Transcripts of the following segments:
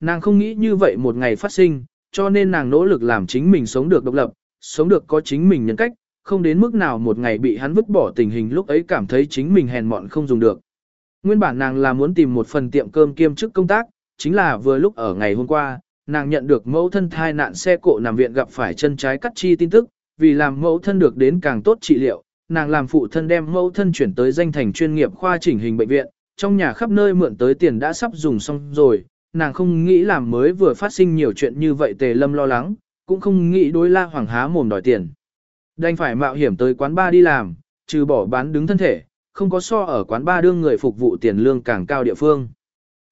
nàng không nghĩ như vậy một ngày phát sinh, cho nên nàng nỗ lực làm chính mình sống được độc lập, sống được có chính mình nhân cách, không đến mức nào một ngày bị hắn vứt bỏ tình hình lúc ấy cảm thấy chính mình hèn mọn không dùng được. Nguyên bản nàng là muốn tìm một phần tiệm cơm kiêm chức công tác, chính là vừa lúc ở ngày hôm qua, nàng nhận được mẫu thân thai nạn xe cộ nằm viện gặp phải chân trái cắt chi tin tức, vì làm mẫu thân được đến càng tốt trị liệu, nàng làm phụ thân đem mẫu thân chuyển tới danh thành chuyên nghiệp khoa chỉnh hình bệnh viện, trong nhà khắp nơi mượn tới tiền đã sắp dùng xong rồi, nàng không nghĩ làm mới vừa phát sinh nhiều chuyện như vậy tề lâm lo lắng, cũng không nghĩ đối la hoàng há mồm đòi tiền. Đành phải mạo hiểm tới quán ba đi làm, trừ bỏ bán đứng thân thể, không có so ở quán ba đương người phục vụ tiền lương càng cao địa phương.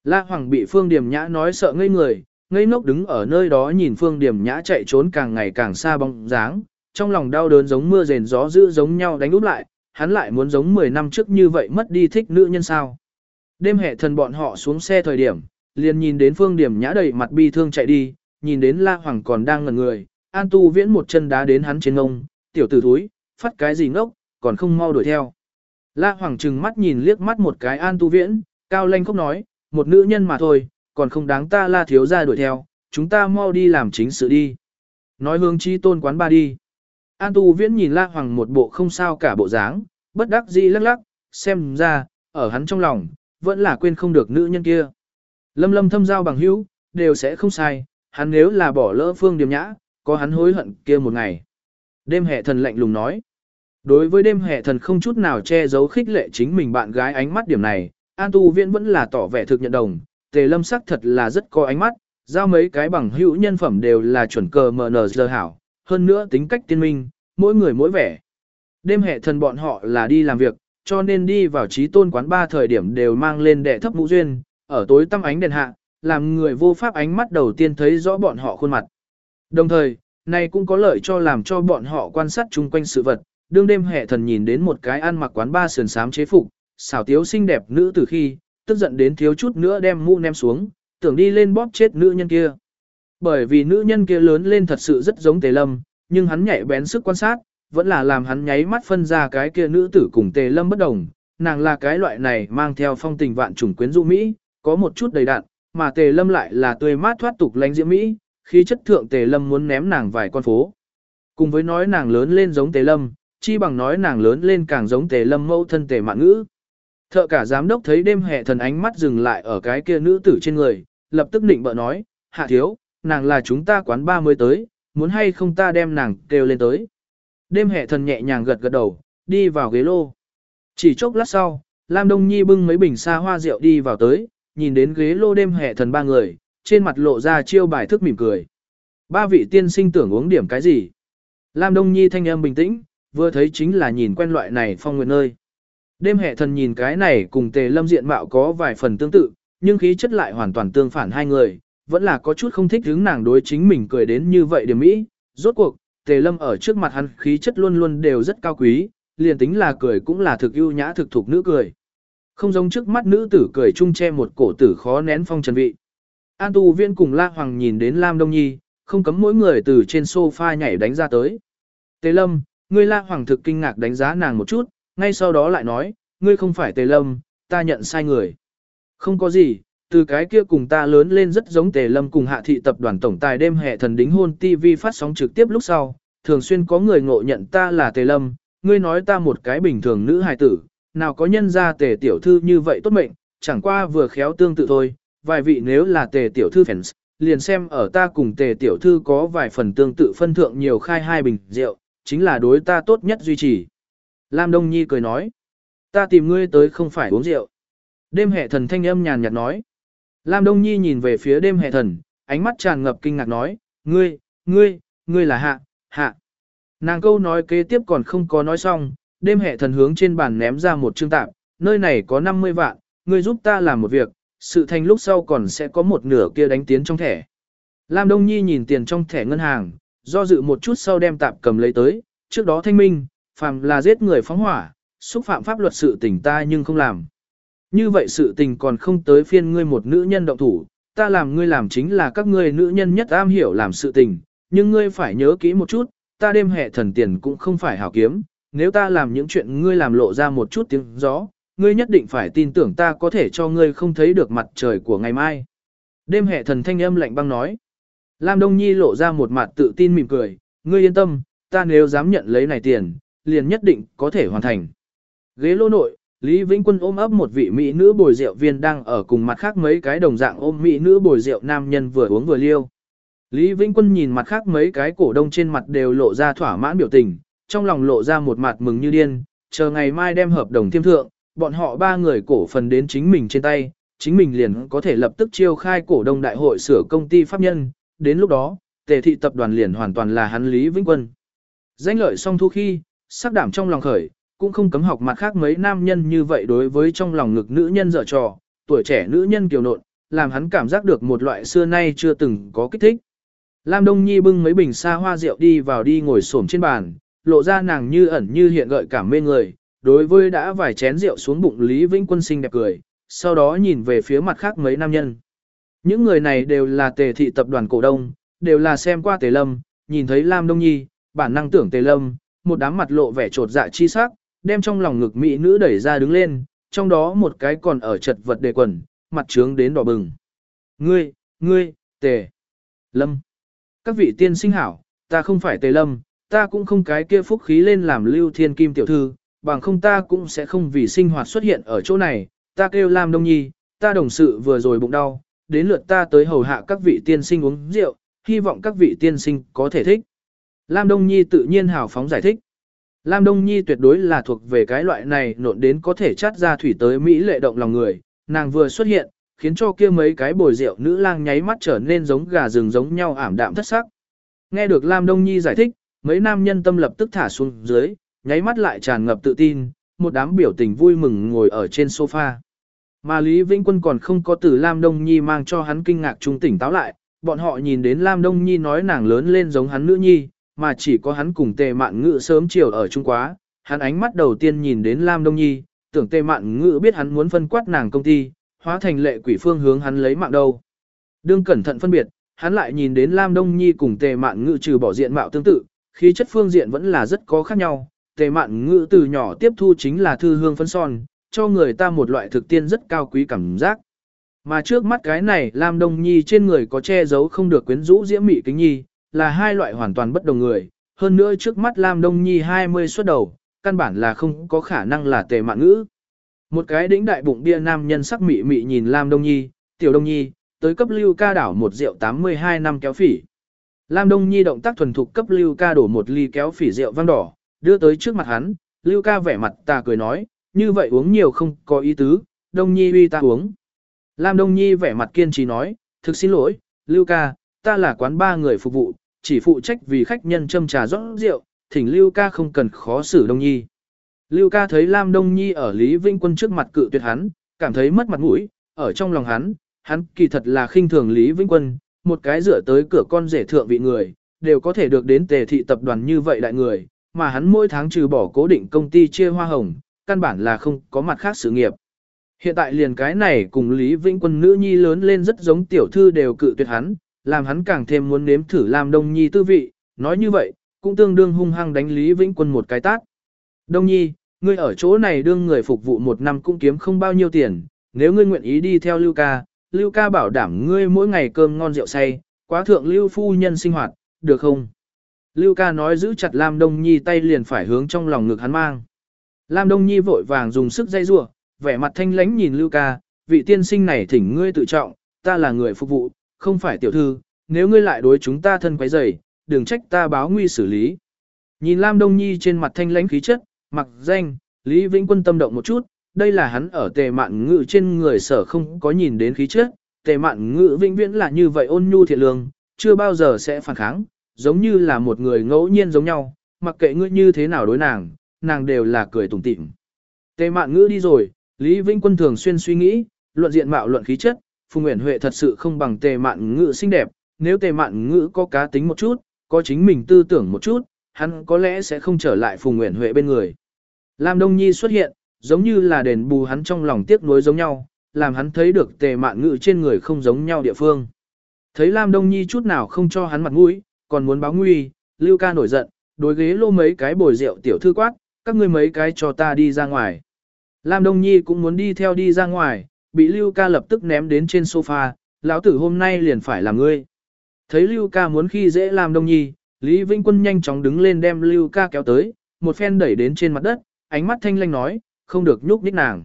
La Hoàng bị Phương Điềm Nhã nói sợ ngây người, ngây ngốc đứng ở nơi đó nhìn Phương Điềm Nhã chạy trốn càng ngày càng xa bóng dáng, trong lòng đau đớn giống mưa rền gió dữ giống nhau đánh úp lại, hắn lại muốn giống 10 năm trước như vậy mất đi thích nữ nhân sao. Đêm hệ thần bọn họ xuống xe thời điểm, liền nhìn đến Phương Điểm Nhã đầy mặt bi thương chạy đi, nhìn đến La Hoàng còn đang ngẩn người, An Tu Viễn một chân đá đến hắn trên ngông, tiểu tử thúi, phát cái gì ngốc, còn không mau đuổi theo. La Hoàng trừng mắt nhìn liếc mắt một cái An Tu Viễn, cao lanh khóc nói, một nữ nhân mà thôi, còn không đáng ta La thiếu ra đuổi theo, chúng ta mau đi làm chính sự đi. Nói hướng chi tôn quán ba đi. An Tu Viễn nhìn La Hoàng một bộ không sao cả bộ dáng, bất đắc dĩ lắc lắc, xem ra, ở hắn trong lòng, vẫn là quên không được nữ nhân kia. Lâm lâm thâm giao bằng hữu, đều sẽ không sai, hắn nếu là bỏ lỡ phương điềm nhã, có hắn hối hận kia một ngày. Đêm hệ thần lạnh lùng nói. Đối với đêm hệ thần không chút nào che giấu khích lệ chính mình bạn gái ánh mắt điểm này, An Tu Viễn vẫn là tỏ vẻ thực nhận đồng, tề lâm sắc thật là rất có ánh mắt, giao mấy cái bằng hữu nhân phẩm đều là chuẩn cờ mờ nờ giờ hảo, hơn nữa tính cách tiên minh, mỗi người mỗi vẻ. Đêm hệ thần bọn họ là đi làm việc, cho nên đi vào trí tôn quán ba thời điểm đều mang lên đệ thấp mũ duyên, ở tối tăm ánh đèn hạ, làm người vô pháp ánh mắt đầu tiên thấy rõ bọn họ khuôn mặt. Đồng thời, này cũng có lợi cho làm cho bọn họ quan sát chung quanh sự vật, đương đêm hệ thần nhìn đến một cái ăn mặc quán ba sườn sám chế phục, xảo tiếu xinh đẹp nữ từ khi, tức giận đến thiếu chút nữa đem mũ ném xuống, tưởng đi lên bóp chết nữ nhân kia. Bởi vì nữ nhân kia lớn lên thật sự rất giống Tề Lâm, nhưng hắn nhạy bén sức quan sát, vẫn là làm hắn nháy mắt phân ra cái kia nữ tử cùng Tề Lâm bất đồng, nàng là cái loại này mang theo phong tình vạn trùng quyến rũ Mỹ, có một chút đầy đạn, mà Tề Lâm lại là tươi mát thoát tục lánh diễm Mỹ, khi chất thượng Tề Lâm muốn ném nàng vài con phố. Cùng với nói nàng lớn lên giống Tề Lâm, chi bằng nói nàng lớn lên càng giống Tề Lâm mẫu thân Tề Mạn Ngữ. Thợ cả giám đốc thấy đêm hệ thần ánh mắt dừng lại ở cái kia nữ tử trên người, lập tức định bợ nói, hạ thiếu, nàng là chúng ta quán ba mới tới, muốn hay không ta đem nàng kêu lên tới. Đêm hệ thần nhẹ nhàng gật gật đầu, đi vào ghế lô. Chỉ chốc lát sau, Lam Đông Nhi bưng mấy bình xa hoa rượu đi vào tới, nhìn đến ghế lô đêm hệ thần ba người, trên mặt lộ ra chiêu bài thức mỉm cười. Ba vị tiên sinh tưởng uống điểm cái gì? Lam Đông Nhi thanh âm bình tĩnh, vừa thấy chính là nhìn quen loại này phong nguyện nơi. Đêm hệ thần nhìn cái này cùng tề lâm diện mạo có vài phần tương tự, nhưng khí chất lại hoàn toàn tương phản hai người, vẫn là có chút không thích hướng nàng đối chính mình cười đến như vậy điểm mỹ. Rốt cuộc, tề lâm ở trước mặt hắn khí chất luôn luôn đều rất cao quý, liền tính là cười cũng là thực ưu nhã thực thục nữ cười. Không giống trước mắt nữ tử cười chung che một cổ tử khó nén phong trần vị. An tu viên cùng La Hoàng nhìn đến Lam Đông Nhi, không cấm mỗi người từ trên sofa nhảy đánh ra tới. Tề Lâm, ngươi La Hoàng thực kinh ngạc đánh giá nàng một chút, ngay sau đó lại nói, ngươi không phải Tề Lâm, ta nhận sai người. Không có gì, từ cái kia cùng ta lớn lên rất giống Tề Lâm cùng hạ thị tập đoàn tổng tài đêm hệ thần đính hôn TV phát sóng trực tiếp lúc sau, thường xuyên có người ngộ nhận ta là Tề Lâm, ngươi nói ta một cái bình thường nữ hài tử, nào có nhân ra Tề tiểu thư như vậy tốt mệnh, chẳng qua vừa khéo tương tự thôi, vài vị nếu là Tề tiểu thư fans, liền xem ở ta cùng Tề tiểu thư có vài phần tương tự phân thượng nhiều khai hai bình rượu, chính là đối ta tốt nhất duy trì. Lam Đông Nhi cười nói, ta tìm ngươi tới không phải uống rượu. Đêm hệ thần thanh âm nhàn nhạt nói. Lam Đông Nhi nhìn về phía đêm hệ thần, ánh mắt tràn ngập kinh ngạc nói, ngươi, ngươi, ngươi là hạ, hạ. Nàng câu nói kế tiếp còn không có nói xong, đêm hệ thần hướng trên bàn ném ra một chương tạp, nơi này có 50 vạn, ngươi giúp ta làm một việc, sự thành lúc sau còn sẽ có một nửa kia đánh tiến trong thẻ. Lam Đông Nhi nhìn tiền trong thẻ ngân hàng, do dự một chút sau đem tạp cầm lấy tới, trước đó thanh minh, phàm là giết người phóng hỏa, xúc phạm pháp luật sự tình ta nhưng không làm. Như vậy sự tình còn không tới phiên ngươi một nữ nhân động thủ, ta làm ngươi làm chính là các ngươi nữ nhân nhất am hiểu làm sự tình, nhưng ngươi phải nhớ kỹ một chút, ta đêm hệ thần tiền cũng không phải hảo kiếm, nếu ta làm những chuyện ngươi làm lộ ra một chút tiếng gió, ngươi nhất định phải tin tưởng ta có thể cho ngươi không thấy được mặt trời của ngày mai. Đêm hệ thần thanh âm lạnh băng nói. Lam Đông Nhi lộ ra một mặt tự tin mỉm cười, ngươi yên tâm, ta nếu dám nhận lấy này tiền, liền nhất định có thể hoàn thành. Ghế lô nội, Lý Vĩnh Quân ôm ấp một vị mỹ nữ bồi rượu viên đang ở cùng mặt khác mấy cái đồng dạng ôm mỹ nữ bồi rượu nam nhân vừa uống vừa liêu. Lý Vĩnh Quân nhìn mặt khác mấy cái cổ đông trên mặt đều lộ ra thỏa mãn biểu tình, trong lòng lộ ra một mặt mừng như điên, chờ ngày mai đem hợp đồng thiêm thượng, bọn họ ba người cổ phần đến chính mình trên tay, chính mình liền có thể lập tức chiêu khai cổ đông đại hội sửa công ty pháp nhân, đến lúc đó, tề thị tập đoàn liền hoàn toàn là hắn Lý Vĩnh Quân. Danh lợi song thu khi, sắc đảm trong lòng khởi, cũng không cấm học mặt khác mấy nam nhân như vậy đối với trong lòng ngực nữ nhân dở trò, tuổi trẻ nữ nhân kiều nộn, làm hắn cảm giác được một loại xưa nay chưa từng có kích thích. Lam Đông Nhi bưng mấy bình xa hoa rượu đi vào đi ngồi xổm trên bàn, lộ ra nàng như ẩn như hiện gợi cảm mê người, đối với đã vài chén rượu xuống bụng Lý Vĩnh Quân xinh đẹp cười, sau đó nhìn về phía mặt khác mấy nam nhân. Những người này đều là tề thị tập đoàn cổ đông, đều là xem qua tề lâm, nhìn thấy Lam Đông Nhi, bản năng tưởng tề lâm, một đám mặt lộ vẻ trột dạ chi sắc, đem trong lòng ngực mỹ nữ đẩy ra đứng lên, trong đó một cái còn ở chật vật đề quần, mặt trướng đến đỏ bừng. Ngươi, ngươi, tề, lâm. Các vị tiên sinh hảo, ta không phải tề lâm, ta cũng không cái kia phúc khí lên làm lưu thiên kim tiểu thư, bằng không ta cũng sẽ không vì sinh hoạt xuất hiện ở chỗ này, ta kêu Lam Đông Nhi, ta đồng sự vừa rồi bụng đau, đến lượt ta tới hầu hạ các vị tiên sinh uống rượu, hy vọng các vị tiên sinh có thể thích. Lam Đông Nhi tự nhiên hào phóng giải thích. Lam Đông Nhi tuyệt đối là thuộc về cái loại này nộn đến có thể chát ra thủy tới Mỹ lệ động lòng người, nàng vừa xuất hiện, khiến cho kia mấy cái bồi rượu nữ lang nháy mắt trở nên giống gà rừng giống nhau ảm đạm thất sắc. Nghe được Lam Đông Nhi giải thích, mấy nam nhân tâm lập tức thả xuống dưới, nháy mắt lại tràn ngập tự tin, một đám biểu tình vui mừng ngồi ở trên sofa. Mà Lý Vĩnh Quân còn không có từ Lam Đông Nhi mang cho hắn kinh ngạc trung tỉnh táo lại, bọn họ nhìn đến Lam Đông Nhi nói nàng lớn lên giống hắn nữ nhi, mà chỉ có hắn cùng tề mạn ngự sớm chiều ở Trung Quá, hắn ánh mắt đầu tiên nhìn đến Lam Đông Nhi, tưởng tề mạn ngự biết hắn muốn phân quát nàng công ty, hóa thành lệ quỷ phương hướng hắn lấy mạng đâu. Đương cẩn thận phân biệt, hắn lại nhìn đến Lam Đông Nhi cùng tề mạn ngự trừ bỏ diện mạo tương tự, khí chất phương diện vẫn là rất có khác nhau, tề mạn Ngữ từ nhỏ tiếp thu chính là thư hương phấn son, cho người ta một loại thực tiên rất cao quý cảm giác. Mà trước mắt cái này Lam Đông Nhi trên người có che giấu không được quyến rũ diễm mị kính nhi, là hai loại hoàn toàn bất đồng người. Hơn nữa trước mắt Lam Đông Nhi 20 xuất đầu, căn bản là không có khả năng là tề mạn ngữ. Một cái đĩnh đại bụng bia nam nhân sắc mị mị nhìn Lam Đông Nhi, tiểu Đông Nhi, tới cấp lưu ca đảo một rượu 82 năm kéo phỉ. Lam Đông Nhi động tác thuần thục cấp lưu ca đổ một ly kéo phỉ rượu vang đỏ, đưa tới trước mặt hắn, lưu ca vẻ mặt ta cười nói, như vậy uống nhiều không có ý tứ, Đông Nhi uy ta uống. Lam Đông Nhi vẻ mặt kiên trì nói, thực xin lỗi, Lưu ca, ta là quán ba người phục vụ, chỉ phụ trách vì khách nhân châm trà rót rượu, thỉnh Lưu ca không cần khó xử Đông Nhi. Lưu ca thấy Lam Đông Nhi ở Lý Vinh Quân trước mặt cự tuyệt hắn, cảm thấy mất mặt mũi, ở trong lòng hắn, hắn kỳ thật là khinh thường Lý Vinh Quân, một cái rửa tới cửa con rể thượng vị người, đều có thể được đến tề thị tập đoàn như vậy đại người, mà hắn mỗi tháng trừ bỏ cố định công ty chia hoa hồng, căn bản là không có mặt khác sự nghiệp. Hiện tại liền cái này cùng Lý Vĩnh Quân nữ nhi lớn lên rất giống tiểu thư đều cự tuyệt hắn, làm hắn càng thêm muốn nếm thử làm Đông Nhi tư vị, nói như vậy, cũng tương đương hung hăng đánh Lý Vĩnh Quân một cái tát. Đông Nhi, ngươi ở chỗ này đương người phục vụ một năm cũng kiếm không bao nhiêu tiền, nếu ngươi nguyện ý đi theo Lưu Ca, Lưu Ca bảo đảm ngươi mỗi ngày cơm ngon rượu say, quá thượng Lưu phu nhân sinh hoạt, được không? Lưu Ca nói giữ chặt Lam Đông Nhi tay liền phải hướng trong lòng ngực hắn mang. Lam Đông Nhi vội vàng dùng sức dây rủa, vẻ mặt thanh lãnh nhìn Lưu Ca, vị tiên sinh này thỉnh ngươi tự trọng, ta là người phục vụ, không phải tiểu thư, nếu ngươi lại đối chúng ta thân quấy rầy, đừng trách ta báo nguy xử lý. Nhìn Lam Đông Nhi trên mặt thanh lãnh khí chất, mặc danh, Lý Vĩnh Quân tâm động một chút, đây là hắn ở tề mạn ngự trên người sở không có nhìn đến khí chất, tề mạn ngự vĩnh viễn là như vậy ôn nhu thiện lương, chưa bao giờ sẽ phản kháng, giống như là một người ngẫu nhiên giống nhau, mặc kệ ngươi như thế nào đối nàng, nàng đều là cười tủm tỉm. Tề mạn ngữ đi rồi, Lý Vĩnh Quân thường xuyên suy nghĩ, luận diện mạo luận khí chất, Phùng Nguyễn Huệ thật sự không bằng tề mạn ngữ xinh đẹp, nếu tề mạn ngữ có cá tính một chút, có chính mình tư tưởng một chút, hắn có lẽ sẽ không trở lại Phùng Nguyễn Huệ bên người. Lam Đông Nhi xuất hiện, giống như là đền bù hắn trong lòng tiếc nuối giống nhau, làm hắn thấy được tề mạn ngự trên người không giống nhau địa phương. Thấy Lam Đông Nhi chút nào không cho hắn mặt mũi, còn muốn báo nguy, Lưu ca nổi giận, đối ghế lô mấy cái bồi rượu tiểu thư quát, các ngươi mấy cái cho ta đi ra ngoài. Lam Đông Nhi cũng muốn đi theo đi ra ngoài, bị Lưu ca lập tức ném đến trên sofa, Lão tử hôm nay liền phải làm ngươi. Thấy Lưu ca muốn khi dễ Lam đông nhi, Lý Vinh Quân nhanh chóng đứng lên đem Lưu ca kéo tới, một phen đẩy đến trên mặt đất, ánh mắt thanh lanh nói, không được nhúc nhích nàng.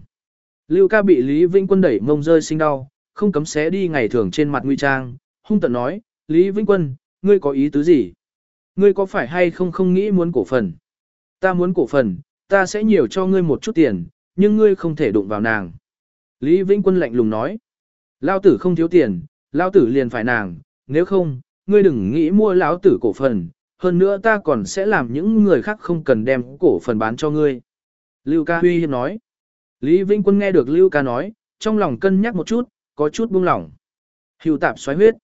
Lưu ca bị Lý Vĩnh Quân đẩy mông rơi sinh đau, không cấm xé đi ngày thường trên mặt nguy trang, hung tận nói, Lý Vĩnh Quân, ngươi có ý tứ gì? Ngươi có phải hay không không nghĩ muốn cổ phần? Ta muốn cổ phần, ta sẽ nhiều cho ngươi một chút tiền, nhưng ngươi không thể đụng vào nàng. Lý Vĩnh Quân lạnh lùng nói, Lao tử không thiếu tiền, Lao tử liền phải nàng, nếu không, ngươi đừng nghĩ mua lão tử cổ phần, hơn nữa ta còn sẽ làm những người khác không cần đem cổ phần bán cho ngươi. Lưu ca huy hiếp nói. Lý Vĩnh Quân nghe được Lưu ca nói, trong lòng cân nhắc một chút, có chút buông lỏng. Hưu tạp xoáy huyết.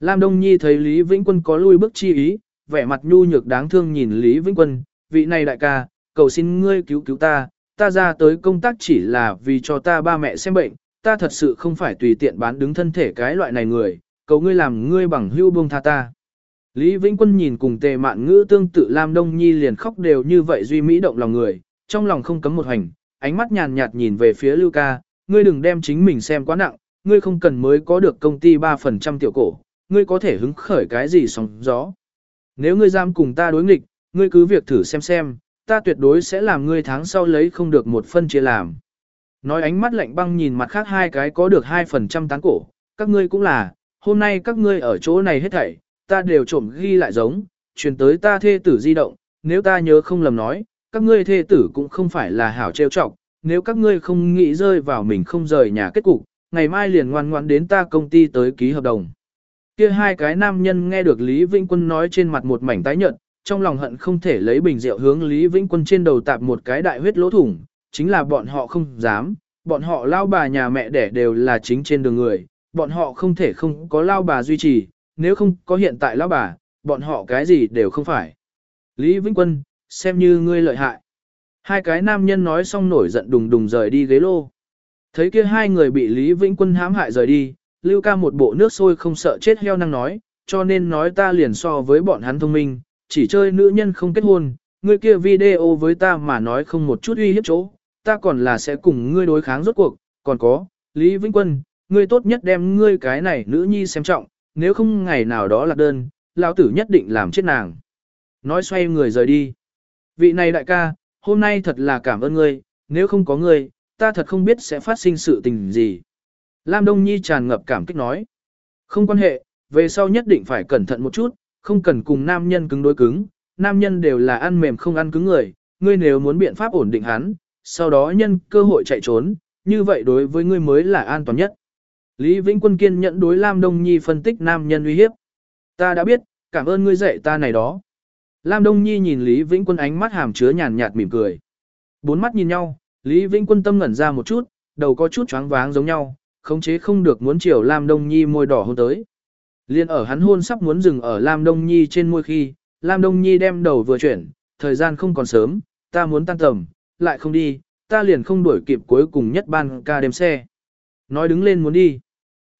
Lam Đông Nhi thấy Lý Vĩnh Quân có lui bước chi ý, vẻ mặt nhu nhược đáng thương nhìn Lý Vĩnh Quân, vị này đại ca, cầu xin ngươi cứu cứu ta, ta ra tới công tác chỉ là vì cho ta ba mẹ xem bệnh, ta thật sự không phải tùy tiện bán đứng thân thể cái loại này người, cầu ngươi làm ngươi bằng hưu buông tha ta. Lý Vĩnh Quân nhìn cùng tề mạn ngữ tương tự Lam Đông Nhi liền khóc đều như vậy duy mỹ động lòng người, trong lòng không cấm một hành, ánh mắt nhàn nhạt nhìn về phía Lưu ca, ngươi đừng đem chính mình xem quá nặng, ngươi không cần mới có được công ty 3% tiểu cổ, ngươi có thể hứng khởi cái gì sóng gió. Nếu ngươi dám cùng ta đối nghịch, ngươi cứ việc thử xem xem, ta tuyệt đối sẽ làm ngươi tháng sau lấy không được một phân chia làm. Nói ánh mắt lạnh băng nhìn mặt khác hai cái có được 2% tán cổ, các ngươi cũng là, hôm nay các ngươi ở chỗ này hết thảy, ta đều trộm ghi lại giống, truyền tới ta thê tử di động, nếu ta nhớ không lầm nói, các ngươi thê tử cũng không phải là hảo trêu chọc, nếu các ngươi không nghĩ rơi vào mình không rời nhà kết cục, ngày mai liền ngoan ngoãn đến ta công ty tới ký hợp đồng. Kia hai cái nam nhân nghe được Lý Vĩnh Quân nói trên mặt một mảnh tái nhợt, trong lòng hận không thể lấy bình rượu hướng Lý Vĩnh Quân trên đầu tạp một cái đại huyết lỗ thủng, chính là bọn họ không dám, bọn họ lao bà nhà mẹ đẻ đều là chính trên đường người, bọn họ không thể không có lao bà duy trì, nếu không có hiện tại lao bà, bọn họ cái gì đều không phải. Lý Vĩnh Quân, xem như ngươi lợi hại. Hai cái nam nhân nói xong nổi giận đùng đùng rời đi ghế lô. Thấy kia hai người bị Lý Vĩnh Quân hãm hại rời đi, Lưu ca một bộ nước sôi không sợ chết heo năng nói, cho nên nói ta liền so với bọn hắn thông minh, chỉ chơi nữ nhân không kết hôn, ngươi kia video với ta mà nói không một chút uy hiếp chỗ, ta còn là sẽ cùng ngươi đối kháng rốt cuộc, còn có, Lý Vĩnh Quân, ngươi tốt nhất đem ngươi cái này nữ nhi xem trọng, nếu không ngày nào đó là đơn, lão tử nhất định làm chết nàng. Nói xoay người rời đi. Vị này đại ca, hôm nay thật là cảm ơn ngươi, nếu không có ngươi, ta thật không biết sẽ phát sinh sự tình gì. Lam Đông Nhi tràn ngập cảm kích nói. Không quan hệ, về sau nhất định phải cẩn thận một chút, không cần cùng nam nhân cứng đối cứng, nam nhân đều là ăn mềm không ăn cứng người, ngươi nếu muốn biện pháp ổn định hắn, sau đó nhân cơ hội chạy trốn, như vậy đối với ngươi mới là an toàn nhất. Lý Vĩnh Quân kiên nhận đối Lam Đông Nhi phân tích nam nhân uy hiếp. Ta đã biết, cảm ơn ngươi dạy ta này đó. Lam Đông Nhi nhìn Lý Vĩnh Quân ánh mắt hàm chứa nhàn nhạt mỉm cười. Bốn mắt nhìn nhau, Lý Vĩnh Quân tâm ngẩn ra một chút, đầu có chút choáng váng giống nhau, khống chế không được muốn chiều Lam Đông Nhi môi đỏ hôn tới. Liên ở hắn hôn sắp muốn dừng ở Lam Đông Nhi trên môi khi, Lam Đông Nhi đem đầu vừa chuyển, thời gian không còn sớm, ta muốn tan tầm, lại không đi, ta liền không đuổi kịp cuối cùng nhất ban ca đêm xe. Nói đứng lên muốn đi.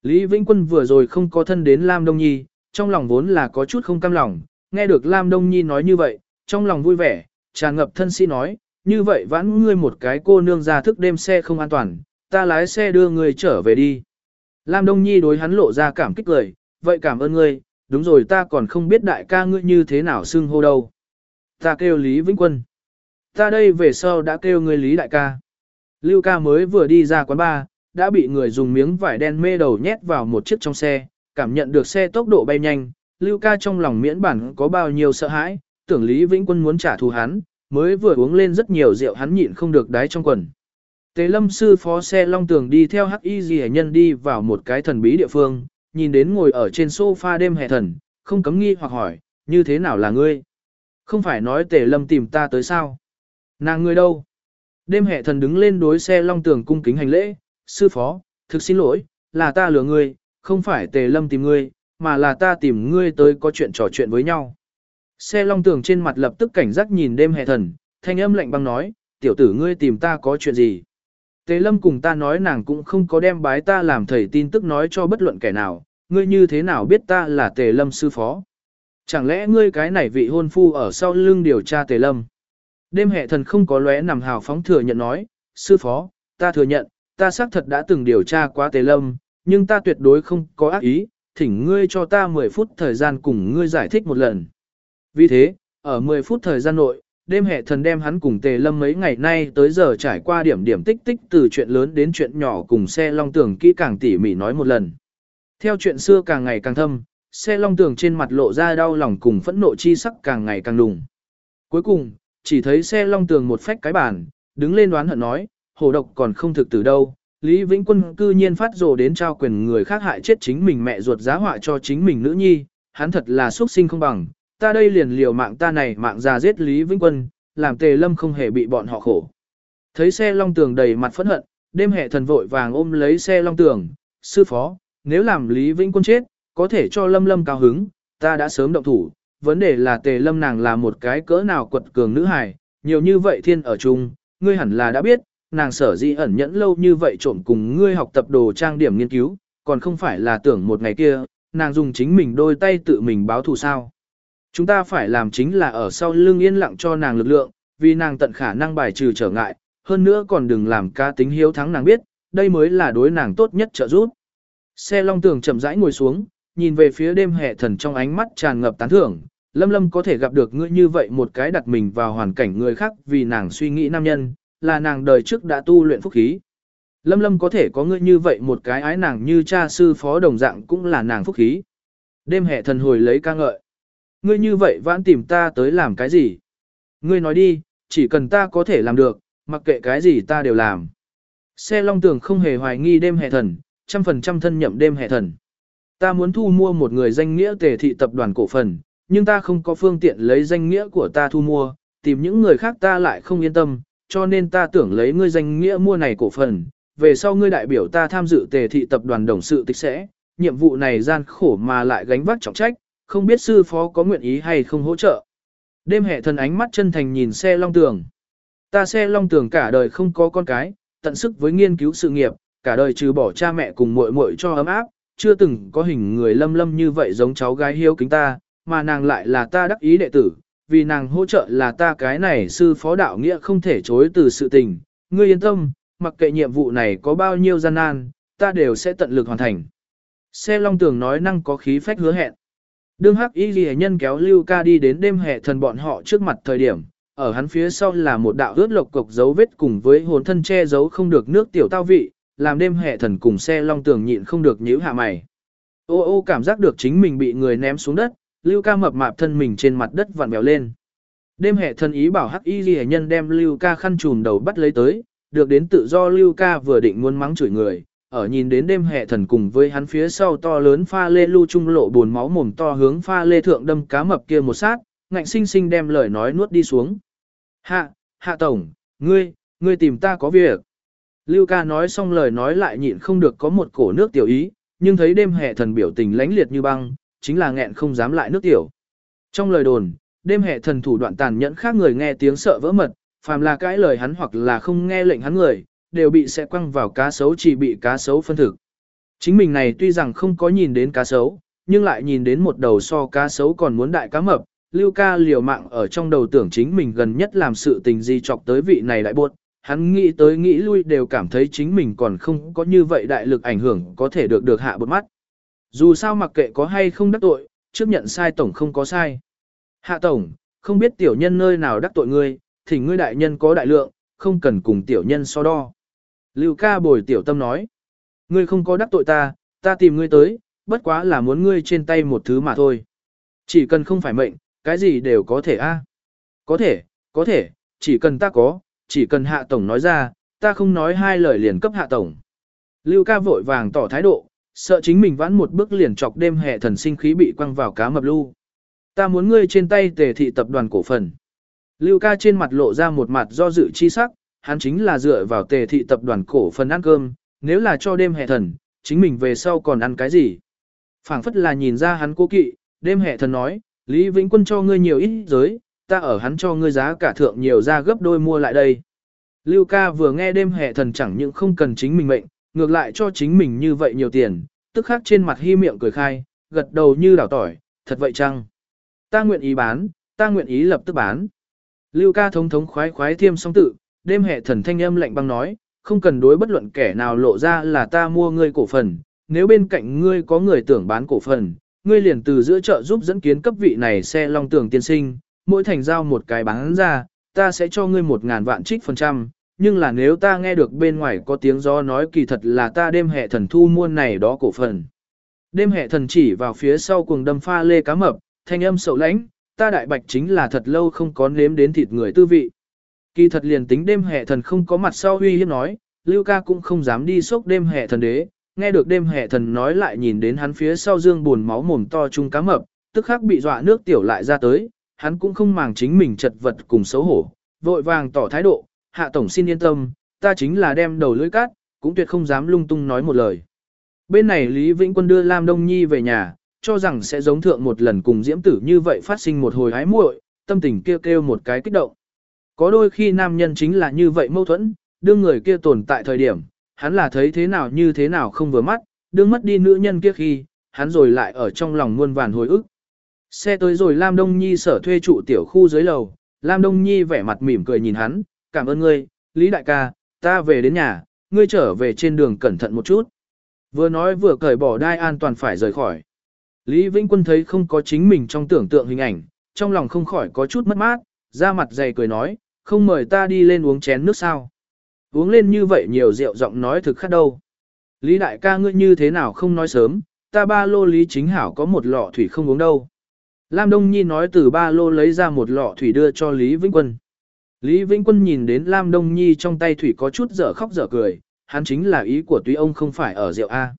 Lý Vĩnh Quân vừa rồi không có thân đến Lam Đông Nhi, trong lòng vốn là có chút không cam lòng, nghe được Lam Đông Nhi nói như vậy, trong lòng vui vẻ, tràn ngập thân sĩ nói, như vậy vãn ngươi một cái cô nương ra thức đêm xe không an toàn, ta lái xe đưa ngươi trở về đi. Lam Đông Nhi đối hắn lộ ra cảm kích cười, vậy cảm ơn ngươi, đúng rồi ta còn không biết đại ca ngươi như thế nào xưng hô đâu. Ta kêu Lý Vĩnh Quân. Ta đây về sau đã kêu ngươi Lý đại ca. Lưu ca mới vừa đi ra quán bar, đã bị người dùng miếng vải đen mê đầu nhét vào một chiếc trong xe, cảm nhận được xe tốc độ bay nhanh, Lưu ca trong lòng miễn bản có bao nhiêu sợ hãi, tưởng Lý Vĩnh Quân muốn trả thù hắn, mới vừa uống lên rất nhiều rượu hắn nhịn không được đái trong quần. Tế lâm sư phó xe long tường đi theo hắc y dì nhân đi vào một cái thần bí địa phương, nhìn đến ngồi ở trên sofa đêm hè thần, không cấm nghi hoặc hỏi, như thế nào là ngươi? Không phải nói tề lâm tìm ta tới sao? Nàng ngươi đâu? Đêm hệ thần đứng lên đối xe long tường cung kính hành lễ, sư phó, thực xin lỗi, là ta lừa ngươi, không phải tề lâm tìm ngươi, mà là ta tìm ngươi tới có chuyện trò chuyện với nhau. Xe long tường trên mặt lập tức cảnh giác nhìn đêm hệ thần, thanh âm lạnh băng nói, tiểu tử ngươi tìm ta có chuyện gì? Tề lâm cùng ta nói nàng cũng không có đem bái ta làm thầy tin tức nói cho bất luận kẻ nào, ngươi như thế nào biết ta là tề lâm sư phó? Chẳng lẽ ngươi cái này vị hôn phu ở sau lưng điều tra tề lâm? Đêm hệ thần không có lóe nằm hào phóng thừa nhận nói, sư phó, ta thừa nhận, ta xác thật đã từng điều tra qua tề lâm, nhưng ta tuyệt đối không có ác ý, thỉnh ngươi cho ta 10 phút thời gian cùng ngươi giải thích một lần. Vì thế, ở 10 phút thời gian nội, đêm hệ thần đem hắn cùng tề lâm mấy ngày nay tới giờ trải qua điểm điểm tích tích từ chuyện lớn đến chuyện nhỏ cùng xe long tường kỹ càng tỉ mỉ nói một lần. Theo chuyện xưa càng ngày càng thâm, xe long tường trên mặt lộ ra đau lòng cùng phẫn nộ chi sắc càng ngày càng đùng. Cuối cùng, chỉ thấy xe long tường một phách cái bàn, đứng lên đoán hận nói, hồ độc còn không thực từ đâu. Lý Vĩnh Quân cư nhiên phát rồ đến trao quyền người khác hại chết chính mình mẹ ruột giá họa cho chính mình nữ nhi, hắn thật là xuất sinh không bằng, ta đây liền liều mạng ta này mạng già giết Lý Vĩnh Quân, làm tề lâm không hề bị bọn họ khổ. Thấy xe long tường đầy mặt phẫn hận, đêm hệ thần vội vàng ôm lấy xe long tường, sư phó, nếu làm Lý Vĩnh Quân chết, có thể cho lâm lâm cao hứng, ta đã sớm động thủ, vấn đề là tề lâm nàng là một cái cỡ nào quật cường nữ hài, nhiều như vậy thiên ở chung, ngươi hẳn là đã biết, nàng sở dĩ ẩn nhẫn lâu như vậy trộm cùng ngươi học tập đồ trang điểm nghiên cứu, còn không phải là tưởng một ngày kia, nàng dùng chính mình đôi tay tự mình báo thù sao. Chúng ta phải làm chính là ở sau lưng yên lặng cho nàng lực lượng, vì nàng tận khả năng bài trừ trở ngại, hơn nữa còn đừng làm ca tính hiếu thắng nàng biết, đây mới là đối nàng tốt nhất trợ giúp. Xe long tường chậm rãi ngồi xuống, nhìn về phía đêm hệ thần trong ánh mắt tràn ngập tán thưởng, lâm lâm có thể gặp được ngươi như vậy một cái đặt mình vào hoàn cảnh người khác vì nàng suy nghĩ nam nhân, là nàng đời trước đã tu luyện phúc khí. Lâm lâm có thể có ngươi như vậy một cái ái nàng như cha sư phó đồng dạng cũng là nàng phúc khí. Đêm hệ thần hồi lấy ca ngợi. Ngươi như vậy vãn tìm ta tới làm cái gì? Ngươi nói đi, chỉ cần ta có thể làm được, mặc kệ cái gì ta đều làm. Xe long tường không hề hoài nghi đêm hệ thần, trăm phần trăm thân nhậm đêm hệ thần. Ta muốn thu mua một người danh nghĩa tề thị tập đoàn cổ phần, nhưng ta không có phương tiện lấy danh nghĩa của ta thu mua, tìm những người khác ta lại không yên tâm, cho nên ta tưởng lấy ngươi danh nghĩa mua này cổ phần, về sau ngươi đại biểu ta tham dự tề thị tập đoàn đồng sự tích sẽ, nhiệm vụ này gian khổ mà lại gánh vác trọng trách, không biết sư phó có nguyện ý hay không hỗ trợ. Đêm hệ thần ánh mắt chân thành nhìn xe long tường. Ta xe long tường cả đời không có con cái, tận sức với nghiên cứu sự nghiệp, cả đời trừ bỏ cha mẹ cùng muội muội cho ấm áp, chưa từng có hình người lâm lâm như vậy giống cháu gái hiếu kính ta, mà nàng lại là ta đắc ý đệ tử, vì nàng hỗ trợ là ta cái này sư phó đạo nghĩa không thể chối từ sự tình. Ngươi yên tâm, mặc kệ nhiệm vụ này có bao nhiêu gian nan, ta đều sẽ tận lực hoàn thành. Xe long tường nói năng có khí phách hứa hẹn. Đương hắc y ghi nhân kéo Lưu Ca đi đến đêm hệ thần bọn họ trước mặt thời điểm, ở hắn phía sau là một đạo ướt lộc cục dấu vết cùng với hồn thân che giấu không được nước tiểu tao vị, làm đêm hệ thần cùng xe long tường nhịn không được nhíu hạ mày. Ô ô cảm giác được chính mình bị người ném xuống đất, Lưu Ca mập mạp thân mình trên mặt đất vặn bèo lên. Đêm hệ thần ý bảo hắc y ghi nhân đem Lưu Ca khăn trùm đầu bắt lấy tới, được đến tự do Lưu Ca vừa định muốn mắng chửi người, ở nhìn đến đêm hệ thần cùng với hắn phía sau to lớn pha lê lưu trung lộ buồn máu mồm to hướng pha lê thượng đâm cá mập kia một sát, ngạnh sinh sinh đem lời nói nuốt đi xuống. Hạ, hạ tổng, ngươi, ngươi tìm ta có việc. Lưu ca nói xong lời nói lại nhịn không được có một cổ nước tiểu ý, nhưng thấy đêm hệ thần biểu tình lãnh liệt như băng, chính là nghẹn không dám lại nước tiểu. Trong lời đồn, đêm hệ thần thủ đoạn tàn nhẫn khác người nghe tiếng sợ vỡ mật, phàm là cãi lời hắn hoặc là không nghe lệnh hắn người, đều bị sẽ quăng vào cá sấu chỉ bị cá sấu phân thực. Chính mình này tuy rằng không có nhìn đến cá sấu, nhưng lại nhìn đến một đầu so cá sấu còn muốn đại cá mập, Lưu ca liều mạng ở trong đầu tưởng chính mình gần nhất làm sự tình gì chọc tới vị này đại buộc, hắn nghĩ tới nghĩ lui đều cảm thấy chính mình còn không có như vậy đại lực ảnh hưởng có thể được được hạ bột mắt. Dù sao mặc kệ có hay không đắc tội, trước nhận sai tổng không có sai. Hạ tổng, không biết tiểu nhân nơi nào đắc tội ngươi, thì ngươi đại nhân có đại lượng, không cần cùng tiểu nhân so đo. Lưu ca bồi tiểu tâm nói. Ngươi không có đắc tội ta, ta tìm ngươi tới, bất quá là muốn ngươi trên tay một thứ mà thôi. Chỉ cần không phải mệnh, cái gì đều có thể a. À? Có thể, có thể, chỉ cần ta có, chỉ cần hạ tổng nói ra, ta không nói hai lời liền cấp hạ tổng. Lưu ca vội vàng tỏ thái độ, sợ chính mình vãn một bước liền chọc đêm hệ thần sinh khí bị quăng vào cá mập lưu. Ta muốn ngươi trên tay tề thị tập đoàn cổ phần. Lưu ca trên mặt lộ ra một mặt do dự chi sắc, hắn chính là dựa vào tề thị tập đoàn cổ phần ăn cơm, nếu là cho đêm hệ thần, chính mình về sau còn ăn cái gì? phảng phất là nhìn ra hắn cố kỵ, đêm hệ thần nói, Lý Vĩnh Quân cho ngươi nhiều ít giới, ta ở hắn cho ngươi giá cả thượng nhiều ra gấp đôi mua lại đây. Lưu ca vừa nghe đêm hệ thần chẳng những không cần chính mình mệnh, ngược lại cho chính mình như vậy nhiều tiền, tức khắc trên mặt hy miệng cười khai, gật đầu như đảo tỏi, thật vậy chăng? Ta nguyện ý bán, ta nguyện ý lập tức bán. Lưu ca thống thống khoái khoái thiêm song tự, đêm hệ thần thanh âm lạnh băng nói, không cần đối bất luận kẻ nào lộ ra là ta mua ngươi cổ phần, nếu bên cạnh ngươi có người tưởng bán cổ phần, ngươi liền từ giữa chợ giúp dẫn kiến cấp vị này xe long tường tiên sinh, mỗi thành giao một cái bán ra, ta sẽ cho ngươi một ngàn vạn trích phần trăm, nhưng là nếu ta nghe được bên ngoài có tiếng gió nói kỳ thật là ta đêm hệ thần thu mua này đó cổ phần. Đêm hệ thần chỉ vào phía sau cuồng đâm pha lê cá mập, thanh âm sầu lãnh, ta đại bạch chính là thật lâu không có nếm đến thịt người tư vị. Kỳ thật liền tính đêm hệ thần không có mặt sau huy hiếp nói, Lưu ca cũng không dám đi sốc đêm hệ thần đế, nghe được đêm hệ thần nói lại nhìn đến hắn phía sau dương buồn máu mồm to chung cá mập, tức khắc bị dọa nước tiểu lại ra tới, hắn cũng không màng chính mình chật vật cùng xấu hổ, vội vàng tỏ thái độ, hạ tổng xin yên tâm, ta chính là đem đầu lưỡi cát, cũng tuyệt không dám lung tung nói một lời. Bên này Lý Vĩnh Quân đưa Lam Đông Nhi về nhà, cho rằng sẽ giống thượng một lần cùng diễm tử như vậy phát sinh một hồi hái muội, tâm tình kêu kêu một cái kích động. Có đôi khi nam nhân chính là như vậy mâu thuẫn, đương người kia tồn tại thời điểm, hắn là thấy thế nào như thế nào không vừa mắt, đương mất đi nữ nhân kia khi, hắn rồi lại ở trong lòng muôn vàn hồi ức. Xe tới rồi Lam Đông Nhi sở thuê trụ tiểu khu dưới lầu, Lam Đông Nhi vẻ mặt mỉm cười nhìn hắn, cảm ơn ngươi, Lý Đại ca, ta về đến nhà, ngươi trở về trên đường cẩn thận một chút. Vừa nói vừa cởi bỏ đai an toàn phải rời khỏi. Lý Vĩnh Quân thấy không có chính mình trong tưởng tượng hình ảnh, trong lòng không khỏi có chút mất mát, ra mặt dày cười nói, không mời ta đi lên uống chén nước sao. Uống lên như vậy nhiều rượu giọng nói thực khát đâu. Lý đại ca ngươi như thế nào không nói sớm, ta ba lô Lý chính hảo có một lọ thủy không uống đâu. Lam Đông Nhi nói từ ba lô lấy ra một lọ thủy đưa cho Lý Vĩnh Quân. Lý Vĩnh Quân nhìn đến Lam Đông Nhi trong tay thủy có chút dở khóc dở cười, hắn chính là ý của tuy ông không phải ở rượu A.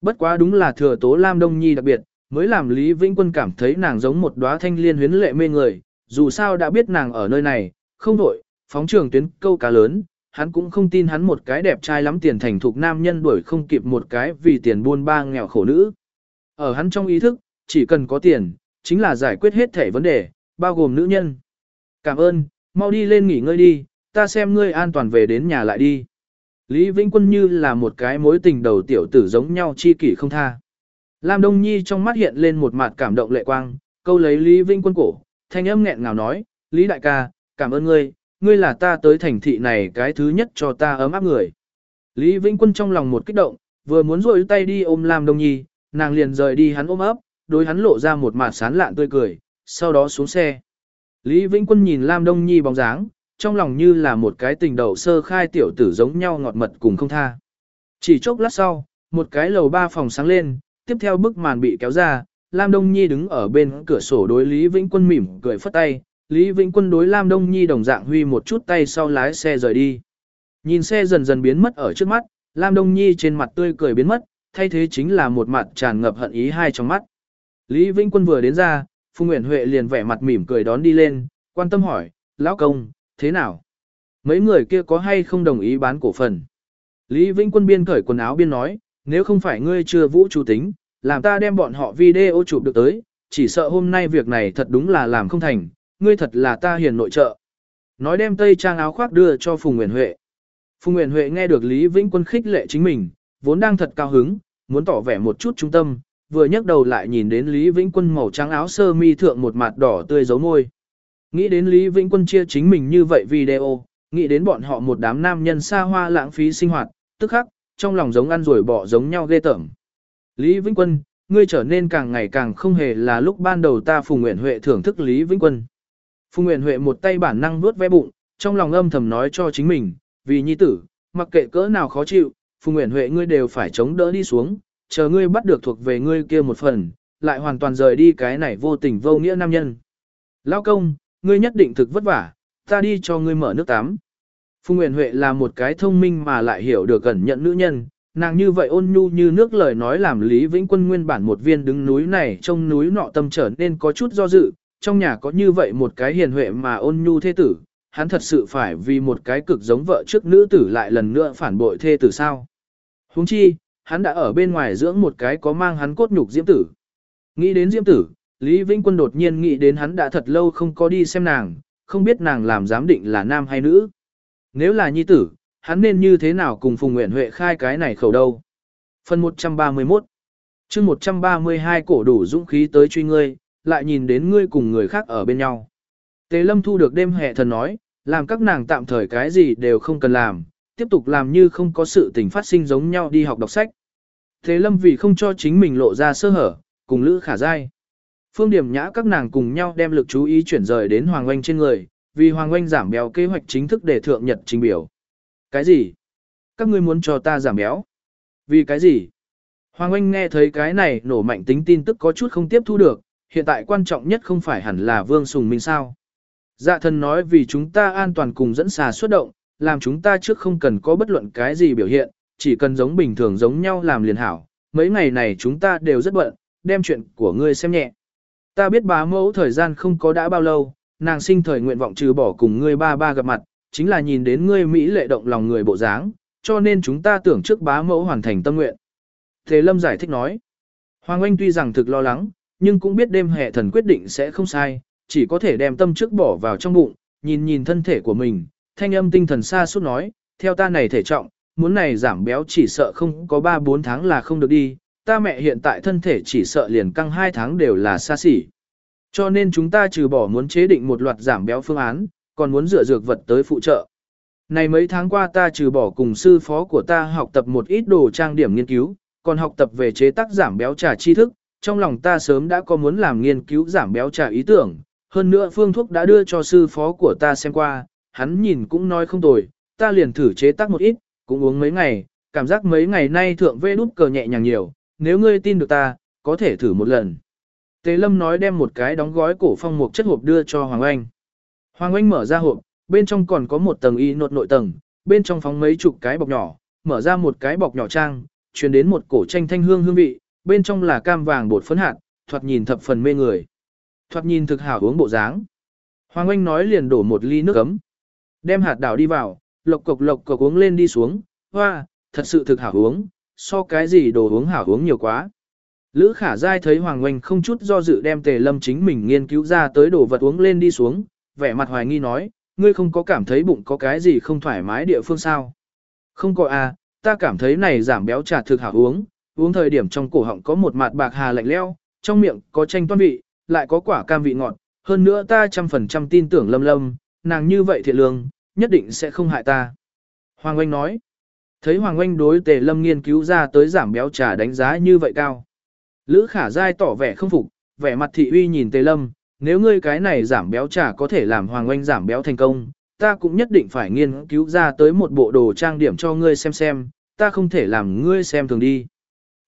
Bất quá đúng là thừa tố Lam Đông Nhi đặc biệt, mới làm Lý Vĩnh Quân cảm thấy nàng giống một đóa thanh liên huyến lệ mê người, dù sao đã biết nàng ở nơi này, không đổi, phóng trường tuyến câu cá lớn, hắn cũng không tin hắn một cái đẹp trai lắm tiền thành thục nam nhân đuổi không kịp một cái vì tiền buôn ba nghèo khổ nữ. Ở hắn trong ý thức, chỉ cần có tiền, chính là giải quyết hết thể vấn đề, bao gồm nữ nhân. Cảm ơn, mau đi lên nghỉ ngơi đi, ta xem ngươi an toàn về đến nhà lại đi. Lý Vĩnh Quân như là một cái mối tình đầu tiểu tử giống nhau chi kỷ không tha. Lam Đông Nhi trong mắt hiện lên một mặt cảm động lệ quang, câu lấy Lý Vĩnh Quân cổ, thanh âm nghẹn ngào nói, Lý đại ca, cảm ơn ngươi, ngươi là ta tới thành thị này cái thứ nhất cho ta ấm áp người. Lý Vĩnh Quân trong lòng một kích động, vừa muốn rôi tay đi ôm Lam Đông Nhi, nàng liền rời đi hắn ôm ấp, đối hắn lộ ra một mặt sán lạn tươi cười, sau đó xuống xe. Lý Vĩnh Quân nhìn Lam Đông Nhi bóng dáng, trong lòng như là một cái tình đầu sơ khai tiểu tử giống nhau ngọt mật cùng không tha. Chỉ chốc lát sau, một cái lầu ba phòng sáng lên, tiếp theo bức màn bị kéo ra, Lam Đông Nhi đứng ở bên cửa sổ đối Lý Vĩnh Quân mỉm cười phất tay, Lý Vĩnh Quân đối Lam Đông Nhi đồng dạng huy một chút tay sau lái xe rời đi. Nhìn xe dần dần biến mất ở trước mắt, Lam Đông Nhi trên mặt tươi cười biến mất, thay thế chính là một mặt tràn ngập hận ý hai trong mắt. Lý Vĩnh Quân vừa đến ra, Phùng Nguyễn Huệ liền vẻ mặt mỉm cười đón đi lên, quan tâm hỏi, lão công, thế nào? Mấy người kia có hay không đồng ý bán cổ phần? Lý Vĩnh Quân biên cởi quần áo biên nói, nếu không phải ngươi chưa vũ chủ tính, làm ta đem bọn họ video chụp được tới, chỉ sợ hôm nay việc này thật đúng là làm không thành, ngươi thật là ta hiền nội trợ. Nói đem tây trang áo khoác đưa cho Phùng Nguyễn Huệ. Phùng Nguyễn Huệ nghe được Lý Vĩnh Quân khích lệ chính mình, vốn đang thật cao hứng, muốn tỏ vẻ một chút trung tâm, vừa nhấc đầu lại nhìn đến Lý Vĩnh Quân màu trắng áo sơ mi thượng một mặt đỏ tươi dấu môi. Nghĩ đến Lý Vĩnh Quân chia chính mình như vậy video, nghĩ đến bọn họ một đám nam nhân xa hoa lãng phí sinh hoạt, tức khắc, trong lòng giống ăn rồi bỏ giống nhau ghê tởm. Lý Vĩnh Quân, ngươi trở nên càng ngày càng không hề là lúc ban đầu ta Phùng Nguyễn Huệ thưởng thức Lý Vĩnh Quân. Phùng Nguyễn Huệ một tay bản năng nuốt ve bụng, trong lòng âm thầm nói cho chính mình, vì nhi tử, mặc kệ cỡ nào khó chịu, Phùng Nguyễn Huệ ngươi đều phải chống đỡ đi xuống, chờ ngươi bắt được thuộc về ngươi kia một phần, lại hoàn toàn rời đi cái này vô tình vô nghĩa nam nhân. Lão công, ngươi nhất định thực vất vả, ta đi cho ngươi mở nước tắm. Phùng Nguyễn Huệ là một cái thông minh mà lại hiểu được cẩn nhận nữ nhân, nàng như vậy ôn nhu như nước lời nói làm Lý Vĩnh Quân nguyên bản một viên đứng núi này trong núi nọ tâm trở nên có chút do dự, trong nhà có như vậy một cái hiền huệ mà ôn nhu thế tử, hắn thật sự phải vì một cái cực giống vợ trước nữ tử lại lần nữa phản bội thê tử sao. Huống chi, hắn đã ở bên ngoài dưỡng một cái có mang hắn cốt nhục diễm tử. Nghĩ đến diễm tử, Lý Vĩnh Quân đột nhiên nghĩ đến hắn đã thật lâu không có đi xem nàng, không biết nàng làm giám định là nam hay nữ. Nếu là nhi tử, hắn nên như thế nào cùng Phùng Nguyễn Huệ khai cái này khẩu đâu. Phần 131 chương 132 cổ đủ dũng khí tới truy ngươi, lại nhìn đến ngươi cùng người khác ở bên nhau. Tế Lâm thu được đêm hệ thần nói, làm các nàng tạm thời cái gì đều không cần làm, tiếp tục làm như không có sự tình phát sinh giống nhau đi học đọc sách. Thế lâm vì không cho chính mình lộ ra sơ hở, cùng Lữ Khả Giai. Phương Điểm Nhã các nàng cùng nhau đem lực chú ý chuyển rời đến Hoàng Oanh trên người, vì Hoàng Oanh giảm béo kế hoạch chính thức để thượng nhật trình biểu. Cái gì? Các ngươi muốn cho ta giảm béo? Vì cái gì? Hoàng Oanh nghe thấy cái này nổ mạnh tính tin tức có chút không tiếp thu được, hiện tại quan trọng nhất không phải hẳn là Vương Sùng Minh sao. Dạ thần nói vì chúng ta an toàn cùng dẫn xà xuất động, làm chúng ta trước không cần có bất luận cái gì biểu hiện, chỉ cần giống bình thường giống nhau làm liền hảo. Mấy ngày này chúng ta đều rất bận, đem chuyện của ngươi xem nhẹ. Ta biết bá mẫu thời gian không có đã bao lâu, nàng sinh thời nguyện vọng trừ bỏ cùng ngươi ba ba gặp mặt, chính là nhìn đến ngươi Mỹ lệ động lòng người bộ dáng, cho nên chúng ta tưởng trước bá mẫu hoàn thành tâm nguyện. Thế Lâm giải thích nói, Hoàng Anh tuy rằng thực lo lắng, nhưng cũng biết đêm hệ thần quyết định sẽ không sai, chỉ có thể đem tâm trước bỏ vào trong bụng, nhìn nhìn thân thể của mình, thanh âm tinh thần xa suốt nói, theo ta này thể trọng, muốn này giảm béo chỉ sợ không có 3-4 tháng là không được đi, ta mẹ hiện tại thân thể chỉ sợ liền căng 2 tháng đều là xa xỉ. Cho nên chúng ta trừ bỏ muốn chế định một loạt giảm béo phương án, còn muốn dựa dược vật tới phụ trợ. Này mấy tháng qua ta trừ bỏ cùng sư phó của ta học tập một ít đồ trang điểm nghiên cứu, còn học tập về chế tác giảm béo trà tri thức, trong lòng ta sớm đã có muốn làm nghiên cứu giảm béo trà ý tưởng, hơn nữa phương thuốc đã đưa cho sư phó của ta xem qua, hắn nhìn cũng nói không tồi, ta liền thử chế tác một ít, cũng uống mấy ngày, cảm giác mấy ngày nay thượng vê đút cờ nhẹ nhàng nhiều, nếu ngươi tin được ta, có thể thử một lần. Tề Lâm nói đem một cái đóng gói cổ phong một chất hộp đưa cho Hoàng Anh. Hoàng Anh mở ra hộp, bên trong còn có một tầng y nột nội tầng, bên trong phóng mấy chục cái bọc nhỏ, mở ra một cái bọc nhỏ trang, truyền đến một cổ tranh thanh hương hương vị, bên trong là cam vàng bột phấn hạt, thoạt nhìn thập phần mê người. Thoạt nhìn thực hảo uống bộ dáng. Hoàng Anh nói liền đổ một ly nước ấm. Đem hạt đảo đi vào, lộc cộc lộc cộc uống lên đi xuống, hoa, thật sự thực hảo uống, so cái gì đồ uống hảo uống nhiều quá. Lữ khả dai thấy Hoàng Oanh không chút do dự đem tề lâm chính mình nghiên cứu ra tới đồ vật uống lên đi xuống, vẻ mặt hoài nghi nói, ngươi không có cảm thấy bụng có cái gì không thoải mái địa phương sao. Không có à, ta cảm thấy này giảm béo trà thực hảo uống, uống thời điểm trong cổ họng có một mạt bạc hà lạnh leo, trong miệng có chanh toan vị, lại có quả cam vị ngọt, hơn nữa ta trăm phần trăm tin tưởng lâm lâm, nàng như vậy thiệt lương, nhất định sẽ không hại ta. Hoàng Oanh nói, thấy Hoàng Oanh đối tề lâm nghiên cứu ra tới giảm béo trà đánh giá như vậy cao. Lữ khả dai tỏ vẻ không phục, vẻ mặt thị uy nhìn tề lâm, nếu ngươi cái này giảm béo trà có thể làm Hoàng Oanh giảm béo thành công, ta cũng nhất định phải nghiên cứu ra tới một bộ đồ trang điểm cho ngươi xem xem, ta không thể làm ngươi xem thường đi.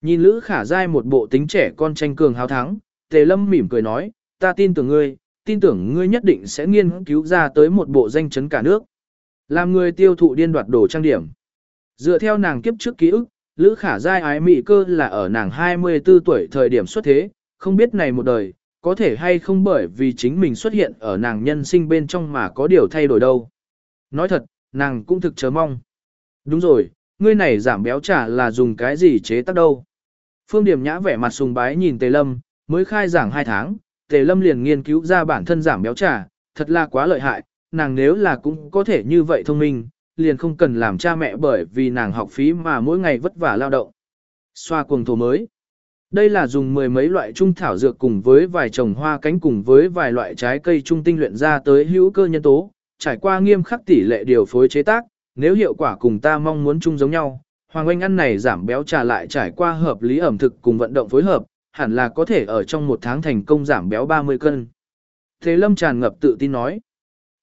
Nhìn Lữ khả dai một bộ tính trẻ con tranh cường hào thắng, tề lâm mỉm cười nói, ta tin tưởng ngươi, tin tưởng ngươi nhất định sẽ nghiên cứu ra tới một bộ danh chấn cả nước. Làm người tiêu thụ điên đoạt đồ trang điểm. Dựa theo nàng kiếp trước ký ức, Lữ Khả Giai ái mị cơ là ở nàng 24 tuổi thời điểm xuất thế, không biết này một đời, có thể hay không bởi vì chính mình xuất hiện ở nàng nhân sinh bên trong mà có điều thay đổi đâu. Nói thật, nàng cũng thực chờ mong. Đúng rồi, ngươi này giảm béo trả là dùng cái gì chế tác đâu. Phương Điểm Nhã vẻ mặt sùng bái nhìn Tề Lâm, mới khai giảng 2 tháng, Tề Lâm liền nghiên cứu ra bản thân giảm béo trả, thật là quá lợi hại, nàng nếu là cũng có thể như vậy thông minh, liền không cần làm cha mẹ bởi vì nàng học phí mà mỗi ngày vất vả lao động. Xoa cuồng thổ mới. Đây là dùng mười mấy loại trung thảo dược cùng với vài trồng hoa cánh cùng với vài loại trái cây trung tinh luyện ra tới hữu cơ nhân tố, trải qua nghiêm khắc tỷ lệ điều phối chế tác, nếu hiệu quả cùng ta mong muốn chung giống nhau, Hoàng Anh ăn này giảm béo trà lại trải qua hợp lý ẩm thực cùng vận động phối hợp, hẳn là có thể ở trong một tháng thành công giảm béo 30 cân. Thế Lâm tràn ngập tự tin nói.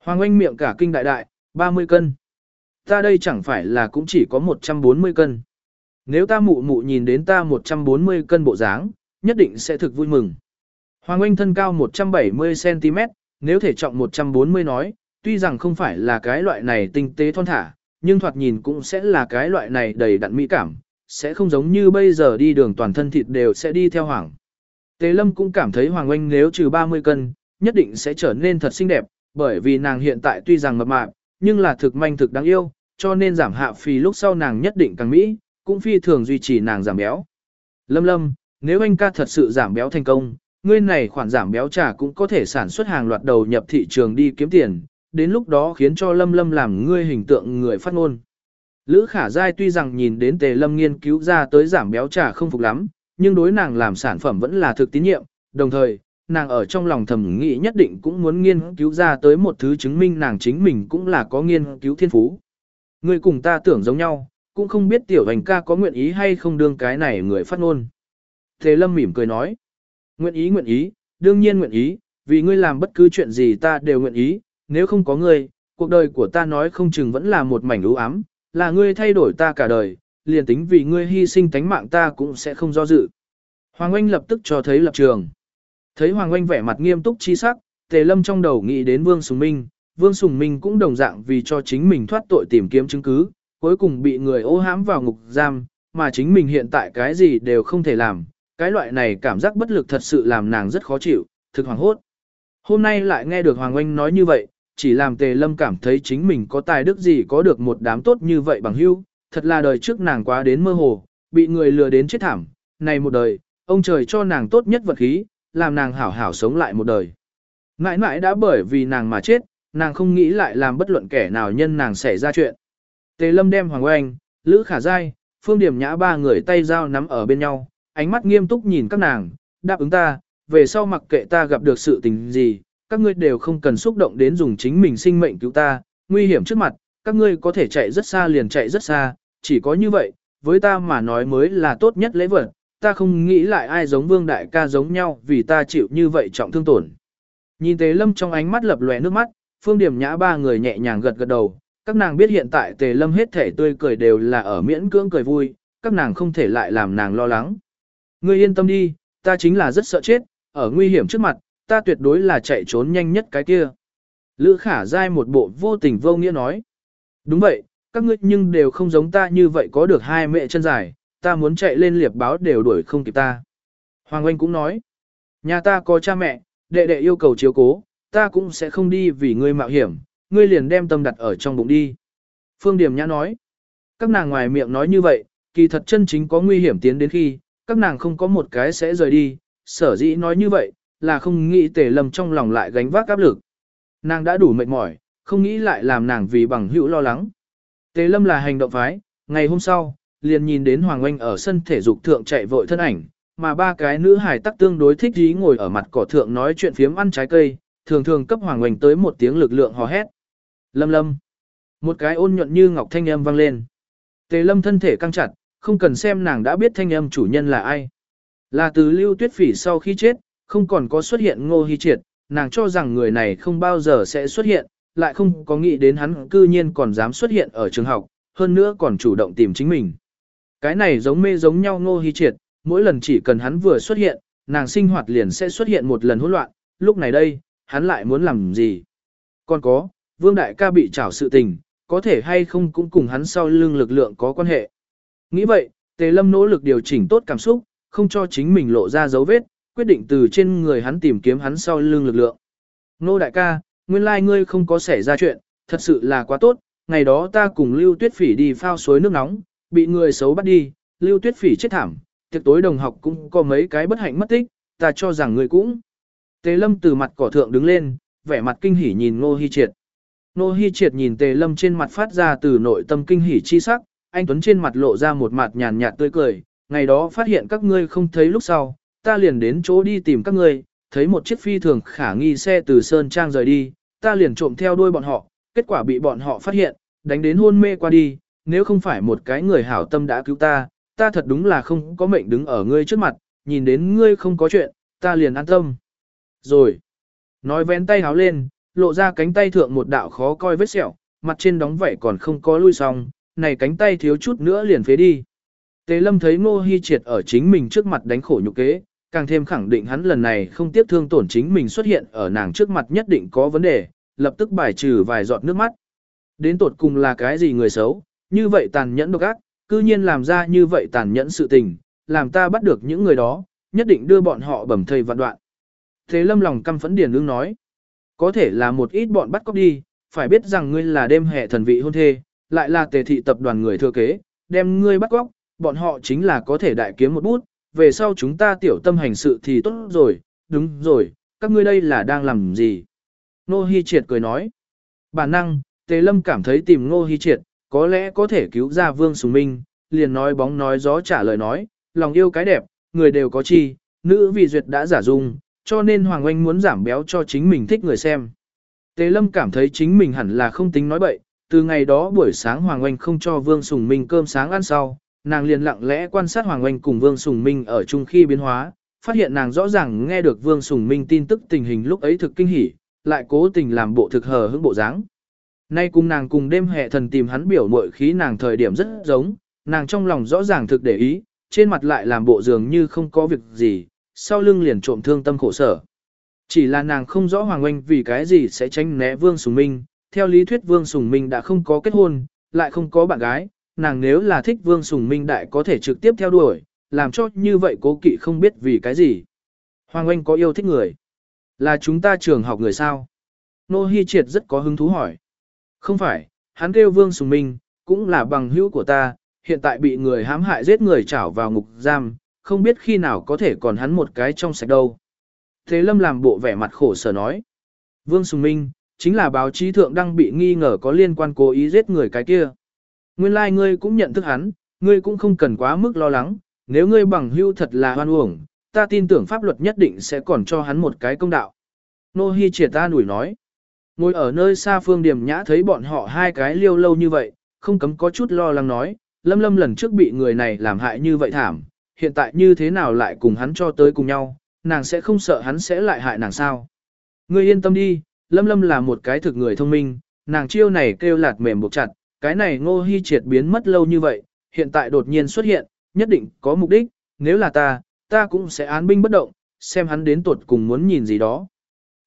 Hoàng Anh miệng cả kinh đại đại, 30 cân. Ta đây chẳng phải là cũng chỉ có 140 cân. Nếu ta mụ mụ nhìn đến ta 140 cân bộ dáng, nhất định sẽ thực vui mừng. Hoàng Anh thân cao 170cm, nếu thể trọng 140 nói, tuy rằng không phải là cái loại này tinh tế thon thả, nhưng thoạt nhìn cũng sẽ là cái loại này đầy đặn mỹ cảm, sẽ không giống như bây giờ đi đường toàn thân thịt đều sẽ đi theo Hoàng. Tế Lâm cũng cảm thấy Hoàng Anh nếu trừ 30 cân, nhất định sẽ trở nên thật xinh đẹp, bởi vì nàng hiện tại tuy rằng mập mạp, nhưng là thực manh thực đáng yêu, cho nên giảm hạ phì lúc sau nàng nhất định càng mỹ, cũng phi thường duy trì nàng giảm béo. Lâm lâm, nếu anh ca thật sự giảm béo thành công, ngươi này khoản giảm béo trà cũng có thể sản xuất hàng loạt đầu nhập thị trường đi kiếm tiền, đến lúc đó khiến cho lâm lâm làm ngươi hình tượng người phát ngôn. Lữ khả giai tuy rằng nhìn đến tề lâm nghiên cứu ra tới giảm béo trà không phục lắm, nhưng đối nàng làm sản phẩm vẫn là thực tín nhiệm, đồng thời, nàng ở trong lòng thầm nghĩ nhất định cũng muốn nghiên cứu ra tới một thứ chứng minh nàng chính mình cũng là có nghiên cứu thiên phú. Ngươi cùng ta tưởng giống nhau, cũng không biết tiểu hành ca có nguyện ý hay không đương cái này người phát ngôn. Thế lâm mỉm cười nói, nguyện ý nguyện ý, đương nhiên nguyện ý, vì ngươi làm bất cứ chuyện gì ta đều nguyện ý, nếu không có ngươi, cuộc đời của ta nói không chừng vẫn là một mảnh ưu ám, là ngươi thay đổi ta cả đời, liền tính vì ngươi hy sinh tánh mạng ta cũng sẽ không do dự. Hoàng Anh lập tức cho thấy lập trường. Thấy Hoàng Oanh vẻ mặt nghiêm túc chi sắc, Tề Lâm trong đầu nghĩ đến Vương Sùng Minh, Vương Sùng Minh cũng đồng dạng vì cho chính mình thoát tội tìm kiếm chứng cứ, cuối cùng bị người ô hãm vào ngục giam, mà chính mình hiện tại cái gì đều không thể làm, cái loại này cảm giác bất lực thật sự làm nàng rất khó chịu, thực hoàng hốt. Hôm nay lại nghe được Hoàng Oanh nói như vậy, chỉ làm Tề Lâm cảm thấy chính mình có tài đức gì có được một đám tốt như vậy bằng hữu, thật là đời trước nàng quá đến mơ hồ, bị người lừa đến chết thảm, này một đời, ông trời cho nàng tốt nhất vật khí, làm nàng hảo hảo sống lại một đời. Ngãi ngãi đã bởi vì nàng mà chết, nàng không nghĩ lại làm bất luận kẻ nào nhân nàng xảy ra chuyện. Tề Lâm đem Hoàng Oanh, Lữ Khả Giai, Phương Điểm Nhã ba người tay dao nắm ở bên nhau, ánh mắt nghiêm túc nhìn các nàng, đáp ứng ta, về sau mặc kệ ta gặp được sự tình gì, các ngươi đều không cần xúc động đến dùng chính mình sinh mệnh cứu ta, nguy hiểm trước mặt, các ngươi có thể chạy rất xa liền chạy rất xa, chỉ có như vậy, với ta mà nói mới là tốt nhất lễ vật, ta không nghĩ lại ai giống vương đại ca giống nhau vì ta chịu như vậy trọng thương tổn. Nhìn Tề Lâm trong ánh mắt lập lòe nước mắt, Phương Điểm Nhã ba người nhẹ nhàng gật gật đầu, các nàng biết hiện tại Tề Lâm hết thể tươi cười đều là ở miễn cưỡng cười vui, các nàng không thể lại làm nàng lo lắng. Ngươi yên tâm đi, ta chính là rất sợ chết, ở nguy hiểm trước mặt, ta tuyệt đối là chạy trốn nhanh nhất cái kia. Lữ khả dai một bộ vô tình vô nghĩa nói. Đúng vậy, các ngươi nhưng đều không giống ta như vậy có được hai mẹ chân dài, ta muốn chạy lên liệp báo đều đuổi không kịp ta. Hoàng Anh cũng nói, nhà ta có cha mẹ, đệ đệ yêu cầu chiếu cố, ta cũng sẽ không đi vì ngươi mạo hiểm, ngươi liền đem tâm đặt ở trong bụng đi. Phương Điểm Nhã nói, các nàng ngoài miệng nói như vậy, kỳ thật chân chính có nguy hiểm tiến đến khi, các nàng không có một cái sẽ rời đi, sở dĩ nói như vậy, là không nghĩ tề lâm trong lòng lại gánh vác áp lực. Nàng đã đủ mệt mỏi, không nghĩ lại làm nàng vì bằng hữu lo lắng. Tề lâm là hành động phái, ngày hôm sau, liền nhìn đến Hoàng Oanh ở sân thể dục thượng chạy vội thân ảnh, mà ba cái nữ hải tắc tương đối thích ý ngồi ở mặt cỏ thượng nói chuyện phiếm ăn trái cây, thường thường cấp Hoàng Oanh tới một tiếng lực lượng hò hét. Lâm lâm. Một cái ôn nhuận như ngọc thanh âm vang lên. Tề lâm thân thể căng chặt, không cần xem nàng đã biết thanh âm chủ nhân là ai. Là từ lưu tuyết phỉ sau khi chết, không còn có xuất hiện ngô hy triệt, nàng cho rằng người này không bao giờ sẽ xuất hiện, lại không có nghĩ đến hắn cư nhiên còn dám xuất hiện ở trường học, hơn nữa còn chủ động tìm chính mình. Cái này giống mê giống nhau ngô Hi triệt, mỗi lần chỉ cần hắn vừa xuất hiện, nàng sinh hoạt liền sẽ xuất hiện một lần hỗn loạn, lúc này đây, hắn lại muốn làm gì? Còn có, vương đại ca bị trảo sự tình, có thể hay không cũng cùng hắn sau lưng lực lượng có quan hệ. Nghĩ vậy, Tề Lâm nỗ lực điều chỉnh tốt cảm xúc, không cho chính mình lộ ra dấu vết, quyết định từ trên người hắn tìm kiếm hắn sau lưng lực lượng. Nô đại ca, nguyên lai ngươi không có xảy ra chuyện, thật sự là quá tốt, ngày đó ta cùng Lưu Tuyết Phỉ đi phao suối nước nóng, bị người xấu bắt đi, Lưu Tuyết Phỉ chết thảm, tiệc tối đồng học cũng có mấy cái bất hạnh mất tích, ta cho rằng người cũng. Tề Lâm từ mặt cỏ thượng đứng lên, vẻ mặt kinh hỉ nhìn Ngô Hi Triệt. Ngô Hi Triệt nhìn Tề Lâm trên mặt phát ra từ nội tâm kinh hỉ chi sắc, anh Tuấn trên mặt lộ ra một mặt nhàn nhạt tươi cười, ngày đó phát hiện các ngươi không thấy lúc sau, ta liền đến chỗ đi tìm các ngươi, thấy một chiếc phi thường khả nghi xe từ Sơn Trang rời đi, ta liền trộm theo đuôi bọn họ, kết quả bị bọn họ phát hiện, đánh đến hôn mê qua đi, nếu không phải một cái người hảo tâm đã cứu ta, ta thật đúng là không có mệnh đứng ở ngươi trước mặt, nhìn đến ngươi không có chuyện, ta liền an tâm. Rồi, nói vén tay háo lên, lộ ra cánh tay thượng một đạo khó coi vết sẹo, mặt trên đóng vảy còn không có lui xong, này cánh tay thiếu chút nữa liền phế đi. Tế lâm thấy ngô hy triệt ở chính mình trước mặt đánh khổ nhục kế, càng thêm khẳng định hắn lần này không tiếp thương tổn chính mình xuất hiện ở nàng trước mặt nhất định có vấn đề, lập tức bài trừ vài giọt nước mắt. Đến tột cùng là cái gì người xấu, như vậy tàn nhẫn độc ác, cư nhiên làm ra như vậy tàn nhẫn sự tình, làm ta bắt được những người đó, nhất định đưa bọn họ bầm thây vạn đoạn. Thế lâm lòng căm phẫn điền ương nói, có thể là một ít bọn bắt cóc đi, phải biết rằng ngươi là đêm hệ thần vị hôn thê, lại là tề thị tập đoàn người thừa kế, đem ngươi bắt cóc, bọn họ chính là có thể đại kiếm một bút, về sau chúng ta tiểu tâm hành sự thì tốt rồi, đúng rồi, các ngươi đây là đang làm gì? Nô Hi Triệt cười nói, bản năng, Tề Lâm cảm thấy tìm Nô Hi Triệt, có lẽ có thể cứu ra Vương Sùng Minh, liền nói bóng nói gió trả lời nói, lòng yêu cái đẹp, người đều có chi, nữ vì duyệt đã giả dung, cho nên Hoàng Oanh muốn giảm béo cho chính mình thích người xem. Tề Lâm cảm thấy chính mình hẳn là không tính nói bậy, Từ ngày đó buổi sáng Hoàng Oanh không cho Vương Sùng Minh cơm sáng ăn sau, nàng liền lặng lẽ quan sát Hoàng Oanh cùng Vương Sùng Minh ở chung khi biến hóa, phát hiện nàng rõ ràng nghe được Vương Sùng Minh tin tức tình hình lúc ấy thực kinh hỉ, lại cố tình làm bộ thực hờ hững bộ dáng. Nay cùng nàng cùng đêm hệ thần tìm hắn biểu mội khí nàng thời điểm rất giống, nàng trong lòng rõ ràng thực để ý, trên mặt lại làm bộ dường như không có việc gì, sau lưng liền trộm thương tâm khổ sở. Chỉ là nàng không rõ Hoàng Oanh vì cái gì sẽ tránh né Vương Sùng Minh, theo lý thuyết Vương Sùng Minh đã không có kết hôn, lại không có bạn gái, nàng nếu là thích Vương Sùng Minh đại có thể trực tiếp theo đuổi, làm cho như vậy cố kỵ không biết vì cái gì. Hoàng Oanh có yêu thích người. Là chúng ta trường học người sao? Nô Hi Triệt rất có hứng thú hỏi. Không phải, hắn kêu Vương Sùng Minh, cũng là bằng hữu của ta, hiện tại bị người hãm hại giết người trảo vào ngục giam, không biết khi nào có thể còn hắn một cái trong sạch đâu. Thế Lâm làm bộ vẻ mặt khổ sở nói. Vương Sùng Minh, chính là báo chí thượng đang bị nghi ngờ có liên quan cố ý giết người cái kia. Nguyên lai like ngươi cũng nhận thức hắn, ngươi cũng không cần quá mức lo lắng, nếu ngươi bằng hưu thật là hoan uổng, ta tin tưởng pháp luật nhất định sẽ còn cho hắn một cái công đạo. Nô Hi triệt ta nủi nói. Ngồi ở nơi xa phương điểm nhã thấy bọn họ hai cái liêu lâu như vậy, không cấm có chút lo lắng nói, lâm lâm lần trước bị người này làm hại như vậy thảm, hiện tại như thế nào lại cùng hắn cho tới cùng nhau, nàng sẽ không sợ hắn sẽ lại hại nàng sao. Ngươi yên tâm đi, lâm lâm là một cái thực người thông minh, nàng chiêu này kêu lạt mềm buộc chặt, cái này ngô hy triệt biến mất lâu như vậy, hiện tại đột nhiên xuất hiện, nhất định có mục đích, nếu là ta, ta cũng sẽ án binh bất động, xem hắn đến tuột cùng muốn nhìn gì đó.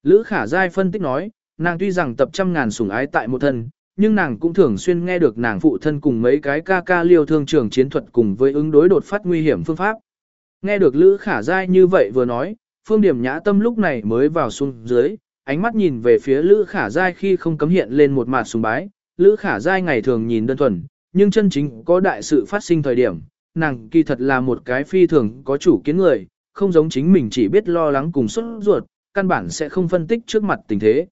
Lữ khả giai phân tích nói, nàng tuy rằng tập trăm ngàn sủng ái tại một thân, nhưng nàng cũng thường xuyên nghe được nàng phụ thân cùng mấy cái ca ca liêu thương trường chiến thuật cùng với ứng đối đột phát nguy hiểm phương pháp. Nghe được Lữ Khả Giai như vậy vừa nói, Phương Điểm Nhã Tâm lúc này mới vào xuống dưới, ánh mắt nhìn về phía Lữ Khả Giai khi không cấm hiện lên một mặt sùng bái. Lữ Khả Giai ngày thường nhìn đơn thuần, nhưng chân chính có đại sự phát sinh thời điểm, nàng kỳ thật là một cái phi thường có chủ kiến người, không giống chính mình chỉ biết lo lắng cùng xuất ruột, căn bản sẽ không phân tích trước mặt tình thế.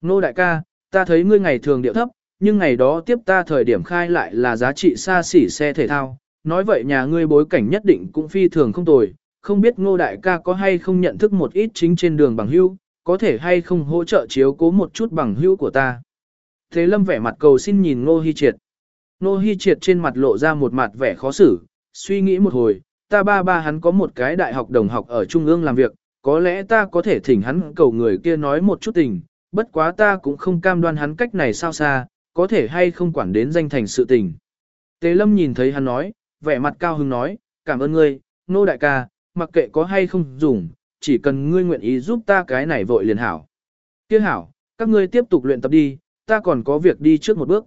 Nô đại ca, ta thấy ngươi ngày thường điệu thấp, nhưng ngày đó tiếp ta thời điểm khai lại là giá trị xa xỉ xe thể thao, nói vậy nhà ngươi bối cảnh nhất định cũng phi thường không tồi, không biết ngô đại ca có hay không nhận thức một ít chính trên đường bằng hữu, có thể hay không hỗ trợ chiếu cố một chút bằng hữu của ta. Thế lâm vẻ mặt cầu xin nhìn ngô hy triệt. Ngô hy triệt trên mặt lộ ra một mặt vẻ khó xử, suy nghĩ một hồi, ta ba ba hắn có một cái đại học đồng học ở Trung ương làm việc, có lẽ ta có thể thỉnh hắn cầu người kia nói một chút tình, bất quá ta cũng không cam đoan hắn cách này sao xa, có thể hay không quản đến danh thành sự tình. Tế lâm nhìn thấy hắn nói, vẻ mặt cao hứng nói, cảm ơn ngươi, nô đại ca, mặc kệ có hay không dùng, chỉ cần ngươi nguyện ý giúp ta cái này vội liền hảo. Kia hảo, các ngươi tiếp tục luyện tập đi, ta còn có việc đi trước một bước.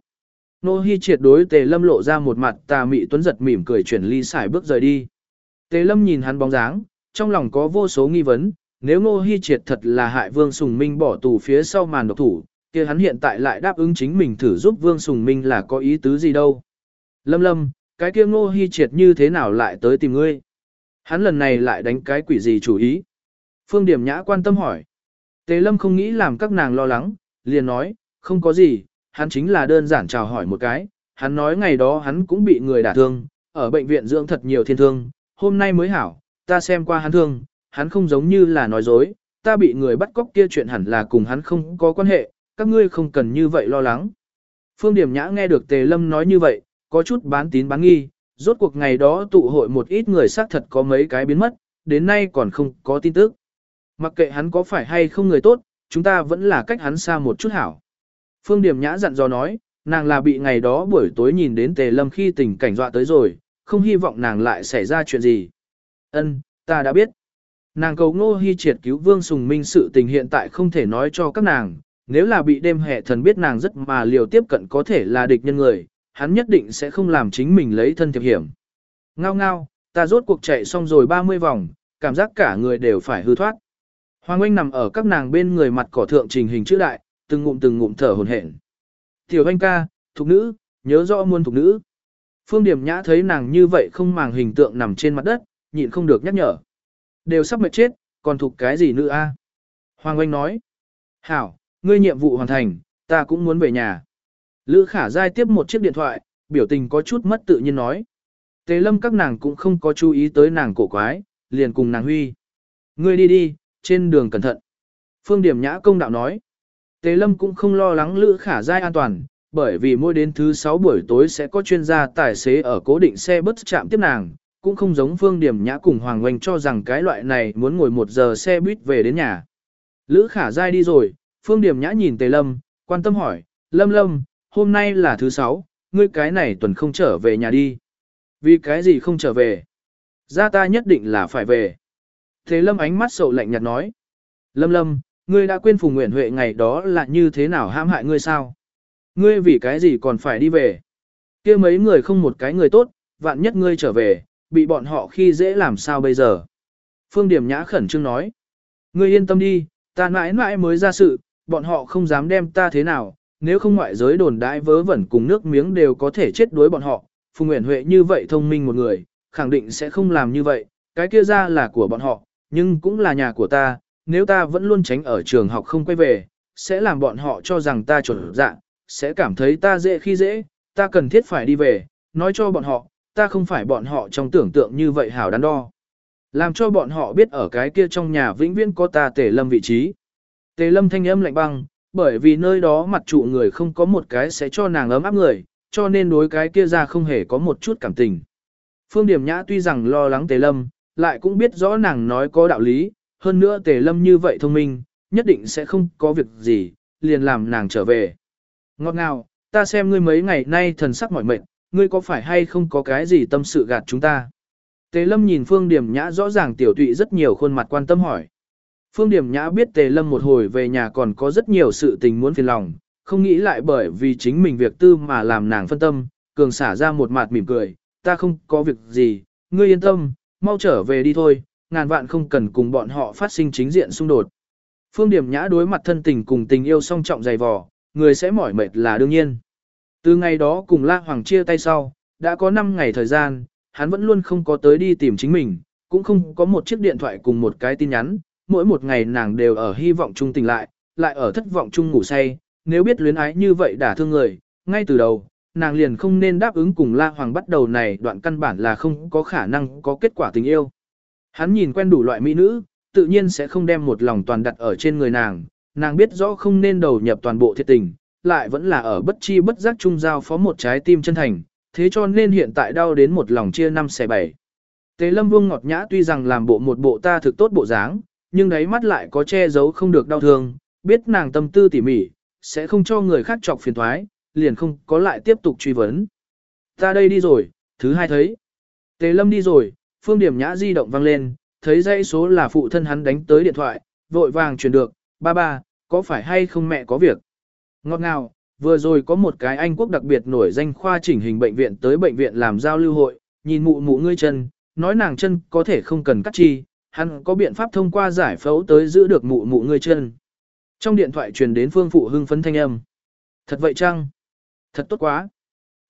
Nô Hi triệt đối Tề Lâm lộ ra một mặt tà mị tuấn giật mỉm cười chuyển ly xài bước rời đi. Tề Lâm nhìn hắn bóng dáng, trong lòng có vô số nghi vấn, nếu Ngô Hi triệt thật là hại Vương Sùng Minh bỏ tù phía sau màn độc thủ, kia hắn hiện tại lại đáp ứng chính mình thử giúp Vương Sùng Minh là có ý tứ gì đâu. Lâm Lâm, cái kia ngô Hi triệt như thế nào lại tới tìm ngươi? Hắn lần này lại đánh cái quỷ gì chủ ý? Phương Điểm Nhã quan tâm hỏi. Tề Lâm không nghĩ làm các nàng lo lắng, liền nói, không có gì, hắn chính là đơn giản chào hỏi một cái. Hắn nói ngày đó hắn cũng bị người đả thương, ở bệnh viện dưỡng thật nhiều thiên thương, hôm nay mới hảo, ta xem qua hắn thương, hắn không giống như là nói dối, ta bị người bắt cóc kia chuyện hẳn là cùng hắn không có quan hệ, các ngươi không cần như vậy lo lắng. Phương Điểm Nhã nghe được Tề Lâm nói như vậy, có chút bán tín bán nghi, rốt cuộc ngày đó tụ hội một ít người xác thật có mấy cái biến mất, đến nay còn không có tin tức. Mặc kệ hắn có phải hay không người tốt, chúng ta vẫn là cách hắn xa một chút hảo. Phương Điểm Nhã dặn dò nói, nàng là bị ngày đó buổi tối nhìn đến Tề Lâm khi tình cảnh dọa tới rồi, không hy vọng nàng lại xảy ra chuyện gì. Ân, ta đã biết. Nàng cầu ngô Hi triệt cứu Vương Sùng Minh sự tình hiện tại không thể nói cho các nàng, nếu là bị đêm hệ thần biết nàng rất mà liều tiếp cận có thể là địch nhân người, hắn nhất định sẽ không làm chính mình lấy thân thiệp hiểm. Ngao ngao, ta rốt cuộc chạy xong rồi 30 vòng, cảm giác cả người đều phải hư thoát. Hoàng Anh nằm ở các nàng bên người mặt cỏ thượng trình hình chữ đại, từng ngụm từng ngụm thở hổn hển. Tiểu anh ca, thục nữ, nhớ rõ muôn thục nữ. Phương Điểm Nhã thấy nàng như vậy không màng hình tượng nằm trên mặt đất, nhịn không được nhắc nhở. Đều sắp mệt chết, còn thuộc cái gì nữa a? Hoàng Anh nói. Hảo, ngươi nhiệm vụ hoàn thành, ta cũng muốn về nhà. Lữ khả giai tiếp một chiếc điện thoại, biểu tình có chút mất tự nhiên nói. Tế lâm các nàng cũng không có chú ý tới nàng cổ quái, liền cùng nàng huy. Ngươi đi đi, trên đường cẩn thận. Phương điểm nhã công đạo nói. Tế lâm cũng không lo lắng lữ khả giai an toàn, bởi vì mỗi đến thứ 6 buổi tối sẽ có chuyên gia tài xế ở cố định xe bus chạm tiếp nàng, cũng không giống Phương Điểm Nhã cùng Hoàng Oanh cho rằng cái loại này muốn ngồi một giờ xe buýt về đến nhà. Lữ Khả Giai đi rồi, Phương Điểm Nhã nhìn Tề Lâm, quan tâm hỏi, Lâm Lâm, hôm nay là thứ sáu ngươi cái này tuần không trở về nhà đi. Vì cái gì không trở về? Ra ta nhất định là phải về. Thế Lâm ánh mắt sầu lạnh nhạt nói. Lâm Lâm, ngươi đã quên Phùng Nguyễn Huệ ngày đó là như thế nào hãm hại ngươi sao? Ngươi vì cái gì còn phải đi về? kia mấy người không một cái người tốt, vạn nhất ngươi trở về, bị bọn họ khi dễ làm sao bây giờ? Phương Điểm Nhã khẩn trương nói. Ngươi yên tâm đi, ta mãi mãi mới ra sự, bọn họ không dám đem ta thế nào, nếu không ngoại giới đồn đãi vớ vẩn cùng nước miếng đều có thể chết đuối bọn họ. Phùng Nguyễn Huệ như vậy thông minh một người, khẳng định sẽ không làm như vậy, cái kia ra là của bọn họ, nhưng cũng là nhà của ta, nếu ta vẫn luôn tránh ở trường học không quay về, sẽ làm bọn họ cho rằng ta chuẩn dạng, sẽ cảm thấy ta dễ khi dễ, ta cần thiết phải đi về, nói cho bọn họ, ta không phải bọn họ trong tưởng tượng như vậy hảo đắn đo. Làm cho bọn họ biết ở cái kia trong nhà vĩnh viễn có ta tề lâm vị trí. Tề lâm thanh âm lạnh băng, bởi vì nơi đó mặt trụ người không có một cái sẽ cho nàng ấm áp người, cho nên đối cái kia ra không hề có một chút cảm tình. Phương Điểm Nhã tuy rằng lo lắng Tề Lâm, lại cũng biết rõ nàng nói có đạo lý, hơn nữa Tề Lâm như vậy thông minh, nhất định sẽ không có việc gì, liền làm nàng trở về. Ngọt ngào, ta xem ngươi mấy ngày nay thần sắc mỏi mệt, ngươi có phải hay không có cái gì tâm sự gạt chúng ta? Tề Lâm nhìn Phương Điểm Nhã rõ ràng tiểu tụy rất nhiều khuôn mặt quan tâm hỏi. Phương Điểm Nhã biết Tề Lâm một hồi về nhà còn có rất nhiều sự tình muốn phiền lòng, không nghĩ lại bởi vì chính mình việc tư mà làm nàng phân tâm, cường xả ra một mặt mỉm cười, ta không có việc gì, ngươi yên tâm, mau trở về đi thôi, ngàn vạn không cần cùng bọn họ phát sinh chính diện xung đột. Phương Điểm Nhã đối mặt thân tình cùng tình yêu song trọng dày vò, người sẽ mỏi mệt là đương nhiên. Từ ngày đó cùng La Hoàng chia tay sau, đã có 5 ngày thời gian, hắn vẫn luôn không có tới đi tìm chính mình, cũng không có một chiếc điện thoại cùng một cái tin nhắn, mỗi một ngày nàng đều ở hy vọng chung tỉnh lại, lại ở thất vọng chung ngủ say, nếu biết luyến ái như vậy đả thương người, ngay từ đầu, nàng liền không nên đáp ứng cùng La Hoàng bắt đầu này đoạn căn bản là không có khả năng có kết quả tình yêu. Hắn nhìn quen đủ loại mỹ nữ, tự nhiên sẽ không đem một lòng toàn đặt ở trên người nàng, nàng biết rõ không nên đầu nhập toàn bộ thiệt tình, lại vẫn là ở bất chi bất giác trung giao phó một trái tim chân thành, thế cho nên hiện tại đau đến một lòng chia năm xẻ bảy. Tế lâm vương ngọt nhã tuy rằng làm bộ một bộ ta thực tốt bộ dáng, nhưng đáy mắt lại có che giấu không được đau thương, biết nàng tâm tư tỉ mỉ, sẽ không cho người khác chọc phiền thoái, liền không có lại tiếp tục truy vấn. Ta đây đi rồi, thứ hai thấy. Tề lâm đi rồi, phương điểm nhã di động vang lên, thấy dãy số là phụ thân hắn đánh tới điện thoại, vội vàng truyền được, ba ba, có phải hay không mẹ có việc. Ngọt ngào, vừa rồi có một cái Anh quốc đặc biệt nổi danh khoa chỉnh hình bệnh viện tới bệnh viện làm giao lưu hội, nhìn mụ mụ ngươi chân, nói nàng chân có thể không cần cắt chi, hắn có biện pháp thông qua giải phẫu tới giữ được mụ mụ ngươi chân. Trong điện thoại truyền đến phương phụ hưng phấn thanh âm. Thật vậy chăng? Thật tốt quá.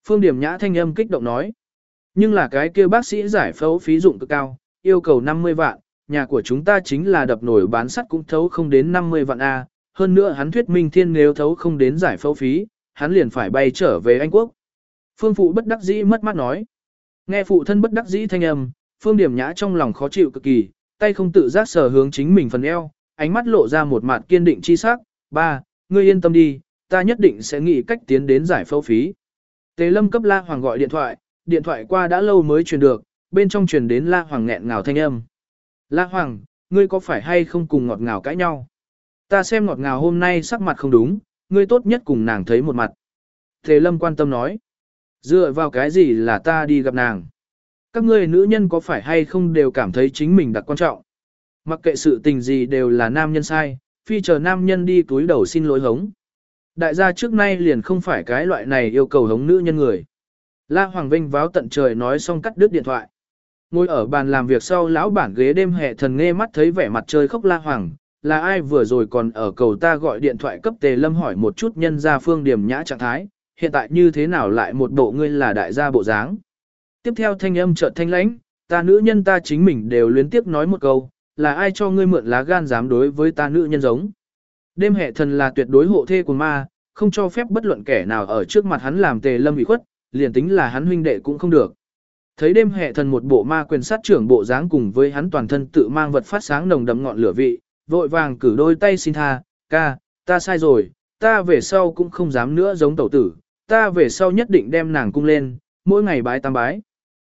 Phương điểm nhã thanh âm kích động nói. Nhưng là cái kia bác sĩ giải phẫu phí dụng cực cao, yêu cầu 50 vạn, nhà của chúng ta chính là đập nổi bán sắt cũng thấu không đến 50 vạn A, hơn nữa hắn thuyết minh thiên nếu thấu không đến giải phẫu phí, hắn liền phải bay trở về Anh Quốc. Phương phụ bất đắc dĩ mất mắt nói. Nghe phụ thân bất đắc dĩ thanh âm, phương điểm nhã trong lòng khó chịu cực kỳ, tay không tự giác sờ hướng chính mình phần eo, ánh mắt lộ ra một mặt kiên định chi sắc, ba, ngươi yên tâm đi, ta nhất định sẽ nghĩ cách tiến đến giải phẫu phí. Tề lâm cấp La Hoàng gọi điện thoại, điện thoại qua đã lâu mới truyền được, bên trong truyền đến La Hoàng nghẹn ngào thanh âm. La Hoàng, ngươi có phải hay không cùng ngọt ngào cãi nhau? Ta xem ngọt ngào hôm nay sắc mặt không đúng, ngươi tốt nhất cùng nàng thấy một mặt. Thế lâm quan tâm nói. Dựa vào cái gì là ta đi gặp nàng? Các ngươi nữ nhân có phải hay không đều cảm thấy chính mình đặc quan trọng? Mặc kệ sự tình gì đều là nam nhân sai, phi chờ nam nhân đi túi đầu xin lỗi hống. Đại gia trước nay liền không phải cái loại này yêu cầu hống nữ nhân người. La Hoàng Vinh váo tận trời nói xong cắt đứt điện thoại. Ngồi ở bàn làm việc sau lão bản ghế đêm hè thần nghe mắt thấy vẻ mặt chơi khóc La Hoàng, là ai vừa rồi còn ở cầu ta gọi điện thoại cấp tề lâm hỏi một chút nhân gia phương điểm nhã trạng thái, hiện tại như thế nào lại một bộ ngươi là đại gia bộ dáng. Tiếp theo thanh âm chợt thanh lãnh, ta nữ nhân ta chính mình đều luyến tiếp nói một câu, là ai cho ngươi mượn lá gan dám đối với ta nữ nhân giống. Đêm hệ thần là tuyệt đối hộ thê của ma, không cho phép bất luận kẻ nào ở trước mặt hắn làm tề lâm bị khuất, liền tính là hắn huynh đệ cũng không được. Thấy đêm hệ thần một bộ ma quyền sát trưởng bộ dáng cùng với hắn toàn thân tự mang vật phát sáng nồng đậm ngọn lửa vị, vội vàng cử đôi tay xin tha, ca, ta sai rồi, ta về sau cũng không dám nữa giống tẩu tử, ta về sau nhất định đem nàng cung lên, mỗi ngày bái tam bái.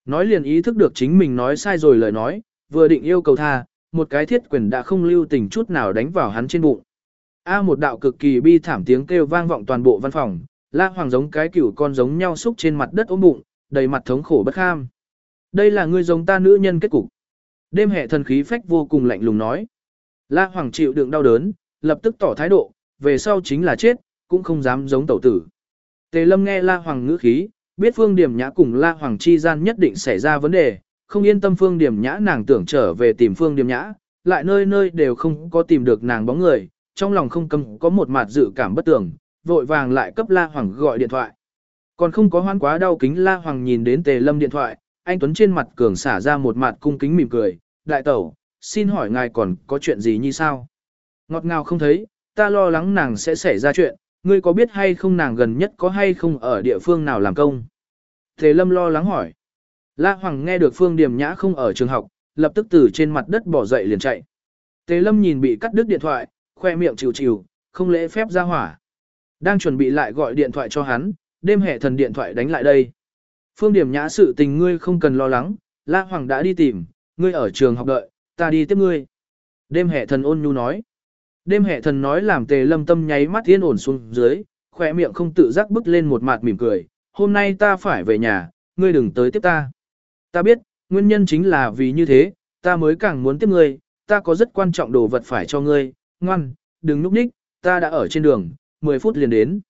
Nói liền ý thức được chính mình nói sai rồi lời nói, vừa định yêu cầu tha, một cái thiết quyền đã không lưu tình chút nào đánh vào hắn trên bụng. A một đạo cực kỳ bi thảm tiếng kêu vang vọng toàn bộ văn phòng, La Hoàng giống cái cửu con giống nhau xúc trên mặt đất ôm bụng, đầy mặt thống khổ bất kham. Đây là ngươi giống ta nữ nhân kết cục. Đêm hệ thần khí phách vô cùng lạnh lùng nói. La Hoàng chịu đựng đau đớn, lập tức tỏ thái độ, về sau chính là chết, cũng không dám giống tẩu tử. Tề Lâm nghe La Hoàng ngữ khí, biết Phương Điểm Nhã cùng La Hoàng chi gian nhất định xảy ra vấn đề, không yên tâm Phương Điểm Nhã nàng tưởng trở về tìm Phương Điểm Nhã, lại nơi nơi đều không có tìm được nàng bóng người, trong lòng không cầm có một mặt dự cảm bất tường, vội vàng lại cấp La Hoàng gọi điện thoại. Còn không có hoan quá đau kính La Hoàng nhìn đến Tề Lâm điện thoại, anh Tuấn trên mặt cường xả ra một mặt cung kính mỉm cười, đại tẩu, xin hỏi ngài còn có chuyện gì như sao? Ngọt ngào không thấy, ta lo lắng nàng sẽ xảy ra chuyện, ngươi có biết hay không nàng gần nhất có hay không ở địa phương nào làm công? thế Lâm lo lắng hỏi. La Hoàng nghe được Phương Điềm Nhã không ở trường học, lập tức từ trên mặt đất bỏ dậy liền chạy. Tề Lâm nhìn bị cắt đứt điện thoại, khoe miệng chịu chịu, không lễ phép ra hỏa. Đang chuẩn bị lại gọi điện thoại cho hắn, đêm hệ thần điện thoại đánh lại đây. Phương điểm nhã sự tình ngươi không cần lo lắng, La Hoàng đã đi tìm, ngươi ở trường học đợi, ta đi tiếp ngươi. Đêm hệ thần ôn nhu nói. Đêm hệ thần nói làm tề lâm tâm nháy mắt yên ổn xuống dưới, khỏe miệng không tự giác bứt lên một mặt mỉm cười. Hôm nay ta phải về nhà, ngươi đừng tới tiếp ta. Ta biết, nguyên nhân chính là vì như thế, ta mới càng muốn tiếp ngươi, ta có rất quan trọng đồ vật phải cho ngươi, ngoan, đừng núp ních, ta đã ở trên đường, 10 phút liền đến.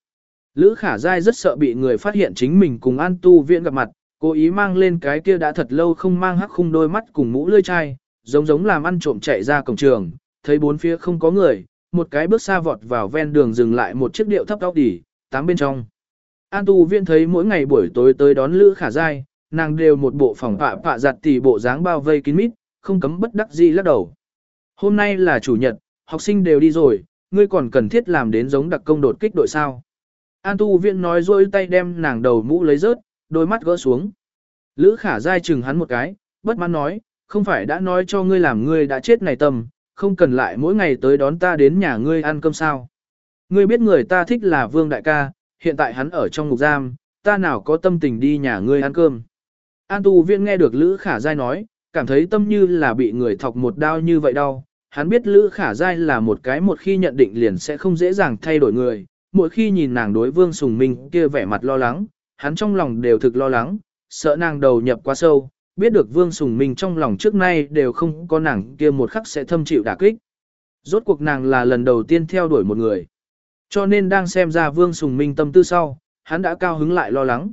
Lữ khả dai rất sợ bị người phát hiện chính mình cùng An Tu Viễn gặp mặt, cố ý mang lên cái kia đã thật lâu không mang hắc khung đôi mắt cùng mũ lưỡi chai, giống giống làm ăn trộm chạy ra cổng trường, thấy bốn phía không có người, một cái bước xa vọt vào ven đường dừng lại một chiếc điệu thấp tóc đỉ, tám bên trong. An Tu Viên thấy mỗi ngày buổi tối tới đón Lữ khả dai, nàng đều một bộ phòng pạ pạ giặt tỉ bộ dáng bao vây kín mít, không cấm bất đắc dĩ lắc đầu. Hôm nay là chủ nhật, học sinh đều đi rồi, ngươi còn cần thiết làm đến giống đặc công đột kích đội sao. An tu viện nói rôi tay đem nàng đầu mũ lấy rớt, đôi mắt gỡ xuống. Lữ khả dai chừng hắn một cái, bất mãn nói, không phải đã nói cho ngươi làm ngươi đã chết này tâm, không cần lại mỗi ngày tới đón ta đến nhà ngươi ăn cơm sao. Ngươi biết người ta thích là vương đại ca, hiện tại hắn ở trong ngục giam, ta nào có tâm tình đi nhà ngươi ăn cơm. An tu viện nghe được Lữ khả Giai nói, cảm thấy tâm như là bị người thọc một đau như vậy đau, hắn biết Lữ Khả Giai là một cái một khi nhận định liền sẽ không dễ dàng thay đổi người, mỗi khi nhìn nàng đối Vương Sùng Minh kia vẻ mặt lo lắng, hắn trong lòng đều thực lo lắng, sợ nàng đầu nhập quá sâu, biết được Vương Sùng Minh trong lòng trước nay đều không có nàng kia một khắc sẽ thâm chịu đả kích. Rốt cuộc nàng là lần đầu tiên theo đuổi một người. Cho nên đang xem ra Vương Sùng Minh tâm tư sau, hắn đã cao hứng lại lo lắng.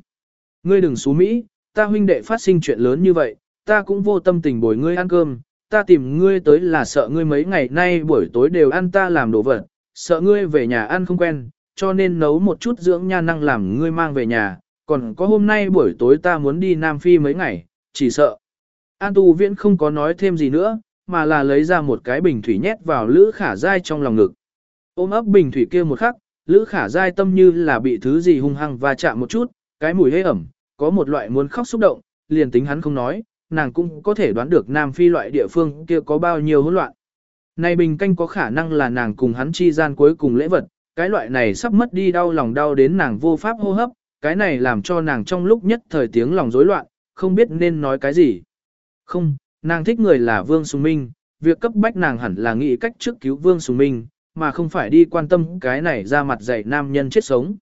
Ngươi đừng xú Mỹ, ta huynh đệ phát sinh chuyện lớn như vậy, ta cũng vô tâm tình bồi ngươi ăn cơm, ta tìm ngươi tới là sợ ngươi mấy ngày nay buổi tối đều ăn ta làm đồ vật, sợ ngươi về nhà ăn không quen, cho nên nấu một chút dưỡng nha năng làm ngươi mang về nhà, còn có hôm nay buổi tối ta muốn đi Nam Phi mấy ngày, chỉ sợ. An Tu Viễn không có nói thêm gì nữa, mà là lấy ra một cái bình thủy nhét vào Lữ Khả dai trong lòng ngực. Ôm ấp bình thủy kia một khắc, Lữ Khả dai tâm như là bị thứ gì hung hăng và chạm một chút, cái mùi hơi ẩm, có một loại muốn khóc xúc động, liền tính hắn không nói, nàng cũng có thể đoán được Nam Phi loại địa phương kia có bao nhiêu hỗn loạn. Này bình canh có khả năng là nàng cùng hắn chi gian cuối cùng lễ vật, cái loại này sắp mất đi đau lòng đau đến nàng vô pháp hô hấp, cái này làm cho nàng trong lúc nhất thời tiếng lòng rối loạn, không biết nên nói cái gì. Không, nàng thích người là Vương Sùng Minh, việc cấp bách nàng hẳn là nghĩ cách trước cứu Vương Sùng Minh, mà không phải đi quan tâm cái này ra mặt dạy nam nhân chết sống.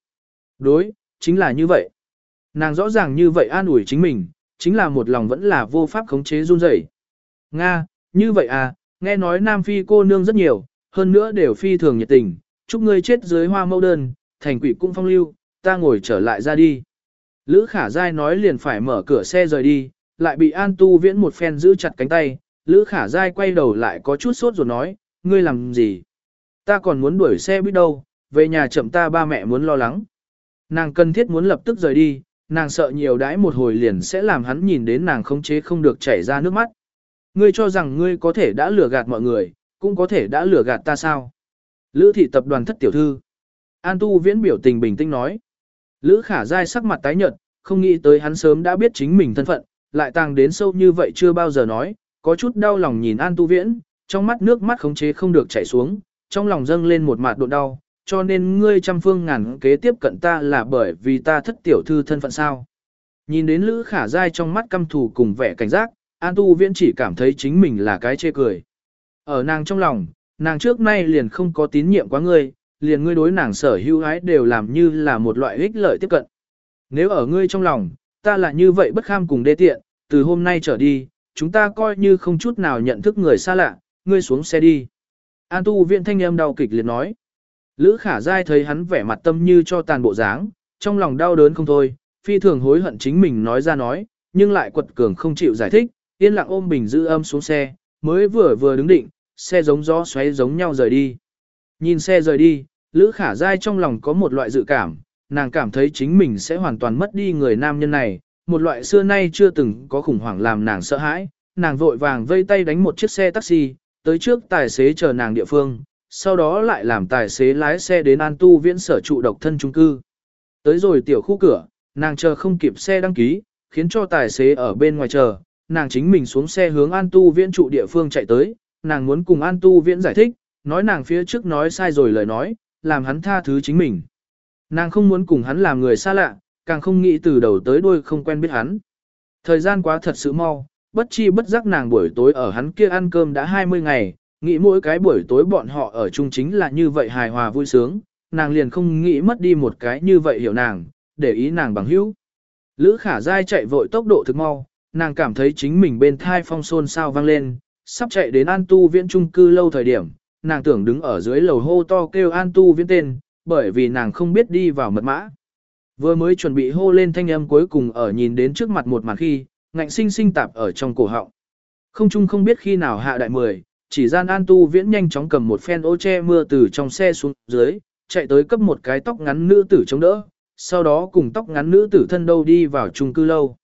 Đối, chính là như vậy. Nàng rõ ràng như vậy an ủi chính mình, chính là một lòng vẫn là vô pháp khống chế run rẩy. Nga, như vậy à, nghe nói Nam Phi cô nương rất nhiều, hơn nữa đều phi thường nhiệt tình, chúc ngươi chết dưới hoa mẫu đơn, thành quỷ cũng phong lưu, ta ngồi trở lại ra đi. Lữ khả dai nói liền phải mở cửa xe rời đi, lại bị An Tu Viễn một phen giữ chặt cánh tay, Lữ khả dai quay đầu lại có chút sốt rồi nói, ngươi làm gì? Ta còn muốn đuổi xe biết đâu, về nhà chậm ta ba mẹ muốn lo lắng. Nàng cần thiết muốn lập tức rời đi, nàng sợ nhiều đãi một hồi liền sẽ làm hắn nhìn đến nàng không chế không được chảy ra nước mắt. Ngươi cho rằng ngươi có thể đã lừa gạt mọi người, cũng có thể đã lừa gạt ta sao? Lữ thị tập đoàn thất tiểu thư. An tu viễn biểu tình bình tĩnh nói. Lữ khả dai sắc mặt tái nhợt, không nghĩ tới hắn sớm đã biết chính mình thân phận, lại tàng đến sâu như vậy chưa bao giờ nói, có chút đau lòng nhìn An tu viễn, trong mắt nước mắt khống chế không được chảy xuống, trong lòng dâng lên một mạt độ đau, cho nên ngươi trăm phương ngàn kế tiếp cận ta là bởi vì ta thất tiểu thư thân phận sao. Nhìn đến Lữ Khả Giai trong mắt căm thù cùng vẻ cảnh giác, An Tu Viễn chỉ cảm thấy chính mình là cái chê cười. Ở nàng trong lòng, nàng trước nay liền không có tín nhiệm quá ngươi, liền ngươi đối nàng sở hữu ái đều làm như là một loại ích lợi tiếp cận. Nếu ở ngươi trong lòng, ta là như vậy bất kham cùng đê tiện, từ hôm nay trở đi, chúng ta coi như không chút nào nhận thức người xa lạ, ngươi xuống xe đi. An tu viện thanh âm đau kịch liệt nói. Lữ khả dai thấy hắn vẻ mặt tâm như cho tàn bộ dáng, trong lòng đau đớn không thôi, phi thường hối hận chính mình nói ra nói, nhưng lại quật cường không chịu giải thích, yên lặng ôm bình giữ âm xuống xe, mới vừa vừa đứng định, xe giống gió xoáy giống nhau rời đi. Nhìn xe rời đi, Lữ khả Giai trong lòng có một loại dự cảm, nàng cảm thấy chính mình sẽ hoàn toàn mất đi người nam nhân này, một loại xưa nay chưa từng có khủng hoảng làm nàng sợ hãi, nàng vội vàng vây tay đánh một chiếc xe taxi, tới trước tài xế chờ nàng địa phương, sau đó lại làm tài xế lái xe đến An Tu Viễn sở trụ độc thân trung cư. Tới rồi tiểu khu cửa, nàng chờ không kịp xe đăng ký, khiến cho tài xế ở bên ngoài chờ, nàng chính mình xuống xe hướng An Tu Viễn trụ địa phương chạy tới, nàng muốn cùng An Tu Viễn giải thích, nói nàng phía trước nói sai rồi lời nói, làm hắn tha thứ chính mình. Nàng không muốn cùng hắn làm người xa lạ, càng không nghĩ từ đầu tới đuôi không quen biết hắn. Thời gian quá thật sự mau, bất chi bất giác nàng buổi tối ở hắn kia ăn cơm đã 20 ngày, nghĩ mỗi cái buổi tối bọn họ ở chung chính là như vậy hài hòa vui sướng, nàng liền không nghĩ mất đi một cái như vậy hiểu nàng, để ý nàng bằng hữu. Lữ khả dai chạy vội tốc độ thực mau, nàng cảm thấy chính mình bên thai phong xôn sao vang lên, sắp chạy đến an tu viễn trung cư lâu thời điểm, nàng tưởng đứng ở dưới lầu hô to kêu an tu viễn tên, bởi vì nàng không biết đi vào mật mã. Vừa mới chuẩn bị hô lên thanh âm cuối cùng ở nhìn đến trước mặt một màn khi, ngạnh sinh sinh tạp ở trong cổ họng. Không chung không biết khi nào hạ đại mười, chỉ gian an tu viễn nhanh chóng cầm một phen ô che mưa từ trong xe xuống dưới, chạy tới cấp một cái tóc ngắn nữ tử chống đỡ, sau đó cùng tóc ngắn nữ tử thân đâu đi vào chung cư lâu.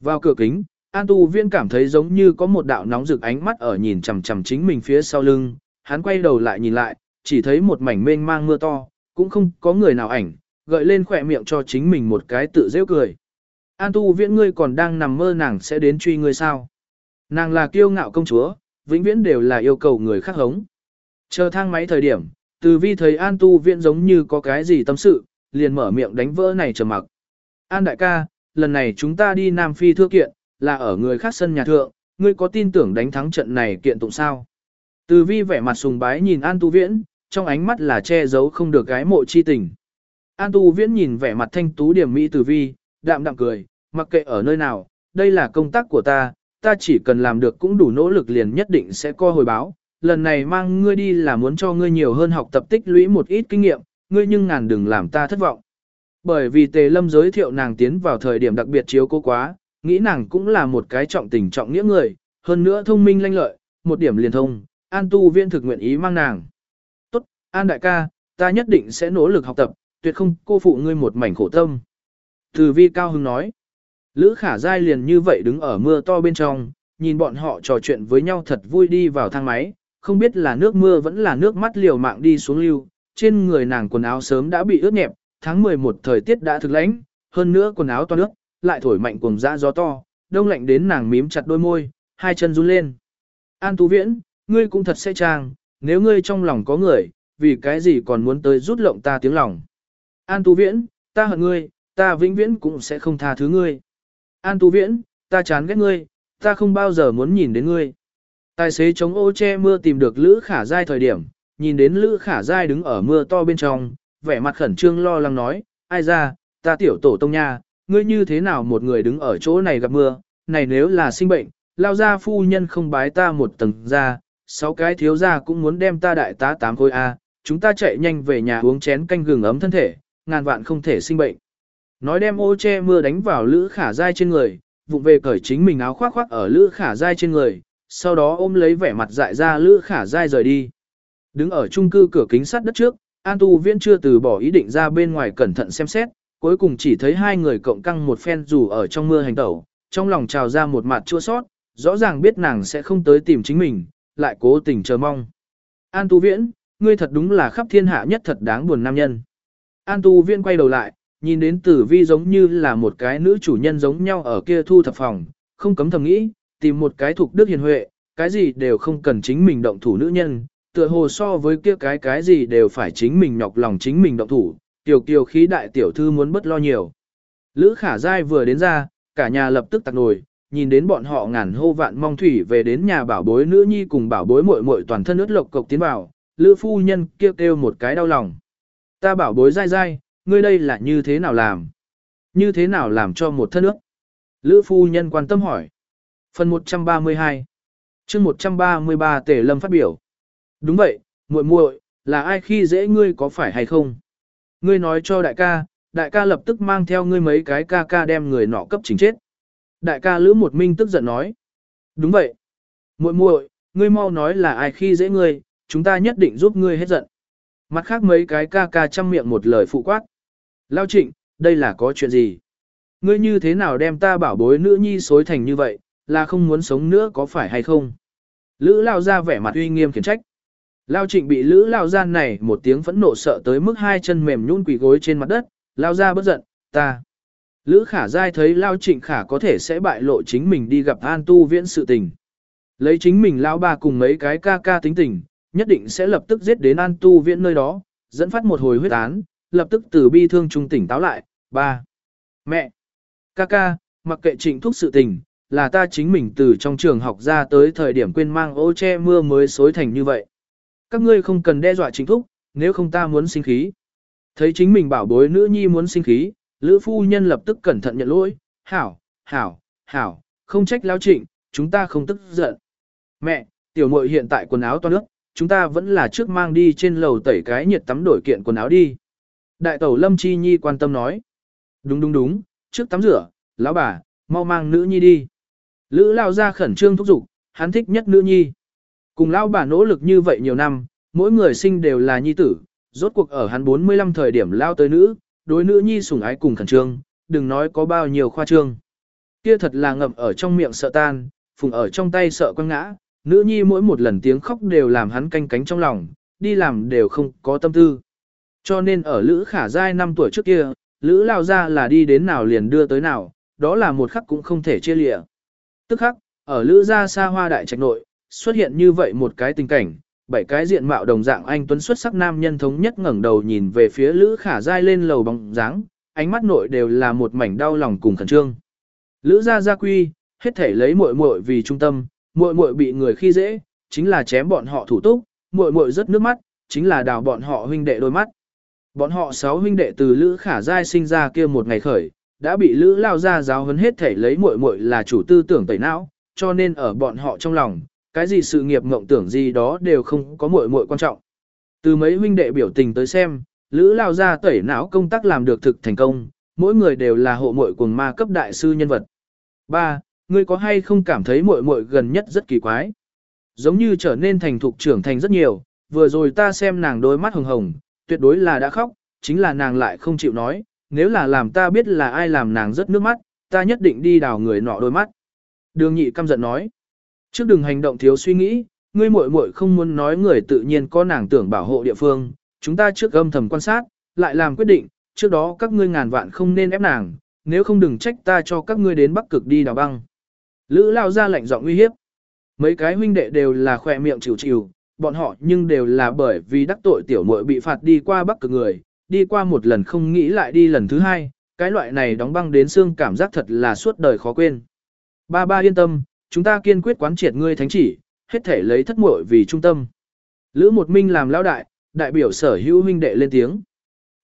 Vào cửa kính, an tu viễn cảm thấy giống như có một đạo nóng rực ánh mắt ở nhìn chằm chằm chính mình phía sau lưng, hắn quay đầu lại nhìn lại, chỉ thấy một mảnh mênh mang mưa to, cũng không có người nào ảnh, gợi lên khỏe miệng cho chính mình một cái tự rêu cười. An tu viễn ngươi còn đang nằm mơ nàng sẽ đến truy ngươi sao. Nàng là kiêu ngạo công chúa, vĩnh viễn đều là yêu cầu người khác hống. Chờ thang máy thời điểm, từ vi thấy An tu viễn giống như có cái gì tâm sự, liền mở miệng đánh vỡ này trầm mặc. An đại ca, lần này chúng ta đi Nam Phi thưa kiện, là ở người khác sân nhà thượng, ngươi có tin tưởng đánh thắng trận này kiện tụng sao? Từ vi vẻ mặt sùng bái nhìn An tu viễn, trong ánh mắt là che giấu không được gái mộ chi tình. An tu viễn nhìn vẻ mặt thanh tú điểm mỹ từ vi, đạm đạm cười, mặc kệ ở nơi nào, đây là công tác của ta, ta chỉ cần làm được cũng đủ nỗ lực liền nhất định sẽ co hồi báo. Lần này mang ngươi đi là muốn cho ngươi nhiều hơn học tập tích lũy một ít kinh nghiệm, ngươi nhưng ngàn đừng làm ta thất vọng. Bởi vì Tề Lâm giới thiệu nàng tiến vào thời điểm đặc biệt chiếu cố quá, nghĩ nàng cũng là một cái trọng tình trọng nghĩa người, hơn nữa thông minh lanh lợi, một điểm liền thông, An Tu Viên thực nguyện ý mang nàng. Tốt, An đại ca, ta nhất định sẽ nỗ lực học tập, tuyệt không cô phụ ngươi một mảnh khổ tâm. Từ vi cao hưng nói. Lữ khả dai liền như vậy đứng ở mưa to bên trong, nhìn bọn họ trò chuyện với nhau thật vui đi vào thang máy, không biết là nước mưa vẫn là nước mắt liều mạng đi xuống lưu, trên người nàng quần áo sớm đã bị ướt nhẹp, tháng 11 thời tiết đã thực lãnh, hơn nữa quần áo to nước, lại thổi mạnh cuồng dã gió to, đông lạnh đến nàng mím chặt đôi môi, hai chân run lên. An Tú Viễn, ngươi cũng thật sẽ trang, nếu ngươi trong lòng có người, vì cái gì còn muốn tới rút lộng ta tiếng lòng. An Tu Viễn, ta hận ngươi, ta vĩnh viễn cũng sẽ không tha thứ ngươi. An Tu Viễn, ta chán ghét ngươi, ta không bao giờ muốn nhìn đến ngươi. Tài xế chống ô che mưa tìm được Lữ Khả Giai thời điểm, nhìn đến Lữ Khả Giai đứng ở mưa to bên trong, vẻ mặt khẩn trương lo lắng nói, ai ra, ta tiểu tổ tông nha, ngươi như thế nào một người đứng ở chỗ này gặp mưa, này nếu là sinh bệnh, lao ra phu nhân không bái ta một tầng ra, sáu cái thiếu gia cũng muốn đem ta đại tá tám khối A, chúng ta chạy nhanh về nhà uống chén canh gừng ấm thân thể, ngàn vạn không thể sinh bệnh. Nói đem ô che mưa đánh vào Lữ Khả Giai trên người, vụng về cởi chính mình áo khoác khoác ở Lữ Khả Giai trên người, sau đó ôm lấy vẻ mặt dại ra Lữ Khả Giai rời đi. Đứng ở trung cư cửa kính sắt đất trước, An Tu Viễn chưa từ bỏ ý định ra bên ngoài cẩn thận xem xét, cuối cùng chỉ thấy hai người cộng căng một phen dù ở trong mưa hành tẩu, trong lòng trào ra một mặt chua sót, rõ ràng biết nàng sẽ không tới tìm chính mình, lại cố tình chờ mong. An Tu Viễn, ngươi thật đúng là khắp thiên hạ nhất thật đáng buồn nam nhân. An Tu Viễn quay đầu lại, nhìn đến tử vi giống như là một cái nữ chủ nhân giống nhau ở kia thu thập phòng, không cấm thầm nghĩ, tìm một cái thuộc đức hiền huệ, cái gì đều không cần chính mình động thủ nữ nhân, Tựa hồ so với kia cái cái gì đều phải chính mình nhọc lòng chính mình động thủ, tiểu kiều khí đại tiểu thư muốn bất lo nhiều. Lữ khả dai vừa đến ra, cả nhà lập tức tặc nổi, nhìn đến bọn họ ngàn hô vạn mong thủy về đến nhà bảo bối nữ nhi cùng bảo bối muội muội toàn thân ướt lộc cộc tiến vào, lữ phu nhân kêu kêu một cái đau lòng. Ta bảo bối dai dai, ngươi đây là như thế nào làm? Như thế nào làm cho một thân nước? Lữ phu nhân quan tâm hỏi. Phần 132 chương 133 tể lâm phát biểu. Đúng vậy, muội muội là ai khi dễ ngươi có phải hay không? Ngươi nói cho đại ca, đại ca lập tức mang theo ngươi mấy cái ca ca đem người nọ cấp chính chết. Đại ca Lữ Một Minh tức giận nói. Đúng vậy. muội muội, ngươi mau nói là ai khi dễ ngươi, chúng ta nhất định giúp ngươi hết giận. Mặt khác mấy cái ca ca chăm miệng một lời phụ quát. Lao trịnh, đây là có chuyện gì? Ngươi như thế nào đem ta bảo bối nữ nhi xối thành như vậy, là không muốn sống nữa có phải hay không? Lữ Lao ra vẻ mặt uy nghiêm khiển trách. Lao trịnh bị Lữ Lao gian này một tiếng phẫn nộ sợ tới mức hai chân mềm nhún quỳ gối trên mặt đất, Lao ra bất giận, ta. Lữ khả dai thấy Lao trịnh khả có thể sẽ bại lộ chính mình đi gặp An Tu viễn sự tình. Lấy chính mình Lao ba cùng mấy cái ca ca tính tình, nhất định sẽ lập tức giết đến An Tu viễn nơi đó, dẫn phát một hồi huyết án, lập tức từ bi thương trung tỉnh táo lại. Ba. Mẹ. Ca ca, mặc kệ trịnh thúc sự tình, là ta chính mình từ trong trường học ra tới thời điểm quên mang ô che mưa mới xối thành như vậy. Các ngươi không cần đe dọa trịnh thúc, nếu không ta muốn sinh khí. Thấy chính mình bảo bối nữ nhi muốn sinh khí, Lữ phu nhân lập tức cẩn thận nhận lỗi, hảo, hảo, hảo, không trách lao trịnh, chúng ta không tức giận. Mẹ, tiểu muội hiện tại quần áo toan nước, chúng ta vẫn là trước mang đi trên lầu tẩy cái nhiệt tắm đổi kiện quần áo đi. Đại tẩu Lâm Chi Nhi quan tâm nói. Đúng đúng đúng, trước tắm rửa, lão bà, mau mang nữ nhi đi. Lữ lao ra khẩn trương thúc giục, hắn thích nhất nữ nhi. Cùng lão bà nỗ lực như vậy nhiều năm, mỗi người sinh đều là nhi tử, rốt cuộc ở hắn 45 thời điểm lao tới nữ, đối nữ nhi sủng ái cùng khẩn trương, đừng nói có bao nhiêu khoa trương. Kia thật là ngậm ở trong miệng sợ tan, phùng ở trong tay sợ quăng ngã, nữ nhi mỗi một lần tiếng khóc đều làm hắn canh cánh trong lòng, đi làm đều không có tâm tư. Cho nên ở Lữ Khả Giai năm tuổi trước kia, Lữ Lao ra là đi đến nào liền đưa tới nào, đó là một khắc cũng không thể chia lịa. Tức khắc, ở Lữ gia xa hoa đại trạch nội, xuất hiện như vậy một cái tình cảnh, bảy cái diện mạo đồng dạng anh tuấn xuất sắc nam nhân thống nhất ngẩng đầu nhìn về phía Lữ Khả Giai lên lầu bóng dáng, ánh mắt nội đều là một mảnh đau lòng cùng khẩn trương. Lữ gia gia quy, hết thể lấy muội muội vì trung tâm, muội muội bị người khi dễ, chính là chém bọn họ thủ túc, muội muội rất nước mắt, chính là đào bọn họ huynh đệ đôi mắt. Bọn họ sáu huynh đệ từ Lữ Khả Giai sinh ra kia một ngày khởi, đã bị Lữ Lao gia giáo huấn hết thể lấy muội muội là chủ tư tưởng tẩy não, cho nên ở bọn họ trong lòng, cái gì sự nghiệp mộng tưởng gì đó đều không có muội muội quan trọng. Từ mấy huynh đệ biểu tình tới xem, Lữ Lao gia tẩy não công tác làm được thực thành công, mỗi người đều là hộ muội cuồng ma cấp đại sư nhân vật. 3. Ngươi có hay không cảm thấy muội muội gần nhất rất kỳ quái? Giống như trở nên thành thục trưởng thành rất nhiều, vừa rồi ta xem nàng đôi mắt hồng hồng, tuyệt đối là đã khóc, chính là nàng lại không chịu nói, nếu là làm ta biết là ai làm nàng rất nước mắt, ta nhất định đi đào người nọ đôi mắt. Đường nhị căm giận nói, trước đừng hành động thiếu suy nghĩ, ngươi muội muội không muốn nói người tự nhiên có nàng tưởng bảo hộ địa phương, chúng ta trước âm thầm quan sát, lại làm quyết định, trước đó các ngươi ngàn vạn không nên ép nàng, nếu không đừng trách ta cho các ngươi đến Bắc Cực đi đào băng. Lữ lao ra lệnh giọng uy hiếp. Mấy cái huynh đệ đều là khỏe miệng chịu chịu, bọn họ nhưng đều là bởi vì đắc tội tiểu muội bị phạt đi qua Bắc Cực người, đi qua một lần không nghĩ lại đi lần thứ hai, cái loại này đóng băng đến xương cảm giác thật là suốt đời khó quên. Ba ba yên tâm, chúng ta kiên quyết quán triệt ngươi thánh chỉ, hết thể lấy thất muội vì trung tâm. Lữ một minh làm lão đại, đại biểu sở hữu huynh đệ lên tiếng.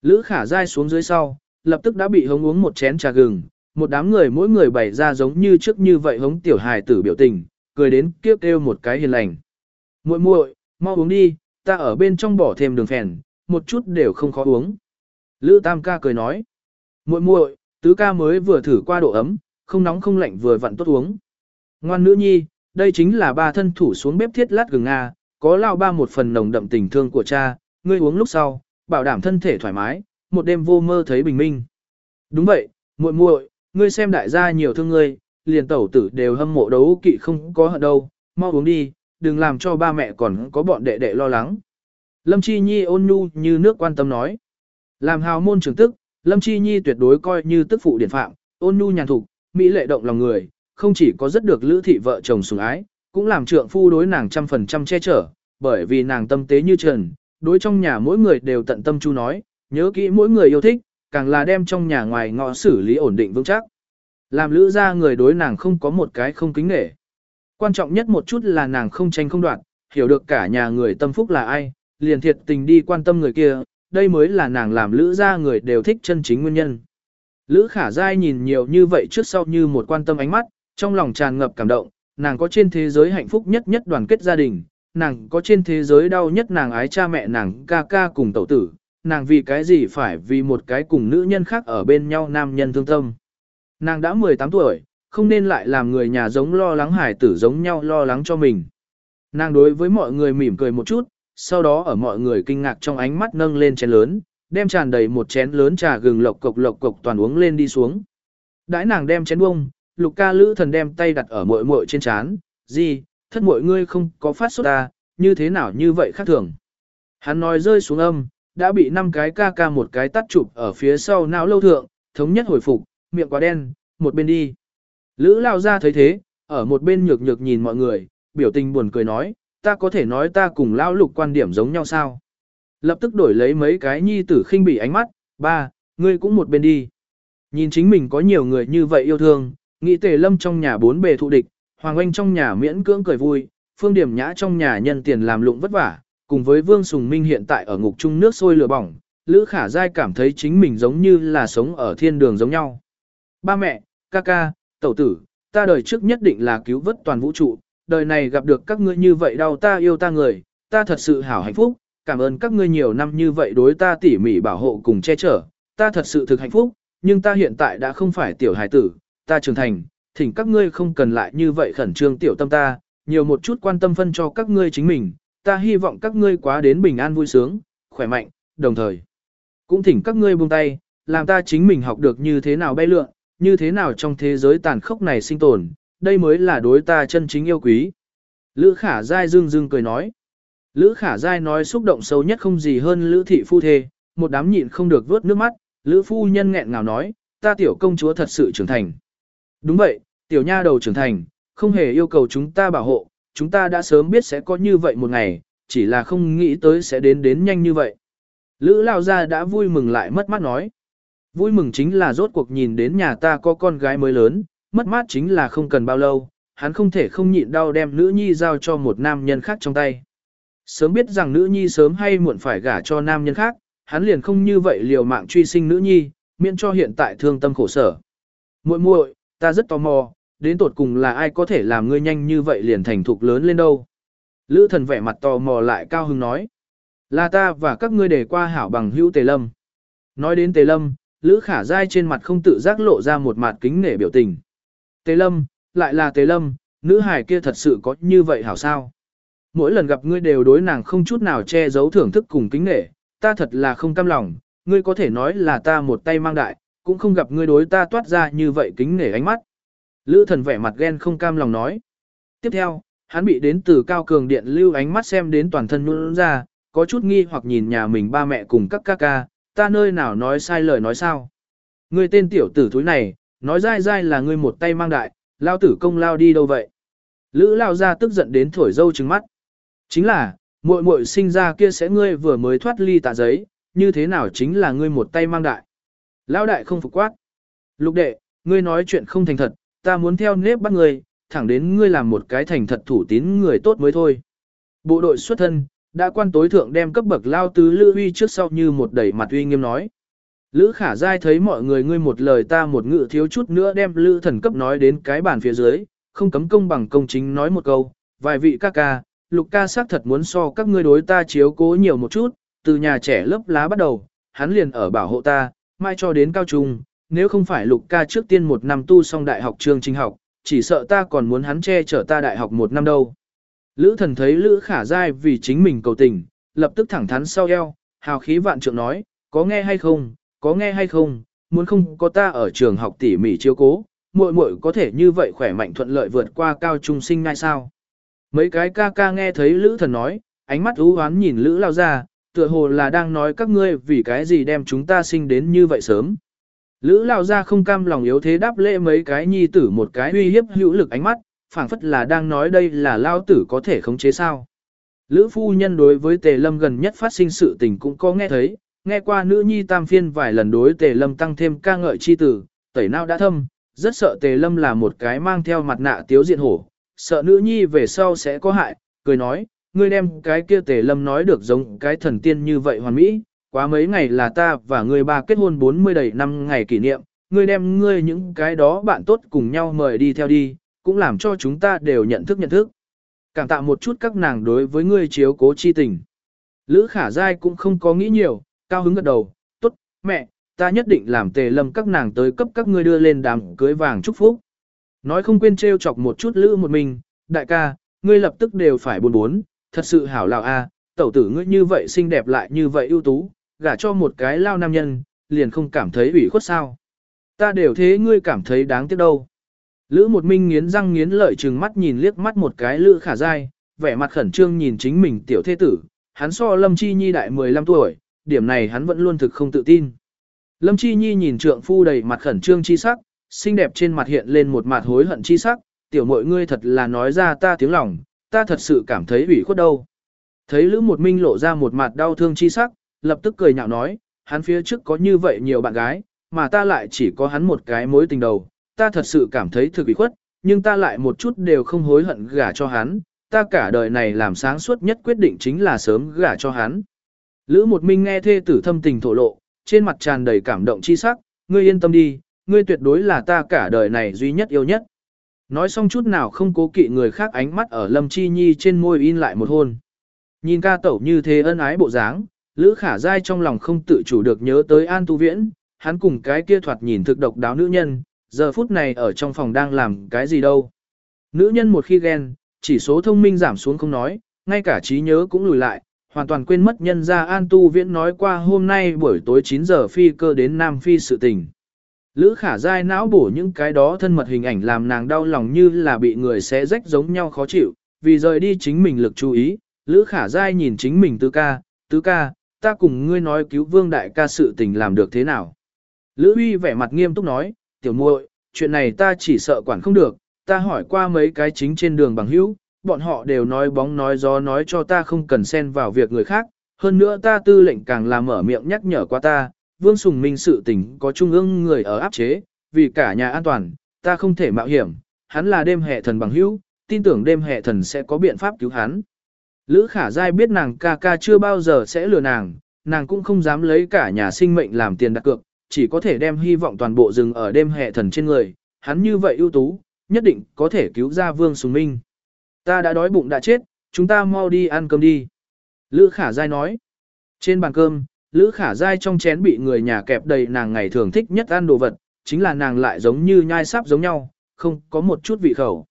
Lữ khả dai xuống dưới sau, lập tức đã bị hống uống một chén trà gừng, một đám người mỗi người bày ra giống như trước như vậy hống tiểu hài tử biểu tình, cười đến kiếp kêu một cái hiền lành. muội muội, mau uống đi, ta ở bên trong bỏ thêm đường phèn, một chút đều không khó uống. Lữ Tam ca cười nói, muội muội, tứ ca mới vừa thử qua độ ấm, không nóng không lạnh vừa vặn tốt uống. Ngoan nữ nhi, đây chính là ba thân thủ xuống bếp thiết lát gừng Nga, có lao ba một phần nồng đậm tình thương của cha, ngươi uống lúc sau, bảo đảm thân thể thoải mái, một đêm vô mơ thấy bình minh. Đúng vậy, muội muội, ngươi xem đại gia nhiều thương ngươi, liền tẩu tử đều hâm mộ đấu kỵ không có hận đâu, mau uống đi, đừng làm cho ba mẹ còn có bọn đệ đệ lo lắng. Lâm Chi Nhi ôn nhu như nước quan tâm nói. Làm hào môn trưởng tức, Lâm Chi Nhi tuyệt đối coi như tức phụ điển phạm, ôn nhu nhàn thục, mỹ lệ động lòng người, không chỉ có rất được lữ thị vợ chồng sủng ái, cũng làm trượng phu đối nàng trăm phần trăm che chở, bởi vì nàng tâm tế như trần, đối trong nhà mỗi người đều tận tâm chu nói, nhớ kỹ mỗi người yêu thích, càng là đem trong nhà ngoài ngọ xử lý ổn định vững chắc. Làm lữ ra người đối nàng không có một cái không kính nể. Quan trọng nhất một chút là nàng không tranh không đoạt, hiểu được cả nhà người tâm phúc là ai, liền thiệt tình đi quan tâm người kia, đây mới là nàng làm lữ ra người đều thích chân chính nguyên nhân. Lữ khả dai nhìn nhiều như vậy trước sau như một quan tâm ánh mắt, trong lòng tràn ngập cảm động, nàng có trên thế giới hạnh phúc nhất nhất đoàn kết gia đình, nàng có trên thế giới đau nhất nàng ái cha mẹ nàng ca ca cùng tẩu tử, nàng vì cái gì phải vì một cái cùng nữ nhân khác ở bên nhau nam nhân thương tâm. Nàng đã 18 tuổi, không nên lại làm người nhà giống lo lắng hải tử giống nhau lo lắng cho mình. Nàng đối với mọi người mỉm cười một chút, sau đó ở mọi người kinh ngạc trong ánh mắt nâng lên chén lớn, đem tràn đầy một chén lớn trà gừng lộc cộc lộc cộc toàn uống lên đi xuống. Đãi nàng đem chén uống lục ca lữ thần đem tay đặt ở mội mội trên chán, gì, thất mội ngươi không có phát sốt ta, như thế nào như vậy khác thường. Hắn nói rơi xuống âm, đã bị năm cái ca ca một cái tắt chụp ở phía sau não lâu thượng, thống nhất hồi phục, miệng quá đen, một bên đi. Lữ lao ra thấy thế, ở một bên nhược nhược nhìn mọi người, biểu tình buồn cười nói, ta có thể nói ta cùng lao lục quan điểm giống nhau sao. Lập tức đổi lấy mấy cái nhi tử khinh bỉ ánh mắt, ba, ngươi cũng một bên đi. Nhìn chính mình có nhiều người như vậy yêu thương, nghĩ tề lâm trong nhà bốn bề thụ địch, hoàng anh trong nhà miễn cưỡng cười vui, phương điểm nhã trong nhà nhân tiền làm lụng vất vả, cùng với vương sùng minh hiện tại ở ngục trung nước sôi lửa bỏng, Lữ Khả Giai cảm thấy chính mình giống như là sống ở thiên đường giống nhau. Ba mẹ, ca ca, tẩu tử, ta đời trước nhất định là cứu vớt toàn vũ trụ, đời này gặp được các ngươi như vậy đau ta yêu ta người, ta thật sự hảo hạnh phúc, cảm ơn các ngươi nhiều năm như vậy đối ta tỉ mỉ bảo hộ cùng che chở, ta thật sự thực hạnh phúc, nhưng ta hiện tại đã không phải tiểu hài tử, ta trưởng thành, thỉnh các ngươi không cần lại như vậy khẩn trương tiểu tâm ta, nhiều một chút quan tâm phân cho các ngươi chính mình, ta hy vọng các ngươi quá đến bình an vui sướng, khỏe mạnh, đồng thời. Cũng thỉnh các ngươi buông tay, làm ta chính mình học được như thế nào bay lượn, như thế nào trong thế giới tàn khốc này sinh tồn, đây mới là đối ta chân chính yêu quý. Lữ khả dai dương dương cười nói. Lữ khả dai nói xúc động sâu nhất không gì hơn lữ thị phu thê, một đám nhịn không được vớt nước mắt, lữ phu nhân nghẹn ngào nói, ta tiểu công chúa thật sự trưởng thành. Đúng vậy, tiểu nha đầu trưởng thành, không hề yêu cầu chúng ta bảo hộ, chúng ta đã sớm biết sẽ có như vậy một ngày, chỉ là không nghĩ tới sẽ đến đến nhanh như vậy. Lữ lao gia đã vui mừng lại mất mát nói. Vui mừng chính là rốt cuộc nhìn đến nhà ta có con gái mới lớn, mất mát chính là không cần bao lâu, hắn không thể không nhịn đau đem nữ nhi giao cho một nam nhân khác trong tay. Sớm biết rằng nữ nhi sớm hay muộn phải gả cho nam nhân khác, hắn liền không như vậy liều mạng truy sinh nữ nhi, miễn cho hiện tại thương tâm khổ sở. Muội muội, ta rất tò mò, đến tột cùng là ai có thể làm ngươi nhanh như vậy liền thành thục lớn lên đâu. Lữ thần vẻ mặt tò mò lại cao hứng nói. Là ta và các ngươi để qua hảo bằng hữu tề lâm. Nói đến tề lâm, Lữ khả dai trên mặt không tự giác lộ ra một mặt kính nể biểu tình. Tề lâm, lại là tề lâm, nữ hài kia thật sự có như vậy hảo sao. Mỗi lần gặp ngươi đều đối nàng không chút nào che giấu thưởng thức cùng kính nể, ta thật là không cam lòng, ngươi có thể nói là ta một tay mang đại, cũng không gặp ngươi đối ta toát ra như vậy kính nể ánh mắt. Lữ thần vẻ mặt ghen không cam lòng nói. Tiếp theo, hắn bị đến từ cao cường điện lưu ánh mắt xem đến toàn thân nhuôn ra, có chút nghi hoặc nhìn nhà mình ba mẹ cùng các ca ca, ta nơi nào nói sai lời nói sao. Ngươi tên tiểu tử thúi này, nói dai dai là ngươi một tay mang đại, lao tử công lao đi đâu vậy. Lữ lao ra tức giận đến thổi dâu trừng mắt. Chính là, muội muội sinh ra kia sẽ ngươi vừa mới thoát ly tạ giấy, như thế nào chính là ngươi một tay mang đại. Lão đại không phục quát. Lục đệ, ngươi nói chuyện không thành thật, ta muốn theo nếp bắt ngươi, thẳng đến ngươi làm một cái thành thật thủ tín người tốt mới thôi. Bộ đội xuất thân, đã quan tối thượng đem cấp bậc lao tứ Lữ Huy trước sau như một đẩy mặt uy nghiêm nói. Lữ khả dai thấy mọi người ngươi một lời ta một ngự thiếu chút nữa đem Lữ thần cấp nói đến cái bàn phía dưới, không cấm công bằng công chính nói một câu, vài vị ca ca, lục ca xác thật muốn so các ngươi đối ta chiếu cố nhiều một chút, từ nhà trẻ lớp lá bắt đầu, hắn liền ở bảo hộ ta, mai cho đến cao trung, nếu không phải lục ca trước tiên một năm tu xong đại học trường trình học, chỉ sợ ta còn muốn hắn che chở ta đại học một năm đâu. Lữ thần thấy Lữ khả dai vì chính mình cầu tình, lập tức thẳng thắn sau eo, hào khí vạn trượng nói, có nghe hay không, có nghe hay không, muốn không có ta ở trường học tỉ mỉ chiếu cố, muội muội có thể như vậy khỏe mạnh thuận lợi vượt qua cao trung sinh ngay sao. Mấy cái ca ca nghe thấy Lữ thần nói, ánh mắt ú hoán nhìn Lữ lao ra, tựa hồ là đang nói các ngươi vì cái gì đem chúng ta sinh đến như vậy sớm. Lữ lao ra không cam lòng yếu thế đáp lễ mấy cái nhi tử một cái uy hiếp hữu lực ánh mắt, phảng phất là đang nói đây là lao tử có thể khống chế sao. Lữ phu nhân đối với tề lâm gần nhất phát sinh sự tình cũng có nghe thấy, nghe qua nữ nhi tam phiên vài lần đối tề lâm tăng thêm ca ngợi chi tử, tẩy não đã thâm, rất sợ tề lâm là một cái mang theo mặt nạ tiếu diện hổ, sợ nữ nhi về sau sẽ có hại, cười nói, ngươi đem cái kia tề lâm nói được giống cái thần tiên như vậy hoàn mỹ, quá mấy ngày là ta và ngươi ba kết hôn 40 đầy năm ngày kỷ niệm, ngươi đem ngươi những cái đó bạn tốt cùng nhau mời đi theo đi, cũng làm cho chúng ta đều nhận thức nhận thức. Cảm tạ một chút các nàng đối với ngươi chiếu cố chi tình. Lữ khả dai cũng không có nghĩ nhiều, cao hứng gật đầu, tốt, mẹ, ta nhất định làm tề lâm các nàng tới cấp các ngươi đưa lên đám cưới vàng chúc phúc. Nói không quên trêu chọc một chút lữ một mình, đại ca, ngươi lập tức đều phải buồn bốn, thật sự hảo lào a, tẩu tử ngươi như vậy xinh đẹp lại như vậy ưu tú, gả cho một cái lao nam nhân, liền không cảm thấy ủy khuất sao. Ta đều thế ngươi cảm thấy đáng tiếc đâu. Lữ một minh nghiến răng nghiến lợi trừng mắt nhìn liếc mắt một cái lữ khả dai, vẻ mặt khẩn trương nhìn chính mình tiểu thế tử, hắn so Lâm Chi Nhi đại 15 tuổi, điểm này hắn vẫn luôn thực không tự tin. Lâm Chi Nhi nhìn trượng phu đầy mặt khẩn trương chi sắc, xinh đẹp trên mặt hiện lên một mặt hối hận chi sắc, tiểu mội ngươi thật là nói ra ta tiếng lòng, ta thật sự cảm thấy ủy khuất đâu. Thấy Lữ một minh lộ ra một mặt đau thương chi sắc, lập tức cười nhạo nói, hắn phía trước có như vậy nhiều bạn gái, mà ta lại chỉ có hắn một cái mối tình đầu, ta thật sự cảm thấy thực ủy khuất, nhưng ta lại một chút đều không hối hận gả cho hắn, ta cả đời này làm sáng suốt nhất quyết định chính là sớm gả cho hắn. Lữ một minh nghe thê tử thâm tình thổ lộ, trên mặt tràn đầy cảm động chi sắc, ngươi yên tâm đi, ngươi tuyệt đối là ta cả đời này duy nhất yêu nhất. Nói xong chút nào không cố kỵ người khác ánh mắt ở Lâm Chi Nhi trên môi in lại một hôn. Nhìn ca tẩu như thế ân ái bộ dáng, Lữ Khả Giai trong lòng không tự chủ được nhớ tới An Tu Viễn, hắn cùng cái kia thoạt nhìn thực độc đáo nữ nhân, giờ phút này ở trong phòng đang làm cái gì đâu. Nữ nhân một khi ghen, chỉ số thông minh giảm xuống không nói, ngay cả trí nhớ cũng lùi lại, hoàn toàn quên mất nhân ra An Tu Viễn nói qua hôm nay buổi tối 9 giờ phi cơ đến Nam Phi sự tình. Lữ khả dai não bổ những cái đó thân mật hình ảnh làm nàng đau lòng như là bị người xé rách giống nhau khó chịu, vì rời đi chính mình lực chú ý, Lữ khả dai nhìn chính mình tứ ca, tứ ca, ta cùng ngươi nói cứu vương đại ca sự tình làm được thế nào. Lữ uy vẻ mặt nghiêm túc nói, tiểu muội, chuyện này ta chỉ sợ quản không được, ta hỏi qua mấy cái chính trên đường bằng hữu, bọn họ đều nói bóng nói gió nói cho ta không cần xen vào việc người khác, hơn nữa ta tư lệnh càng làm mở miệng nhắc nhở qua ta, Vương Sùng Minh sự tình có trung ương người ở áp chế, vì cả nhà an toàn, ta không thể mạo hiểm, hắn là đêm hệ thần bằng hữu, tin tưởng đêm hệ thần sẽ có biện pháp cứu hắn. Lữ Khả Giai biết nàng ca ca chưa bao giờ sẽ lừa nàng, nàng cũng không dám lấy cả nhà sinh mệnh làm tiền đặt cược, chỉ có thể đem hy vọng toàn bộ rừng ở đêm hệ thần trên người, hắn như vậy ưu tú, nhất định có thể cứu ra Vương Sùng Minh. Ta đã đói bụng đã chết, chúng ta mau đi ăn cơm đi. Lữ Khả Giai nói. Trên bàn cơm, Lữ Khả dai trong chén bị người nhà kẹp đầy nàng ngày thường thích nhất ăn đồ vật, chính là nàng lại giống như nhai sáp giống nhau, không có một chút vị khẩu.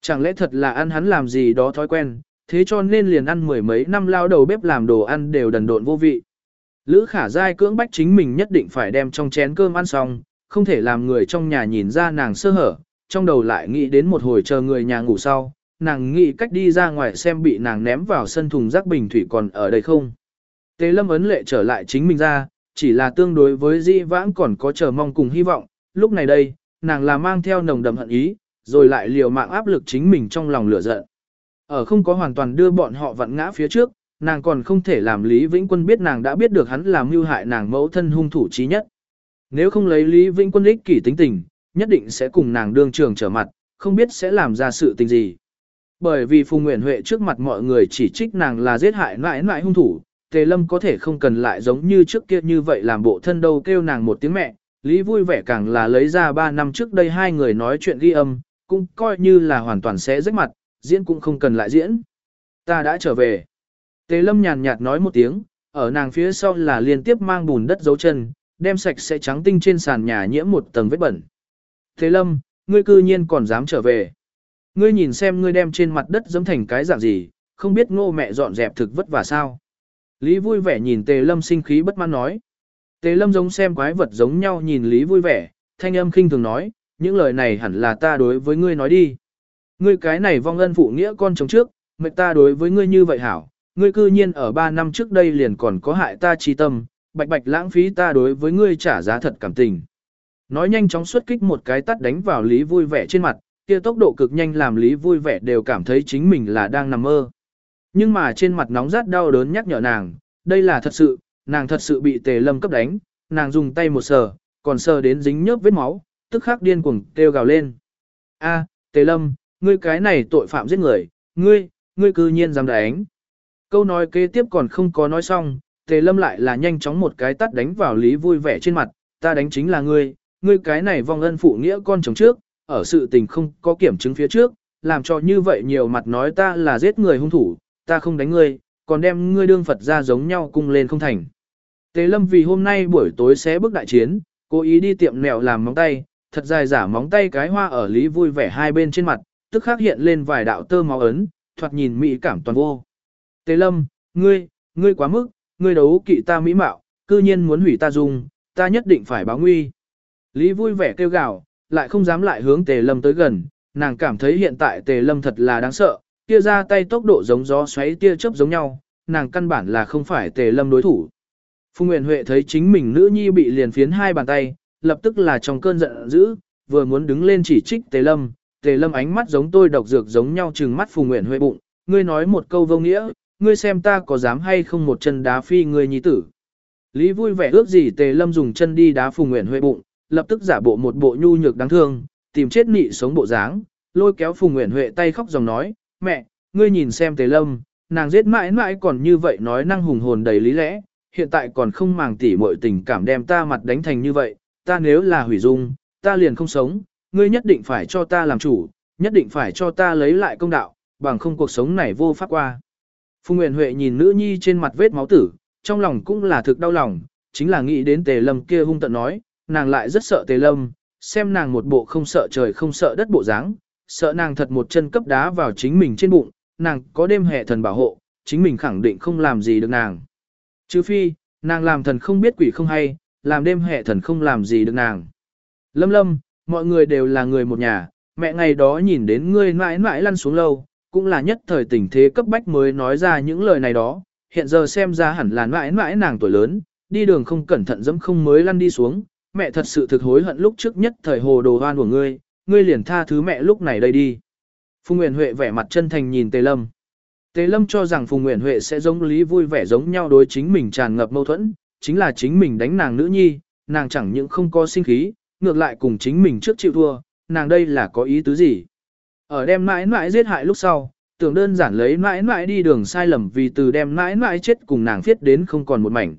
Chẳng lẽ thật là ăn hắn làm gì đó thói quen, thế cho nên liền ăn mười mấy năm lao đầu bếp làm đồ ăn đều đần độn vô vị. Lữ Khả dai cưỡng bách chính mình nhất định phải đem trong chén cơm ăn xong, không thể làm người trong nhà nhìn ra nàng sơ hở, trong đầu lại nghĩ đến một hồi chờ người nhà ngủ sau, nàng nghĩ cách đi ra ngoài xem bị nàng ném vào sân thùng rác bình thủy còn ở đây không. Tề lâm ấn lệ trở lại chính mình ra, chỉ là tương đối với di vãng còn có chờ mong cùng hy vọng, lúc này đây, nàng là mang theo nồng đậm hận ý, rồi lại liều mạng áp lực chính mình trong lòng lửa giận. Ở không có hoàn toàn đưa bọn họ vặn ngã phía trước, nàng còn không thể làm Lý Vĩnh Quân biết nàng đã biết được hắn làm mưu hại nàng mẫu thân hung thủ chí nhất. Nếu không lấy Lý Vĩnh Quân ích kỷ tính tình, nhất định sẽ cùng nàng đương trường trở mặt, không biết sẽ làm ra sự tình gì. Bởi vì Phùng Nguyễn Huệ trước mặt mọi người chỉ trích nàng là giết hại nãi nãi hung thủ, Tề Lâm có thể không cần lại giống như trước kia như vậy làm bộ thân đâu kêu nàng một tiếng mẹ, Lý vui vẻ càng là lấy ra 3 năm trước đây hai người nói chuyện ghi âm, cũng coi như là hoàn toàn sẽ rách mặt, diễn cũng không cần lại diễn. Ta đã trở về. Tề Lâm nhàn nhạt nói một tiếng, ở nàng phía sau là liên tiếp mang bùn đất dấu chân, đem sạch sẽ trắng tinh trên sàn nhà nhiễm một tầng vết bẩn. Tề Lâm, ngươi cư nhiên còn dám trở về. Ngươi nhìn xem ngươi đem trên mặt đất giống thành cái dạng gì, không biết ngô mẹ dọn dẹp thực vất vả sao. Lý vui vẻ nhìn Tề Lâm sinh khí bất mãn nói. Tề Lâm giống xem quái vật giống nhau nhìn Lý vui vẻ, thanh âm khinh thường nói, những lời này hẳn là ta đối với ngươi nói đi. Ngươi cái này vong ân phụ nghĩa con chồng trước, mệt ta đối với ngươi như vậy hảo, ngươi cư nhiên ở 3 năm trước đây liền còn có hại ta trí tâm, bạch bạch lãng phí ta đối với ngươi trả giá thật cảm tình. Nói nhanh chóng xuất kích một cái tắt đánh vào Lý vui vẻ trên mặt, kia tốc độ cực nhanh làm Lý vui vẻ đều cảm thấy chính mình là đang nằm mơ. Nhưng mà trên mặt nóng rát đau đớn nhắc nhở nàng, đây là thật sự, nàng thật sự bị tề lâm cấp đánh, nàng dùng tay một sờ, còn sờ đến dính nhớp vết máu, tức khắc điên cuồng kêu gào lên. A, tề lâm, ngươi cái này tội phạm giết người, ngươi, ngươi cư nhiên dám đánh. Câu nói kế tiếp còn không có nói xong, tề lâm lại là nhanh chóng một cái tắt đánh vào lý vui vẻ trên mặt, ta đánh chính là ngươi, ngươi cái này vong ân phụ nghĩa con chồng trước, ở sự tình không có kiểm chứng phía trước, làm cho như vậy nhiều mặt nói ta là giết người hung thủ, ta không đánh ngươi, còn đem ngươi đương Phật ra giống nhau cung lên không thành. Tề Lâm vì hôm nay buổi tối sẽ bước đại chiến, cố ý đi tiệm mèo làm móng tay, thật dài giả móng tay cái hoa ở lý vui vẻ hai bên trên mặt, tức khắc hiện lên vài đạo tơ máu ấn, thoạt nhìn mỹ cảm toàn vô. Tề Lâm, ngươi, ngươi quá mức, ngươi đấu kỵ ta mỹ mạo, cư nhiên muốn hủy ta dùng, ta nhất định phải báo nguy. Lý vui vẻ kêu gào, lại không dám lại hướng Tề Lâm tới gần, nàng cảm thấy hiện tại Tề Lâm thật là đáng sợ, kia ra tay tốc độ giống gió xoáy tia chớp giống nhau, nàng căn bản là không phải Tề Lâm đối thủ. Phùng Nguyễn Huệ thấy chính mình nữ nhi bị liền phiến hai bàn tay, lập tức là trong cơn giận dữ, vừa muốn đứng lên chỉ trích Tề Lâm, Tề Lâm ánh mắt giống tôi độc dược giống nhau trừng mắt Phùng Nguyễn Huệ bụng, ngươi nói một câu vô nghĩa, ngươi xem ta có dám hay không một chân đá phi ngươi nhi tử. Lý vui vẻ ước gì Tề Lâm dùng chân đi đá Phùng Nguyễn Huệ bụng, lập tức giả bộ một bộ nhu nhược đáng thương, tìm chết nị sống bộ dáng, lôi kéo Phùng Nguyễn Huệ tay khóc dòng nói, mẹ, ngươi nhìn xem Tề Lâm, nàng giết mãi mãi còn như vậy nói năng hùng hồn đầy lý lẽ, hiện tại còn không màng tỉ mọi tình cảm đem ta mặt đánh thành như vậy, ta nếu là hủy dung, ta liền không sống, ngươi nhất định phải cho ta làm chủ, nhất định phải cho ta lấy lại công đạo, bằng không cuộc sống này vô pháp qua. Phùng Nguyễn Huệ nhìn nữ nhi trên mặt vết máu tử, trong lòng cũng là thực đau lòng, chính là nghĩ đến Tề Lâm kia hung tận nói, nàng lại rất sợ Tề Lâm, xem nàng một bộ không sợ trời không sợ đất bộ dáng, sợ nàng thật một chân cấp đá vào chính mình trên bụng, nàng có đêm hệ thần bảo hộ, chính mình khẳng định không làm gì được nàng. Chứ phi, nàng làm thần không biết quỷ không hay, làm đêm hệ thần không làm gì được nàng. Lâm lâm, mọi người đều là người một nhà, mẹ ngày đó nhìn đến ngươi mãi mãi lăn xuống lâu, cũng là nhất thời tình thế cấp bách mới nói ra những lời này đó, hiện giờ xem ra hẳn là mãi mãi nàng tuổi lớn, đi đường không cẩn thận dẫm không mới lăn đi xuống, mẹ thật sự thực hối hận lúc trước nhất thời hồ đồ hoan của ngươi, ngươi liền tha thứ mẹ lúc này đây đi. Phùng Nguyễn Huệ vẻ mặt chân thành nhìn Tề Lâm. Tề Lâm cho rằng Phùng Nguyễn Huệ sẽ giống Lý vui vẻ giống nhau đối chính mình tràn ngập mâu thuẫn, chính là chính mình đánh nàng nữ nhi, nàng chẳng những không có sinh khí, ngược lại cùng chính mình trước chịu thua, nàng đây là có ý tứ gì. Ở đem mãi mãi giết hại lúc sau, tưởng đơn giản lấy mãi mãi đi đường sai lầm vì từ đem mãi mãi chết cùng nàng viết đến không còn một mảnh.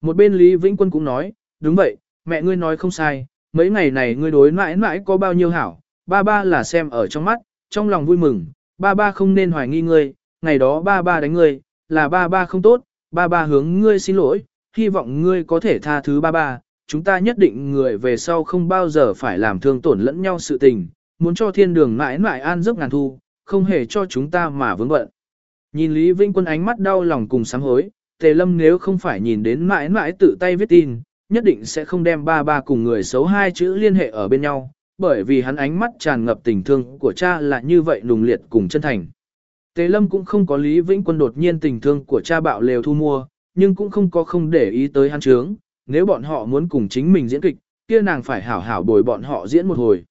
Một bên Lý Vĩnh Quân cũng nói, đúng vậy, mẹ ngươi nói không sai, mấy ngày này ngươi đối mãi mãi có bao nhiêu hảo, ba ba là xem ở trong mắt, trong lòng vui mừng, ba ba không nên hoài nghi ngươi, ngày đó ba ba đánh ngươi, là ba ba không tốt, ba ba hướng ngươi xin lỗi, hy vọng ngươi có thể tha thứ ba ba, chúng ta nhất định người về sau không bao giờ phải làm thương tổn lẫn nhau sự tình, muốn cho thiên đường mãi mãi an giấc ngàn thu, không hề cho chúng ta mà vướng bận. Nhìn Lý Vinh Quân ánh mắt đau lòng cùng sám hối, Tề Lâm nếu không phải nhìn đến mãi mãi tự tay viết tin, nhất định sẽ không đem ba ba cùng người xấu hai chữ liên hệ ở bên nhau, bởi vì hắn ánh mắt tràn ngập tình thương của cha là như vậy nùng liệt cùng chân thành. Tề Lâm cũng không có Lý Vĩnh Quân đột nhiên tình thương của cha bạo lều thu mua, nhưng cũng không có không để ý tới hắn trướng, nếu bọn họ muốn cùng chính mình diễn kịch, kia nàng phải hảo hảo bồi bọn họ diễn một hồi.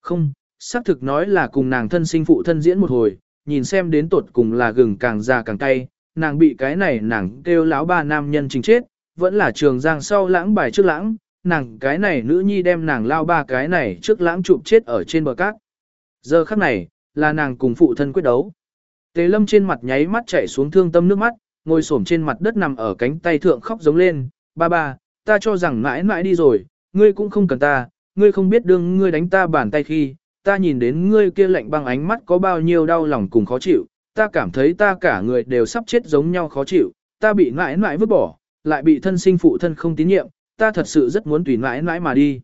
Không, xác thực nói là cùng nàng thân sinh phụ thân diễn một hồi, nhìn xem đến tột cùng là gừng càng già càng cay, nàng bị cái này nàng kêu lão ba nam nhân chính chết, vẫn là trường giang sau lãng bài trước lãng, nàng cái này nữ nhi đem nàng lao ba cái này trước lãng chụp chết ở trên bờ cát. Giờ khắc này, là nàng cùng phụ thân quyết đấu. Tề lâm trên mặt nháy mắt chảy xuống thương tâm nước mắt, ngồi xổm trên mặt đất nằm ở cánh tay thượng khóc giống lên, ba ba, ta cho rằng mãi mãi đi rồi, ngươi cũng không cần ta, ngươi không biết đương ngươi đánh ta bàn tay khi, ta nhìn đến ngươi kia lạnh băng ánh mắt có bao nhiêu đau lòng cùng khó chịu, ta cảm thấy ta cả người đều sắp chết giống nhau khó chịu, ta bị mãi mãi vứt bỏ, lại bị thân sinh phụ thân không tín nhiệm, ta thật sự rất muốn tùy mãi mãi mà đi.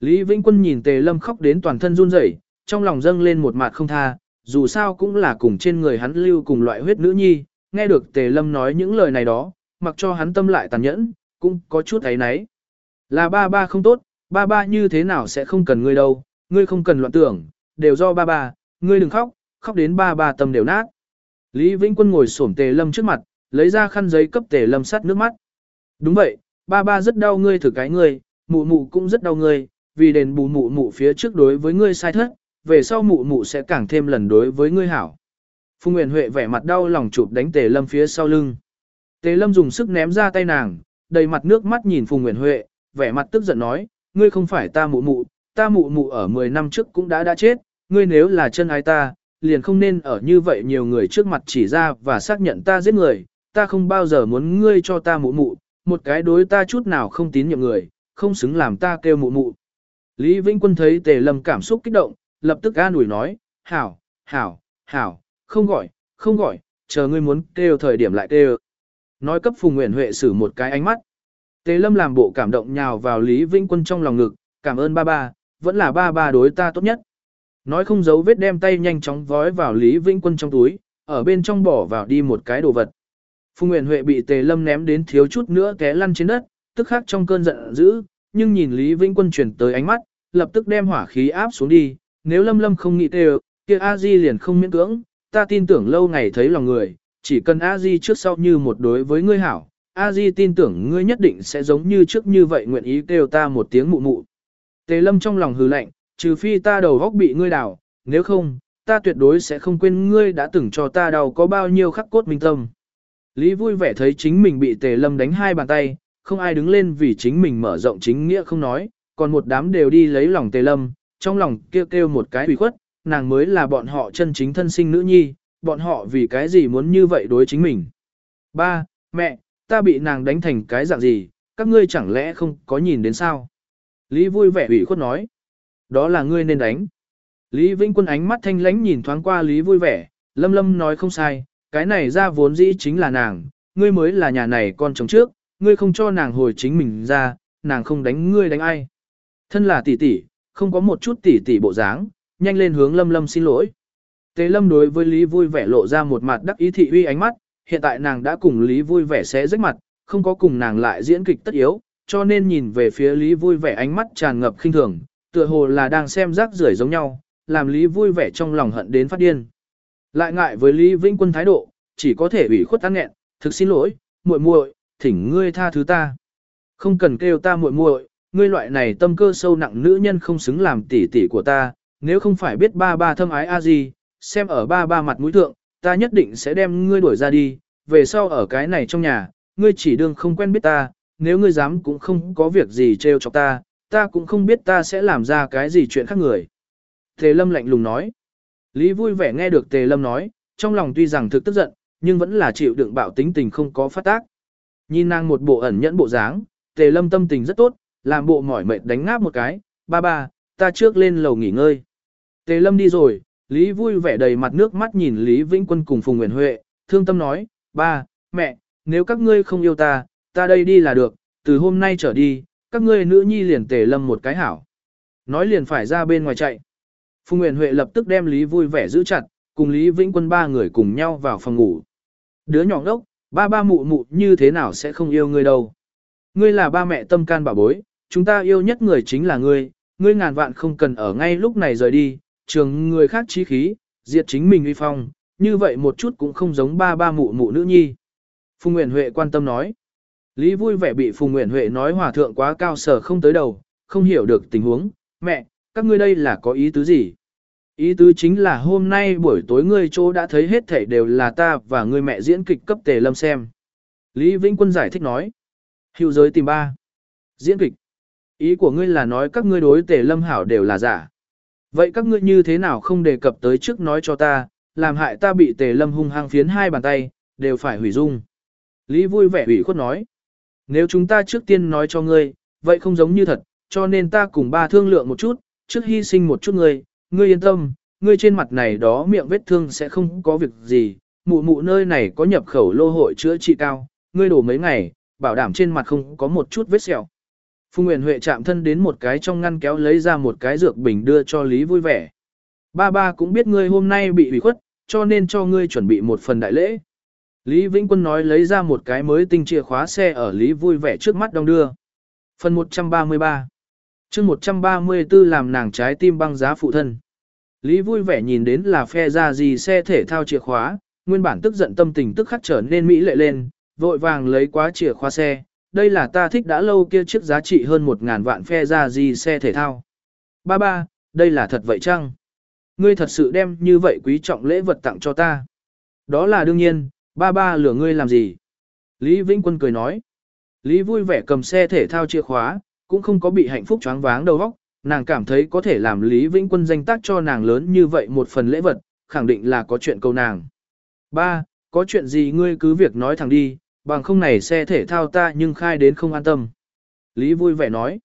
Lý Vĩnh Quân nhìn Tề Lâm khóc đến toàn thân run rẩy, trong lòng dâng lên một mặt không tha, dù sao cũng là cùng trên người hắn lưu cùng loại huyết nữ nhi, nghe được Tề Lâm nói những lời này đó, mặc cho hắn tâm lại tàn nhẫn, cũng có chút ấy nấy. Là ba ba không tốt, ba ba như thế nào sẽ không cần ngươi đâu, ngươi không cần loạn tưởng, đều do ba ba, ngươi đừng khóc, khóc đến ba ba tâm đều nát. Lý Vĩnh Quân ngồi xổm Tề Lâm trước mặt, lấy ra khăn giấy cấp Tề Lâm sát nước mắt. Đúng vậy, ba ba rất đau ngươi thử cái ngươi, mụ mụ cũng rất đau ngươi, vì đền bù mụ mụ phía trước đối với ngươi sai thất, về sau mụ mụ sẽ càng thêm lần đối với ngươi hảo. Phùng Nguyễn Huệ vẻ mặt đau lòng chụp đánh Tề Lâm phía sau lưng. Tề Lâm dùng sức ném ra tay nàng, đầy mặt nước mắt nhìn Phùng Nguyễn Huệ, vẻ mặt tức giận nói, ngươi không phải ta mụ mụ, ta mụ mụ ở 10 năm trước cũng đã đã chết, ngươi nếu là chân ái ta, liền không nên ở như vậy nhiều người trước mặt chỉ ra và xác nhận ta giết người, ta không bao giờ muốn ngươi cho ta mụ mụ, một cái đối ta chút nào không tín nhiệm người, không xứng làm ta kêu mụ mụ. Lý Vĩnh Quân thấy Tề Lâm cảm xúc kích động, lập tức an ủi nói, hảo, hảo, hảo, không gọi, không gọi, chờ ngươi muốn kêu thời điểm lại kêu. Nói cấp Phùng Nguyễn Huệ xử một cái ánh mắt. Tề Lâm làm bộ cảm động nhào vào Lý Vĩnh Quân trong lòng ngực, cảm ơn ba ba, vẫn là ba ba đối ta tốt nhất. Nói không giấu vết đem tay nhanh chóng vói vào Lý Vĩnh Quân trong túi, ở bên trong bỏ vào đi một cái đồ vật. Phùng Nguyễn Huệ bị Tề Lâm ném đến thiếu chút nữa té lăn trên đất, tức khắc trong cơn giận dữ, nhưng nhìn Lý Vĩnh Quân chuyển tới ánh mắt, lập tức đem hỏa khí áp xuống đi, nếu Lâm Lâm không nghĩ tê kia A Di liền không miễn cưỡng, ta tin tưởng lâu ngày thấy lòng người, chỉ cần A Di trước sau như một đối với ngươi hảo, A Di tin tưởng ngươi nhất định sẽ giống như trước như vậy nguyện ý kêu ta một tiếng mụ mụ. Tề Lâm trong lòng hừ lạnh, trừ phi ta đầu góc bị ngươi đảo, nếu không, ta tuyệt đối sẽ không quên ngươi đã từng cho ta đau có bao nhiêu khắc cốt minh tâm. Lý vui vẻ thấy chính mình bị Tề Lâm đánh hai bàn tay, không ai đứng lên vì chính mình mở rộng chính nghĩa không nói, còn một đám đều đi lấy lòng Tề Lâm, trong lòng kêu kêu một cái ủy khuất, nàng mới là bọn họ chân chính thân sinh nữ nhi, bọn họ vì cái gì muốn như vậy đối chính mình. Ba, mẹ, ta bị nàng đánh thành cái dạng gì, các ngươi chẳng lẽ không có nhìn đến sao? Lý vui vẻ ủy khuất nói. Đó là ngươi nên đánh. Lý Vĩnh Quân ánh mắt thanh lánh nhìn thoáng qua Lý vui vẻ, lâm lâm nói không sai, cái này ra vốn dĩ chính là nàng, ngươi mới là nhà này con chồng trước, ngươi không cho nàng hồi chính mình ra, nàng không đánh ngươi đánh ai. Thân là tỷ tỷ, không có một chút tỷ tỷ bộ dáng, nhanh lên hướng lâm lâm xin lỗi. Tế lâm đối với Lý vui vẻ lộ ra một mặt đắc ý thị uy ánh mắt, hiện tại nàng đã cùng Lý vui vẻ xé rách mặt, không có cùng nàng lại diễn kịch tất yếu, cho nên nhìn về phía Lý vui vẻ ánh mắt tràn ngập khinh thường, tựa hồ là đang xem rác rưởi giống nhau, làm Lý vui vẻ trong lòng hận đến phát điên. Lại ngại với Lý Vĩnh Quân thái độ, chỉ có thể ủy khuất ăn nghẹn, thực xin lỗi, muội muội, thỉnh ngươi tha thứ ta. Không cần kêu ta muội muội, ngươi loại này tâm cơ sâu nặng nữ nhân không xứng làm tỷ tỷ của ta, nếu không phải biết ba ba thâm ái a gì, xem ở ba ba mặt mũi thượng, ta nhất định sẽ đem ngươi đuổi ra đi, về sau ở cái này trong nhà, ngươi chỉ đương không quen biết ta, nếu ngươi dám cũng không có việc gì trêu chọc ta, ta cũng không biết ta sẽ làm ra cái gì chuyện khác người. Thế Lâm lạnh lùng nói. Lý vui vẻ nghe được Tề Lâm nói, trong lòng tuy rằng thực tức giận, nhưng vẫn là chịu đựng bạo tính tình không có phát tác. Nhìn nàng một bộ ẩn nhẫn bộ dáng, Tề Lâm tâm tình rất tốt, làm bộ mỏi mệt đánh ngáp một cái, ba ba, ta trước lên lầu nghỉ ngơi. Tề Lâm đi rồi, Lý vui vẻ đầy mặt nước mắt nhìn Lý Vĩnh Quân cùng Phùng Nguyễn Huệ, thương tâm nói, ba, mẹ, nếu các ngươi không yêu ta, ta đây đi là được, từ hôm nay trở đi, các ngươi nữ nhi liền Tề Lâm một cái hảo. Nói liền phải ra bên ngoài chạy. Phùng Nguyễn Huệ lập tức đem Lý vui vẻ giữ chặt, cùng Lý Vĩnh Quân ba người cùng nhau vào phòng ngủ. Đứa nhỏ ngốc, ba ba mụ mụ như thế nào sẽ không yêu ngươi đâu. Ngươi là ba mẹ tâm can bảo bối, chúng ta yêu nhất người chính là ngươi, ngươi ngàn vạn không cần ở ngay lúc này rời đi, trường người khác trí khí, diệt chính mình uy phong, như vậy một chút cũng không giống ba ba mụ mụ nữ nhi. Phùng Nguyễn Huệ quan tâm nói. Lý vui vẻ bị Phùng Nguyễn Huệ nói hòa thượng quá cao sở không tới đầu, không hiểu được tình huống, mẹ, các ngươi đây là có ý tứ gì? Ý tứ chính là hôm nay buổi tối ngươi chỗ đã thấy hết thảy đều là ta và ngươi mẹ diễn kịch cấp tề lâm xem. Lý Vĩnh Quân giải thích nói. Hữu giới tìm ba. Diễn kịch. Ý của ngươi là nói các ngươi đối tề lâm hảo đều là giả. Vậy các ngươi như thế nào không đề cập tới trước nói cho ta, làm hại ta bị tề lâm hung hăng phiến hai bàn tay, đều phải hủy dung. Lý vui vẻ hủy khuất nói. Nếu chúng ta trước tiên nói cho ngươi, vậy không giống như thật, cho nên ta cùng ba thương lượng một chút, trước hy sinh một chút ngươi, ngươi yên tâm, ngươi trên mặt này đó miệng vết thương sẽ không có việc gì, mụ mụ nơi này có nhập khẩu lô hội chữa trị cao, ngươi đổ mấy ngày, bảo đảm trên mặt không có một chút vết sẹo. Phùng Nguyễn Huệ chạm thân đến một cái trong ngăn kéo lấy ra một cái dược bình đưa cho Lý vui vẻ. Ba ba cũng biết ngươi hôm nay bị ủy khuất, cho nên cho ngươi chuẩn bị một phần đại lễ. Lý Vĩnh Quân nói lấy ra một cái mới tinh chìa khóa xe ở Lý vui vẻ trước mắt đong đưa. Phần 133 chương 134 làm nàng trái tim băng giá phụ thân. Lý vui vẻ nhìn đến là phe ra gì xe thể thao chìa khóa, nguyên bản tức giận tâm tình tức khắc trở nên mỹ lệ lên, vội vàng lấy quá chìa khóa xe, đây là ta thích đã lâu kia chiếc giá trị hơn một ngàn vạn phe ra gì xe thể thao. Ba ba, đây là thật vậy chăng? Ngươi thật sự đem như vậy quý trọng lễ vật tặng cho ta. Đó là đương nhiên, ba ba lửa ngươi làm gì? Lý Vĩnh Quân cười nói. Lý vui vẻ cầm xe thể thao chìa khóa, cũng không có bị hạnh phúc choáng váng đầu óc, nàng cảm thấy có thể làm Lý Vĩnh Quân danh tác cho nàng lớn như vậy một phần lễ vật, khẳng định là có chuyện câu nàng. Ba, có chuyện gì ngươi cứ việc nói thẳng đi, bằng không này xe thể thao ta nhưng khai đến không an tâm. Lý vui vẻ nói.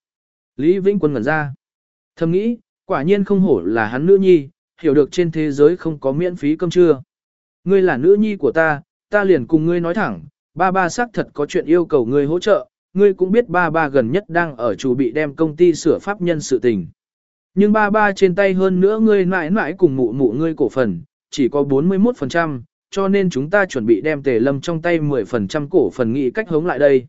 Lý Vĩnh Quân ngẩn ra. Thầm nghĩ, quả nhiên không hổ là hắn nữ nhi, hiểu được trên thế giới không có miễn phí cơm trưa. Ngươi là nữ nhi của ta, ta liền cùng ngươi nói thẳng, ba ba xác thật có chuyện yêu cầu ngươi hỗ trợ, ngươi cũng biết ba ba gần nhất đang ở chủ bị đem công ty sửa pháp nhân sự tình. Nhưng ba ba trên tay hơn nữa ngươi mãi mãi cùng mụ mụ ngươi cổ phần, chỉ có 41%, cho nên chúng ta chuẩn bị đem tề lâm trong tay 10% cổ phần nghị cách hống lại đây.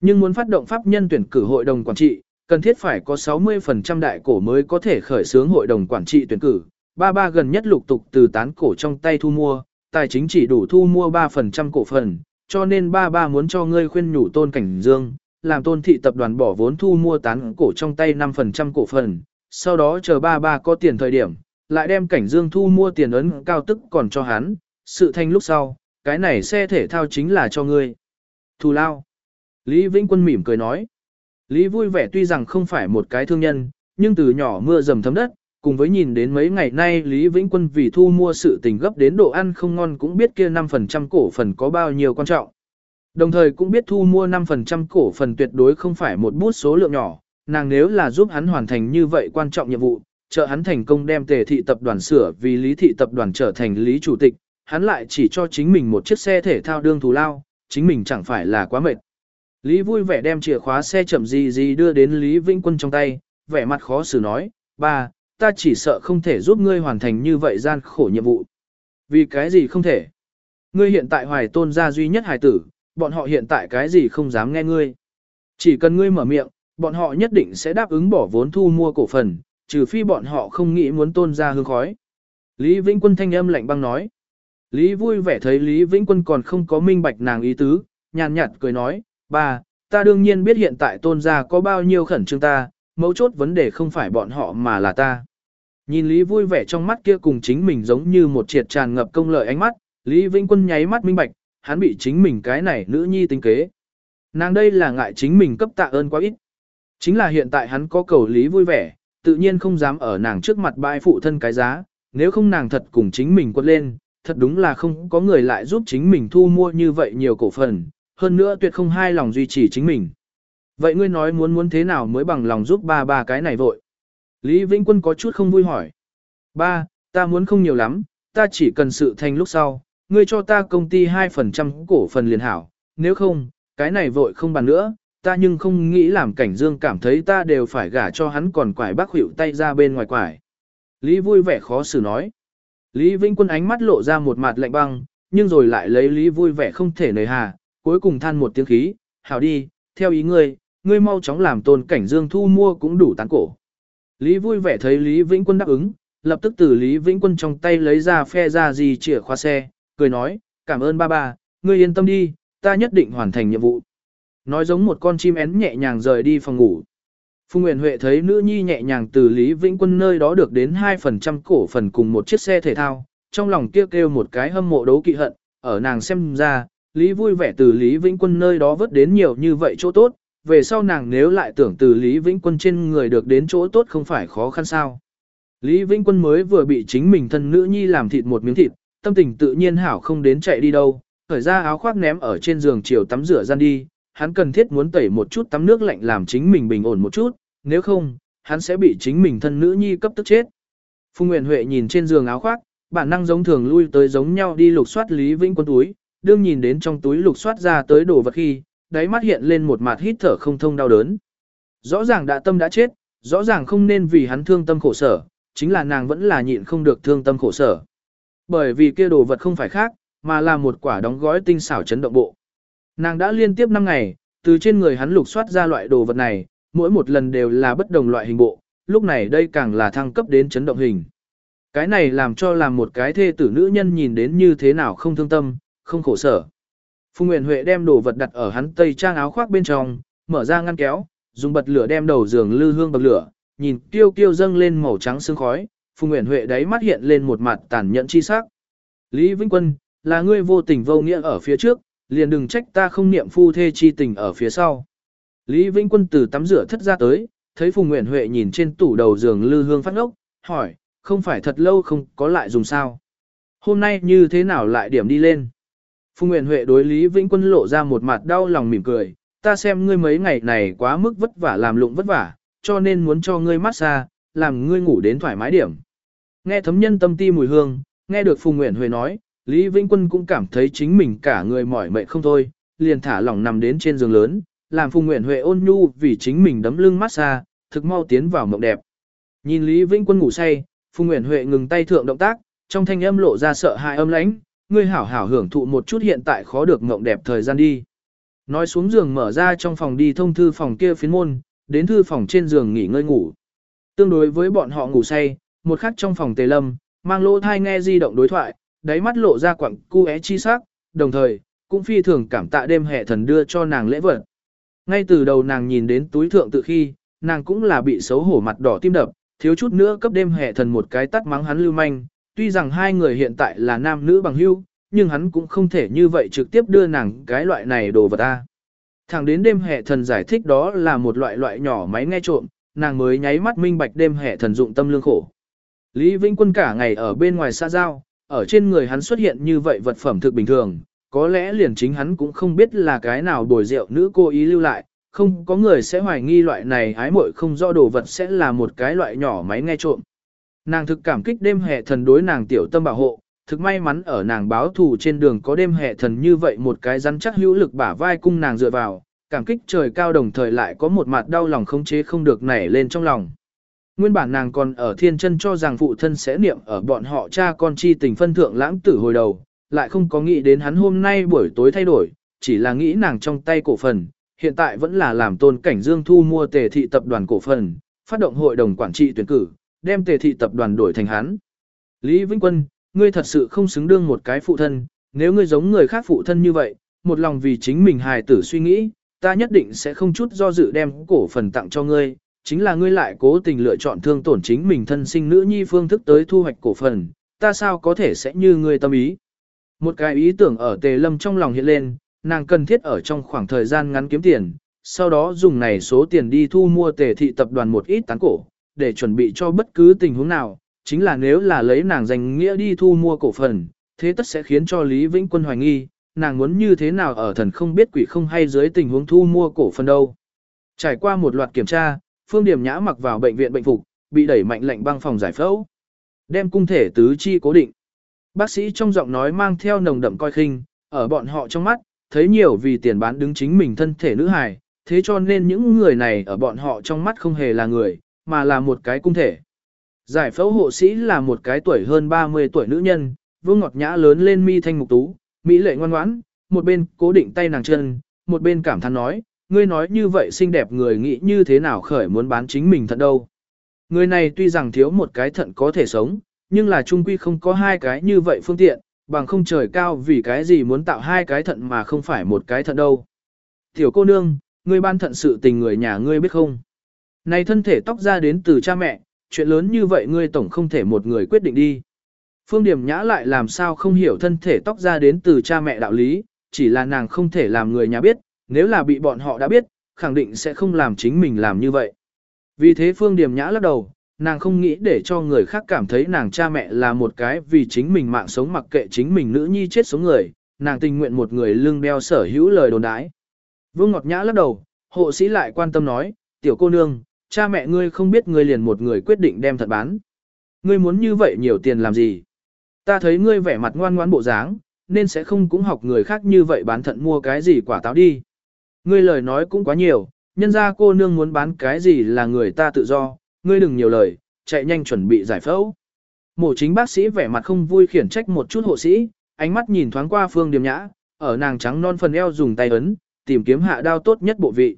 Nhưng muốn phát động pháp nhân tuyển cử hội đồng quản trị, cần thiết phải có 60% đại cổ mới có thể khởi xướng hội đồng quản trị tuyển cử. Ba ba gần nhất lục tục từ tán cổ trong tay thu mua, tài chính chỉ đủ thu mua 3% cổ phần, cho nên ba ba muốn cho ngươi khuyên nhủ tôn cảnh dương, làm tôn thị tập đoàn bỏ vốn thu mua tán cổ trong tay 5% cổ phần, sau đó chờ ba ba có tiền thời điểm, lại đem cảnh dương thu mua tiền ấn cao tức còn cho hắn, sự thanh lúc sau, cái này xe thể thao chính là cho ngươi. Thù lao. Lý Vĩnh Quân mỉm cười nói. Lý vui vẻ tuy rằng không phải một cái thương nhân, nhưng từ nhỏ mưa dầm thấm đất, cùng với nhìn đến mấy ngày nay Lý Vĩnh Quân vì thu mua sự tình gấp đến độ ăn không ngon cũng biết kia 5% cổ phần có bao nhiêu quan trọng. Đồng thời cũng biết thu mua 5% cổ phần tuyệt đối không phải một bút số lượng nhỏ, nàng nếu là giúp hắn hoàn thành như vậy quan trọng nhiệm vụ, trợ hắn thành công đem tề thị tập đoàn sửa vì lý thị tập đoàn trở thành lý chủ tịch, hắn lại chỉ cho chính mình một chiếc xe thể thao đương thù lao, chính mình chẳng phải là quá mệt. Lý vui vẻ đem chìa khóa xe chậm gì gì đưa đến Lý Vĩnh Quân trong tay, vẻ mặt khó xử nói, ba, ta chỉ sợ không thể giúp ngươi hoàn thành như vậy gian khổ nhiệm vụ. Vì cái gì không thể? Ngươi hiện tại hoài tôn gia duy nhất hài tử, bọn họ hiện tại cái gì không dám nghe ngươi. Chỉ cần ngươi mở miệng, bọn họ nhất định sẽ đáp ứng bỏ vốn thu mua cổ phần, trừ phi bọn họ không nghĩ muốn tôn gia hương khói. Lý Vĩnh Quân thanh âm lạnh băng nói. Lý vui vẻ thấy Lý Vĩnh Quân còn không có minh bạch nàng ý tứ, nhàn nhạt cười nói, ba, ta đương nhiên biết hiện tại tôn gia có bao nhiêu khẩn trương ta, mấu chốt vấn đề không phải bọn họ mà là ta. Nhìn Lý vui vẻ trong mắt kia cùng chính mình giống như một triệt tràn ngập công lợi ánh mắt, Lý Vĩnh Quân nháy mắt minh bạch, hắn bị chính mình cái này nữ nhi tính kế. Nàng đây là ngại chính mình cấp tạ ơn quá ít. Chính là hiện tại hắn có cầu Lý vui vẻ, tự nhiên không dám ở nàng trước mặt bãi phụ thân cái giá, nếu không nàng thật cùng chính mình quất lên, thật đúng là không có người lại giúp chính mình thu mua như vậy nhiều cổ phần, hơn nữa tuyệt không hai lòng duy trì chính mình. Vậy ngươi nói muốn muốn thế nào mới bằng lòng giúp ba ba cái này vội? Lý Vĩnh Quân có chút không vui hỏi. Ba, ta muốn không nhiều lắm, ta chỉ cần sự thành lúc sau, ngươi cho ta công ty 2% cổ phần liền hảo, nếu không, cái này vội không bàn nữa, ta nhưng không nghĩ làm cảnh dương cảm thấy ta đều phải gả cho hắn còn quải bác hữu tay ra bên ngoài quải. Lý vui vẻ khó xử nói. Lý Vĩnh Quân ánh mắt lộ ra một mặt lạnh băng, nhưng rồi lại lấy Lý vui vẻ không thể nời hà, cuối cùng than một tiếng khí, hảo đi, theo ý ngươi, ngươi mau chóng làm tôn cảnh dương thu mua cũng đủ tán cổ. Lý vui vẻ thấy Lý Vĩnh Quân đáp ứng, lập tức từ Lý Vĩnh Quân trong tay lấy ra phe ra gì chìa khóa xe, cười nói, cảm ơn ba ba, ngươi yên tâm đi, ta nhất định hoàn thành nhiệm vụ. Nói giống một con chim én nhẹ nhàng rời đi phòng ngủ. Phùng Nguyễn Huệ thấy nữ nhi nhẹ nhàng từ Lý Vĩnh Quân nơi đó được đến 2% cổ phần cùng một chiếc xe thể thao, trong lòng kêu kêu một cái hâm mộ đấu kỵ hận, ở nàng xem ra, Lý vui vẻ từ Lý Vĩnh Quân nơi đó vớt đến nhiều như vậy chỗ tốt, về sau nàng nếu lại tưởng từ Lý Vĩnh Quân trên người được đến chỗ tốt không phải khó khăn sao. Lý Vĩnh Quân mới vừa bị chính mình thân nữ nhi làm thịt một miếng thịt, tâm tình tự nhiên hảo không đến chạy đi đâu, khởi ra áo khoác ném ở trên giường chiều tắm rửa gian đi, hắn cần thiết muốn tẩy một chút tắm nước lạnh làm chính mình bình ổn một chút, nếu không, hắn sẽ bị chính mình thân nữ nhi cấp tức chết. Phùng Nguyễn Huệ nhìn trên giường áo khoác, bản năng giống thường lui tới giống nhau đi lục soát Lý Vĩnh Quân túi, đương nhìn đến trong túi lục soát ra tới đồ vật khi, đáy mắt hiện lên một mặt hít thở không thông đau đớn. Rõ ràng đã tâm đã chết, rõ ràng không nên vì hắn thương tâm khổ sở, chính là nàng vẫn là nhịn không được thương tâm khổ sở. Bởi vì kia đồ vật không phải khác, mà là một quả đóng gói tinh xảo chấn động bộ. Nàng đã liên tiếp 5 ngày, từ trên người hắn lục soát ra loại đồ vật này, mỗi một lần đều là bất đồng loại hình bộ, lúc này đây càng là thăng cấp đến chấn động hình. Cái này làm cho làm một cái thê tử nữ nhân nhìn đến như thế nào không thương tâm, không khổ sở. Phùng Nguyễn Huệ đem đồ vật đặt ở hắn tây trang áo khoác bên trong, mở ra ngăn kéo, dùng bật lửa đem đầu giường lư hương bật lửa, nhìn tiêu tiêu dâng lên màu trắng sương khói, Phùng Nguyễn Huệ đáy mắt hiện lên một mặt tàn nhẫn chi sắc. Lý Vĩnh Quân, là ngươi vô tình vô nghĩa ở phía trước, liền đừng trách ta không niệm phu thê chi tình ở phía sau. Lý Vĩnh Quân từ tắm rửa thất ra tới, thấy Phùng Nguyễn Huệ nhìn trên tủ đầu giường lư hương phát ngốc, hỏi, không phải thật lâu không có lại dùng sao. Hôm nay như thế nào lại điểm đi lên? Phùng Nguyễn Huệ đối Lý Vĩnh Quân lộ ra một mặt đau lòng mỉm cười, ta xem ngươi mấy ngày này quá mức vất vả làm lụng vất vả, cho nên muốn cho ngươi massage, làm ngươi ngủ đến thoải mái điểm. Nghe thấm nhân tâm ti mùi hương, nghe được Phùng Nguyễn Huệ nói, Lý Vĩnh Quân cũng cảm thấy chính mình cả người mỏi mệt không thôi, liền thả lỏng nằm đến trên giường lớn, làm Phùng Nguyễn Huệ ôn nhu vì chính mình đấm lưng massage, thực mau tiến vào mộng đẹp. Nhìn Lý Vĩnh Quân ngủ say, Phùng Nguyễn Huệ ngừng tay thượng động tác, trong thanh âm lộ ra sợ hãi âm lãnh, ngươi hảo hảo hưởng thụ một chút hiện tại khó được ngộng đẹp thời gian đi. Nói xuống giường mở ra trong phòng đi thông thư phòng kia phiến môn, đến thư phòng trên giường nghỉ ngơi ngủ. Tương đối với bọn họ ngủ say, một khắc trong phòng tề lâm, mang lỗ thai nghe di động đối thoại, đáy mắt lộ ra quặng cu é chi sắc, đồng thời, cũng phi thường cảm tạ đêm hệ thần đưa cho nàng lễ vật. Ngay từ đầu nàng nhìn đến túi thượng tự khi, nàng cũng là bị xấu hổ mặt đỏ tim đập, thiếu chút nữa cấp đêm hệ thần một cái tắt mắng hắn lưu manh, tuy rằng hai người hiện tại là nam nữ bằng hữu, nhưng hắn cũng không thể như vậy trực tiếp đưa nàng cái loại này đồ vật ta. Thẳng đến đêm hệ thần giải thích đó là một loại loại nhỏ máy nghe trộm, nàng mới nháy mắt minh bạch đêm hệ thần dụng tâm lương khổ. Lý Vĩnh Quân cả ngày ở bên ngoài xa giao, ở trên người hắn xuất hiện như vậy vật phẩm thực bình thường, có lẽ liền chính hắn cũng không biết là cái nào bồi rượu nữ cô ý lưu lại, không có người sẽ hoài nghi loại này ái muội không rõ đồ vật sẽ là một cái loại nhỏ máy nghe trộm. Nàng thực cảm kích đêm hệ thần đối nàng tiểu tâm bảo hộ, thực may mắn ở nàng báo thù trên đường có đêm hệ thần như vậy một cái rắn chắc hữu lực bả vai cung nàng dựa vào, cảm kích trời cao đồng thời lại có một mặt đau lòng không chế không được nảy lên trong lòng. Nguyên bản nàng còn ở thiên chân cho rằng phụ thân sẽ niệm ở bọn họ cha con chi tình phân thượng lãng tử hồi đầu, lại không có nghĩ đến hắn hôm nay buổi tối thay đổi, chỉ là nghĩ nàng trong tay cổ phần, hiện tại vẫn là làm tôn cảnh dương thu mua tề thị tập đoàn cổ phần, phát động hội đồng quản trị tuyển cử, đem tề thị tập đoàn đổi thành hắn. Lý Vĩnh Quân, ngươi thật sự không xứng đương một cái phụ thân, nếu ngươi giống người khác phụ thân như vậy, một lòng vì chính mình hài tử suy nghĩ, ta nhất định sẽ không chút do dự đem cổ phần tặng cho ngươi, chính là ngươi lại cố tình lựa chọn thương tổn chính mình thân sinh nữ nhi phương thức tới thu hoạch cổ phần, ta sao có thể sẽ như ngươi tâm ý. Một cái ý tưởng ở tề lâm trong lòng hiện lên, nàng cần thiết ở trong khoảng thời gian ngắn kiếm tiền, sau đó dùng này số tiền đi thu mua tề thị tập đoàn một ít tán cổ, để chuẩn bị cho bất cứ tình huống nào, chính là nếu là lấy nàng danh nghĩa đi thu mua cổ phần, thế tất sẽ khiến cho Lý Vĩnh Quân hoài nghi, nàng muốn như thế nào ở thần không biết quỷ không hay dưới tình huống thu mua cổ phần đâu. Trải qua một loạt kiểm tra, Phương Điểm Nhã mặc vào bệnh viện bệnh phục, bị đẩy mạnh lệnh băng phòng giải phẫu. Đem cung thể tứ chi cố định. Bác sĩ trong giọng nói mang theo nồng đậm coi khinh, ở bọn họ trong mắt, thấy nhiều vì tiền bán đứng chính mình thân thể nữ hài, thế cho nên những người này ở bọn họ trong mắt không hề là người, mà là một cái cung thể. Giải phẫu hộ sĩ là một cái tuổi hơn 30 tuổi nữ nhân, vương ngọt nhã lớn lên mi thanh mục tú, mỹ lệ ngoan ngoãn, một bên cố định tay nàng chân, một bên cảm thán nói, ngươi nói như vậy xinh đẹp người nghĩ như thế nào khởi muốn bán chính mình thận đâu. Người này tuy rằng thiếu một cái thận có thể sống, nhưng là trung quy không có hai cái như vậy phương tiện, bằng không trời cao vì cái gì muốn tạo hai cái thận mà không phải một cái thận đâu. Tiểu cô nương, ngươi ban thận sự tình người nhà ngươi biết không? Này thân thể tóc ra đến từ cha mẹ, chuyện lớn như vậy ngươi tổng không thể một người quyết định đi. Phương Điểm Nhã lại làm sao không hiểu thân thể tóc ra đến từ cha mẹ đạo lý, chỉ là nàng không thể làm người nhà biết, nếu là bị bọn họ đã biết, khẳng định sẽ không làm chính mình làm như vậy. Vì thế Phương Điểm Nhã lắc đầu, nàng không nghĩ để cho người khác cảm thấy nàng cha mẹ là một cái vì chính mình mạng sống mặc kệ chính mình nữ nhi chết sống người, nàng tình nguyện một người lưng đeo sở hữu lời đồn đái. Vương Ngọt Nhã lắc đầu, hộ sĩ lại quan tâm nói, tiểu cô nương, cha mẹ ngươi không biết ngươi liền một người quyết định đem thật bán. Ngươi muốn như vậy nhiều tiền làm gì? Ta thấy ngươi vẻ mặt ngoan ngoãn bộ dáng, nên sẽ không cũng học người khác như vậy bán thận mua cái gì quả táo đi. Ngươi lời nói cũng quá nhiều, nhân ra cô nương muốn bán cái gì là người ta tự do, ngươi đừng nhiều lời, chạy nhanh chuẩn bị giải phẫu. Mổ chính bác sĩ vẻ mặt không vui khiển trách một chút hộ sĩ, ánh mắt nhìn thoáng qua phương điểm nhã, ở nàng trắng non phần eo dùng tay ấn, tìm kiếm hạ đao tốt nhất bộ vị.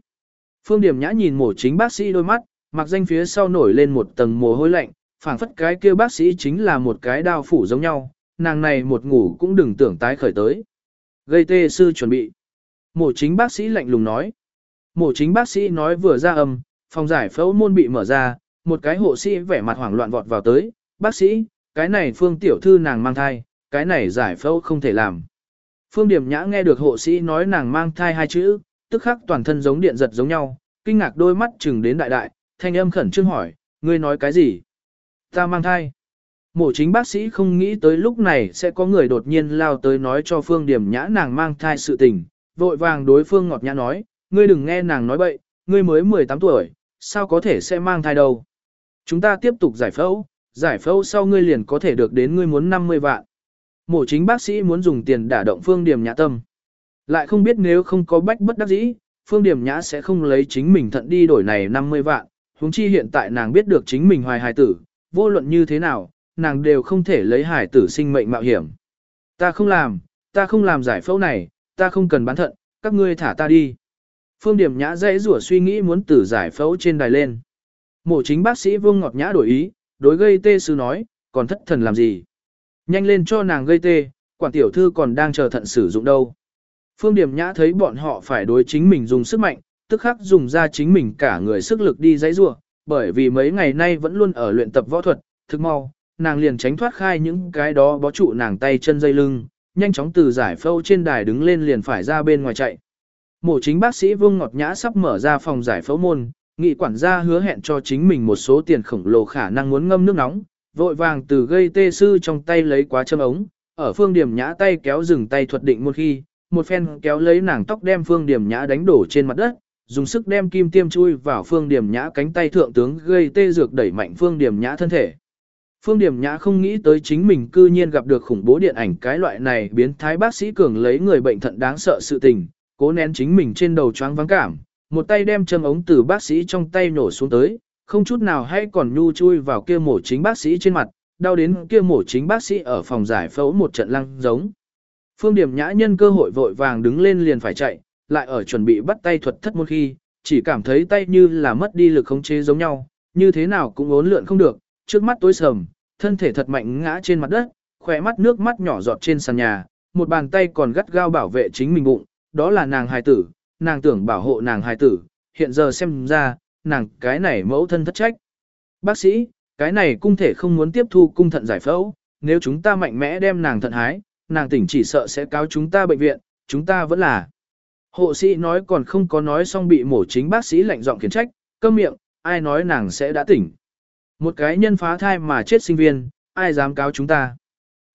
Phương điểm nhã nhìn mổ chính bác sĩ đôi mắt, mặc danh phía sau nổi lên một tầng mồ hôi lạnh, phảng phất cái kia bác sĩ chính là một cái đao phủ giống nhau, nàng này một ngủ cũng đừng tưởng tái khởi tới. Gây tê sư chuẩn bị. Mổ chính bác sĩ lạnh lùng nói. Mổ chính bác sĩ nói vừa ra âm, phòng giải phẫu môn bị mở ra, một cái hộ sĩ vẻ mặt hoảng loạn vọt vào tới, bác sĩ, cái này phương tiểu thư nàng mang thai, cái này giải phẫu không thể làm. Phương Điểm Nhã nghe được hộ sĩ nói nàng mang thai hai chữ, tức khắc toàn thân giống điện giật giống nhau, kinh ngạc đôi mắt chừng đến đại đại, thanh âm khẩn trương hỏi, ngươi nói cái gì? Ta mang thai. Mổ chính bác sĩ không nghĩ tới lúc này sẽ có người đột nhiên lao tới nói cho Phương Điểm Nhã nàng mang thai sự tình, vội vàng đối Phương Ngọt Nhã nói, ngươi đừng nghe nàng nói bậy, ngươi mới 18 tuổi, sao có thể sẽ mang thai đâu. Chúng ta tiếp tục giải phẫu, giải phẫu sau ngươi liền có thể được đến ngươi muốn 50 vạn. Mổ chính bác sĩ muốn dùng tiền đả động Phương Điểm Nhã tâm. Lại không biết nếu không có bách bất đắc dĩ, Phương Điểm Nhã sẽ không lấy chính mình thận đi đổi này 50 vạn, huống chi hiện tại nàng biết được chính mình hoài hài tử, vô luận như thế nào, nàng đều không thể lấy hài tử sinh mệnh mạo hiểm. Ta không làm, ta không làm giải phẫu này, ta không cần bán thận, các ngươi thả ta đi. Phương Điểm Nhã dãy rủa suy nghĩ muốn tử giải phẫu trên đài lên. Mộ chính bác sĩ Vương Ngọt Nhã đổi ý, đối gây tê sư nói, còn thất thần làm gì? Nhanh lên cho nàng gây tê, quản tiểu thư còn đang chờ thận sử dụng đâu. Phương Điểm Nhã thấy bọn họ phải đối chính mình dùng sức mạnh, tức khắc dùng ra chính mình cả người sức lực đi dãy rủa, bởi vì mấy ngày nay vẫn luôn ở luyện tập võ thuật, thực mau, nàng liền tránh thoát khai những cái đó bó trụ nàng tay chân dây lưng, nhanh chóng từ giải phâu trên đài đứng lên liền phải ra bên ngoài chạy. Mổ chính bác sĩ Vương Ngọt Nhã sắp mở ra phòng giải phẫu môn, nghị quản gia hứa hẹn cho chính mình một số tiền khổng lồ khả năng muốn ngâm nước nóng, vội vàng từ gây tê sư trong tay lấy quá châm ống, ở phương điểm nhã tay kéo dừng tay thuật định một khi, một phen kéo lấy nàng tóc đem phương điểm nhã đánh đổ trên mặt đất, dùng sức đem kim tiêm chui vào phương điểm nhã cánh tay thượng tướng gây tê dược đẩy mạnh phương điểm nhã thân thể. Phương điểm nhã không nghĩ tới chính mình cư nhiên gặp được khủng bố điện ảnh cái loại này biến thái bác sĩ cường lấy người bệnh thận đáng sợ sự tình, cố nén chính mình trên đầu choáng vắng cảm, một tay đem châm ống từ bác sĩ trong tay nổ xuống tới, không chút nào hay còn nhu chui vào kia mổ chính bác sĩ trên mặt, đau đến kia mổ chính bác sĩ ở phòng giải phẫu một trận lăng giống. Phương điểm nhã nhân cơ hội vội vàng đứng lên liền phải chạy, lại ở chuẩn bị bắt tay thuật thất môn khi, chỉ cảm thấy tay như là mất đi lực khống chế giống nhau, như thế nào cũng ốn lượn không được, trước mắt tối sầm, thân thể thật mạnh ngã trên mặt đất, khỏe mắt nước mắt nhỏ giọt trên sàn nhà, một bàn tay còn gắt gao bảo vệ chính mình bụng, đó là nàng hài tử, nàng tưởng bảo hộ nàng hài tử, hiện giờ xem ra, nàng cái này mẫu thân thất trách. Bác sĩ, cái này cung thể không muốn tiếp thu cung thận giải phẫu, nếu chúng ta mạnh mẽ đem nàng thận hái, nàng tỉnh chỉ sợ sẽ cáo chúng ta bệnh viện, chúng ta vẫn là. Hộ sĩ nói còn không có nói xong bị mổ chính bác sĩ lạnh giọng khiển trách, câm miệng, ai nói nàng sẽ đã tỉnh. Một cái nhân phá thai mà chết sinh viên, ai dám cáo chúng ta.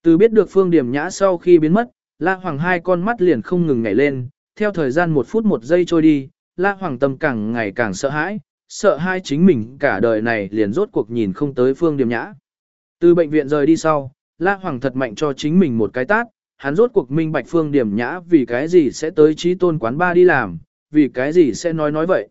Từ biết được phương điểm nhã sau khi biến mất, La Hoàng hai con mắt liền không ngừng nhảy lên, theo thời gian một phút một giây trôi đi, La Hoàng tâm càng ngày càng sợ hãi, sợ hai chính mình cả đời này liền rốt cuộc nhìn không tới phương điểm nhã. Từ bệnh viện rời đi sau, La Hoàng thật mạnh cho chính mình một cái tát, hắn rốt cuộc minh bạch phương điểm nhã vì cái gì sẽ tới trí tôn quán ba đi làm, vì cái gì sẽ nói nói vậy.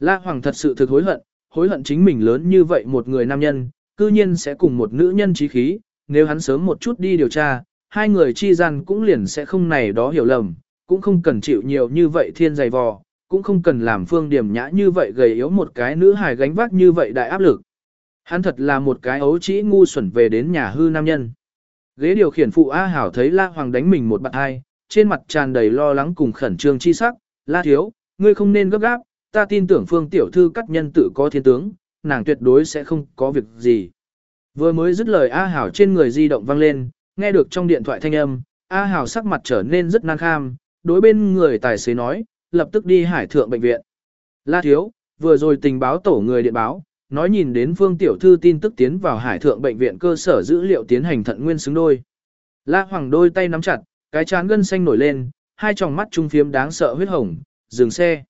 La Hoàng thật sự thực hối hận, hối hận chính mình lớn như vậy một người nam nhân, cư nhiên sẽ cùng một nữ nhân trí khí, nếu hắn sớm một chút đi điều tra, hai người chi gian cũng liền sẽ không này đó hiểu lầm, cũng không cần chịu nhiều như vậy thiên dày vò, cũng không cần làm phương điểm nhã như vậy gầy yếu một cái nữ hài gánh vác như vậy đại áp lực. Hắn thật là một cái ấu trĩ ngu xuẩn về đến nhà hư nam nhân. Ghế điều khiển phụ A Hảo thấy La Hoàng đánh mình một bạn hai, trên mặt tràn đầy lo lắng cùng khẩn trương chi sắc, La Thiếu, ngươi không nên gấp gáp, ta tin tưởng phương tiểu thư cắt nhân tự có thiên tướng, nàng tuyệt đối sẽ không có việc gì. Vừa mới dứt lời A Hảo trên người di động vang lên, nghe được trong điện thoại thanh âm, A Hảo sắc mặt trở nên rất nan kham, đối bên người tài xế nói, lập tức đi hải thượng bệnh viện. La thiếu, vừa rồi tình báo tổ người điện báo, nói nhìn đến phương tiểu thư tin tức tiến vào hải thượng bệnh viện cơ sở dữ liệu tiến hành thận nguyên xứng đôi. La hoàng đôi tay nắm chặt, cái chán gân xanh nổi lên, hai tròng mắt trung phiếm đáng sợ huyết hồng, dừng xe.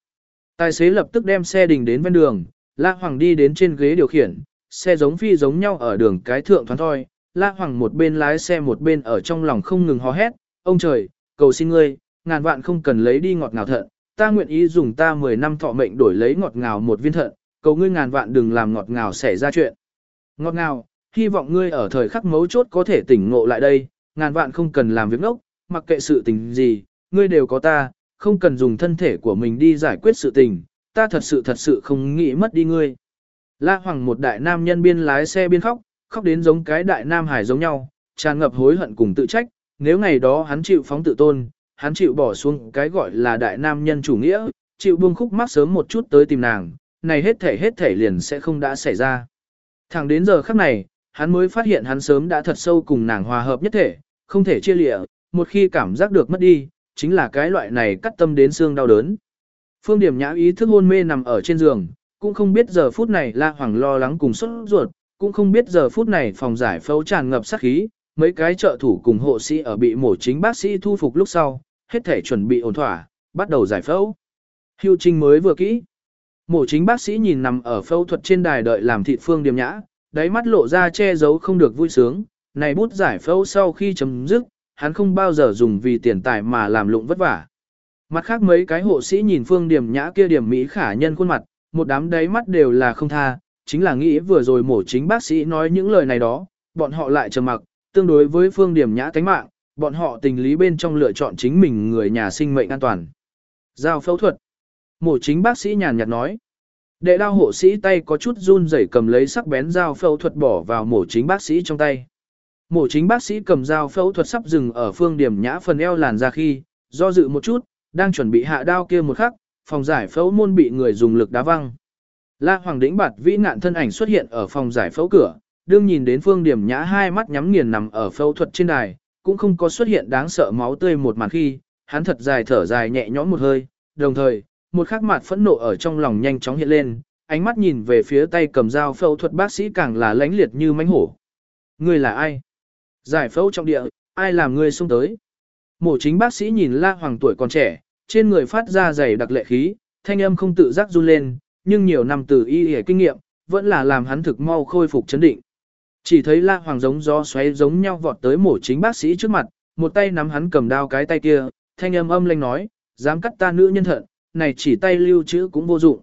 Tài xế lập tức đem xe đình đến ven đường, La Hoàng đi đến trên ghế điều khiển, xe giống phi giống nhau ở đường cái thượng thoáng thôi. La Hoàng một bên lái xe một bên ở trong lòng không ngừng hò hét, ông trời, cầu xin ngươi, ngàn vạn không cần lấy đi ngọt ngào thận, ta nguyện ý dùng ta 10 năm thọ mệnh đổi lấy ngọt ngào một viên thận, cầu ngươi ngàn vạn đừng làm ngọt ngào xảy ra chuyện. Ngọt ngào, hy vọng ngươi ở thời khắc mấu chốt có thể tỉnh ngộ lại đây, ngàn vạn không cần làm việc ngốc, mặc kệ sự tình gì, ngươi đều có ta, không cần dùng thân thể của mình đi giải quyết sự tình, ta thật sự thật sự không nghĩ mất đi ngươi. La Hoàng một đại nam nhân biên lái xe biên khóc, khóc đến giống cái đại nam hải giống nhau, tràn ngập hối hận cùng tự trách, nếu ngày đó hắn chịu phóng tự tôn, hắn chịu bỏ xuống cái gọi là đại nam nhân chủ nghĩa, chịu buông khúc mắc sớm một chút tới tìm nàng, này hết thể hết thể liền sẽ không đã xảy ra. Thẳng đến giờ khắc này, hắn mới phát hiện hắn sớm đã thật sâu cùng nàng hòa hợp nhất thể, không thể chia lịa, một khi cảm giác được mất đi, chính là cái loại này cắt tâm đến xương đau đớn. Phương Điểm Nhã ý thức hôn mê nằm ở trên giường, cũng không biết giờ phút này La Hoàng lo lắng cùng sốt ruột, cũng không biết giờ phút này phòng giải phẫu tràn ngập sát khí, mấy cái trợ thủ cùng hộ sĩ ở bị mổ chính bác sĩ thu phục lúc sau, hết thể chuẩn bị ổn thỏa, bắt đầu giải phẫu. Hưu Trinh mới vừa kỹ. Mổ chính bác sĩ nhìn nằm ở phẫu thuật trên đài đợi làm thịt Phương điềm Nhã, đáy mắt lộ ra che giấu không được vui sướng, này bút giải phẫu sau khi chấm dứt, hắn không bao giờ dùng vì tiền tài mà làm lụng vất vả. Mặt khác mấy cái hộ sĩ nhìn Phương Điểm Nhã kia điểm mỹ khả nhân khuôn mặt, một đám đáy mắt đều là không tha, chính là nghĩ vừa rồi mổ chính bác sĩ nói những lời này đó, bọn họ lại trầm mặc, tương đối với Phương Điểm Nhã tánh mạng, bọn họ tình lý bên trong lựa chọn chính mình người nhà sinh mệnh an toàn. Giao phẫu thuật. Mổ chính bác sĩ nhàn nhạt nói. Đệ đao hộ sĩ tay có chút run rẩy cầm lấy sắc bén dao phẫu thuật bỏ vào mổ chính bác sĩ trong tay. Mổ chính bác sĩ cầm dao phẫu thuật sắp dừng ở phương điểm nhã phần eo làn ra khi, do dự một chút, đang chuẩn bị hạ đao kia một khắc, phòng giải phẫu môn bị người dùng lực đá văng. La Hoàng Đĩnh bạt vĩ nạn thân ảnh xuất hiện ở phòng giải phẫu cửa, đương nhìn đến phương điểm nhã hai mắt nhắm nghiền nằm ở phẫu thuật trên đài, cũng không có xuất hiện đáng sợ máu tươi một màn khi, hắn thật dài thở dài nhẹ nhõm một hơi, đồng thời, một khắc mặt phẫn nộ ở trong lòng nhanh chóng hiện lên, ánh mắt nhìn về phía tay cầm dao phẫu thuật bác sĩ càng là lãnh liệt như mãnh hổ. Ngươi là ai? Giải phẫu trong địa, ai làm ngươi xông tới? Mổ chính bác sĩ nhìn La Hoàng tuổi còn trẻ, trên người phát ra dày đặc lệ khí, thanh âm không tự giác run lên, nhưng nhiều năm từ y y kinh nghiệm, vẫn là làm hắn thực mau khôi phục chấn định. Chỉ thấy La Hoàng giống gió xoáy giống nhau vọt tới mổ chính bác sĩ trước mặt, một tay nắm hắn cầm đao cái tay kia, thanh âm âm lanh nói, dám cắt ta nữ nhân thận, này chỉ tay lưu chữ cũng vô dụng.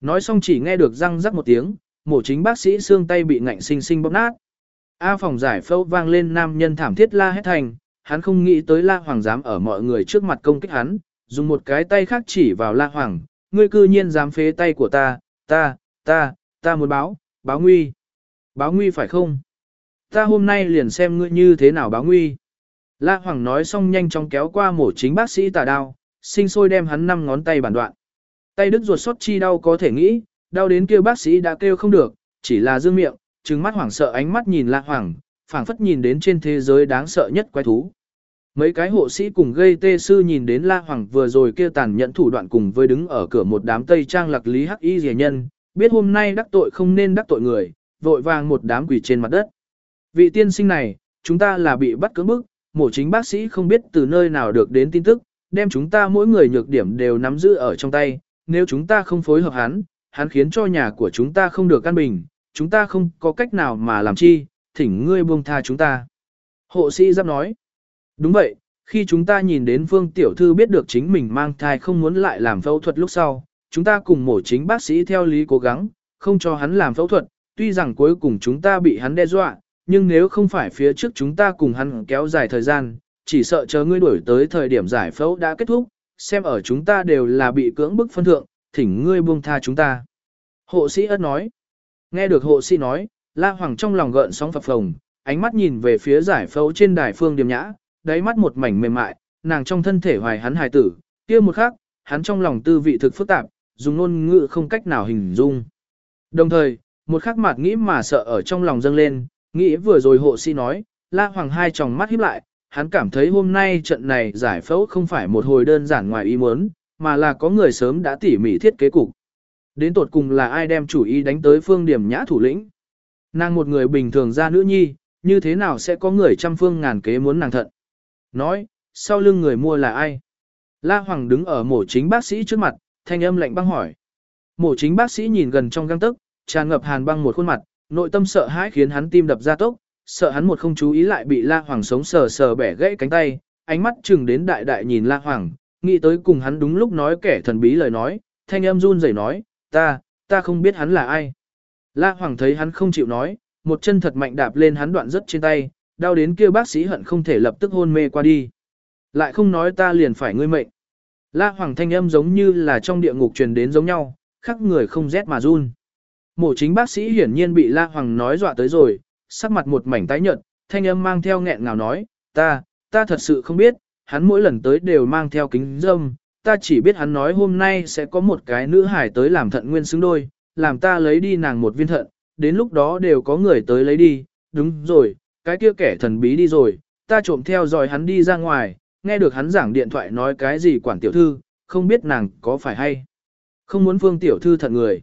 Nói xong chỉ nghe được răng rắc một tiếng, mổ chính bác sĩ xương tay bị ngạnh sinh sinh bóp nát. A phòng giải phẫu vang lên nam nhân thảm thiết la hét thành, hắn không nghĩ tới La Hoàng dám ở mọi người trước mặt công kích hắn, dùng một cái tay khác chỉ vào La Hoàng, ngươi cư nhiên dám phế tay của ta, ta, ta, ta muốn báo, báo nguy. Báo nguy phải không? Ta hôm nay liền xem ngươi như thế nào báo nguy. La Hoàng nói xong nhanh chóng kéo qua mổ chính bác sĩ tà đao, sinh sôi đem hắn năm ngón tay bản đoạn. Tay đứt ruột sót chi đau có thể nghĩ, đau đến kêu bác sĩ đã kêu không được, chỉ là dương miệng, trừng mắt hoảng sợ ánh mắt nhìn La hoảng, phảng phất nhìn đến trên thế giới đáng sợ nhất quái thú. Mấy cái hộ sĩ cùng gây tê sư nhìn đến La Hoàng vừa rồi kia tàn nhẫn thủ đoạn cùng với đứng ở cửa một đám tây trang lạc lý hắc y rẻ nhân, biết hôm nay đắc tội không nên đắc tội người, vội vàng một đám quỷ trên mặt đất. Vị tiên sinh này, chúng ta là bị bắt cưỡng bức, mổ chính bác sĩ không biết từ nơi nào được đến tin tức, đem chúng ta mỗi người nhược điểm đều nắm giữ ở trong tay, nếu chúng ta không phối hợp hắn, hắn khiến cho nhà của chúng ta không được căn bình, chúng ta không có cách nào mà làm chi, thỉnh ngươi buông tha chúng ta. Hộ sĩ giáp nói, đúng vậy, khi chúng ta nhìn đến Phương Tiểu Thư biết được chính mình mang thai không muốn lại làm phẫu thuật lúc sau, chúng ta cùng mổ chính bác sĩ theo lý cố gắng, không cho hắn làm phẫu thuật, tuy rằng cuối cùng chúng ta bị hắn đe dọa, nhưng nếu không phải phía trước chúng ta cùng hắn kéo dài thời gian, chỉ sợ chờ ngươi đuổi tới thời điểm giải phẫu đã kết thúc, xem ở chúng ta đều là bị cưỡng bức phân thượng, thỉnh ngươi buông tha chúng ta. Hộ sĩ ất nói. Nghe được hộ sĩ nói, La Hoàng trong lòng gợn sóng phập phồng, ánh mắt nhìn về phía giải phẫu trên đài phương điềm nhã, đáy mắt một mảnh mềm mại, nàng trong thân thể hoài hắn hài tử, kia một khắc, hắn trong lòng tư vị thực phức tạp, dùng ngôn ngữ không cách nào hình dung. Đồng thời, một khắc mặt nghĩ mà sợ ở trong lòng dâng lên, nghĩ vừa rồi hộ sĩ nói, La Hoàng hai tròng mắt híp lại, hắn cảm thấy hôm nay trận này giải phẫu không phải một hồi đơn giản ngoài ý muốn, mà là có người sớm đã tỉ mỉ thiết kế cục. Đến tột cùng là ai đem chủ ý đánh tới phương điểm nhã thủ lĩnh. Nàng một người bình thường ra nữ nhi, như thế nào sẽ có người trăm phương ngàn kế muốn nàng thận. Nói, sau lưng người mua là ai? La Hoàng đứng ở mổ chính bác sĩ trước mặt, thanh âm lạnh băng hỏi. Mổ chính bác sĩ nhìn gần trong găng tức, tràn ngập hàn băng một khuôn mặt, nội tâm sợ hãi khiến hắn tim đập ra tốc, sợ hắn một không chú ý lại bị La Hoàng sống sờ sờ bẻ gãy cánh tay, ánh mắt chừng đến đại đại nhìn La Hoàng, nghĩ tới cùng hắn đúng lúc nói kẻ thần bí lời nói, thanh âm run rẩy nói, ta, ta không biết hắn là ai. La Hoàng thấy hắn không chịu nói, một chân thật mạnh đạp lên hắn đoạn rất trên tay, đau đến kia bác sĩ hận không thể lập tức hôn mê qua đi. Lại không nói ta liền phải ngươi mệnh. La Hoàng thanh âm giống như là trong địa ngục truyền đến giống nhau, khắc người không rét mà run. Mổ chính bác sĩ hiển nhiên bị La Hoàng nói dọa tới rồi, sắc mặt một mảnh tái nhợt, thanh âm mang theo nghẹn ngào nói, ta, ta thật sự không biết, hắn mỗi lần tới đều mang theo kính dâm, ta chỉ biết hắn nói hôm nay sẽ có một cái nữ hải tới làm thận nguyên xứng đôi, làm ta lấy đi nàng một viên thận, đến lúc đó đều có người tới lấy đi, đúng rồi, cái kia kẻ thần bí đi rồi, ta trộm theo dõi hắn đi ra ngoài, nghe được hắn giảng điện thoại nói cái gì quản tiểu thư, không biết nàng có phải hay. Không muốn phương tiểu thư thận người.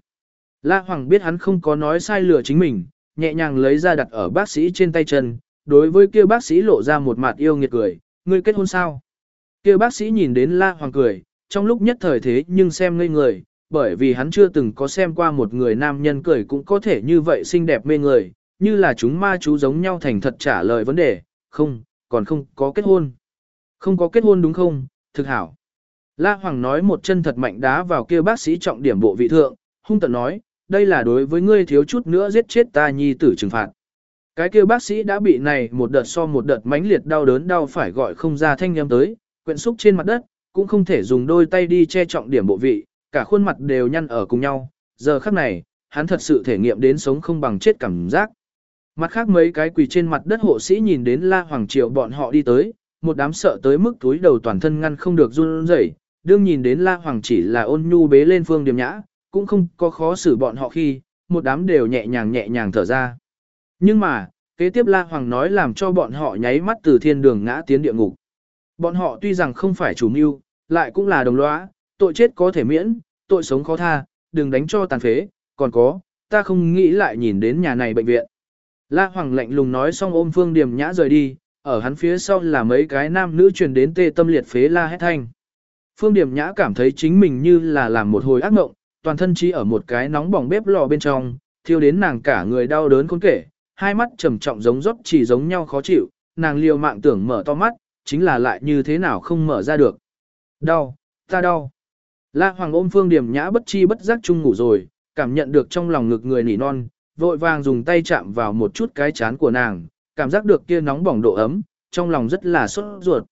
La Hoàng biết hắn không có nói sai lừa chính mình, nhẹ nhàng lấy ra đặt ở bác sĩ trên tay chân, đối với kia bác sĩ lộ ra một mặt yêu nghiệt cười, ngươi kết hôn sao? Kia bác sĩ nhìn đến La Hoàng cười, trong lúc nhất thời thế nhưng xem ngây người, bởi vì hắn chưa từng có xem qua một người nam nhân cười cũng có thể như vậy xinh đẹp mê người, như là chúng ma chú giống nhau thành thật trả lời vấn đề, không, còn không có kết hôn. Không có kết hôn đúng không, thực hảo. La Hoàng nói một chân thật mạnh đá vào kia bác sĩ trọng điểm bộ vị thượng, hung tận nói, đây là đối với ngươi thiếu chút nữa giết chết ta nhi tử trừng phạt. Cái kia bác sĩ đã bị này một đợt so một đợt mãnh liệt đau đớn đau phải gọi không ra thanh âm tới, quyện xúc trên mặt đất, cũng không thể dùng đôi tay đi che trọng điểm bộ vị, cả khuôn mặt đều nhăn ở cùng nhau, giờ khắc này, hắn thật sự thể nghiệm đến sống không bằng chết cảm giác. Mặt khác mấy cái quỳ trên mặt đất hộ sĩ nhìn đến La Hoàng Triệu bọn họ đi tới, một đám sợ tới mức túi đầu toàn thân ngăn không được run rẩy, đương nhìn đến La Hoàng chỉ là ôn nhu bế lên phương điểm nhã, cũng không có khó xử bọn họ khi, một đám đều nhẹ nhàng nhẹ nhàng thở ra. Nhưng mà, kế tiếp La Hoàng nói làm cho bọn họ nháy mắt từ thiên đường ngã tiến địa ngục. Bọn họ tuy rằng không phải chủ mưu, lại cũng là đồng lõa, tội chết có thể miễn, tội sống khó tha, đừng đánh cho tàn phế, còn có, ta không nghĩ lại nhìn đến nhà này bệnh viện. La Hoàng lạnh lùng nói xong ôm Phương Điềm Nhã rời đi, ở hắn phía sau là mấy cái nam nữ truyền đến tê tâm liệt phế la hét thanh. Phương Điềm Nhã cảm thấy chính mình như là làm một hồi ác mộng, toàn thân trí ở một cái nóng bỏng bếp lò bên trong, thiêu đến nàng cả người đau đớn khôn kể, hai mắt trầm trọng giống rót chỉ giống nhau khó chịu, nàng liều mạng tưởng mở to mắt, chính là lại như thế nào không mở ra được. Đau, ta đau. La Hoàng ôm Phương Điềm Nhã bất chi bất giác chung ngủ rồi, cảm nhận được trong lòng ngực người nỉ non, vội vàng dùng tay chạm vào một chút cái chán của nàng, cảm giác được kia nóng bỏng độ ấm, trong lòng rất là sốt ruột.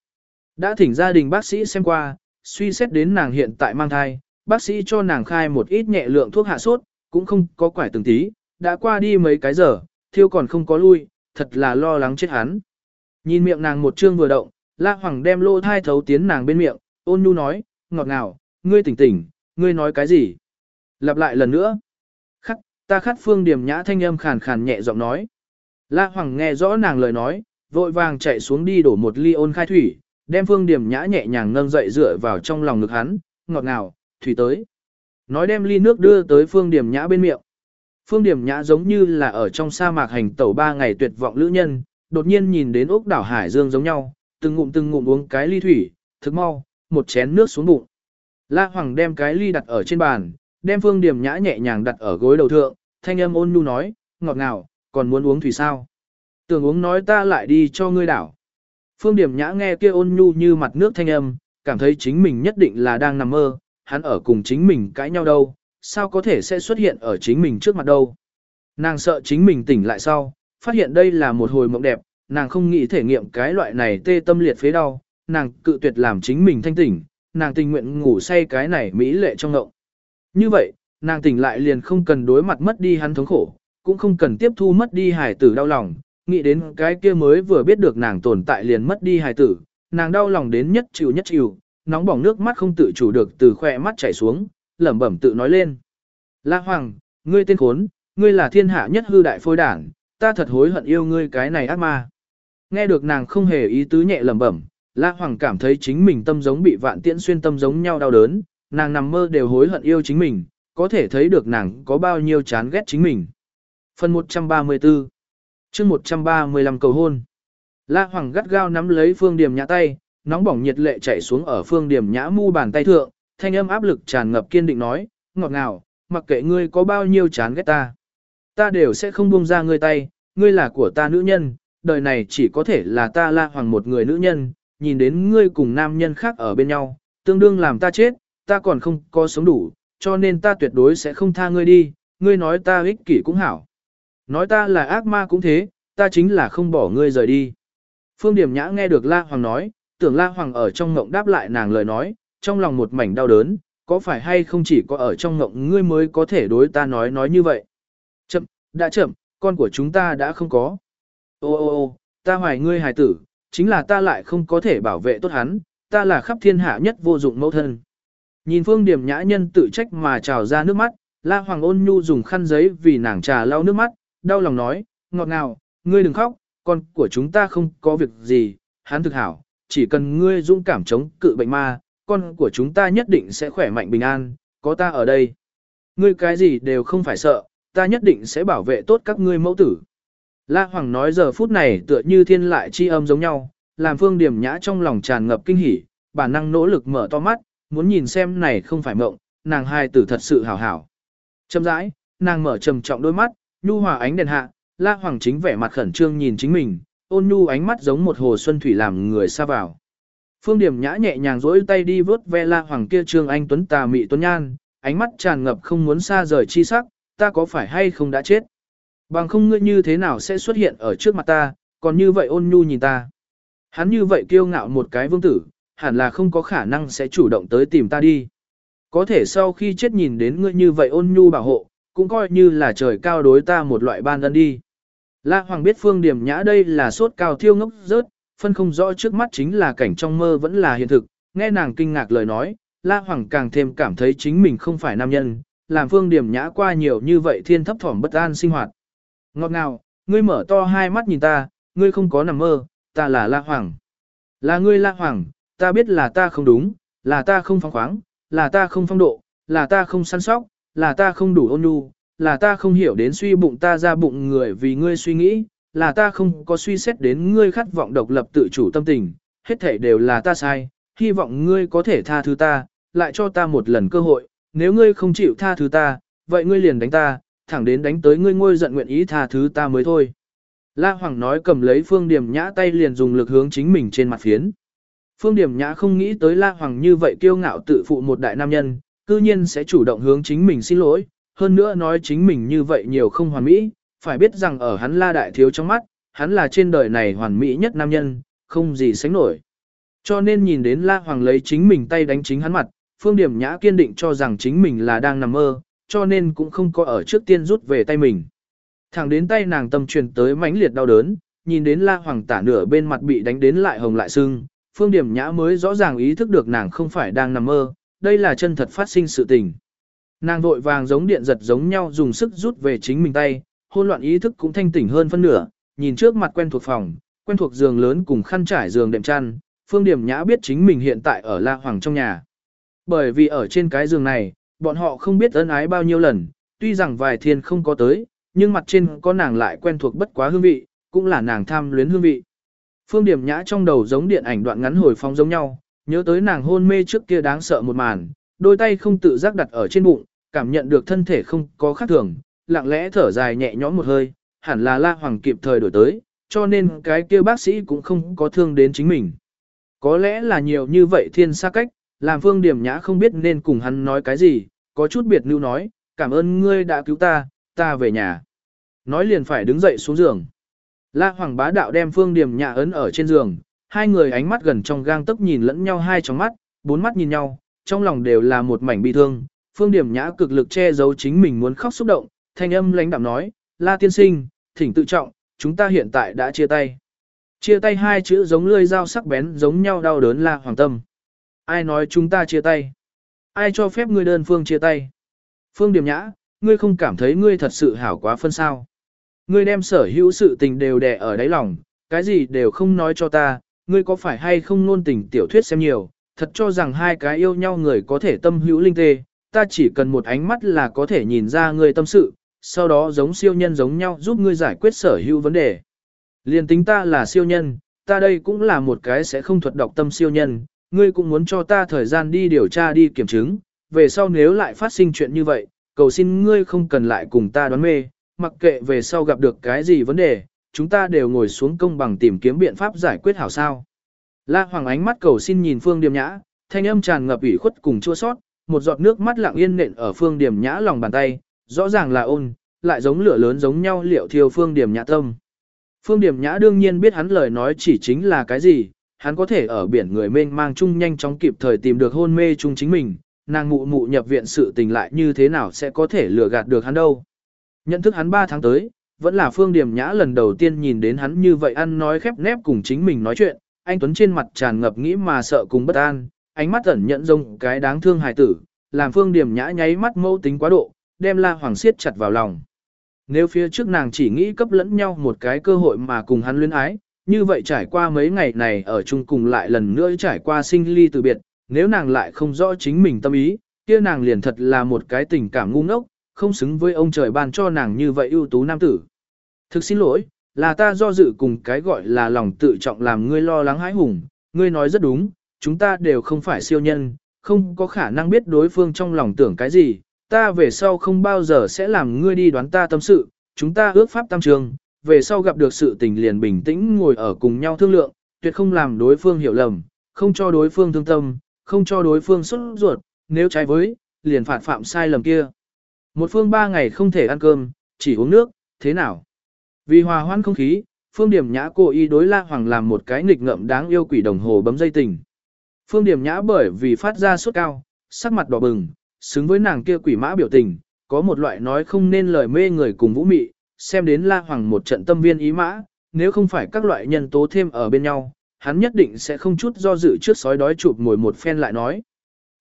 Đã thỉnh gia đình bác sĩ xem qua, suy xét đến nàng hiện tại mang thai, bác sĩ cho nàng khai một ít nhẹ lượng thuốc hạ sốt, cũng không có quải từng tí, đã qua đi mấy cái giờ, thiêu còn không có lui, thật là lo lắng chết hắn. Nhìn miệng nàng một trương vừa động, La Hoàng đem lô thai thấu tiến nàng bên miệng, ôn nhu nói, ngọt ngào, ngươi tỉnh tỉnh, ngươi nói cái gì? Lặp lại lần nữa. Khắc, ta khát phương điểm nhã thanh âm khàn khàn nhẹ giọng nói. La Hoàng nghe rõ nàng lời nói, vội vàng chạy xuống đi đổ một ly ôn khai thủy, đem phương điểm nhã nhẹ nhàng nâng dậy dựa vào trong lòng ngực hắn, ngọt ngào, thủy tới. Nói đem ly nước đưa tới phương điểm nhã bên miệng. Phương điểm nhã giống như là ở trong sa mạc hành tẩu ba ngày tuyệt vọng lữ nhân, đột nhiên nhìn đến ốc đảo Hải Dương giống nhau, từng ngụm từng ngụm uống cái ly thủy, thức mau, một chén nước xuống bụng. La Hoàng đem cái ly đặt ở trên bàn, đem phương điểm nhã nhẹ nhàng đặt ở gối đầu thượng, thanh âm ôn nhu nói, ngọt ngào, còn muốn uống thủy sao? Tưởng uống nói ta lại đi cho ngươi đảo. Phương điểm nhã nghe kia ôn nhu như mặt nước thanh âm, cảm thấy chính mình nhất định là đang nằm mơ, hắn ở cùng chính mình cãi nhau đâu, sao có thể sẽ xuất hiện ở chính mình trước mặt đâu. Nàng sợ chính mình tỉnh lại sau, phát hiện đây là một hồi mộng đẹp, nàng không nghĩ thể nghiệm cái loại này tê tâm liệt phế đau, nàng cự tuyệt làm chính mình thanh tỉnh, nàng tình nguyện ngủ say cái này mỹ lệ trong ngộng. Như vậy, nàng tỉnh lại liền không cần đối mặt mất đi hắn thống khổ, cũng không cần tiếp thu mất đi hài tử đau lòng, nghĩ đến cái kia mới vừa biết được nàng tồn tại liền mất đi hài tử, nàng đau lòng đến nhất chịu nhất chịu, nóng bỏng nước mắt không tự chủ được từ khỏe mắt chảy xuống, lẩm bẩm tự nói lên. La Hoàng, ngươi tên khốn, ngươi là thiên hạ nhất hư đại phôi đảng, ta thật hối hận yêu ngươi cái này ác ma. Nghe được nàng không hề ý tứ nhẹ lẩm bẩm, La Hoàng cảm thấy chính mình tâm giống bị vạn tiễn xuyên tâm giống nhau đau đớn, nàng nằm mơ đều hối hận yêu chính mình, có thể thấy được nàng có bao nhiêu chán ghét chính mình. Phần 134 chương 135 cầu hôn La Hoàng gắt gao nắm lấy Phương Điểm Nhã tay, nóng bỏng nhiệt lệ chảy xuống ở Phương Điểm Nhã mu bàn tay thượng, thanh âm áp lực tràn ngập kiên định nói, ngọt ngào, mặc kệ ngươi có bao nhiêu chán ghét ta. Ta đều sẽ không buông ra ngươi tay, ngươi là của ta nữ nhân, đời này chỉ có thể là ta La Hoàng một người nữ nhân, nhìn đến ngươi cùng nam nhân khác ở bên nhau, tương đương làm ta chết, ta còn không có sống đủ, cho nên ta tuyệt đối sẽ không tha ngươi đi, ngươi nói ta ích kỷ cũng hảo. Nói ta là ác ma cũng thế, ta chính là không bỏ ngươi rời đi. Phương Điểm Nhã nghe được La Hoàng nói, tưởng La Hoàng ở trong ngộng đáp lại nàng lời nói, trong lòng một mảnh đau đớn, có phải hay không chỉ có ở trong ngộng ngươi mới có thể đối ta nói nói như vậy. Chậm, đã chậm, con của chúng ta đã không có. Ô ô ô, ta hoài ngươi hài tử, chính là ta lại không có thể bảo vệ tốt hắn, ta là khắp thiên hạ nhất vô dụng mẫu thân. Nhìn Phương Điểm Nhã nhân tự trách mà trào ra nước mắt, La Hoàng ôn nhu dùng khăn giấy vì nàng trà lau nước mắt, đau lòng nói, ngọt ngào, ngươi đừng khóc, con của chúng ta không có việc gì, hắn thực hảo, chỉ cần ngươi dũng cảm chống cự bệnh ma, con của chúng ta nhất định sẽ khỏe mạnh bình an, có ta ở đây. Ngươi cái gì đều không phải sợ, ta nhất định sẽ bảo vệ tốt các ngươi mẫu tử. La Hoàng nói giờ phút này tựa như thiên lại chi âm giống nhau, làm phương điểm nhã trong lòng tràn ngập kinh hỉ, bản năng nỗ lực mở to mắt, muốn nhìn xem này không phải mộng, nàng hai tử thật sự hảo hảo. Châm rãi, nàng mở trầm trọng đôi mắt, nhu hòa ánh đèn hạ, La Hoàng chính vẻ mặt khẩn trương nhìn chính mình, ôn nhu ánh mắt giống một hồ xuân thủy làm người xa vào. Phương Điểm nhã nhẹ nhàng duỗi tay đi vớt ve La Hoàng kia trương anh tuấn tà mị tuấn nhan, ánh mắt tràn ngập không muốn xa rời chi sắc, ta có phải hay không đã chết? Bằng không ngươi như thế nào sẽ xuất hiện ở trước mặt ta, còn như vậy ôn nhu nhìn ta. Hắn như vậy kiêu ngạo một cái vương tử, hẳn là không có khả năng sẽ chủ động tới tìm ta đi. Có thể sau khi chết nhìn đến ngươi như vậy ôn nhu bảo hộ, cũng coi như là trời cao đối ta một loại ban ân đi. La Hoàng biết Phương Điểm Nhã đây là sốt cao thiêu ngốc rớt, phân không rõ trước mắt chính là cảnh trong mơ vẫn là hiện thực, nghe nàng kinh ngạc lời nói, La Hoàng càng thêm cảm thấy chính mình không phải nam nhân, làm Phương Điểm Nhã qua nhiều như vậy thiên thấp thỏm bất an sinh hoạt. Ngọt ngào, ngươi mở to hai mắt nhìn ta, ngươi không có nằm mơ, ta là La Hoàng. Là ngươi La Hoàng, ta biết là ta không đúng, là ta không phóng khoáng, là ta không phong độ, là ta không săn sóc, là ta không đủ ôn nhu, là ta không hiểu đến suy bụng ta ra bụng người vì ngươi suy nghĩ, là ta không có suy xét đến ngươi khát vọng độc lập tự chủ tâm tình, hết thể đều là ta sai, hy vọng ngươi có thể tha thứ ta, lại cho ta một lần cơ hội, nếu ngươi không chịu tha thứ ta, vậy ngươi liền đánh ta, thẳng đến đánh tới ngươi ngôi giận nguyện ý tha thứ ta mới thôi. La Hoàng nói cầm lấy Phương Điểm Nhã tay liền dùng lực hướng chính mình trên mặt phiến. Phương Điểm Nhã không nghĩ tới La Hoàng như vậy kiêu ngạo tự phụ một đại nam nhân, cư nhiên sẽ chủ động hướng chính mình xin lỗi, hơn nữa nói chính mình như vậy nhiều không hoàn mỹ, phải biết rằng ở hắn La Đại Thiếu trong mắt, hắn là trên đời này hoàn mỹ nhất nam nhân, không gì sánh nổi. Cho nên nhìn đến La Hoàng lấy chính mình tay đánh chính hắn mặt, Phương Điểm Nhã kiên định cho rằng chính mình là đang nằm mơ, cho nên cũng không có ở trước tiên rút về tay mình. Thẳng đến tay nàng tâm truyền tới mãnh liệt đau đớn, nhìn đến La Hoàng tả nửa bên mặt bị đánh đến lại hồng lại sưng, Phương Điểm Nhã mới rõ ràng ý thức được nàng không phải đang nằm mơ, đây là chân thật phát sinh sự tình. Nàng vội vàng giống điện giật giống nhau dùng sức rút về chính mình tay, hôn loạn ý thức cũng thanh tỉnh hơn phân nửa, nhìn trước mặt quen thuộc phòng, quen thuộc giường lớn cùng khăn trải giường đệm chăn, Phương Điểm Nhã biết chính mình hiện tại ở La Hoàng trong nhà. Bởi vì ở trên cái giường này, bọn họ không biết ân ái bao nhiêu lần, tuy rằng vài thiên không có tới, nhưng mặt trên có nàng lại quen thuộc bất quá hương vị, cũng là nàng tham luyến hương vị. Phương Điểm Nhã trong đầu giống điện ảnh đoạn ngắn hồi phong giống nhau, nhớ tới nàng hôn mê trước kia đáng sợ một màn, đôi tay không tự giác đặt ở trên bụng, cảm nhận được thân thể không có khác thường, lặng lẽ thở dài nhẹ nhõm một hơi, hẳn là La Hoàng kịp thời đổi tới, cho nên cái kia bác sĩ cũng không có thương đến chính mình. Có lẽ là nhiều như vậy thiên xa cách, làm Phương Điểm Nhã không biết nên cùng hắn nói cái gì, có chút biệt lưu nói, cảm ơn ngươi đã cứu ta, ta về nhà. Nói liền phải đứng dậy xuống giường. La Hoàng bá đạo đem Phương Điểm Nhã ấn ở trên giường, hai người ánh mắt gần trong gang tấc nhìn lẫn nhau hai trong mắt, bốn mắt nhìn nhau, trong lòng đều là một mảnh bi thương. Phương Điểm Nhã cực lực che giấu chính mình muốn khóc xúc động, thanh âm lãnh đạm nói, La tiên sinh, thỉnh tự trọng, chúng ta hiện tại đã chia tay. Chia tay hai chữ giống lưỡi dao sắc bén giống nhau đau đớn La Hoàng tâm. Ai nói chúng ta chia tay? Ai cho phép ngươi đơn phương chia tay? Phương Điểm Nhã, ngươi không cảm thấy ngươi thật sự hảo quá phân sao? Ngươi đem sở hữu sự tình đều đè ở đáy lòng, cái gì đều không nói cho ta, ngươi có phải hay không nôn tình tiểu thuyết xem nhiều, thật cho rằng hai cái yêu nhau người có thể tâm hữu linh tê, ta chỉ cần một ánh mắt là có thể nhìn ra ngươi tâm sự, sau đó giống siêu nhân giống nhau giúp ngươi giải quyết sở hữu vấn đề. Liên tính ta là siêu nhân, ta đây cũng là một cái sẽ không thuật đọc tâm siêu nhân, ngươi cũng muốn cho ta thời gian đi điều tra đi kiểm chứng, về sau nếu lại phát sinh chuyện như vậy, cầu xin ngươi không cần lại cùng ta đoán mê, mặc kệ về sau gặp được cái gì vấn đề, chúng ta đều ngồi xuống công bằng tìm kiếm biện pháp giải quyết hảo sao. La Hoàng ánh mắt cầu xin nhìn Phương Điềm Nhã, thanh âm tràn ngập ủy khuất cùng chua sót, một giọt nước mắt lặng yên nện ở Phương điểm Nhã lòng bàn tay, rõ ràng là ôn, lại giống lửa lớn giống nhau liệu thiêu Phương điểm Nhã tâm. Phương điểm Nhã đương nhiên biết hắn lời nói chỉ chính là cái gì, hắn có thể ở biển người mênh mang chung nhanh chóng kịp thời tìm được hôn mê chung chính mình, nàng mụ mụ nhập viện sự tình lại như thế nào sẽ có thể lừa gạt được hắn đâu. Nhận thức hắn 3 tháng tới, vẫn là Phương điểm Nhã lần đầu tiên nhìn đến hắn như vậy ăn nói khép nép cùng chính mình nói chuyện, anh Tuấn trên mặt tràn ngập nghĩ mà sợ cùng bất an, ánh mắt ẩn nhận rông cái đáng thương hài tử, làm Phương điểm Nhã nháy mắt mâu tính quá độ, đem La Hoàng siết chặt vào lòng. Nếu phía trước nàng chỉ nghĩ cấp lẫn nhau một cái cơ hội mà cùng hắn luyến ái, như vậy trải qua mấy ngày này ở chung cùng lại lần nữa trải qua sinh ly từ biệt, nếu nàng lại không rõ chính mình tâm ý, kia nàng liền thật là một cái tình cảm ngu ngốc, không xứng với ông trời ban cho nàng như vậy ưu tú nam tử. Thực xin lỗi, là ta do dự cùng cái gọi là lòng tự trọng làm ngươi lo lắng hãi hùng, ngươi nói rất đúng, chúng ta đều không phải siêu nhân, không có khả năng biết đối phương trong lòng tưởng cái gì, ta về sau không bao giờ sẽ làm ngươi đi đoán ta tâm sự, chúng ta ước pháp tam trường, về sau gặp được sự tình liền bình tĩnh ngồi ở cùng nhau thương lượng, tuyệt không làm đối phương hiểu lầm, không cho đối phương thương tâm, không cho đối phương xuất ruột, nếu trái với, liền phạt phạm sai lầm kia. Một phương ba ngày không thể ăn cơm, chỉ uống nước, thế nào? Vì hòa hoãn không khí, Phương Điểm Nhã cô y đối La Hoàng làm một cái nghịch ngợm đáng yêu quỷ đồng hồ bấm dây tình. Phương Điểm Nhã bởi vì phát ra sốt cao, sắc mặt đỏ bừng, xứng với nàng kia quỷ mã biểu tình, có một loại nói không nên lời mê người cùng vũ mị, xem đến La Hoàng một trận tâm viên ý mã, nếu không phải các loại nhân tố thêm ở bên nhau, hắn nhất định sẽ không chút do dự trước sói đói chụp ngồi một phen lại nói.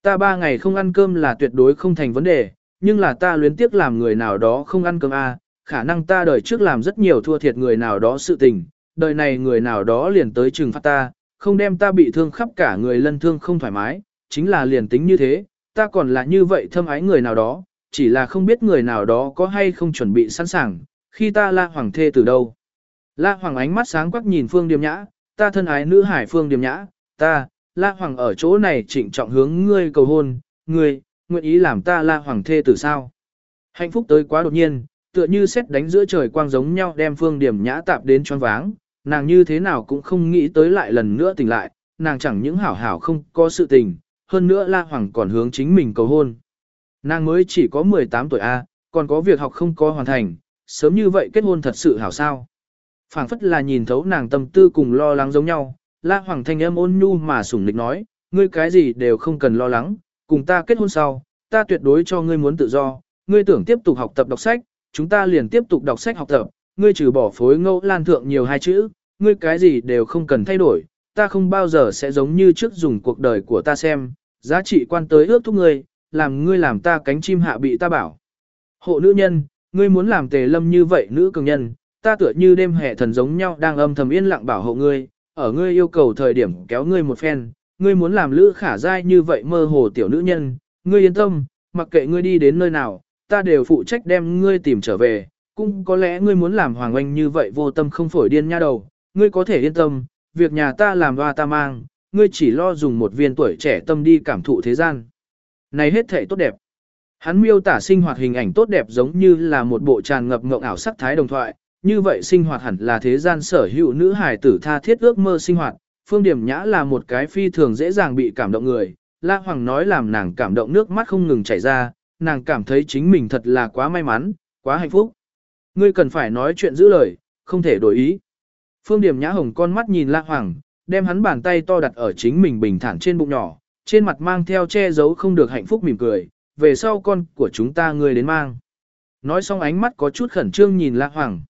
Ta ba ngày không ăn cơm là tuyệt đối không thành vấn đề, nhưng là ta luyến tiếc làm người nào đó không ăn cơm a, à, khả năng ta đời trước làm rất nhiều thua thiệt người nào đó sự tình, đời này người nào đó liền tới trừng phạt ta, không đem ta bị thương khắp cả người lân thương không thoải mái, chính là liền tính như thế, ta còn là như vậy thâm ái người nào đó, chỉ là không biết người nào đó có hay không chuẩn bị sẵn sàng, khi ta la hoàng thê từ đâu. La hoàng ánh mắt sáng quắc nhìn phương điềm nhã, ta thân ái nữ hải phương điềm nhã, ta, la hoàng ở chỗ này trịnh trọng hướng ngươi cầu hôn, ngươi, nguyện ý làm ta la hoàng thê từ sao. Hạnh phúc tới quá đột nhiên, tựa như xét đánh giữa trời quang giống nhau đem phương điểm nhã tạp đến choáng váng, nàng như thế nào cũng không nghĩ tới lại lần nữa tỉnh lại, nàng chẳng những hảo hảo không có sự tình, hơn nữa La Hoàng còn hướng chính mình cầu hôn. Nàng mới chỉ có 18 tuổi A, còn có việc học không có hoàn thành, sớm như vậy kết hôn thật sự hảo sao. phảng phất là nhìn thấu nàng tâm tư cùng lo lắng giống nhau, La Hoàng thanh âm ôn nhu mà sủng nịch nói, ngươi cái gì đều không cần lo lắng, cùng ta kết hôn sau, ta tuyệt đối cho ngươi muốn tự do, ngươi tưởng tiếp tục học tập đọc sách, chúng ta liền tiếp tục đọc sách học tập, ngươi trừ bỏ phối ngẫu lan thượng nhiều hai chữ, ngươi cái gì đều không cần thay đổi, ta không bao giờ sẽ giống như trước dùng cuộc đời của ta xem, giá trị quan tới ước thúc ngươi, làm ngươi làm ta cánh chim hạ bị ta bảo. Hộ nữ nhân, ngươi muốn làm tề lâm như vậy nữ cường nhân, ta tựa như đêm hè thần giống nhau đang âm thầm yên lặng bảo hộ ngươi, ở ngươi yêu cầu thời điểm kéo ngươi một phen, ngươi muốn làm lữ khả dai như vậy mơ hồ tiểu nữ nhân, ngươi yên tâm, mặc kệ ngươi đi đến nơi nào, ta đều phụ trách đem ngươi tìm trở về, cũng có lẽ ngươi muốn làm hoàng oanh như vậy vô tâm không phổi điên nha đầu, ngươi có thể yên tâm, việc nhà ta làm hoa ta mang, ngươi chỉ lo dùng một viên tuổi trẻ tâm đi cảm thụ thế gian. Này hết thể tốt đẹp. Hắn miêu tả sinh hoạt hình ảnh tốt đẹp giống như là một bộ tràn ngập ngộng ảo sắc thái đồng thoại, như vậy sinh hoạt hẳn là thế gian sở hữu nữ hài tử tha thiết ước mơ sinh hoạt, Phương Điểm Nhã là một cái phi thường dễ dàng bị cảm động người, La Hoàng nói làm nàng cảm động nước mắt không ngừng chảy ra, nàng cảm thấy chính mình thật là quá may mắn, quá hạnh phúc. Ngươi cần phải nói chuyện giữ lời, không thể đổi ý. Phương Điểm Nhã Hồng con mắt nhìn La Hoàng, đem hắn bàn tay to đặt ở chính mình bình thản trên bụng nhỏ, trên mặt mang theo che giấu không được hạnh phúc mỉm cười, về sau con của chúng ta ngươi đến mang. Nói xong ánh mắt có chút khẩn trương nhìn La Hoàng.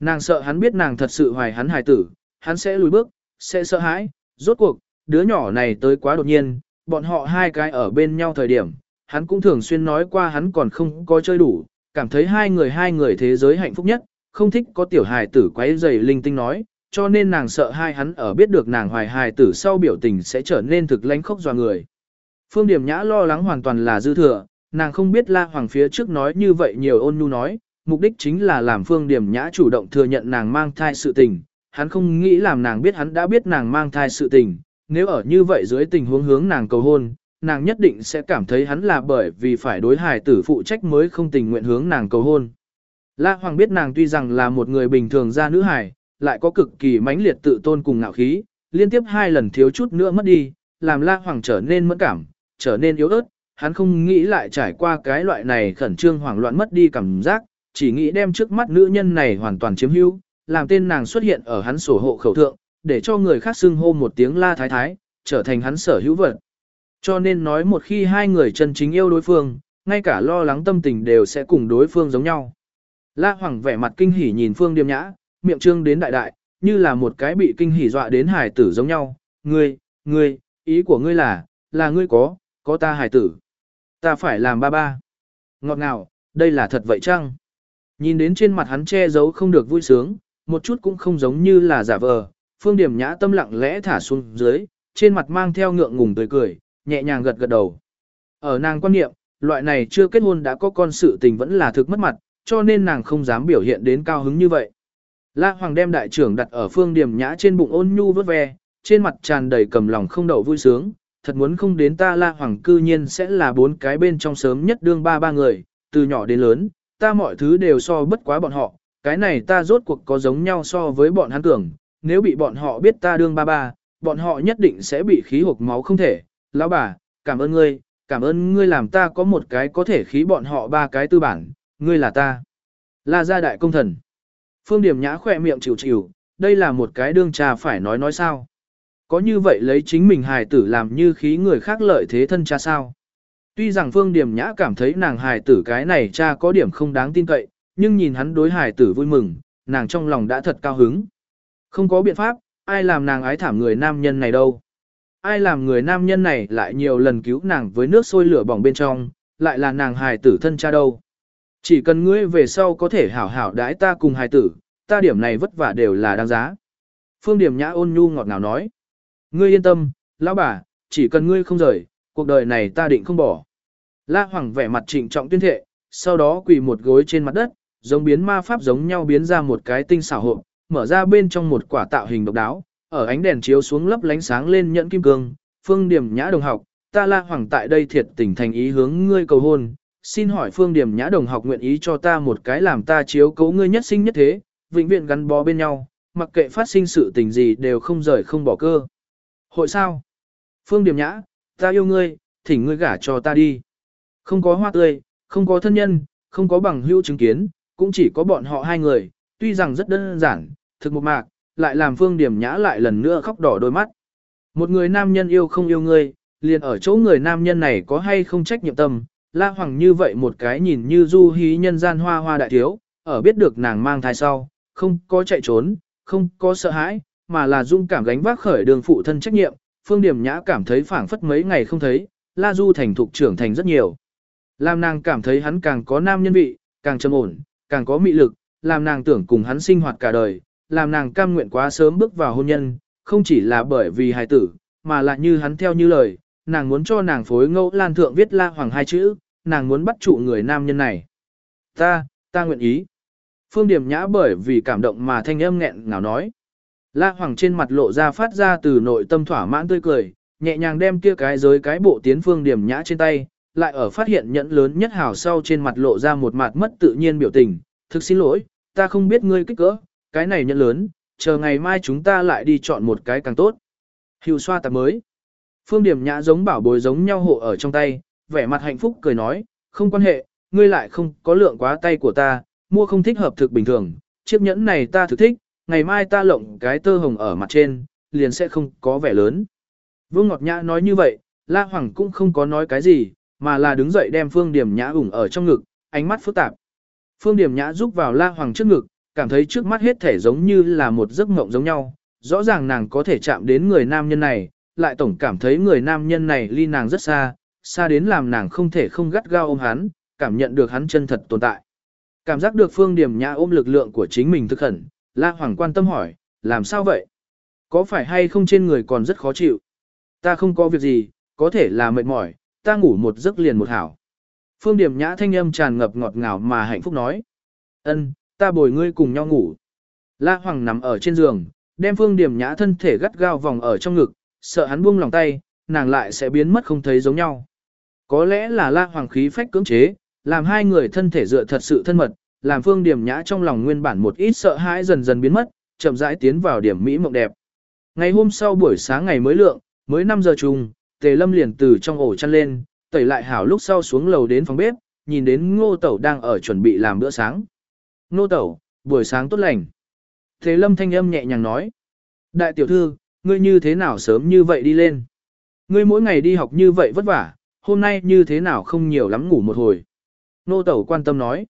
Nàng sợ hắn biết nàng thật sự hoài hắn hài tử, hắn sẽ lùi bước, sẽ sợ hãi, rốt cuộc, đứa nhỏ này tới quá đột nhiên, bọn họ hai cái ở bên nhau thời điểm, hắn cũng thường xuyên nói qua hắn còn không có chơi đủ, cảm thấy hai người hai người thế giới hạnh phúc nhất, không thích có tiểu hài tử quấy rầy linh tinh nói, cho nên nàng sợ hai hắn ở biết được nàng hoài hài tử sau biểu tình sẽ trở nên thực lãnh khốc dò người. Phương Điểm Nhã lo lắng hoàn toàn là dư thừa, nàng không biết La Hoàng phía trước nói như vậy nhiều ôn nhu nói, mục đích chính là làm Phương Điểm Nhã chủ động thừa nhận nàng mang thai sự tình, hắn không nghĩ làm nàng biết hắn đã biết nàng mang thai sự tình, nếu ở như vậy dưới tình huống hướng nàng cầu hôn, nàng nhất định sẽ cảm thấy hắn là bởi vì phải đối hài tử phụ trách mới không tình nguyện hướng nàng cầu hôn. La Hoàng biết nàng tuy rằng là một người bình thường ra nữ hài, lại có cực kỳ mãnh liệt tự tôn cùng ngạo khí, liên tiếp hai lần thiếu chút nữa mất đi, làm La Hoàng trở nên mẫn cảm, trở nên yếu ớt, hắn không nghĩ lại trải qua cái loại này khẩn trương hoảng loạn mất đi cảm giác, chỉ nghĩ đem trước mắt nữ nhân này hoàn toàn chiếm hữu, làm tên nàng xuất hiện ở hắn sổ hộ khẩu thượng, để cho người khác xưng hô một tiếng La Thái Thái, trở thành hắn sở hữu vật. Cho nên nói một khi hai người chân chính yêu đối phương, ngay cả lo lắng tâm tình đều sẽ cùng đối phương giống nhau. La Hoàng vẻ mặt kinh hỉ nhìn Phương Điềm Nhã, miệng trương đến đại đại, như là một cái bị kinh hỉ dọa đến hải tử giống nhau. Ngươi, ngươi, ý của ngươi là, là ngươi có, có ta hải tử. Ta phải làm ba ba. Ngọt ngào, đây là thật vậy chăng? Nhìn đến trên mặt hắn che giấu không được vui sướng, một chút cũng không giống như là giả vờ, Phương Điềm Nhã tâm lặng lẽ thả xuống dưới, trên mặt mang theo ngượng ngùng tươi cười, nhẹ nhàng gật gật đầu. Ở nàng quan niệm, loại này chưa kết hôn đã có con sự tình vẫn là thực mất mặt, cho nên nàng không dám biểu hiện đến cao hứng như vậy. La Hoàng đem đại trưởng đặt ở Phương Điểm Nhã trên bụng ôn nhu vớt ve, trên mặt tràn đầy cầm lòng không đậu vui sướng, thật muốn không đến ta La Hoàng cư nhiên sẽ là bốn cái bên trong sớm nhất đương ba ba người, từ nhỏ đến lớn, ta mọi thứ đều so bất quá bọn họ, cái này ta rốt cuộc có giống nhau so với bọn hắn cường, nếu bị bọn họ biết ta đương ba ba, bọn họ nhất định sẽ bị khí hộp máu không thể. Lão bà, cảm ơn ngươi, cảm ơn ngươi làm ta có một cái có thể khí bọn họ ba cái tư bản, ngươi là ta. La gia đại công thần. Phương Điểm Nhã khỏe miệng chịu chịu, đây là một cái đương trà phải nói nói sao. Có như vậy lấy chính mình hài tử làm như khí người khác lợi thế thân cha sao. Tuy rằng Phương Điểm Nhã cảm thấy nàng hài tử cái này cha có điểm không đáng tin cậy, nhưng nhìn hắn đối hài tử vui mừng, nàng trong lòng đã thật cao hứng. Không có biện pháp, ai làm nàng ái thảm người nam nhân này đâu. Ai làm người nam nhân này lại nhiều lần cứu nàng với nước sôi lửa bỏng bên trong, lại là nàng hài tử thân cha đâu. Chỉ cần ngươi về sau có thể hảo hảo đãi ta cùng hài tử, ta điểm này vất vả đều là đáng giá. Phương Điểm Nhã ôn nhu ngọt ngào nói. Ngươi yên tâm, lão bà, chỉ cần ngươi không rời, cuộc đời này ta định không bỏ. La Hoàng vẻ mặt trịnh trọng tuyên thệ, sau đó quỳ một gối trên mặt đất, giống biến ma pháp giống nhau biến ra một cái tinh xảo hộp, mở ra bên trong một quả tạo hình độc đáo, ở ánh đèn chiếu xuống lấp lánh sáng lên nhẫn kim cương, Phương Điểm Nhã đồng học, ta La Hoàng tại đây thiệt tình thành ý hướng ngươi cầu hôn, xin hỏi Phương Điểm Nhã đồng học nguyện ý cho ta một cái làm ta chiếu cố ngươi nhất sinh nhất thế, vĩnh viễn gắn bó bên nhau, mặc kệ phát sinh sự tình gì đều không rời không bỏ cơ. Hội sao? Phương Điểm Nhã, ta yêu ngươi, thỉnh ngươi gả cho ta đi. Không có hoa tươi, không có thân nhân, không có bằng hữu chứng kiến, cũng chỉ có bọn họ hai người, tuy rằng rất đơn giản, thực một mạc, lại làm Phương Điểm Nhã lại lần nữa khóc đỏ đôi mắt. Một người nam nhân yêu không yêu ngươi, liền ở chỗ người nam nhân này có hay không trách nhiệm tâm, La Hoàng như vậy một cái nhìn như du hí nhân gian hoa hoa đại thiếu, ở biết được nàng mang thai sau, không có chạy trốn, không có sợ hãi, mà là dung cảm gánh vác khởi đường phụ thân trách nhiệm, Phương Điểm Nhã cảm thấy phảng phất mấy ngày không thấy, La Du thành thục trưởng thành rất nhiều. Làm nàng cảm thấy hắn càng có nam nhân vị, càng trầm ổn, càng có mị lực, làm nàng tưởng cùng hắn sinh hoạt cả đời, làm nàng cam nguyện quá sớm bước vào hôn nhân, không chỉ là bởi vì hài tử, mà là như hắn theo như lời, nàng muốn cho nàng phối ngẫu lan thượng viết la hoàng hai chữ, nàng muốn bắt trụ người nam nhân này. Ta, ta nguyện ý. Phương Điểm Nhã bởi vì cảm động mà thanh âm nghẹn ngào nói. La Hoàng trên mặt lộ ra phát ra từ nội tâm thỏa mãn tươi cười, nhẹ nhàng đem kia cái giới cái bộ tiến Phương Điểm Nhã trên tay, lại ở phát hiện nhẫn lớn nhất hào sau trên mặt lộ ra một mặt mất tự nhiên biểu tình. Thực xin lỗi, ta không biết ngươi kích cỡ, cái này nhận lớn, chờ ngày mai chúng ta lại đi chọn một cái càng tốt. Hiệu xoa tạp mới. Phương Điểm Nhã giống bảo bối giống nhau hộ ở trong tay, vẻ mặt hạnh phúc cười nói, không quan hệ, ngươi lại không có lượng quá tay của ta, mua không thích hợp thực bình thường, chiếc nhẫn này ta thực thích, ngày mai ta lộng cái tơ hồng ở mặt trên, liền sẽ không có vẻ lớn. Vương Ngọt Nhã nói như vậy, La Hoàng cũng không có nói cái gì, mà là đứng dậy đem Phương Điểm Nhã ủng ở trong ngực, ánh mắt phức tạp. Phương Điểm Nhã giúp vào La Hoàng trước ngực, cảm thấy trước mắt hết thể giống như là một giấc mộng giống nhau, rõ ràng nàng có thể chạm đến người nam nhân này, lại tổng cảm thấy người nam nhân này ly nàng rất xa, xa đến làm nàng không thể không gắt gao ôm hắn, cảm nhận được hắn chân thật tồn tại. Cảm giác được Phương Điểm Nhã ôm lực lượng của chính mình thực khẩn, La Hoàng quan tâm hỏi, làm sao vậy? Có phải hay không trên người còn rất khó chịu? Ta không có việc gì, có thể là mệt mỏi, ta ngủ một giấc liền một hảo. Phương Điểm Nhã thanh âm tràn ngập ngọt ngào mà hạnh phúc nói. Ân, ta bồi ngươi cùng nhau ngủ. La Hoàng nằm ở trên giường, đem Phương Điểm Nhã thân thể gắt gao vòng ở trong ngực, sợ hắn buông lòng tay, nàng lại sẽ biến mất không thấy giống nhau. Có lẽ là La Hoàng khí phách cưỡng chế, làm hai người thân thể dựa thật sự thân mật, làm Phương Điểm Nhã trong lòng nguyên bản một ít sợ hãi dần dần biến mất, chậm rãi tiến vào điểm mỹ mộng đẹp. Ngày hôm sau buổi sáng ngày mới lượng, mới 5 giờ trùng, Tề Lâm liền từ trong ổ chăn lên, tẩy lại hảo lúc sau xuống lầu đến phòng bếp, nhìn đến Ngô Tẩu đang ở chuẩn bị làm bữa sáng. Nô Tẩu, buổi sáng tốt lành. Thế Lâm thanh âm nhẹ nhàng nói. Đại tiểu thư, ngươi như thế nào sớm như vậy đi lên? Ngươi mỗi ngày đi học như vậy vất vả, hôm nay như thế nào không nhiều lắm ngủ một hồi. Nô Tẩu quan tâm nói.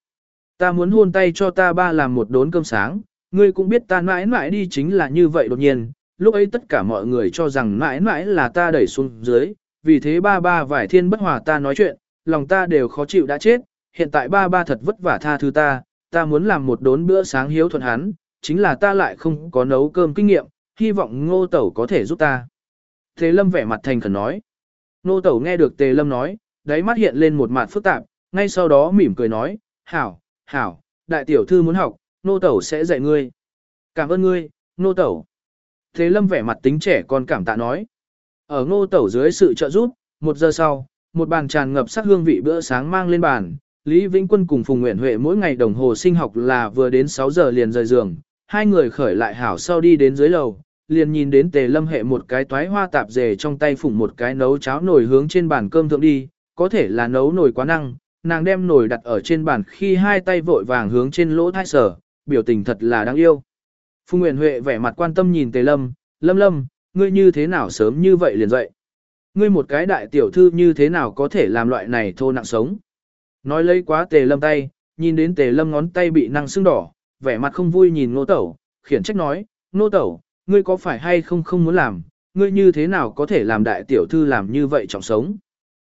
Ta muốn hôn tay cho ta ba làm một đốn cơm sáng, ngươi cũng biết ta mãi mãi đi chính là như vậy đột nhiên, lúc ấy tất cả mọi người cho rằng mãi mãi là ta đẩy xuống dưới, vì thế ba ba vải thiên bất hòa ta nói chuyện, lòng ta đều khó chịu đã chết, hiện tại ba ba thật vất vả tha thứ ta, ta muốn làm một đốn bữa sáng hiếu thuận hắn, chính là ta lại không có nấu cơm kinh nghiệm, hy vọng ngô tẩu có thể giúp ta. Tề lâm vẻ mặt thành khẩn nói. Ngô tẩu nghe được tề lâm nói, đáy mắt hiện lên một mặt phức tạp, ngay sau đó mỉm cười nói, hảo, hảo, đại tiểu thư muốn học, nô tẩu sẽ dạy ngươi. Cảm ơn ngươi, nô tẩu. Thế lâm vẻ mặt tính trẻ còn cảm tạ nói. Ở ngô tẩu dưới sự trợ giúp, một giờ sau, một bàn tràn ngập sắc hương vị bữa sáng mang lên bàn. Lý Vĩnh Quân cùng Phùng Nguyễn Huệ mỗi ngày đồng hồ sinh học là vừa đến 6 giờ liền rời giường, hai người khởi lại hảo sau đi đến dưới lầu, liền nhìn đến tề lâm hệ một cái toái hoa tạp dề trong tay phủng một cái nấu cháo nồi hướng trên bàn cơm thượng đi, có thể là nấu nồi quá năng, nàng đem nồi đặt ở trên bàn khi hai tay vội vàng hướng trên lỗ thai sở, biểu tình thật là đáng yêu. Phùng Nguyễn Huệ vẻ mặt quan tâm nhìn Tề Lâm, Lâm Lâm, ngươi như thế nào sớm như vậy liền dậy? Ngươi một cái đại tiểu thư như thế nào có thể làm loại này thô nặng sống? Nói lấy quá Tề Lâm tay, nhìn đến Tề Lâm ngón tay bị năng sưng đỏ, vẻ mặt không vui nhìn Nô Tẩu, khiển trách nói, Nô Tẩu, ngươi có phải hay không không muốn làm, ngươi như thế nào có thể làm đại tiểu thư làm như vậy trọng sống?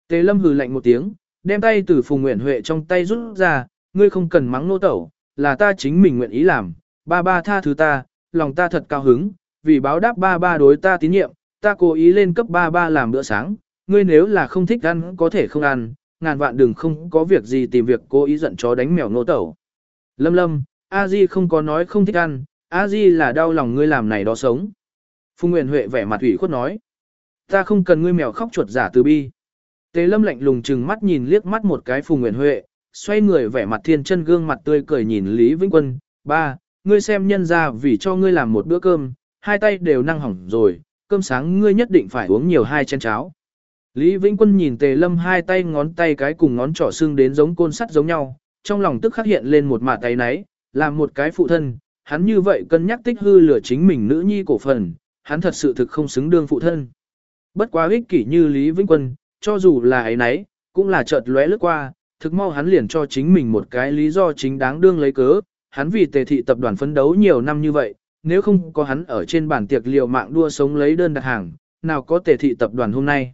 Tề Lâm hừ lạnh một tiếng, đem tay từ Phùng nguyện Huệ trong tay rút ra, ngươi không cần mắng Nô Tẩu, là ta chính mình nguyện ý làm, ba ba tha thứ ta, lòng ta thật cao hứng, vì báo đáp ba ba đối ta tín nhiệm, ta cố ý lên cấp ba ba làm bữa sáng, ngươi nếu là không thích ăn có thể không ăn, ngàn vạn đừng không có việc gì tìm việc cố ý giận chó đánh mèo nô tẩu. Lâm lâm, a di không có nói không thích ăn, a di là đau lòng ngươi làm này đó sống. Phùng Nguyễn Huệ vẻ mặt ủy khuất nói, ta không cần ngươi mèo khóc chuột giả từ bi. Tế lâm lạnh lùng chừng mắt nhìn liếc mắt một cái Phùng Nguyễn Huệ, xoay người vẻ mặt thiên chân gương mặt tươi cười nhìn Lý Vĩnh Quân, ba, ngươi xem nhân ra vì cho ngươi làm một bữa cơm, hai tay đều năng hỏng rồi, cơm sáng ngươi nhất định phải uống nhiều hai chén cháo. Lý Vĩnh Quân nhìn Tề Lâm hai tay ngón tay cái cùng ngón trỏ xương đến giống côn sắt giống nhau, trong lòng tức khắc hiện lên một mạ tay náy, làm một cái phụ thân, hắn như vậy cân nhắc tích hư lửa chính mình nữ nhi cổ phần, hắn thật sự thực không xứng đương phụ thân. Bất quá ích kỷ như Lý Vĩnh Quân, cho dù là ấy nấy, cũng là chợt lóe lướt qua, thực mau hắn liền cho chính mình một cái lý do chính đáng đương lấy cớ, hắn vì tề thị tập đoàn phấn đấu nhiều năm như vậy, nếu không có hắn ở trên bàn tiệc liều mạng đua sống lấy đơn đặt hàng, nào có tề thị tập đoàn hôm nay.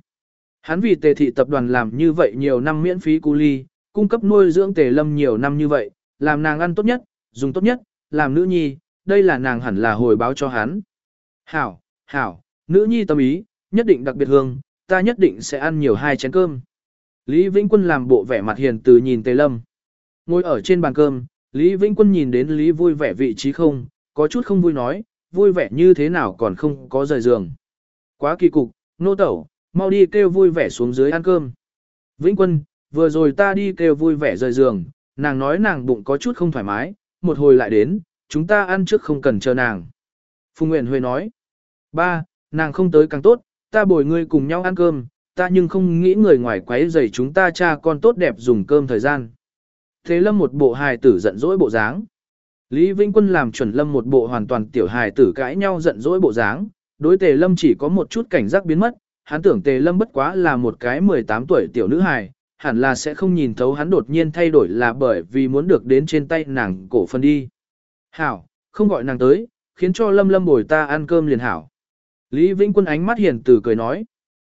Hắn vì tề thị tập đoàn làm như vậy nhiều năm miễn phí cu ly, cung cấp nuôi dưỡng tề lâm nhiều năm như vậy, làm nàng ăn tốt nhất, dùng tốt nhất, làm nữ nhi, đây là nàng hẳn là hồi báo cho hắn. Hảo, hảo, nữ nhi tâm ý, nhất định đặc biệt hương, ta nhất định sẽ ăn nhiều hai chén cơm. Lý Vĩnh Quân làm bộ vẻ mặt hiền từ nhìn Tề Lâm. Ngồi ở trên bàn cơm, Lý Vĩnh Quân nhìn đến Lý vui vẻ vị trí không, có chút không vui nói, vui vẻ như thế nào còn không có rời giường. Quá kỳ cục, nô tẩu, mau đi kêu vui vẻ xuống dưới ăn cơm. Vĩnh Quân, vừa rồi ta đi kêu vui vẻ rời giường, nàng nói nàng bụng có chút không thoải mái, một hồi lại đến, chúng ta ăn trước không cần chờ nàng. Phùng Nguyễn Huệ nói, ba, nàng không tới càng tốt, ta bồi ngươi cùng nhau ăn cơm, ta nhưng không nghĩ người ngoài quấy rầy chúng ta cha con tốt đẹp dùng cơm thời gian. Thế lâm một bộ hài tử giận dỗi bộ dáng. Lý Vĩnh Quân làm chuẩn lâm một bộ hoàn toàn tiểu hài tử cãi nhau giận dỗi bộ dáng, đối tề lâm chỉ có một chút cảnh giác biến mất, hắn tưởng tề lâm bất quá là một cái 18 tuổi tiểu nữ hài, hẳn là sẽ không nhìn thấu hắn đột nhiên thay đổi là bởi vì muốn được đến trên tay nàng cổ phần đi. Hảo, không gọi nàng tới, khiến cho lâm lâm bồi ta ăn cơm liền hảo. Lý Vĩnh Quân ánh mắt hiền từ cười nói.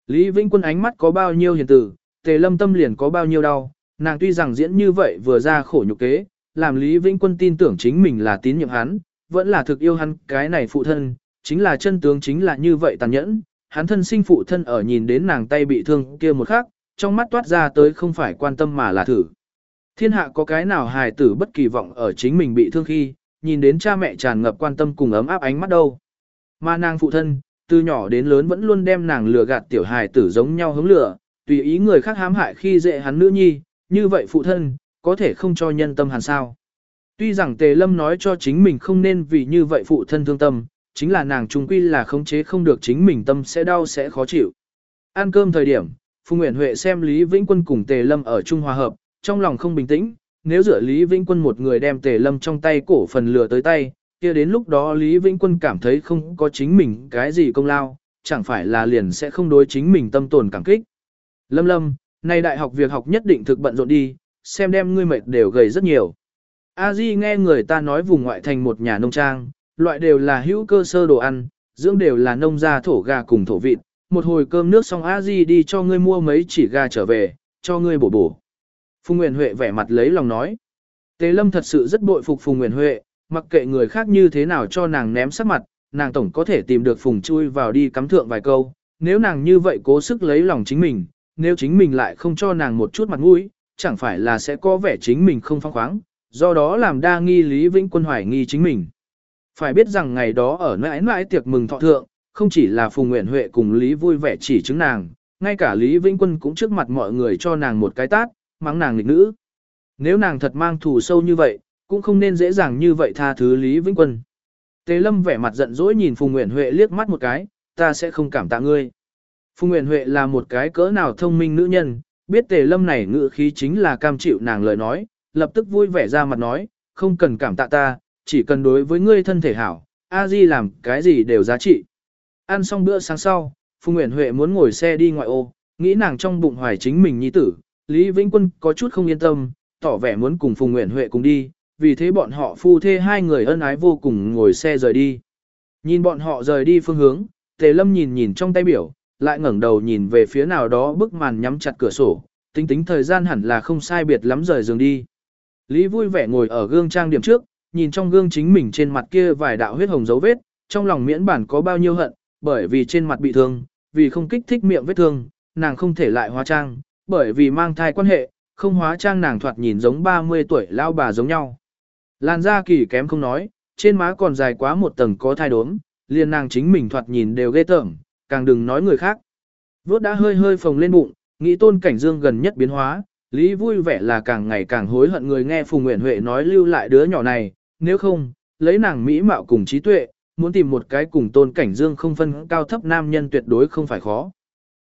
Lý Vĩnh Quân ánh mắt có bao nhiêu hiền từ, tề lâm tâm liền có bao nhiêu đau, nàng tuy rằng diễn như vậy vừa ra khổ nhục kế, làm Lý Vĩnh Quân tin tưởng chính mình là tín nhiệm hắn, vẫn là thực yêu hắn cái này phụ thân, chính là chân tướng chính là như vậy tàn nhẫn, hắn thân sinh phụ thân ở nhìn đến nàng tay bị thương kia một khắc, trong mắt toát ra tới không phải quan tâm mà là thử. Thiên hạ có cái nào hài tử bất kỳ vọng ở chính mình bị thương khi, nhìn đến cha mẹ tràn ngập quan tâm cùng ấm áp ánh mắt đâu. Mà nàng phụ thân, từ nhỏ đến lớn vẫn luôn đem nàng lừa gạt tiểu hài tử giống nhau hướng lửa, tùy ý người khác hãm hại khi dễ hắn nữ nhi, như vậy phụ thân, có thể không cho nhân tâm hàn sao. Tuy rằng Tề Lâm nói cho chính mình không nên vì như vậy phụ thân thương tâm, chính là nàng trung quy là khống chế không được chính mình tâm sẽ đau sẽ khó chịu. Ăn cơm thời điểm, Phùng Nguyễn Huệ xem Lý Vĩnh Quân cùng Tề Lâm ở Trung Hòa Hợp, trong lòng không bình tĩnh, nếu dựa Lý Vĩnh Quân một người đem Tề Lâm trong tay cổ phần lừa tới tay, kia đến lúc đó Lý Vĩnh Quân cảm thấy không có chính mình cái gì công lao, chẳng phải là liền sẽ không đối chính mình tâm tồn cảm kích. Lâm Lâm, nay đại học việc học nhất định thực bận rộn đi, xem đem ngươi mệt đều gầy rất nhiều. A Di nghe người ta nói vùng ngoại thành một nhà nông trang, loại đều là hữu cơ sơ đồ ăn, dưỡng đều là nông gia thổ gà cùng thổ vịt, một hồi cơm nước xong A Di đi cho ngươi mua mấy chỉ gà trở về, cho ngươi bổ bổ. Phùng Nguyễn Huệ vẻ mặt lấy lòng nói. Tế Lâm thật sự rất bội phục Phùng Nguyễn Huệ, mặc kệ người khác như thế nào cho nàng ném sắc mặt, nàng tổng có thể tìm được phùng chui vào đi cắm thượng vài câu, nếu nàng như vậy cố sức lấy lòng chính mình, nếu chính mình lại không cho nàng một chút mặt mũi, chẳng phải là sẽ có vẻ chính mình không phong khoáng, do đó làm đa nghi Lý Vĩnh Quân hoài nghi chính mình. Phải biết rằng ngày đó ở mãi mãi tiệc mừng thọ thượng, không chỉ là Phùng Nguyễn Huệ cùng Lý vui vẻ chỉ chứng nàng, ngay cả Lý Vĩnh Quân cũng trước mặt mọi người cho nàng một cái tát, mắng nàng nghịch nữ. Nếu nàng thật mang thù sâu như vậy, cũng không nên dễ dàng như vậy tha thứ Lý Vĩnh Quân. Tề Lâm vẻ mặt giận dỗi nhìn Phùng Nguyễn Huệ liếc mắt một cái, ta sẽ không cảm tạ ngươi. Phùng Nguyễn Huệ là một cái cỡ nào thông minh nữ nhân, biết Tề Lâm này ngự khí chính là cam chịu nàng lời nói, lập tức vui vẻ ra mặt nói, không cần cảm tạ ta, chỉ cần đối với ngươi thân thể hảo, a di làm cái gì đều giá trị. Ăn xong bữa sáng sau, Phùng Nguyễn Huệ muốn ngồi xe đi ngoại ô, nghĩ nàng trong bụng hoài chính mình nhi tử, Lý Vĩnh Quân có chút không yên tâm, tỏ vẻ muốn cùng Phùng Nguyễn Huệ cùng đi, vì thế bọn họ phu thê hai người ân ái vô cùng ngồi xe rời đi. Nhìn bọn họ rời đi phương hướng, Tề Lâm nhìn nhìn trong tay biểu, lại ngẩng đầu nhìn về phía nào đó bức màn nhắm chặt cửa sổ, tính tính thời gian hẳn là không sai biệt lắm rời giường đi. Lý vui vẻ ngồi ở gương trang điểm trước, nhìn trong gương chính mình trên mặt kia vài đạo huyết hồng dấu vết, trong lòng miễn bản có bao nhiêu hận, bởi vì trên mặt bị thương, vì không kích thích miệng vết thương, nàng không thể lại hóa trang, bởi vì mang thai quan hệ, không hóa trang nàng thoạt nhìn giống 30 tuổi lao bà giống nhau. Làn da kỳ kém không nói, trên má còn dài quá một tầng có thai đốm, liền nàng chính mình thoạt nhìn đều ghê tởm, càng đừng nói người khác. Vốt đã hơi hơi phồng lên bụng, nghĩ tôn cảnh dương gần nhất biến hóa, Lý vui vẻ là càng ngày càng hối hận người nghe Phùng Nguyễn Huệ nói lưu lại đứa nhỏ này, nếu không, lấy nàng mỹ mạo cùng trí tuệ, muốn tìm một cái cùng tôn cảnh dương không phân cao thấp nam nhân tuyệt đối không phải khó.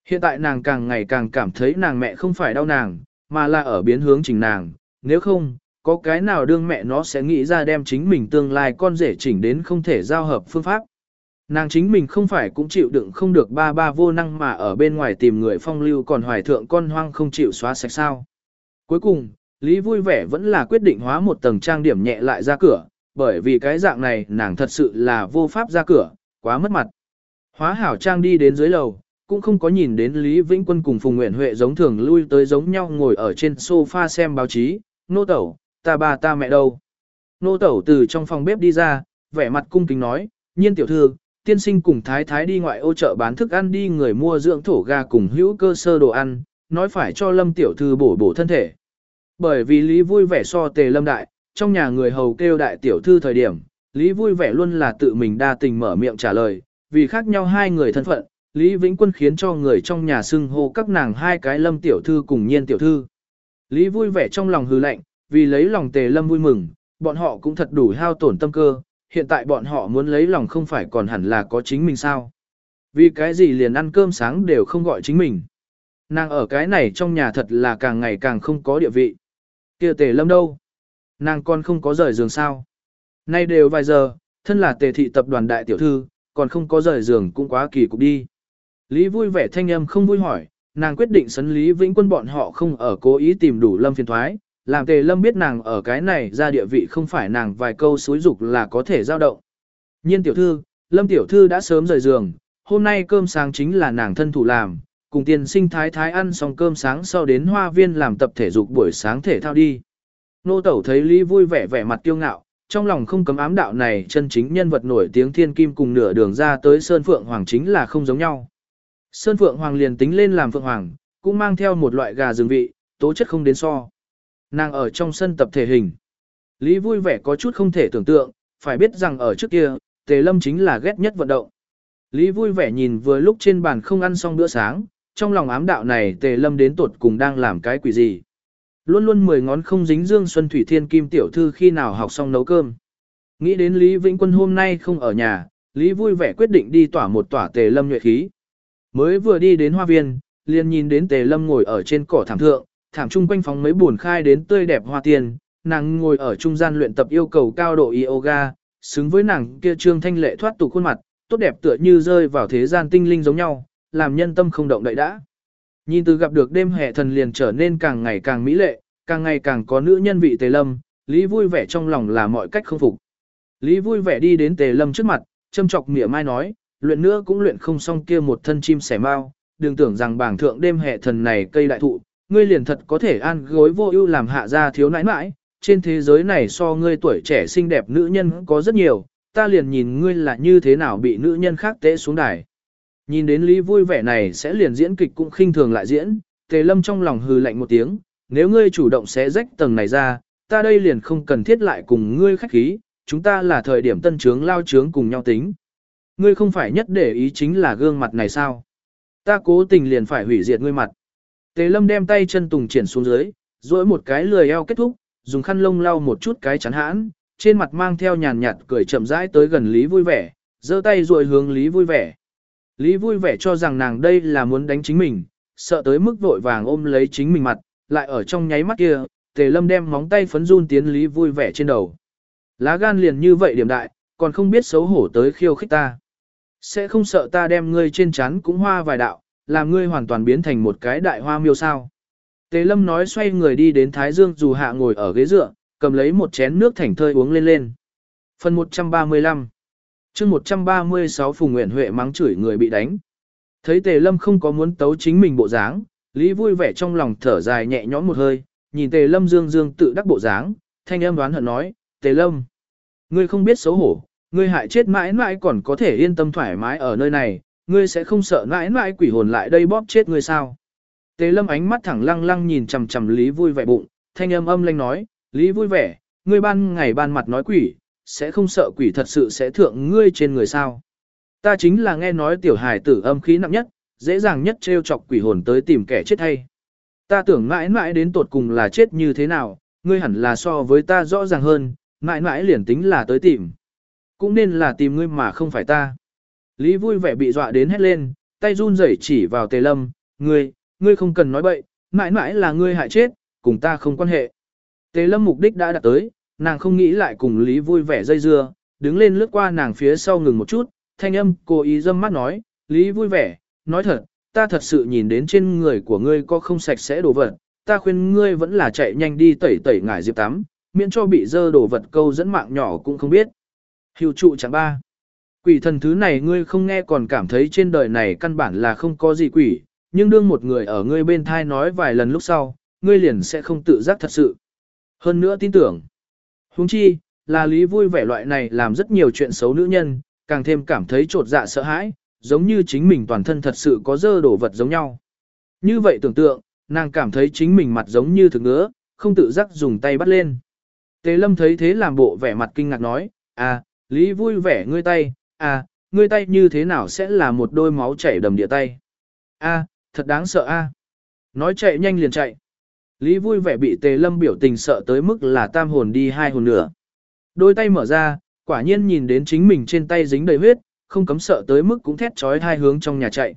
Hiện tại nàng càng ngày càng cảm thấy nàng mẹ không phải đau nàng, mà là ở biến hướng chỉnh nàng, nếu không, có cái nào đương mẹ nó sẽ nghĩ ra đem chính mình tương lai con rể chỉnh đến không thể giao hợp phương pháp. Nàng chính mình không phải cũng chịu đựng không được ba ba vô năng mà ở bên ngoài tìm người phong lưu còn hoài thượng con hoang không chịu xóa sạch sao. Cuối cùng, Lý vui vẻ vẫn là quyết định hóa một tầng trang điểm nhẹ lại ra cửa, bởi vì cái dạng này nàng thật sự là vô pháp ra cửa, quá mất mặt. Hóa hảo trang đi đến dưới lầu, cũng không có nhìn đến Lý Vĩnh Quân cùng Phùng Nguyễn Huệ giống thường lui tới giống nhau ngồi ở trên sofa xem báo chí, nô tẩu, ta bà ta mẹ đâu. Nô tẩu từ trong phòng bếp đi ra, vẻ mặt cung kính nói, nhiên tiểu thư, tiên sinh cùng thái thái đi ngoại ô chợ bán thức ăn đi người mua dưỡng thổ gà cùng hữu cơ sơ đồ ăn, nói phải cho lâm tiểu thư bổ bổ thân thể. Bởi vì Lý vui vẻ so tề lâm đại, trong nhà người hầu kêu đại tiểu thư thời điểm, Lý vui vẻ luôn là tự mình đa tình mở miệng trả lời, vì khác nhau hai người thân phận, Lý Vĩnh Quân khiến cho người trong nhà xưng hô các nàng hai cái lâm tiểu thư cùng nhiên tiểu thư. Lý vui vẻ trong lòng hư lạnh, vì lấy lòng tề lâm vui mừng, bọn họ cũng thật đủ hao tổn tâm cơ, hiện tại bọn họ muốn lấy lòng không phải còn hẳn là có chính mình sao. Vì cái gì liền ăn cơm sáng đều không gọi chính mình. Nàng ở cái này trong nhà thật là càng ngày càng không có địa vị kia tề lâm đâu? Nàng còn không có rời giường sao? Nay đều vài giờ, thân là tề thị tập đoàn đại tiểu thư, còn không có rời giường cũng quá kỳ cục đi. Lý vui vẻ thanh âm không vui hỏi, nàng quyết định sấn Lý Vĩnh Quân bọn họ không ở cố ý tìm đủ lâm phiền thoái, làm tề lâm biết nàng ở cái này ra địa vị không phải nàng vài câu xúi dục là có thể giao động. Nhiên tiểu thư, lâm tiểu thư đã sớm rời giường, hôm nay cơm sáng chính là nàng thân thủ làm, cùng tiền sinh thái thái ăn xong cơm sáng sau đến hoa viên làm tập thể dục buổi sáng thể thao đi. Nô tẩu thấy Lý vui vẻ vẻ mặt tiêu ngạo, trong lòng không cấm ám đạo này chân chính nhân vật nổi tiếng thiên kim cùng nửa đường ra tới Sơn Phượng Hoàng chính là không giống nhau. Sơn Phượng Hoàng liền tính lên làm Phượng Hoàng, cũng mang theo một loại gà rừng vị, tố chất không đến so. Nàng ở trong sân tập thể hình. Lý vui vẻ có chút không thể tưởng tượng, phải biết rằng ở trước kia, Tề Lâm chính là ghét nhất vận động. Lý vui vẻ nhìn vừa lúc trên bàn không ăn xong bữa sáng, trong lòng ám đạo này Tề Lâm đến tuột cùng đang làm cái quỷ gì. Luôn luôn mười ngón không dính dương Xuân Thủy Thiên Kim tiểu thư khi nào học xong nấu cơm. Nghĩ đến Lý Vĩnh Quân hôm nay không ở nhà, Lý vui vẻ quyết định đi tỏa một tỏa Tề Lâm nhuệ khí. Mới vừa đi đến hoa viên, liền nhìn đến Tề Lâm ngồi ở trên cỏ thảm thượng, thảm trung quanh phóng mấy buồn khai đến tươi đẹp hoa tiền, nàng ngồi ở trung gian luyện tập yêu cầu cao độ yoga, xứng với nàng kia trương thanh lệ thoát tục khuôn mặt, tốt đẹp tựa như rơi vào thế gian tinh linh giống nhau, làm nhân tâm không động đậy đã. Nhìn từ gặp được đêm hè thần liền trở nên càng ngày càng mỹ lệ, càng ngày càng có nữ nhân vị Tề Lâm, Lý vui vẻ trong lòng là mọi cách không phục. Lý vui vẻ đi đến Tề Lâm trước mặt, châm chọc mỉa mai nói, luyện nữa cũng luyện không xong kia một thân chim sẻ mau, đừng tưởng rằng bảng thượng đêm hè thần này cây đại thụ, ngươi liền thật có thể an gối vô ưu làm hạ gia thiếu nãi nãi, trên thế giới này so ngươi tuổi trẻ xinh đẹp nữ nhân có rất nhiều, ta liền nhìn ngươi là như thế nào bị nữ nhân khác tế xuống đài. Nhìn đến Lý vui vẻ này sẽ liền diễn kịch cũng khinh thường lại diễn, Tề Lâm trong lòng hừ lạnh một tiếng, nếu ngươi chủ động xé rách tầng này ra, ta đây liền không cần thiết lại cùng ngươi khách khí, chúng ta là thời điểm tân trướng lao trướng cùng nhau tính. Ngươi không phải nhất để ý chính là gương mặt này sao? Ta cố tình liền phải hủy diệt ngươi mặt. Tề Lâm đem tay chân tùng triển xuống dưới, duỗi một cái lười eo kết thúc, dùng khăn lông lau một chút cái chắn hãn, trên mặt mang theo nhàn nhạt cười chậm rãi tới gần Lý vui vẻ, giơ tay duỗi hướng Lý vui vẻ. Lý vui vẻ cho rằng nàng đây là muốn đánh chính mình, sợ tới mức vội vàng ôm lấy chính mình mặt, lại ở trong nháy mắt kia, Tề Lâm đem móng tay phấn run tiến Lý vui vẻ trên đầu. Lá gan liền như vậy điểm đại, còn không biết xấu hổ tới khiêu khích ta. Sẽ không sợ ta đem ngươi trên chán cũng hoa vài đạo, làm ngươi hoàn toàn biến thành một cái đại hoa miêu sao. Tề Lâm nói xoay người đi đến Thái Dương dù hạ ngồi ở ghế dựa, cầm lấy một chén nước thảnh thơi uống lên lên. Phần 135 chương 136 Phùng Nguyễn Huệ mắng chửi người bị đánh. Thấy Tề Lâm không có muốn tấu chính mình bộ dáng, Lý vui vẻ trong lòng thở dài nhẹ nhõm một hơi, nhìn Tề Lâm dương dương tự đắc bộ dáng, thanh âm đoán hận nói, Tề Lâm, ngươi không biết xấu hổ, ngươi hại chết mãi mãi còn có thể yên tâm thoải mái ở nơi này, ngươi sẽ không sợ mãi mãi quỷ hồn lại đây bóp chết ngươi sao. Tề Lâm ánh mắt thẳng lăng lăng nhìn chằm chằm Lý vui vẻ bụng, thanh âm âm lanh nói, Lý vui vẻ, ngươi ban ngày ban mặt nói quỷ, sẽ không sợ quỷ thật sự sẽ thượng ngươi trên người sao. Ta chính là nghe nói tiểu hài tử âm khí nặng nhất, dễ dàng nhất trêu chọc quỷ hồn tới tìm kẻ chết hay. Ta tưởng mãi mãi đến tột cùng là chết như thế nào, ngươi hẳn là so với ta rõ ràng hơn, mãi mãi liền tính là tới tìm. Cũng nên là tìm ngươi mà không phải ta. Lý vui vẻ bị dọa đến hét lên, tay run rẩy chỉ vào tề lâm, ngươi, ngươi không cần nói bậy, mãi mãi là ngươi hại chết, cùng ta không quan hệ. Tề lâm mục đích đã đạt tới, nàng không nghĩ lại cùng Lý vui vẻ dây dưa, đứng lên lướt qua nàng phía sau ngừng một chút, thanh âm cố ý dâm mắt nói, Lý vui vẻ, nói thật, ta thật sự nhìn đến trên người của ngươi có không sạch sẽ đồ vật, ta khuyên ngươi vẫn là chạy nhanh đi tẩy tẩy ngải diệp tắm, miễn cho bị dơ đồ vật câu dẫn mạng nhỏ cũng không biết. Hiệu trụ chẳng ba. Quỷ thần thứ này ngươi không nghe còn cảm thấy trên đời này căn bản là không có gì quỷ, nhưng đương một người ở ngươi bên thai nói vài lần lúc sau, ngươi liền sẽ không tự giác thật sự. Hơn nữa tin tưởng huống chi, là lý vui vẻ loại này làm rất nhiều chuyện xấu nữ nhân, càng thêm cảm thấy trột dạ sợ hãi, giống như chính mình toàn thân thật sự có dơ đổ vật giống nhau. Như vậy tưởng tượng, nàng cảm thấy chính mình mặt giống như thực ngứa, không tự giác dùng tay bắt lên. Tề lâm thấy thế làm bộ vẻ mặt kinh ngạc nói, à, Lý vui vẻ ngươi tay, à, ngươi tay như thế nào sẽ là một đôi máu chảy đầm địa tay. A, à, thật đáng sợ a. Nói chạy nhanh liền chạy. Lý vui vẻ bị tề lâm biểu tình sợ tới mức là tam hồn đi hai hồn nữa. Đôi tay mở ra, quả nhiên nhìn đến chính mình trên tay dính đầy huyết, không cấm sợ tới mức cũng thét trói hai hướng trong nhà chạy.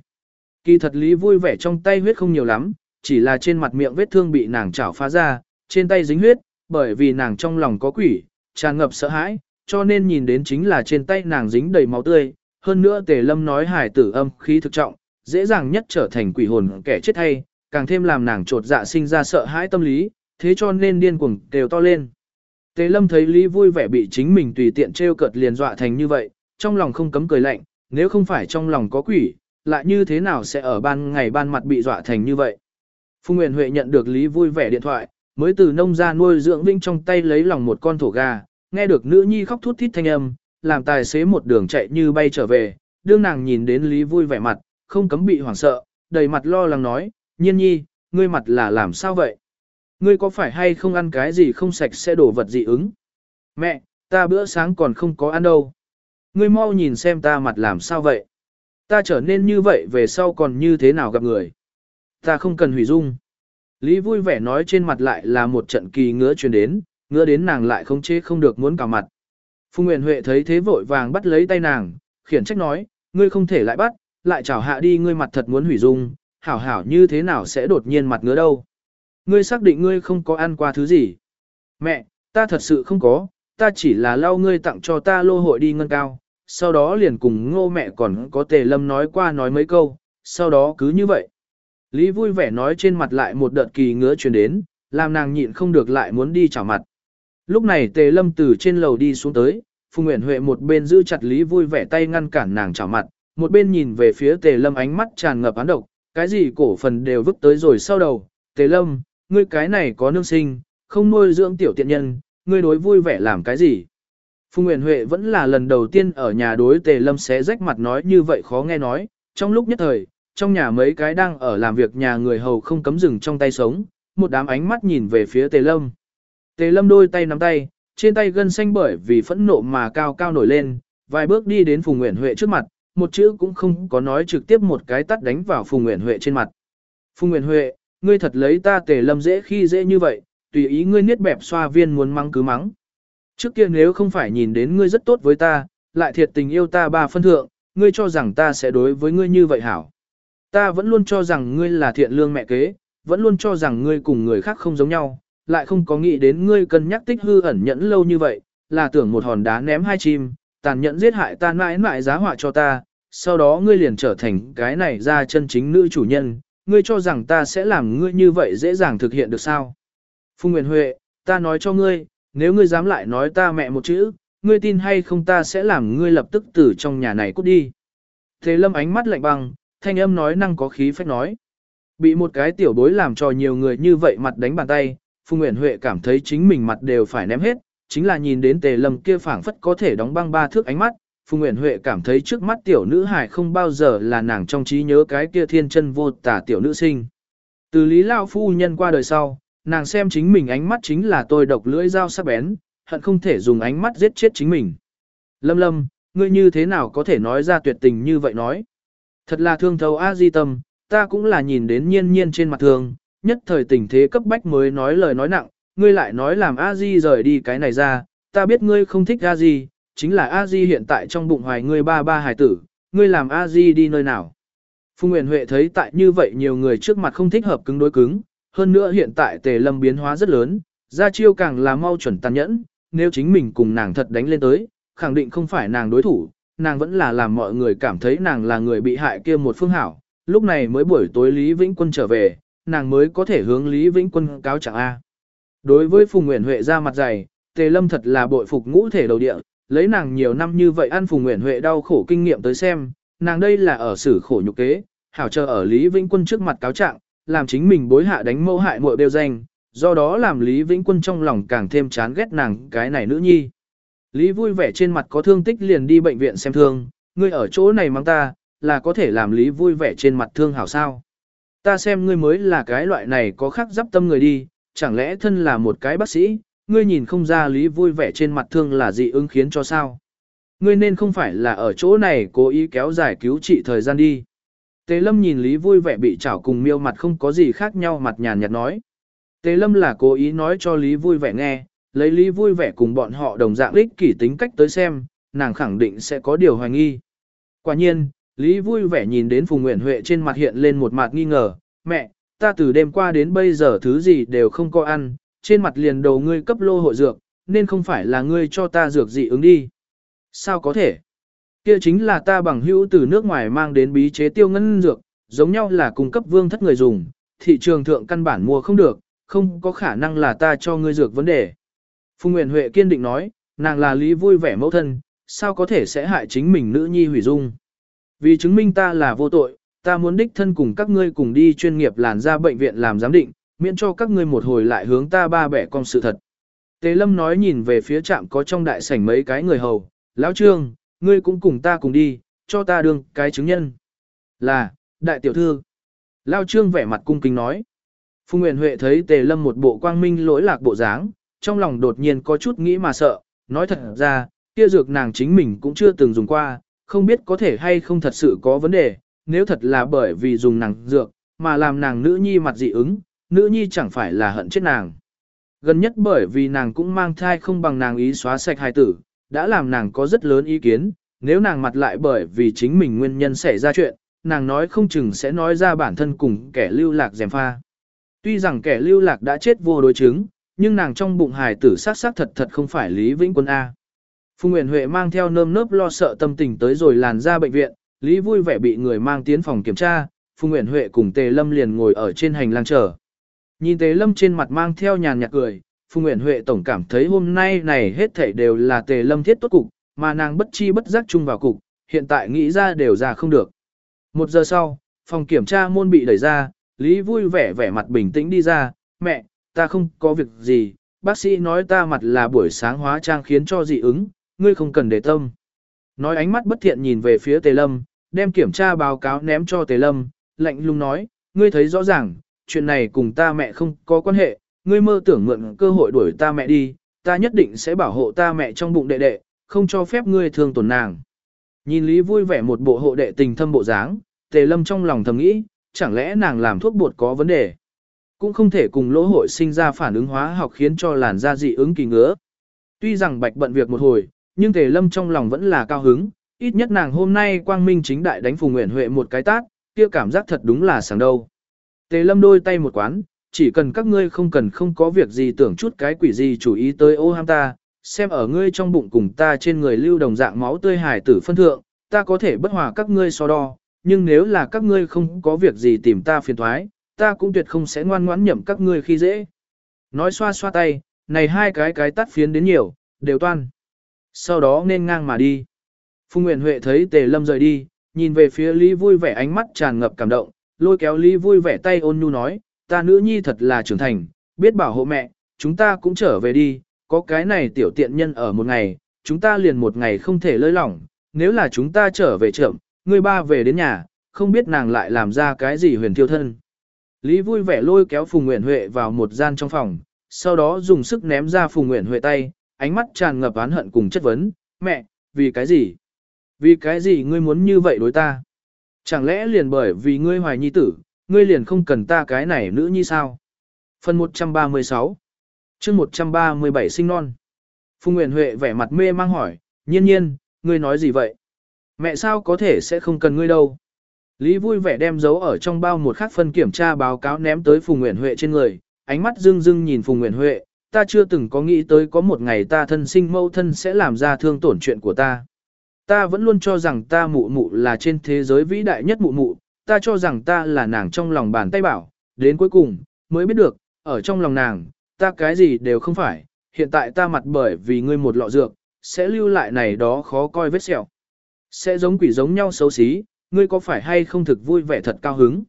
Kỳ thật Lý vui vẻ trong tay huyết không nhiều lắm, chỉ là trên mặt miệng vết thương bị nàng chảo phá ra, trên tay dính huyết, bởi vì nàng trong lòng có quỷ, tràn ngập sợ hãi, cho nên nhìn đến chính là trên tay nàng dính đầy máu tươi. Hơn nữa Tề Lâm nói hải tử âm khí thực trọng, dễ dàng nhất trở thành quỷ hồn kẻ chết hay, càng thêm làm nàng trột dạ sinh ra sợ hãi tâm lý, thế cho nên điên cuồng đều to lên. Tề Lâm thấy Lý vui vẻ bị chính mình tùy tiện trêu cợt liền dọa thành như vậy, trong lòng không cấm cười lạnh, nếu không phải trong lòng có quỷ, lại như thế nào sẽ ở ban ngày ban mặt bị dọa thành như vậy. Phùng Nguyễn Huệ nhận được Lý vui vẻ điện thoại, mới từ nông gia nuôi dưỡng vinh trong tay lấy lòng một con thổ gà, nghe được nữ nhi khóc thút thít thanh âm, làm tài xế một đường chạy như bay trở về, đương nàng nhìn đến Lý vui vẻ mặt, không cấm bị hoảng sợ, đầy mặt lo lắng nói, nhiên nhi, ngươi mặt là làm sao vậy? Ngươi có phải hay không ăn cái gì không sạch sẽ đổ vật dị ứng? Mẹ, ta bữa sáng còn không có ăn đâu. Ngươi mau nhìn xem ta mặt làm sao vậy? Ta trở nên như vậy về sau còn như thế nào gặp người? Ta không cần hủy dung. Lý vui vẻ nói trên mặt lại là một trận kỳ ngứa truyền đến, ngứa đến nàng lại không chế không được muốn cào mặt. Phùng Nguyễn Huệ thấy thế vội vàng bắt lấy tay nàng, khiển trách nói, ngươi không thể lại bắt, lại chảo hạ đi ngươi mặt thật muốn hủy dung, hảo hảo như thế nào sẽ đột nhiên mặt ngứa đâu. Ngươi xác định ngươi không có ăn qua thứ gì. Mẹ, ta thật sự không có, ta chỉ là lau ngươi tặng cho ta lô hội đi ngân cao, sau đó liền cùng ngô mẹ còn có tề lâm nói qua nói mấy câu, sau đó cứ như vậy. Lý vui vẻ nói trên mặt lại một đợt kỳ ngứa truyền đến, làm nàng nhịn không được lại muốn đi chảo mặt. Lúc này tề lâm từ trên lầu đi xuống tới, Phùng Nguyễn Huệ một bên giữ chặt Lý vui vẻ tay ngăn cản nàng chảo mặt, một bên nhìn về phía tề lâm ánh mắt tràn ngập án độc, cái gì cổ phần đều vứt tới rồi sau đầu. Tề lâm, ngươi cái này có nương sinh, không nuôi dưỡng tiểu tiện nhân, ngươi đối vui vẻ làm cái gì? Phùng Nguyễn Huệ vẫn là lần đầu tiên ở nhà đối tề lâm xé rách mặt nói như vậy khó nghe nói, trong lúc nhất thời, trong nhà mấy cái đang ở làm việc nhà người hầu không cấm dừng trong tay sống, một đám ánh mắt nhìn về phía tề lâm. Tề lâm đôi tay nắm tay, trên tay gân xanh bởi vì phẫn nộ mà cao cao nổi lên, vài bước đi đến Phùng Nguyễn Huệ trước mặt, một chữ cũng không có nói trực tiếp một cái tắt đánh vào Phùng Nguyễn Huệ trên mặt. Phùng Nguyễn Huệ, ngươi thật lấy ta tề lâm dễ khi dễ như vậy, tùy ý ngươi niết bẹp xoa viên muốn mắng cứ mắng. Trước kia nếu không phải nhìn đến ngươi rất tốt với ta, lại thiệt tình yêu ta ba phân thượng, ngươi cho rằng ta sẽ đối với ngươi như vậy hảo. Ta vẫn luôn cho rằng ngươi là thiện lương mẹ kế, vẫn luôn cho rằng ngươi cùng người khác không giống nhau, lại không có nghĩ đến ngươi cân nhắc tích hư ẩn nhẫn lâu như vậy, là tưởng một hòn đá ném hai chim, tàn nhẫn giết hại ta mãi mãi giá họa cho ta, sau đó ngươi liền trở thành cái này ra chân chính nữ chủ nhân, ngươi cho rằng ta sẽ làm ngươi như vậy dễ dàng thực hiện được sao. Phùng Nguyễn Huệ, ta nói cho ngươi, nếu ngươi dám lại nói ta mẹ một chữ, ngươi tin hay không ta sẽ làm ngươi lập tức từ trong nhà này cút đi. Thế lâm ánh mắt lạnh băng, thanh âm nói năng có khí phách nói. Bị một cái tiểu bối làm cho nhiều người như vậy mặt đánh bàn tay, Phùng Nguyễn Huệ cảm thấy chính mình mặt đều phải ném hết, chính là nhìn đến tề lâm kia phảng phất có thể đóng băng ba thước ánh mắt. Phùng Nguyễn Huệ cảm thấy trước mắt tiểu nữ hài không bao giờ là nàng trong trí nhớ cái kia thiên chân vô tả tiểu nữ sinh. Từ lý lao phu nhân qua đời sau, nàng xem chính mình ánh mắt chính là tôi độc lưỡi dao sắc bén, hận không thể dùng ánh mắt giết chết chính mình. Lâm lâm, ngươi như thế nào có thể nói ra tuyệt tình như vậy nói. Thật là thương thấu A di tâm, ta cũng là nhìn đến nhiên nhiên trên mặt thương, nhất thời tình thế cấp bách mới nói lời nói nặng, ngươi lại nói làm A di rời đi cái này ra, ta biết ngươi không thích A di, chính là A di hiện tại trong bụng hoài ngươi ba ba hài tử, ngươi làm A di đi nơi nào. Phùng Nguyễn Huệ thấy tại như vậy nhiều người trước mặt không thích hợp cứng đối cứng, hơn nữa hiện tại tề lâm biến hóa rất lớn, ra chiêu càng là mau chuẩn tàn nhẫn, nếu chính mình cùng nàng thật đánh lên tới, khẳng định không phải nàng đối thủ, nàng vẫn là làm mọi người cảm thấy nàng là người bị hại kia một phương hảo, lúc này mới buổi tối Lý Vĩnh Quân trở về, nàng mới có thể hướng Lý Vĩnh Quân cáo trạng A. Đối với Phùng Nguyễn Huệ ra mặt dày, Tề Lâm thật là bội phục ngũ thể đầu địa, lấy nàng nhiều năm như vậy ăn Phùng Nguyễn Huệ đau khổ kinh nghiệm tới xem, nàng đây là ở xử khổ nhục kế, hảo chờ ở Lý Vĩnh Quân trước mặt cáo trạng, làm chính mình bối hạ đánh mâu hại muội bêu danh, do đó làm Lý Vĩnh Quân trong lòng càng thêm chán ghét nàng cái này nữ nhi. Lý vui vẻ trên mặt có thương tích liền đi bệnh viện xem thương, ngươi ở chỗ này mang ta, là có thể làm Lý vui vẻ trên mặt thương hảo sao. Ta xem ngươi mới là cái loại này có khắc dắp tâm người đi, chẳng lẽ thân là một cái bác sĩ, ngươi nhìn không ra Lý vui vẻ trên mặt thương là dị ứng khiến cho sao. Ngươi nên không phải là ở chỗ này cố ý kéo dài cứu trị thời gian đi. Tề Lâm nhìn Lý vui vẻ bị chảo cùng miêu mặt không có gì khác nhau mặt nhàn nhạt nói. Tề Lâm là cố ý nói cho Lý vui vẻ nghe, lấy Lý vui vẻ cùng bọn họ đồng dạng ích kỷ tính cách tới xem, nàng khẳng định sẽ có điều hoài nghi. Quả nhiên, Lý vui vẻ nhìn đến Phùng Nguyễn Huệ trên mặt hiện lên một mặt nghi ngờ, mẹ, ta từ đêm qua đến bây giờ thứ gì đều không có ăn, trên mặt liền đầu ngươi cấp lô hội dược, nên không phải là ngươi cho ta dược dị ứng đi. Sao có thể? Kia chính là ta bằng hữu từ nước ngoài mang đến bí chế tiêu ngân dược, giống nhau là cung cấp vương thất người dùng, thị trường thượng căn bản mua không được, không có khả năng là ta cho ngươi dược vấn đề. Phùng Nguyễn Huệ kiên định nói, nàng là lý vui vẻ mẫu thân, sao có thể sẽ hại chính mình nữ nhi hủy dung. Vì chứng minh ta là vô tội, ta muốn đích thân cùng các ngươi cùng đi chuyên nghiệp làn ra bệnh viện làm giám định, miễn cho các ngươi một hồi lại hướng ta ba bẻ con sự thật. Tề Lâm nói nhìn về phía trạm có trong đại sảnh mấy cái người hầu, lão trương, ngươi cũng cùng ta cùng đi, cho ta đương cái chứng nhân. Là, đại tiểu thư. Lão trương vẻ mặt cung kính nói. Phùng Nguyễn Huệ thấy Tề Lâm một bộ quang minh lỗi lạc bộ dáng, trong lòng đột nhiên có chút nghĩ mà sợ, nói thật ra, kia dược nàng chính mình cũng chưa từng dùng qua, không biết có thể hay không thật sự có vấn đề, nếu thật là bởi vì dùng nàng dược, mà làm nàng nữ nhi mặt dị ứng, nữ nhi chẳng phải là hận chết nàng. Gần nhất bởi vì nàng cũng mang thai không bằng nàng ý xóa sạch hài tử, đã làm nàng có rất lớn ý kiến, nếu nàng mặt lại bởi vì chính mình nguyên nhân xảy ra chuyện, nàng nói không chừng sẽ nói ra bản thân cùng kẻ lưu lạc dèm pha. Tuy rằng kẻ lưu lạc đã chết vô đối chứng, nhưng nàng trong bụng hài tử sát sát thật thật không phải Lý Vĩnh Quân A. Phùng Nguyễn Huệ mang theo nơm nớp lo sợ tâm tình tới rồi làn ra bệnh viện, Lý vui vẻ bị người mang tiến phòng kiểm tra, Phùng Nguyễn Huệ cùng Tề Lâm liền ngồi ở trên hành lang chờ. Nhìn Tề Lâm trên mặt mang theo nhàn nhạt cười, Phùng Nguyễn Huệ tổng cảm thấy hôm nay này hết thảy đều là Tề Lâm thiết tốt cục, mà nàng bất chi bất giác chung vào cục, hiện tại nghĩ ra đều ra không được. Một giờ sau, phòng kiểm tra môn bị đẩy ra, Lý vui vẻ vẻ mặt bình tĩnh đi ra, mẹ, ta không có việc gì, bác sĩ nói ta mặt là buổi sáng hóa trang khiến cho dị ứng, ngươi không cần để tâm. Nói ánh mắt bất thiện nhìn về phía Tề Lâm, đem kiểm tra báo cáo ném cho Tề Lâm, lạnh lùng nói, ngươi thấy rõ ràng, chuyện này cùng ta mẹ không có quan hệ, ngươi mơ tưởng mượn cơ hội đuổi ta mẹ đi, ta nhất định sẽ bảo hộ ta mẹ trong bụng đệ đệ, không cho phép ngươi thương tổn nàng. Nhìn Lý vui vẻ một bộ hộ đệ tình thâm bộ dáng, Tề Lâm trong lòng thầm nghĩ, chẳng lẽ nàng làm thuốc bột có vấn đề. Cũng không thể cùng lỗ hội sinh ra phản ứng hóa học khiến cho làn da dị ứng kỳ ngứa. Tuy rằng bạch bận việc một hồi, nhưng Tề Lâm trong lòng vẫn là cao hứng, ít nhất nàng hôm nay quang minh chính đại đánh Phùng Nguyễn Huệ một cái tát, kia cảm giác thật đúng là sáng đâu. Tề Lâm đôi tay một quán, chỉ cần các ngươi không cần không có việc gì tưởng chút cái quỷ gì chủ ý tới ô ham ta, xem ở ngươi trong bụng cùng ta trên người lưu đồng dạng máu tươi hải tử phân thượng, ta có thể bất hòa các ngươi so đo, nhưng nếu là các ngươi không có việc gì tìm ta phiền thoái, ta cũng tuyệt không sẽ ngoan ngoãn nhậm các ngươi khi dễ. Nói xoa xoa tay, này hai cái cái tắt phiến đến nhiều, đều toan. Sau đó nên ngang mà đi. Phùng Nguyễn Huệ thấy Tề Lâm rời đi, nhìn về phía Lý vui vẻ ánh mắt tràn ngập cảm động, lôi kéo Lý vui vẻ tay ôn nhu nói, ta nữ nhi thật là trưởng thành, biết bảo hộ mẹ, chúng ta cũng trở về đi, có cái này tiểu tiện nhân ở một ngày, chúng ta liền một ngày không thể lơi lỏng, nếu là chúng ta trở về trưởng, người ba về đến nhà, không biết nàng lại làm ra cái gì huyền thiêu thân. Lý vui vẻ lôi kéo Phùng Nguyễn Huệ vào một gian trong phòng, sau đó dùng sức ném ra Phùng Nguyễn Huệ tay, ánh mắt tràn ngập oán hận cùng chất vấn, mẹ, vì cái gì? Vì cái gì ngươi muốn như vậy đối ta? Chẳng lẽ liền bởi vì ngươi hoài nhi tử, ngươi liền không cần ta cái này nữ như sao? Phần 136 chương 137 sinh non. Phùng Nguyễn Huệ vẻ mặt mê mang hỏi, nhiên nhiên, ngươi nói gì vậy? Mẹ sao có thể sẽ không cần ngươi đâu? Lý vui vẻ đem dấu ở trong bao một khắc phân kiểm tra báo cáo ném tới Phùng Nguyễn Huệ trên người, ánh mắt dưng dưng nhìn Phùng Nguyễn Huệ, ta chưa từng có nghĩ tới có một ngày ta thân sinh mâu thân sẽ làm ra thương tổn chuyện của ta. Ta vẫn luôn cho rằng ta mụ mụ là trên thế giới vĩ đại nhất mụ mụ, ta cho rằng ta là nàng trong lòng bàn tay bảo, đến cuối cùng, mới biết được, ở trong lòng nàng, ta cái gì đều không phải, hiện tại ta mặt bởi vì ngươi một lọ dược, sẽ lưu lại này đó khó coi vết sẹo. Sẽ giống quỷ giống nhau xấu xí, ngươi có phải hay không thực vui vẻ thật cao hứng.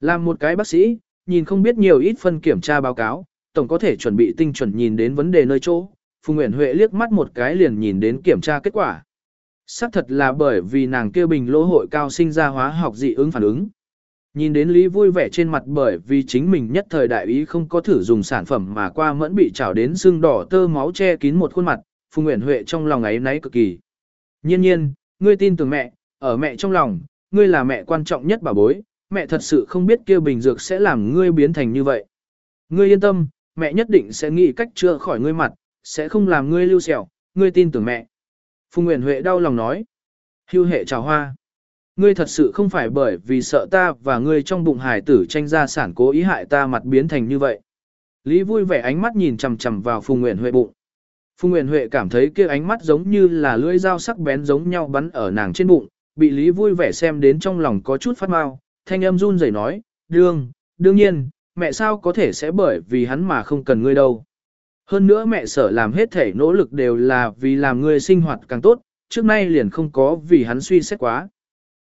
Làm một cái bác sĩ, nhìn không biết nhiều ít phân kiểm tra báo cáo, tổng có thể chuẩn bị tinh chuẩn nhìn đến vấn đề nơi chỗ. Phùng Nguyễn Huệ liếc mắt một cái liền nhìn đến kiểm tra kết quả. Xác thật là bởi vì nàng kia bình lỗ hội cao sinh ra hóa học dị ứng phản ứng. Nhìn đến Lý vui vẻ trên mặt bởi vì chính mình nhất thời đại ý không có thử dùng sản phẩm mà qua mẫn bị trào đến xương đỏ tơ máu che kín một khuôn mặt, Phùng Nguyễn Huệ trong lòng ấy náy cực kỳ. Nhiên nhiên, ngươi tin tưởng mẹ, ở mẹ trong lòng, ngươi là mẹ quan trọng nhất bà bối, mẹ thật sự không biết kia bình dược sẽ làm ngươi biến thành như vậy. Ngươi yên tâm, mẹ nhất định sẽ nghĩ cách chữa khỏi ngươi mặt, sẽ không làm ngươi lưu sẹo, ngươi tin tưởng mẹ. Phùng Nguyễn Huệ đau lòng nói. Hưu hệ chào hoa. Ngươi thật sự không phải bởi vì sợ ta và ngươi trong bụng hải tử tranh gia sản cố ý hại ta mặt biến thành như vậy. Lý vui vẻ ánh mắt nhìn chằm chằm vào Phùng Nguyễn Huệ bụng. Phùng Nguyễn Huệ cảm thấy kia ánh mắt giống như là lưỡi dao sắc bén giống nhau bắn ở nàng trên bụng, bị Lý vui vẻ xem đến trong lòng có chút phát mau, thanh âm run rẩy nói, đương, đương nhiên, mẹ sao có thể sẽ bởi vì hắn mà không cần ngươi đâu. Hơn nữa mẹ sợ làm hết thể nỗ lực đều là vì làm ngươi sinh hoạt càng tốt, trước nay liền không có vì hắn suy xét quá.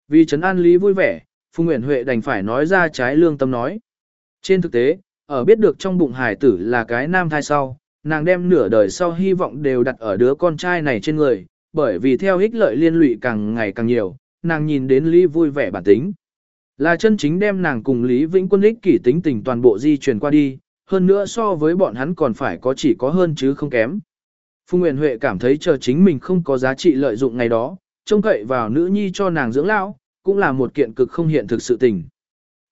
Vì trấn an lý vui vẻ, Phùng Nguyễn Huệ đành phải nói ra trái lương tâm nói. Trên thực tế, ở biết được trong bụng hải tử là cái nam thai sau, nàng đem nửa đời sau hy vọng đều đặt ở đứa con trai này trên người, bởi vì theo ích lợi liên lụy càng ngày càng nhiều, nàng nhìn đến Lý vui vẻ bản tính. Là chân chính đem nàng cùng Lý Vĩnh Quân ích kỷ tính tình toàn bộ di chuyển qua đi, hơn nữa so với bọn hắn còn phải có chỉ có hơn chứ không kém. Phùng Nguyễn Huệ cảm thấy chờ chính mình không có giá trị lợi dụng ngày đó, trông cậy vào nữ nhi cho nàng dưỡng lão, cũng là một kiện cực không hiện thực sự tình.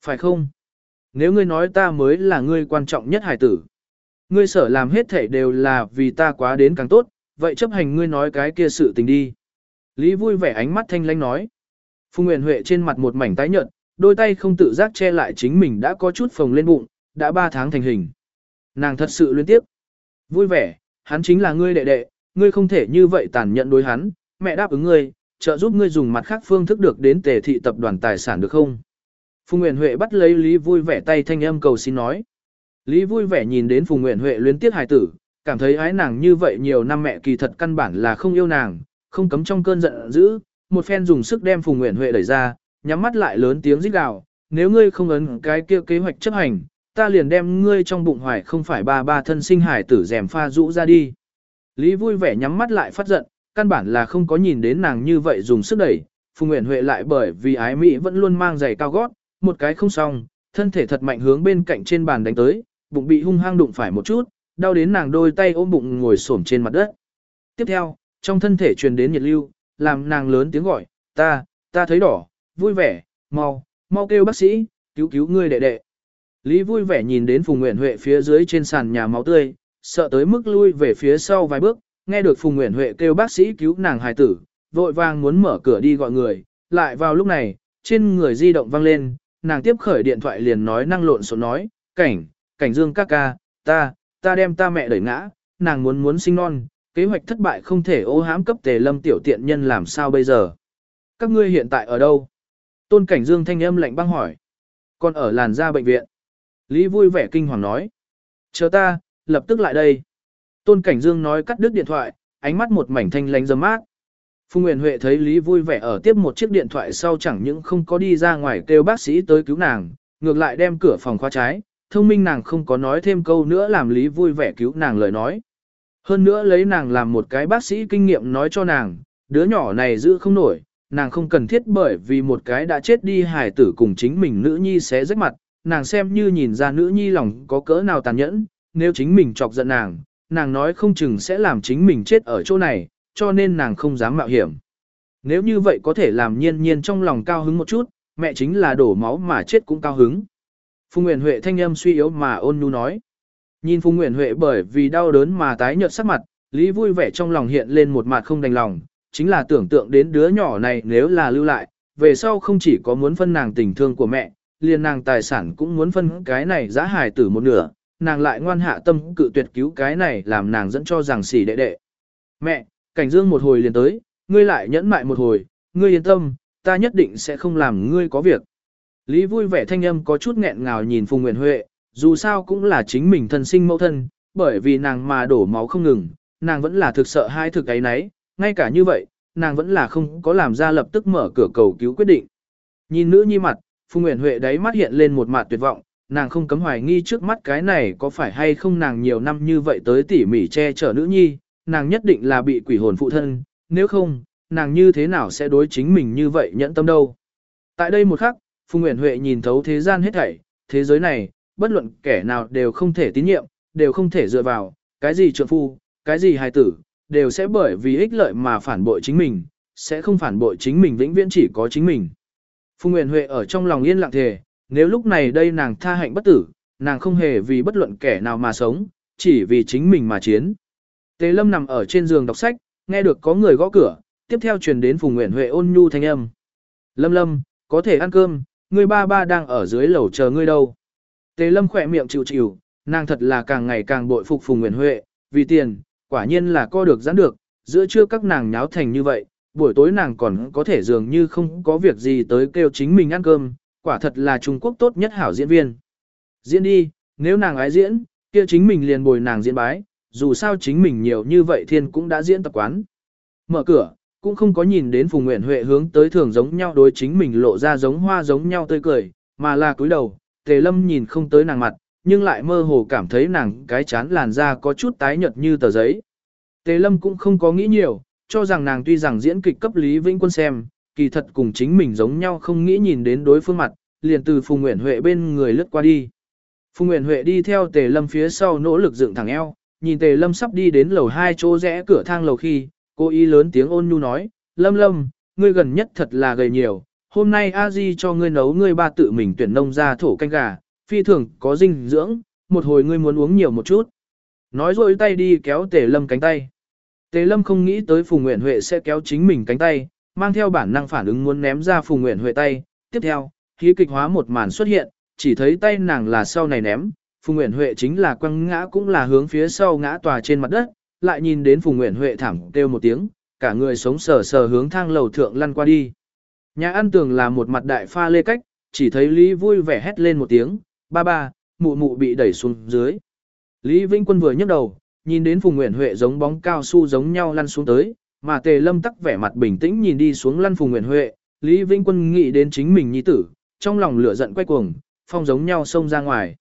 Phải không? Nếu ngươi nói ta mới là ngươi quan trọng nhất hải tử. Ngươi sở làm hết thể đều là vì ta quá đến càng tốt, vậy chấp hành ngươi nói cái kia sự tình đi. Lý vui vẻ ánh mắt thanh lanh nói. Phùng Nguyễn Huệ trên mặt một mảnh tái nhợt, đôi tay không tự giác che lại chính mình đã có chút phồng lên bụng, đã 3 tháng thành hình. Nàng thật sự liên tiếp. Vui vẻ, hắn chính là ngươi đệ đệ, ngươi không thể như vậy tàn nhẫn đối hắn, mẹ đáp ứng ngươi, trợ giúp ngươi dùng mặt khác phương thức được đến tề thị tập đoàn tài sản được không? Phùng Nguyễn Huệ bắt lấy Lý vui vẻ tay thanh âm cầu xin nói. Lý vui vẻ nhìn đến Phùng Nguyễn Huệ luyến tiếc hài tử, cảm thấy ái nàng như vậy nhiều năm mẹ kỳ thật căn bản là không yêu nàng, không cấm trong cơn giận dữ, một phen dùng sức đem Phùng Nguyễn Huệ đẩy ra, nhắm mắt lại lớn tiếng rít gào, nếu ngươi không ấn cái kia kế hoạch chấp hành, ta liền đem ngươi trong bụng hoài không phải ba ba thân sinh hải tử rèm pha rũ ra đi. Lý vui vẻ nhắm mắt lại phát giận, căn bản là không có nhìn đến nàng như vậy dùng sức đẩy, Phùng Nguyễn Huệ lại bởi vì ái mỹ vẫn luôn mang giày cao gót, một cái không xong, thân thể thật mạnh hướng bên cạnh trên bàn đánh tới, bụng bị hung hăng đụng phải một chút, đau đến nàng đôi tay ôm bụng ngồi xổm trên mặt đất. Tiếp theo, trong thân thể truyền đến nhiệt lưu, làm nàng lớn tiếng gọi, ta, ta thấy đỏ, vui vẻ, mau, mau kêu bác sĩ, cứu cứu ngươi đệ đệ. Lý vui vẻ nhìn đến Phùng Nguyễn Huệ phía dưới trên sàn nhà máu tươi, sợ tới mức lui về phía sau vài bước, nghe được Phùng Nguyễn Huệ kêu bác sĩ cứu nàng hài tử, vội vàng muốn mở cửa đi gọi người, lại vào lúc này, trên người di động vang lên, nàng tiếp khởi điện thoại liền nói năng lộn xộn nói, cảnh, cảnh dương ca ca, ta, ta đem ta mẹ đẩy ngã, nàng muốn muốn sinh non, kế hoạch thất bại không thể ô hãm cấp tề lâm tiểu tiện nhân làm sao bây giờ. Các ngươi hiện tại ở đâu? Tôn cảnh dương thanh âm lạnh băng hỏi. Còn ở làn da bệnh viện. Lý vui vẻ kinh hoàng nói. Chờ ta, lập tức lại đây. Tôn cảnh dương nói cắt đứt điện thoại, ánh mắt một mảnh thanh lánh dâm mát. Phùng Nguyễn Huệ thấy Lý vui vẻ ở tiếp một chiếc điện thoại sau chẳng những không có đi ra ngoài kêu bác sĩ tới cứu nàng, ngược lại đem cửa phòng khóa trái, thông minh nàng không có nói thêm câu nữa làm Lý vui vẻ cứu nàng lời nói. Hơn nữa lấy nàng làm một cái bác sĩ kinh nghiệm nói cho nàng, đứa nhỏ này giữ không nổi, nàng không cần thiết bởi vì một cái đã chết đi hài tử cùng chính mình nữ nhi sẽ rách mặt, nàng xem như nhìn ra nữ nhi lòng có cỡ nào tàn nhẫn, nếu chính mình chọc giận nàng, nàng nói không chừng sẽ làm chính mình chết ở chỗ này, cho nên nàng không dám mạo hiểm. Nếu như vậy có thể làm nhiên nhiên trong lòng cao hứng một chút, mẹ chính là đổ máu mà chết cũng cao hứng. Phùng Nguyễn Huệ thanh âm suy yếu mà ôn nhu nói. Nhìn Phùng Nguyễn Huệ bởi vì đau đớn mà tái nhợt sắc mặt, Lý vui vẻ trong lòng hiện lên một mặt không đành lòng, chính là tưởng tượng đến đứa nhỏ này nếu là lưu lại, về sau không chỉ có muốn phân nàng tình thương của mẹ, liền nàng tài sản cũng muốn phân cái này giá hài tử một nửa, nàng lại ngoan hạ tâm cự tuyệt cứu cái này làm nàng dẫn cho rằng xỉ đệ đệ. Mẹ, cảnh dương một hồi liền tới, ngươi lại nhẫn mại một hồi, ngươi yên tâm, ta nhất định sẽ không làm ngươi có việc. Lý vui vẻ thanh âm có chút nghẹn ngào nhìn Phùng Nguyễn Huệ, dù sao cũng là chính mình thân sinh mẫu thân, bởi vì nàng mà đổ máu không ngừng, nàng vẫn là thực sợ hai thực ấy nấy, ngay cả như vậy, nàng vẫn là không có làm ra lập tức mở cửa cầu cứu quyết định. Nhìn nữ nhi mặt, Phùng Nguyễn Huệ đáy mắt hiện lên một mặt tuyệt vọng, nàng không cấm hoài nghi trước mắt cái này có phải hay không nàng nhiều năm như vậy tới tỉ mỉ che chở nữ nhi, nàng nhất định là bị quỷ hồn phụ thân, nếu không, nàng như thế nào sẽ đối chính mình như vậy nhẫn tâm đâu. Tại đây một khắc, Phùng Nguyễn Huệ nhìn thấu thế gian hết thảy, thế giới này, bất luận kẻ nào đều không thể tín nhiệm, đều không thể dựa vào, cái gì trượng phu, cái gì hài tử, đều sẽ bởi vì ích lợi mà phản bội chính mình, sẽ không phản bội chính mình vĩnh viễn chỉ có chính mình. Phùng Nguyễn Huệ ở trong lòng yên lặng thề, nếu lúc này đây nàng tha hạnh bất tử, nàng không hề vì bất luận kẻ nào mà sống, chỉ vì chính mình mà chiến. Tề Lâm nằm ở trên giường đọc sách, nghe được có người gõ cửa, tiếp theo truyền đến Phùng Nguyễn Huệ ôn nhu thanh âm. Lâm Lâm, có thể ăn cơm, người ba ba đang ở dưới lầu chờ ngươi đâu. Tề Lâm khỏe miệng chịu chịu, nàng thật là càng ngày càng bội phục Phùng Nguyễn Huệ, vì tiền, quả nhiên là co được giãn được, giữa trưa các nàng nháo thành như vậy, buổi tối nàng còn có thể dường như không có việc gì tới kêu chính mình ăn cơm, quả thật là Trung Quốc tốt nhất hảo diễn viên. Diễn đi, nếu nàng ái diễn, kia chính mình liền bồi nàng diễn bái, dù sao chính mình nhiều như vậy thiên cũng đã diễn tập quán. Mở cửa, cũng không có nhìn đến Phùng Nguyễn Huệ hướng tới thường giống nhau đối chính mình lộ ra giống hoa giống nhau tươi cười, mà là cúi đầu, Tề Lâm nhìn không tới nàng mặt, nhưng lại mơ hồ cảm thấy nàng cái chán làn da có chút tái nhợt như tờ giấy. Tề Lâm cũng không có nghĩ nhiều, cho rằng nàng tuy rằng diễn kịch cấp Lý Vĩnh Quân xem, kỳ thật cùng chính mình giống nhau không nghĩ nhìn đến đối phương mặt, liền từ Phùng Nguyễn Huệ bên người lướt qua đi. Phùng Nguyễn Huệ đi theo Tề Lâm phía sau nỗ lực dựng thẳng eo, nhìn Tề Lâm sắp đi đến lầu hai chỗ rẽ cửa thang lầu khi, cô ý lớn tiếng ôn nhu nói, Lâm Lâm, ngươi gần nhất thật là gầy nhiều, hôm nay a di cho ngươi nấu ngươi ba tự mình tuyển nông ra thổ canh gà, phi thường có dinh dưỡng, một hồi ngươi muốn uống nhiều một chút. Nói rồi tay đi kéo Tề Lâm cánh tay. Tề Lâm không nghĩ tới Phùng Nguyễn Huệ sẽ kéo chính mình cánh tay, mang theo bản năng phản ứng muốn ném ra Phùng Nguyễn Huệ tay. Tiếp theo, khí kịch hóa một màn xuất hiện, chỉ thấy tay nàng là sau này ném, Phùng Nguyễn Huệ chính là quăng ngã cũng là hướng phía sau ngã tòa trên mặt đất, lại nhìn đến Phùng Nguyễn Huệ thẳng kêu một tiếng, cả người sống sờ sờ hướng thang lầu thượng lăn qua đi. Nhà ăn tường là một mặt đại pha lê cách, chỉ thấy Lý vui vẻ hét lên một tiếng, ba ba, mụ mụ bị đẩy xuống dưới. Lý Vĩnh Quân vừa nhấc đầu, nhìn đến Phùng Nguyễn Huệ giống bóng cao su giống nhau lăn xuống tới, mà Tề Lâm tắc vẻ mặt bình tĩnh nhìn đi xuống lăn Phùng Nguyễn Huệ, Lý vinh Quân nghĩ đến chính mình nhi tử, trong lòng lửa giận quay cuồng, phong giống nhau xông ra ngoài.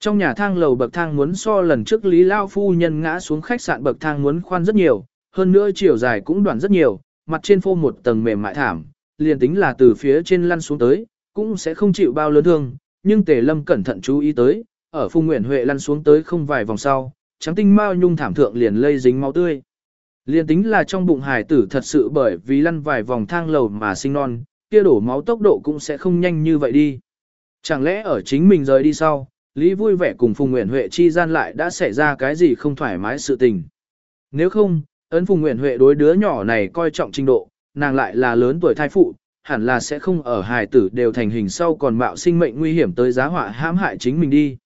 Trong nhà thang lầu bậc thang muốn so lần trước Lý Lao Phu Nhân ngã xuống khách sạn bậc thang muốn khoan rất nhiều, hơn nữa chiều dài cũng đoạn rất nhiều, mặt trên phô một tầng mềm mại thảm, liền tính là từ phía trên lăn xuống tới, cũng sẽ không chịu bao lớn thương, nhưng Tề Lâm cẩn thận chú ý tới, ở Phùng Nguyễn Huệ lăn xuống tới không vài vòng sau, trắng tinh mao nhung thảm thượng liền lây dính máu tươi. Liền tính là trong bụng hải tử thật sự bởi vì lăn vài vòng thang lầu mà sinh non, kia đổ máu tốc độ cũng sẽ không nhanh như vậy đi. Chẳng lẽ ở chính mình rời đi sau, Lý vui vẻ cùng Phùng Nguyễn Huệ chi gian lại đã xảy ra cái gì không thoải mái sự tình. Nếu không, ấn Phùng Nguyễn Huệ đối đứa nhỏ này coi trọng trình độ, nàng lại là lớn tuổi thai phụ, hẳn là sẽ không ở hài tử đều thành hình sau còn mạo sinh mệnh nguy hiểm tới giá họa hãm hại chính mình đi.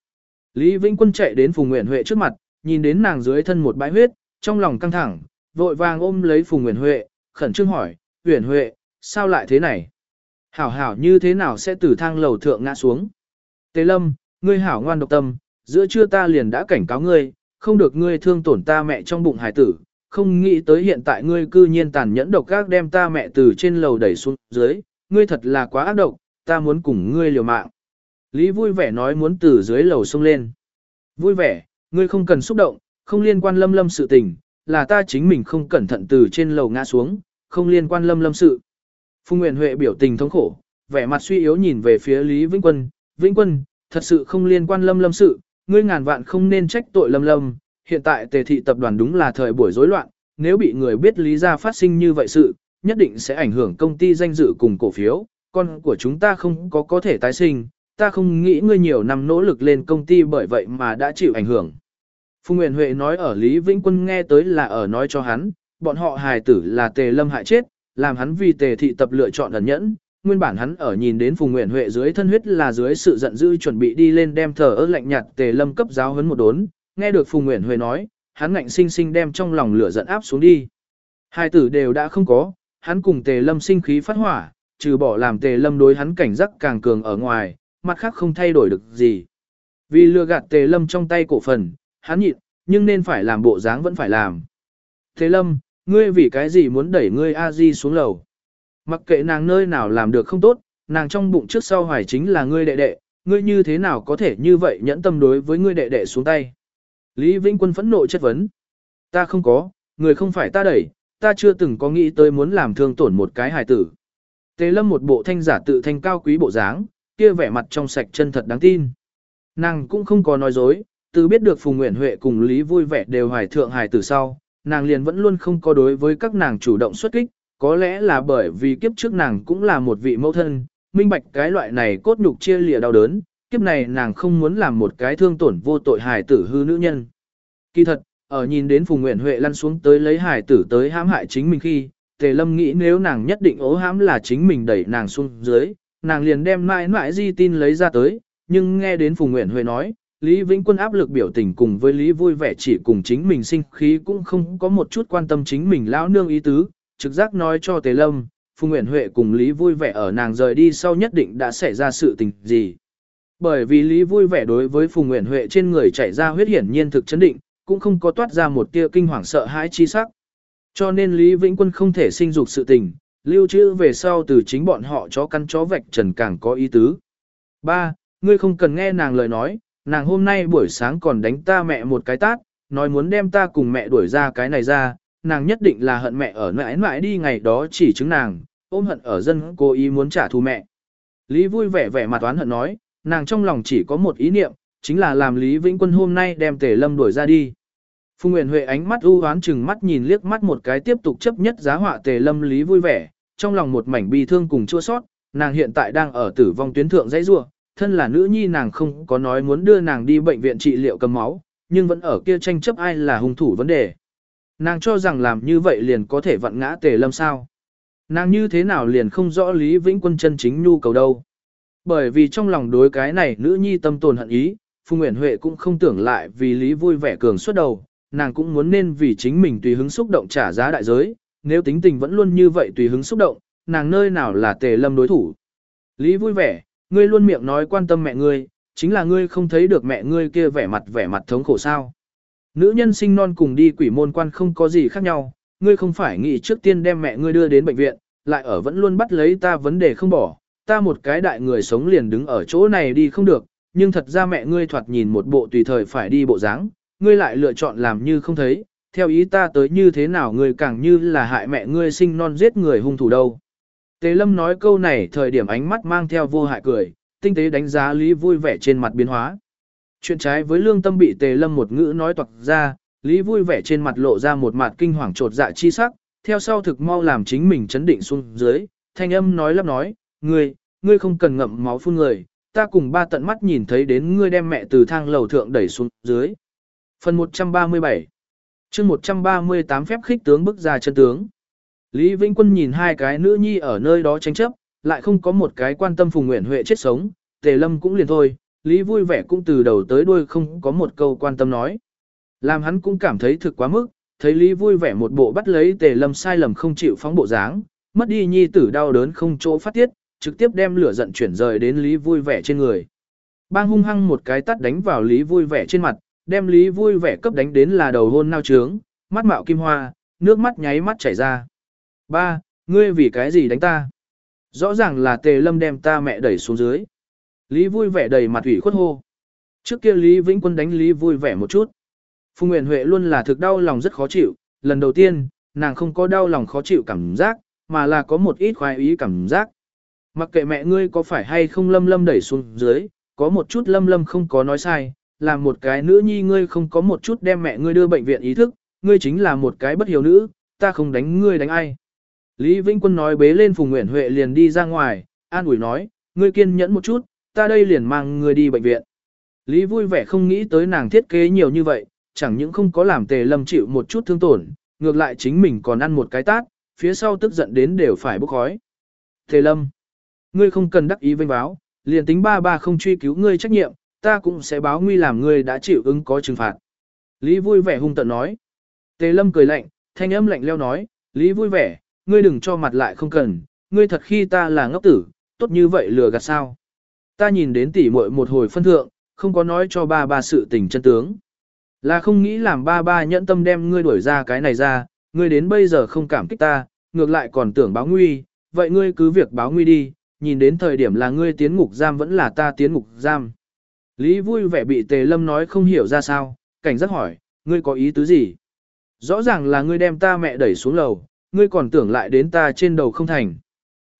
Lý Vĩnh Quân chạy đến Phùng Nguyễn Huệ trước mặt, nhìn đến nàng dưới thân một bãi huyết, trong lòng căng thẳng, vội vàng ôm lấy Phùng Nguyễn Huệ, khẩn trương hỏi, Nguyễn Huệ, sao lại thế này? Hảo hảo như thế nào sẽ từ thang lầu thượng ngã xuống? Tế Lâm, ngươi hảo ngoan độc tâm, giữa trưa ta liền đã cảnh cáo ngươi, không được ngươi thương tổn ta mẹ trong bụng hải tử, không nghĩ tới hiện tại ngươi cư nhiên tàn nhẫn độc ác đem ta mẹ từ trên lầu đẩy xuống dưới, ngươi thật là quá ác độc, ta muốn cùng ngươi liều mạng. Lý vui vẻ nói muốn từ dưới lầu xông lên. Vui vẻ, ngươi không cần xúc động, không liên quan lâm lâm sự tình, là ta chính mình không cẩn thận từ trên lầu ngã xuống, không liên quan lâm lâm sự. Phùng Nguyễn Huệ biểu tình thống khổ, vẻ mặt suy yếu nhìn về phía Lý Vĩnh Quân, Vĩnh Quân, thật sự không liên quan lâm lâm sự, ngươi ngàn vạn không nên trách tội lâm lâm, hiện tại tề thị tập đoàn đúng là thời buổi rối loạn, nếu bị người biết lý ra phát sinh như vậy sự, nhất định sẽ ảnh hưởng công ty danh dự cùng cổ phiếu, con của chúng ta không có có thể tái sinh, ta không nghĩ ngươi nhiều năm nỗ lực lên công ty bởi vậy mà đã chịu ảnh hưởng. Phùng Nguyễn Huệ nói ở Lý Vĩnh Quân nghe tới là ở nói cho hắn, bọn họ hài tử là tề lâm hại chết, làm hắn vì tề thị tập lựa chọn ẩn nhẫn. Nguyên bản hắn ở nhìn đến Phùng Nguyễn Huệ dưới thân huyết là dưới sự giận dữ chuẩn bị đi lên đem thờ ớt lạnh nhạt tề lâm cấp giáo hấn một đốn, nghe được Phùng Nguyễn Huệ nói, hắn ngạnh sinh sinh đem trong lòng lửa giận áp xuống đi. Hai tử đều đã không có, hắn cùng tề lâm sinh khí phát hỏa, trừ bỏ làm tề lâm đối hắn cảnh giác càng cường ở ngoài, mặt khác không thay đổi được gì. Vì lừa gạt tề lâm trong tay cổ phần, hắn nhịn, nhưng nên phải làm bộ dáng vẫn phải làm. thế lâm, ngươi vì cái gì muốn đẩy ngươi a di xuống lầu? Mặc kệ nàng nơi nào làm được không tốt, nàng trong bụng trước sau hoài chính là ngươi đệ đệ, ngươi như thế nào có thể như vậy nhẫn tâm đối với ngươi đệ đệ xuống tay. Lý Vĩnh Quân phẫn nộ chất vấn. Ta không có, người không phải ta đẩy, ta chưa từng có nghĩ tới muốn làm thương tổn một cái hài tử. Tế lâm một bộ thanh giả tự thanh cao quý bộ dáng, kia vẻ mặt trong sạch chân thật đáng tin. Nàng cũng không có nói dối, từ biết được Phùng Nguyễn Huệ cùng Lý vui vẻ đều hoài thượng hài tử sau, nàng liền vẫn luôn không có đối với các nàng chủ động xuất kích, có lẽ là bởi vì kiếp trước nàng cũng là một vị mẫu thân, minh bạch cái loại này cốt nhục chia lìa đau đớn, kiếp này nàng không muốn làm một cái thương tổn vô tội hài tử hư nữ nhân. Kỳ thật, ở nhìn đến Phùng Nguyễn Huệ lăn xuống tới lấy hài tử tới hãm hại chính mình khi, Tề Lâm nghĩ nếu nàng nhất định ố hãm là chính mình đẩy nàng xuống dưới, nàng liền đem mãi mãi di tin lấy ra tới, nhưng nghe đến Phùng Nguyễn Huệ nói, Lý Vĩnh Quân áp lực biểu tình cùng với Lý vui vẻ chỉ cùng chính mình sinh khí cũng không có một chút quan tâm chính mình lão nương ý tứ, trực giác nói cho Tề Lâm, Phùng Nguyễn Huệ cùng Lý vui vẻ ở nàng rời đi sau nhất định đã xảy ra sự tình gì. Bởi vì Lý vui vẻ đối với Phùng Nguyễn Huệ trên người chảy ra huyết hiển nhiên thực chấn định, cũng không có toát ra một tia kinh hoàng sợ hãi chi sắc. Cho nên Lý Vĩnh Quân không thể sinh dục sự tình, lưu trữ về sau từ chính bọn họ chó căn chó vạch trần càng có ý tứ. Ba, Ngươi không cần nghe nàng lời nói, nàng hôm nay buổi sáng còn đánh ta mẹ một cái tát, nói muốn đem ta cùng mẹ đuổi ra cái này ra, nàng nhất định là hận mẹ ở mãi mãi đi ngày đó chỉ chứng nàng, ôm hận ở dân cố ý muốn trả thù mẹ. Lý vui vẻ vẻ mặt toán hận nói, nàng trong lòng chỉ có một ý niệm, chính là làm Lý Vĩnh Quân hôm nay đem Tề Lâm đuổi ra đi. Phùng Nguyễn Huệ ánh mắt u hoán chừng mắt nhìn liếc mắt một cái tiếp tục chấp nhất giá họa Tề Lâm Lý vui vẻ, trong lòng một mảnh bi thương cùng chua sót, nàng hiện tại đang ở tử vong tuyến thượng dãy rua, thân là nữ nhi nàng không có nói muốn đưa nàng đi bệnh viện trị liệu cầm máu, nhưng vẫn ở kia tranh chấp ai là hung thủ vấn đề. Nàng cho rằng làm như vậy liền có thể vặn ngã Tề Lâm sao? Nàng như thế nào liền không rõ Lý Vĩnh Quân chân chính nhu cầu đâu? Bởi vì trong lòng đối cái này nữ nhi tâm tồn hận ý, Phùng Nguyễn Huệ cũng không tưởng lại vì lý vui vẻ cường suốt đầu, nàng cũng muốn nên vì chính mình tùy hứng xúc động trả giá đại giới, nếu tính tình vẫn luôn như vậy tùy hứng xúc động, nàng nơi nào là tề lâm đối thủ. Lý vui vẻ, ngươi luôn miệng nói quan tâm mẹ ngươi, chính là ngươi không thấy được mẹ ngươi kia vẻ mặt vẻ mặt thống khổ sao. Nữ nhân sinh non cùng đi quỷ môn quan không có gì khác nhau, ngươi không phải nghĩ trước tiên đem mẹ ngươi đưa đến bệnh viện, lại ở vẫn luôn bắt lấy ta vấn đề không bỏ, ta một cái đại người sống liền đứng ở chỗ này đi không được, nhưng thật ra mẹ ngươi thoạt nhìn một bộ tùy thời phải đi bộ dáng, ngươi lại lựa chọn làm như không thấy, theo ý ta tới như thế nào ngươi càng như là hại mẹ ngươi sinh non giết người hung thủ đâu. Tề Lâm nói câu này thời điểm ánh mắt mang theo vô hại cười, tinh tế đánh giá Lý vui vẻ trên mặt biến hóa. Chuyện trái với lương tâm bị Tề Lâm một ngữ nói toạc ra, Lý vui vẻ trên mặt lộ ra một mặt kinh hoàng trột dạ chi sắc, theo sau thực mau làm chính mình chấn định xuống dưới, thanh âm nói lắp nói, ngươi, ngươi không cần ngậm máu phun người, ta cùng ba tận mắt nhìn thấy đến ngươi đem mẹ từ thang lầu thượng đẩy xuống dưới. Phần 137 chương 138 phép khích tướng bức ra chân tướng. Lý Vĩnh Quân nhìn hai cái nữ nhi ở nơi đó tranh chấp, lại không có một cái quan tâm Phùng Nguyễn Huệ chết sống, Tề Lâm cũng liền thôi, Lý vui vẻ cũng từ đầu tới đuôi không có một câu quan tâm nói. Làm hắn cũng cảm thấy thực quá mức, thấy Lý vui vẻ một bộ bắt lấy Tề Lâm sai lầm không chịu phóng bộ dáng, mất đi nhi tử đau đớn không chỗ phát tiết, trực tiếp đem lửa giận chuyển rời đến Lý vui vẻ trên người. Bang hung hăng một cái tắt đánh vào Lý vui vẻ trên mặt, đem Lý vui vẻ cấp đánh đến là đầu hôn nao trướng, mắt mạo kim hoa, nước mắt nháy mắt chảy ra. Ba, ngươi vì cái gì đánh ta? Rõ ràng là tề lâm đem ta mẹ đẩy xuống dưới. Lý vui vẻ đầy mặt ủy khuất hô. Trước kia Lý Vĩnh Quân đánh Lý vui vẻ một chút. Phùng Nguyễn Huệ luôn là thực đau lòng rất khó chịu, lần đầu tiên, nàng không có đau lòng khó chịu cảm giác, mà là có một ít khoái ý cảm giác. Mặc kệ mẹ ngươi có phải hay không lâm lâm đẩy xuống dưới, có một chút lâm lâm không có nói sai, làm một cái nữ nhi ngươi không có một chút đem mẹ ngươi đưa bệnh viện ý thức, ngươi chính là một cái bất hiểu nữ, ta không đánh ngươi đánh ai. Lý Vĩnh Quân nói bế lên Phùng Nguyễn Huệ liền đi ra ngoài, an ủi nói, ngươi kiên nhẫn một chút, ta đây liền mang ngươi đi bệnh viện. Lý vui vẻ không nghĩ tới nàng thiết kế nhiều như vậy, chẳng những không có làm tề lâm chịu một chút thương tổn, ngược lại chính mình còn ăn một cái tát, phía sau tức giận đến đều phải bốc khói. Tề lâm, ngươi không cần đắc ý vinh báo, liền tính ba ba không truy cứu ngươi trách nhiệm, ta cũng sẽ báo nguy làm ngươi đã chịu ứng có trừng phạt. Lý vui vẻ hung tận nói. Tề lâm cười lạnh, thanh âm lạnh leo nói, Lý vui vẻ, ngươi đừng cho mặt lại không cần, ngươi thật khi ta là ngốc tử, tốt như vậy lừa gạt sao. Ta nhìn đến tỷ muội một hồi phân thượng, không có nói cho ba ba sự tình chân tướng. Là không nghĩ làm ba ba nhẫn tâm đem ngươi đuổi ra cái này ra, ngươi đến bây giờ không cảm kích ta, ngược lại còn tưởng báo nguy, vậy ngươi cứ việc báo nguy đi, nhìn đến thời điểm là ngươi tiến ngục giam vẫn là ta tiến ngục giam. Lý vui vẻ bị tề lâm nói không hiểu ra sao, cảnh giác hỏi, ngươi có ý tứ gì? Rõ ràng là ngươi đem ta mẹ đẩy xuống lầu, ngươi còn tưởng lại đến ta trên đầu không thành.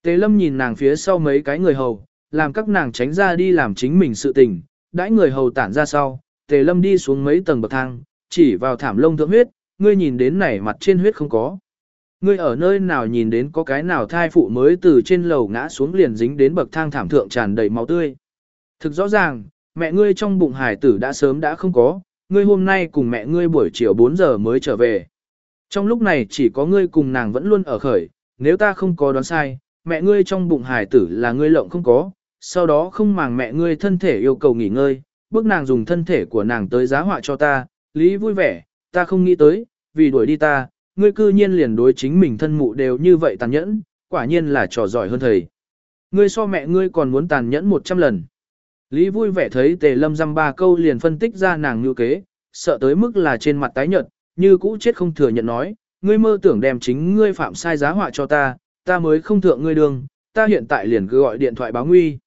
Tề lâm nhìn nàng phía sau mấy cái người hầu, làm các nàng tránh ra đi làm chính mình sự tình, đãi người hầu tản ra sau, tề lâm đi xuống mấy tầng bậc thang, chỉ vào thảm lông thượng huyết, ngươi nhìn đến này mặt trên huyết không có. Ngươi ở nơi nào nhìn đến có cái nào thai phụ mới từ trên lầu ngã xuống liền dính đến bậc thang thảm thượng tràn đầy máu tươi. Thực rõ ràng, mẹ ngươi trong bụng hải tử đã sớm đã không có, ngươi hôm nay cùng mẹ ngươi buổi chiều 4 giờ mới trở về. Trong lúc này chỉ có ngươi cùng nàng vẫn luôn ở khởi, nếu ta không có đoán sai, mẹ ngươi trong bụng hải tử là ngươi lộng không có, sau đó không màng mẹ ngươi thân thể yêu cầu nghỉ ngơi, bước nàng dùng thân thể của nàng tới giá họa cho ta, lý vui vẻ, ta không nghĩ tới, vì đuổi đi ta, ngươi cư nhiên liền đối chính mình thân mụ đều như vậy tàn nhẫn, quả nhiên là trò giỏi hơn thầy. Ngươi so mẹ ngươi còn muốn tàn nhẫn 100 lần. Lý vui vẻ thấy tề lâm dăm ba câu liền phân tích ra nàng như kế, sợ tới mức là trên mặt tái nhợt, như cũ chết không thừa nhận nói, ngươi mơ tưởng đem chính ngươi phạm sai giá họa cho ta, ta mới không thượng ngươi đường, ta hiện tại liền cứ gọi điện thoại báo nguy.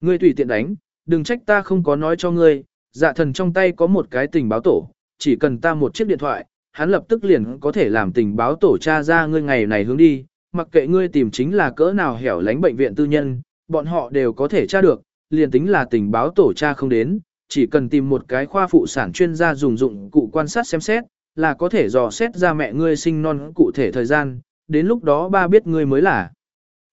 Ngươi tùy tiện đánh, đừng trách ta không có nói cho ngươi, dạ thần trong tay có một cái tình báo tổ, chỉ cần ta một chiếc điện thoại, hắn lập tức liền có thể làm tình báo tổ tra ra ngươi ngày này hướng đi, mặc kệ ngươi tìm chính là cỡ nào hẻo lánh bệnh viện tư nhân, bọn họ đều có thể tra được, liền tính là tình báo tổ tra không đến, chỉ cần tìm một cái khoa phụ sản chuyên gia dùng dụng cụ quan sát xem xét, là có thể dò xét ra mẹ ngươi sinh non cụ thể thời gian, đến lúc đó ba biết ngươi mới là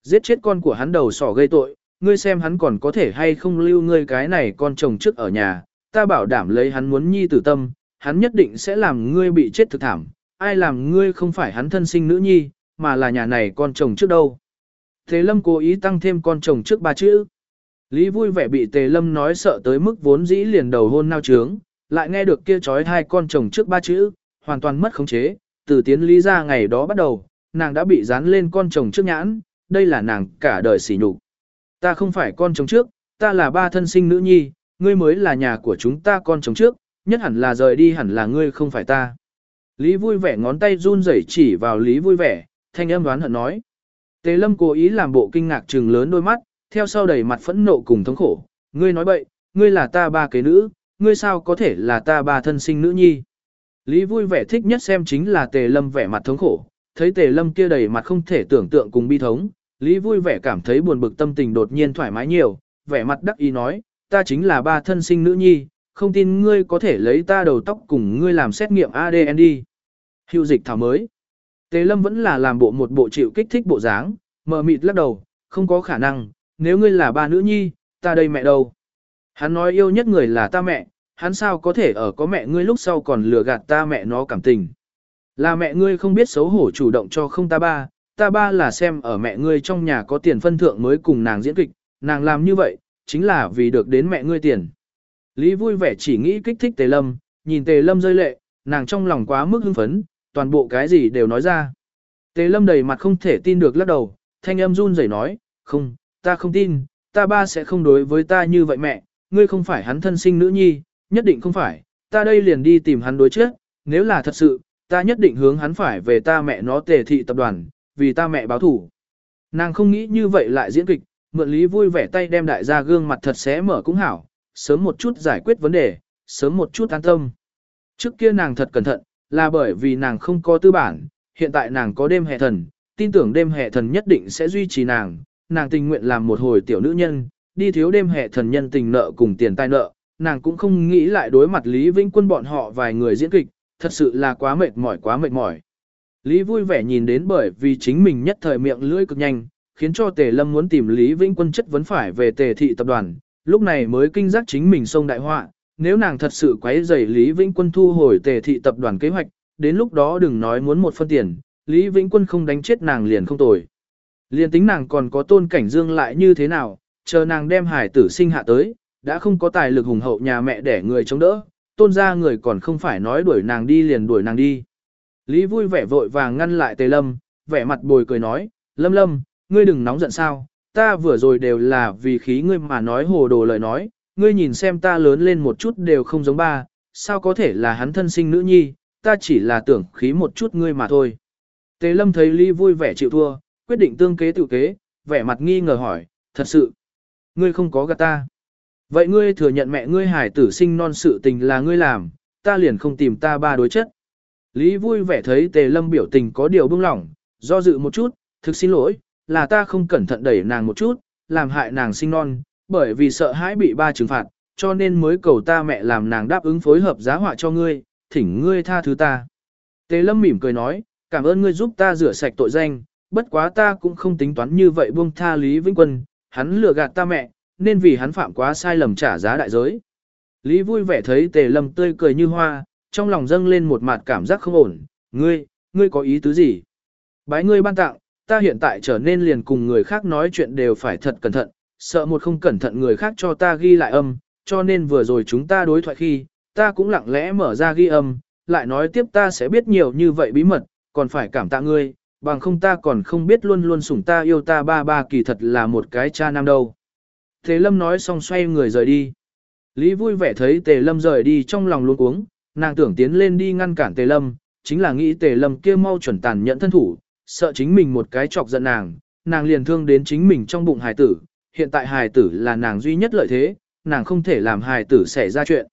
giết chết con của hắn đầu sỏ gây tội, ngươi xem hắn còn có thể hay không lưu ngươi cái này con chồng trước ở nhà, ta bảo đảm lấy hắn muốn nhi tử tâm, hắn nhất định sẽ làm ngươi bị chết thực thảm, ai làm ngươi không phải hắn thân sinh nữ nhi, mà là nhà này con chồng trước đâu. Thế Lâm cố ý tăng thêm con chồng trước ba chữ. Lý vui vẻ bị Tề Lâm nói sợ tới mức vốn dĩ liền đầu hôn nao trướng, lại nghe được kia trói hai con chồng trước ba chữ, hoàn toàn mất khống chế, từ tiến lý ra ngày đó bắt đầu, nàng đã bị dán lên con chồng trước nhãn, đây là nàng cả đời sỉ nhục. Ta không phải con chồng trước, ta là ba thân sinh nữ nhi, ngươi mới là nhà của chúng ta con chồng trước, nhất hẳn là rời đi hẳn là ngươi không phải ta. Lý vui vẻ ngón tay run rẩy chỉ vào Lý vui vẻ, thanh âm đoán hận nói. Tề lâm cố ý làm bộ kinh ngạc trừng lớn đôi mắt, theo sau đầy mặt phẫn nộ cùng thống khổ. Ngươi nói bậy, ngươi là ta ba kế nữ, ngươi sao có thể là ta ba thân sinh nữ nhi. Lý vui vẻ thích nhất xem chính là tề lâm vẻ mặt thống khổ, thấy tề lâm kia đầy mặt không thể tưởng tượng cùng bi thống, Lý vui vẻ cảm thấy buồn bực tâm tình đột nhiên thoải mái nhiều, vẻ mặt đắc ý nói, ta chính là ba thân sinh nữ nhi, không tin ngươi có thể lấy ta đầu tóc cùng ngươi làm xét nghiệm ADN đi. Hữu dịch thảo mới. Tề lâm vẫn là làm bộ một bộ chịu kích thích bộ dáng, mờ mịt lắc đầu, không có khả năng, nếu ngươi là ba nữ nhi, ta đây mẹ đâu. Hắn nói yêu nhất người là ta mẹ, hắn sao có thể ở có mẹ ngươi lúc sau còn lừa gạt ta mẹ nó cảm tình. Là mẹ ngươi không biết xấu hổ chủ động cho không ta ba, ta ba là xem ở mẹ ngươi trong nhà có tiền phân thượng mới cùng nàng diễn kịch, nàng làm như vậy, chính là vì được đến mẹ ngươi tiền. Lý vui vẻ chỉ nghĩ kích thích Tề Lâm, nhìn Tề Lâm rơi lệ, nàng trong lòng quá mức hưng phấn, toàn bộ cái gì đều nói ra. Tề Lâm đầy mặt không thể tin được lắc đầu, thanh âm run rẩy nói, không, ta không tin, ta ba sẽ không đối với ta như vậy mẹ, ngươi không phải hắn thân sinh nữ nhi, nhất định không phải, ta đây liền đi tìm hắn đối trước, nếu là thật sự, ta nhất định hướng hắn phải về ta mẹ nó tề thị tập đoàn, vì ta mẹ báo thủ. Nàng không nghĩ như vậy lại diễn kịch, mượn lý vui vẻ tay đem đại gia gương mặt thật xé mở cũng hảo, sớm một chút giải quyết vấn đề, sớm một chút an tâm. Trước kia nàng thật cẩn thận, là bởi vì nàng không có tư bản, hiện tại nàng có đêm hệ thần, tin tưởng đêm hệ thần nhất định sẽ duy trì nàng, nàng tình nguyện làm một hồi tiểu nữ nhân, đi thiếu đêm hệ thần nhân tình nợ cùng tiền tai nợ, nàng cũng không nghĩ lại đối mặt Lý Vĩnh Quân bọn họ vài người diễn kịch, thật sự là quá mệt mỏi quá mệt mỏi. Lý vui vẻ nhìn đến bởi vì chính mình nhất thời miệng lưỡi cực nhanh, khiến cho Tề Lâm muốn tìm Lý Vĩnh Quân chất vấn phải về Tề thị tập đoàn, lúc này mới kinh giác chính mình xông đại họa, nếu nàng thật sự quấy rầy Lý Vĩnh Quân thu hồi Tề thị tập đoàn kế hoạch, đến lúc đó đừng nói muốn một phân tiền, Lý Vĩnh Quân không đánh chết nàng liền không tồi. Liền tính nàng còn có tôn cảnh dương lại như thế nào, chờ nàng đem hải tử sinh hạ tới, đã không có tài lực hùng hậu nhà mẹ để người chống đỡ, tôn ra người còn không phải nói đuổi nàng đi liền đuổi nàng đi. Lý vui vẻ vội vàng ngăn lại Tề Lâm, vẻ mặt bồi cười nói, Lâm Lâm, ngươi đừng nóng giận sao, ta vừa rồi đều là vì khí ngươi mà nói hồ đồ lời nói, ngươi nhìn xem ta lớn lên một chút đều không giống ba, sao có thể là hắn thân sinh nữ nhi, ta chỉ là tưởng khí một chút ngươi mà thôi. Tề Lâm thấy Lý vui vẻ chịu thua, quyết định tương kế tự kế, vẻ mặt nghi ngờ hỏi, thật sự, ngươi không có gạt ta. Vậy ngươi thừa nhận mẹ ngươi hải tử sinh non sự tình là ngươi làm, ta liền không tìm ta ba đối chất. Lý vui vẻ thấy tề lâm biểu tình có điều bưng lỏng, do dự một chút, thực xin lỗi, là ta không cẩn thận đẩy nàng một chút, làm hại nàng sinh non, bởi vì sợ hãi bị ba trừng phạt, cho nên mới cầu ta mẹ làm nàng đáp ứng phối hợp giá họa cho ngươi, thỉnh ngươi tha thứ ta. Tề lâm mỉm cười nói, cảm ơn ngươi giúp ta rửa sạch tội danh, bất quá ta cũng không tính toán như vậy buông tha Lý Vĩnh Quân, hắn lừa gạt ta mẹ, nên vì hắn phạm quá sai lầm trả giá đại giới. Lý vui vẻ thấy tề lâm tươi cười như hoa, trong lòng dâng lên một mặt cảm giác không ổn, ngươi, ngươi có ý tứ gì? Bái ngươi ban tặng, ta hiện tại trở nên liền cùng người khác nói chuyện đều phải thật cẩn thận, sợ một không cẩn thận người khác cho ta ghi lại âm, cho nên vừa rồi chúng ta đối thoại khi, ta cũng lặng lẽ mở ra ghi âm, lại nói tiếp ta sẽ biết nhiều như vậy bí mật, còn phải cảm tạ ngươi, bằng không ta còn không biết luôn luôn sủng ta yêu ta ba ba kỳ thật là một cái cha nam đâu. Tề Lâm nói xong xoay người rời đi. Lý vui vẻ thấy Tề Lâm rời đi trong lòng luôn uống, nàng tưởng tiến lên đi ngăn cản Tề Lâm, chính là nghĩ Tề Lâm kia mau chuẩn tàn nhẫn thân thủ, sợ chính mình một cái chọc giận nàng, nàng liền thương đến chính mình trong bụng hài tử, hiện tại hài tử là nàng duy nhất lợi thế, nàng không thể làm hài tử xảy ra chuyện.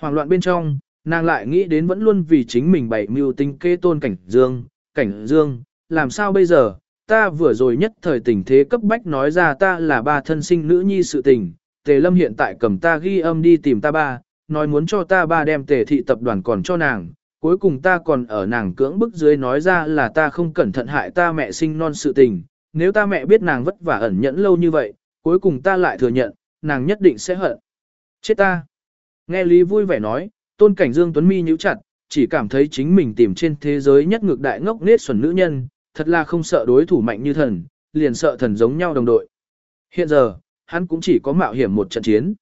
Hoàng loạn bên trong, nàng lại nghĩ đến vẫn luôn vì chính mình bày mưu tinh kê tôn cảnh dương, cảnh dương, làm sao bây giờ, ta vừa rồi nhất thời tình thế cấp bách nói ra ta là ba thân sinh nữ nhi sự tình, tề lâm hiện tại cầm ta ghi âm đi tìm ta ba, nói muốn cho ta ba đem tề thị tập đoàn còn cho nàng, cuối cùng ta còn ở nàng cưỡng bức dưới nói ra là ta không cẩn thận hại ta mẹ sinh non sự tình, nếu ta mẹ biết nàng vất vả ẩn nhẫn lâu như vậy, cuối cùng ta lại thừa nhận, nàng nhất định sẽ hận. Chết ta! Nghe Lý vui vẻ nói, tôn cảnh Dương Tuấn Mi nhíu chặt, chỉ cảm thấy chính mình tìm trên thế giới nhất ngược đại ngốc nết xuẩn nữ nhân, thật là không sợ đối thủ mạnh như thần, liền sợ thần giống nhau đồng đội. Hiện giờ, hắn cũng chỉ có mạo hiểm một trận chiến.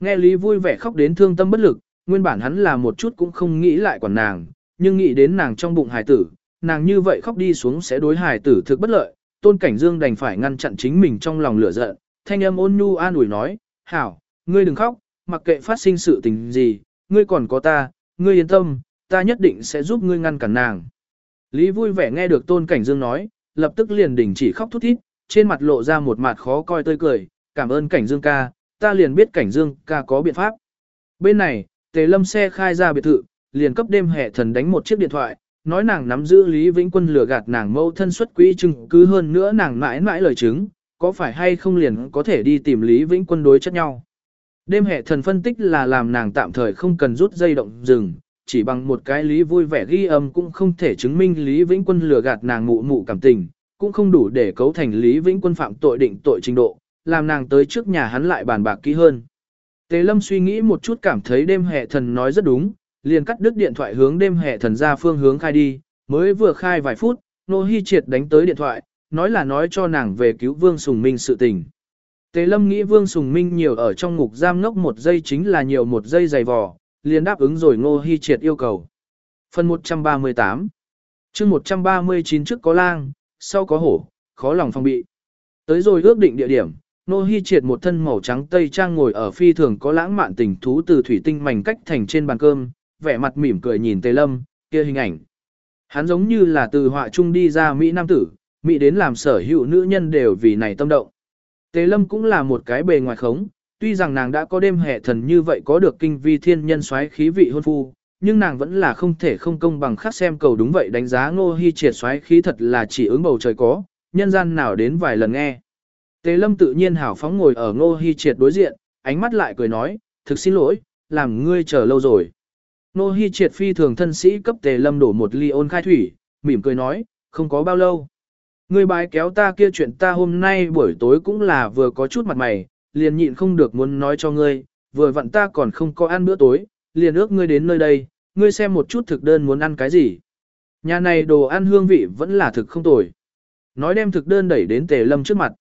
Nghe Lý vui vẻ khóc đến thương tâm bất lực, nguyên bản hắn là một chút cũng không nghĩ lại quản nàng, nhưng nghĩ đến nàng trong bụng hài tử, nàng như vậy khóc đi xuống sẽ đối hài tử thực bất lợi, tôn cảnh dương đành phải ngăn chặn chính mình trong lòng lửa giận, thanh âm ôn nhu an ủi nói, hảo, ngươi đừng khóc, mặc kệ phát sinh sự tình gì, ngươi còn có ta, ngươi yên tâm, ta nhất định sẽ giúp ngươi ngăn cản nàng. Lý vui vẻ nghe được tôn cảnh dương nói, lập tức liền đình chỉ khóc thút thít, trên mặt lộ ra một mặt khó coi tươi cười, cảm ơn cảnh dương ca, ta liền biết cảnh dương ca có biện pháp. Bên này, tề lâm xe khai ra biệt thự, liền cấp đêm hệ thần đánh một chiếc điện thoại, nói nàng nắm giữ Lý Vĩnh Quân lừa gạt nàng mâu thân xuất quỹ chứng cứ hơn nữa nàng mãi mãi lời chứng, có phải hay không liền có thể đi tìm Lý Vĩnh Quân đối chất nhau. Đêm hệ thần phân tích là làm nàng tạm thời không cần rút dây động dừng, chỉ bằng một cái lý vui vẻ ghi âm cũng không thể chứng minh Lý Vĩnh Quân lừa gạt nàng mụ mụ cảm tình, cũng không đủ để cấu thành Lý Vĩnh Quân phạm tội định tội trình độ, làm nàng tới trước nhà hắn lại bàn bạc kỹ hơn. Tề Lâm suy nghĩ một chút cảm thấy đêm hệ thần nói rất đúng, liền cắt đứt điện thoại hướng đêm hệ thần ra phương hướng khai đi, mới vừa khai vài phút, Nô Hi Triệt đánh tới điện thoại, nói là nói cho nàng về cứu Vương Sùng Minh sự tình. Tề Lâm nghĩ Vương Sùng Minh nhiều ở trong ngục giam ngốc một giây chính là nhiều một giây dày vò, liền đáp ứng rồi Ngô Hi Triệt yêu cầu. Phần 138 chương 139 trước có lang, sau có hổ, khó lòng phòng bị. Tới rồi ước định địa điểm, Nô Hi Triệt một thân màu trắng tây trang ngồi ở phi thường có lãng mạn tình thú từ thủy tinh mảnh cách thành trên bàn cơm, vẻ mặt mỉm cười nhìn Tề Lâm, kia hình ảnh. Hắn giống như là từ họa trung đi ra Mỹ Nam tử, Mỹ đến làm sở hữu nữ nhân đều vì này tâm động. Tề Lâm cũng là một cái bề ngoài khống, tuy rằng nàng đã có đêm hệ thần như vậy có được kinh vi thiên nhân xoáy khí vị hôn phu, nhưng nàng vẫn là không thể không công bằng khác xem cầu đúng vậy đánh giá ngô hy triệt xoáy khí thật là chỉ ứng bầu trời có, nhân gian nào đến vài lần nghe. Tề lâm tự nhiên hảo phóng ngồi ở ngô hy triệt đối diện, ánh mắt lại cười nói, thực xin lỗi, làm ngươi chờ lâu rồi. Ngô hy triệt phi thường thân sĩ cấp tề lâm đổ một ly ôn khai thủy, mỉm cười nói, không có bao lâu. Ngươi bái kéo ta kia chuyện ta hôm nay buổi tối cũng là vừa có chút mặt mày, liền nhịn không được muốn nói cho ngươi, vừa vặn ta còn không có ăn bữa tối, liền ước ngươi đến nơi đây, ngươi xem một chút thực đơn muốn ăn cái gì. Nhà này đồ ăn hương vị vẫn là thực không tồi. Nói đem thực đơn đẩy đến Tề Lâm trước mặt.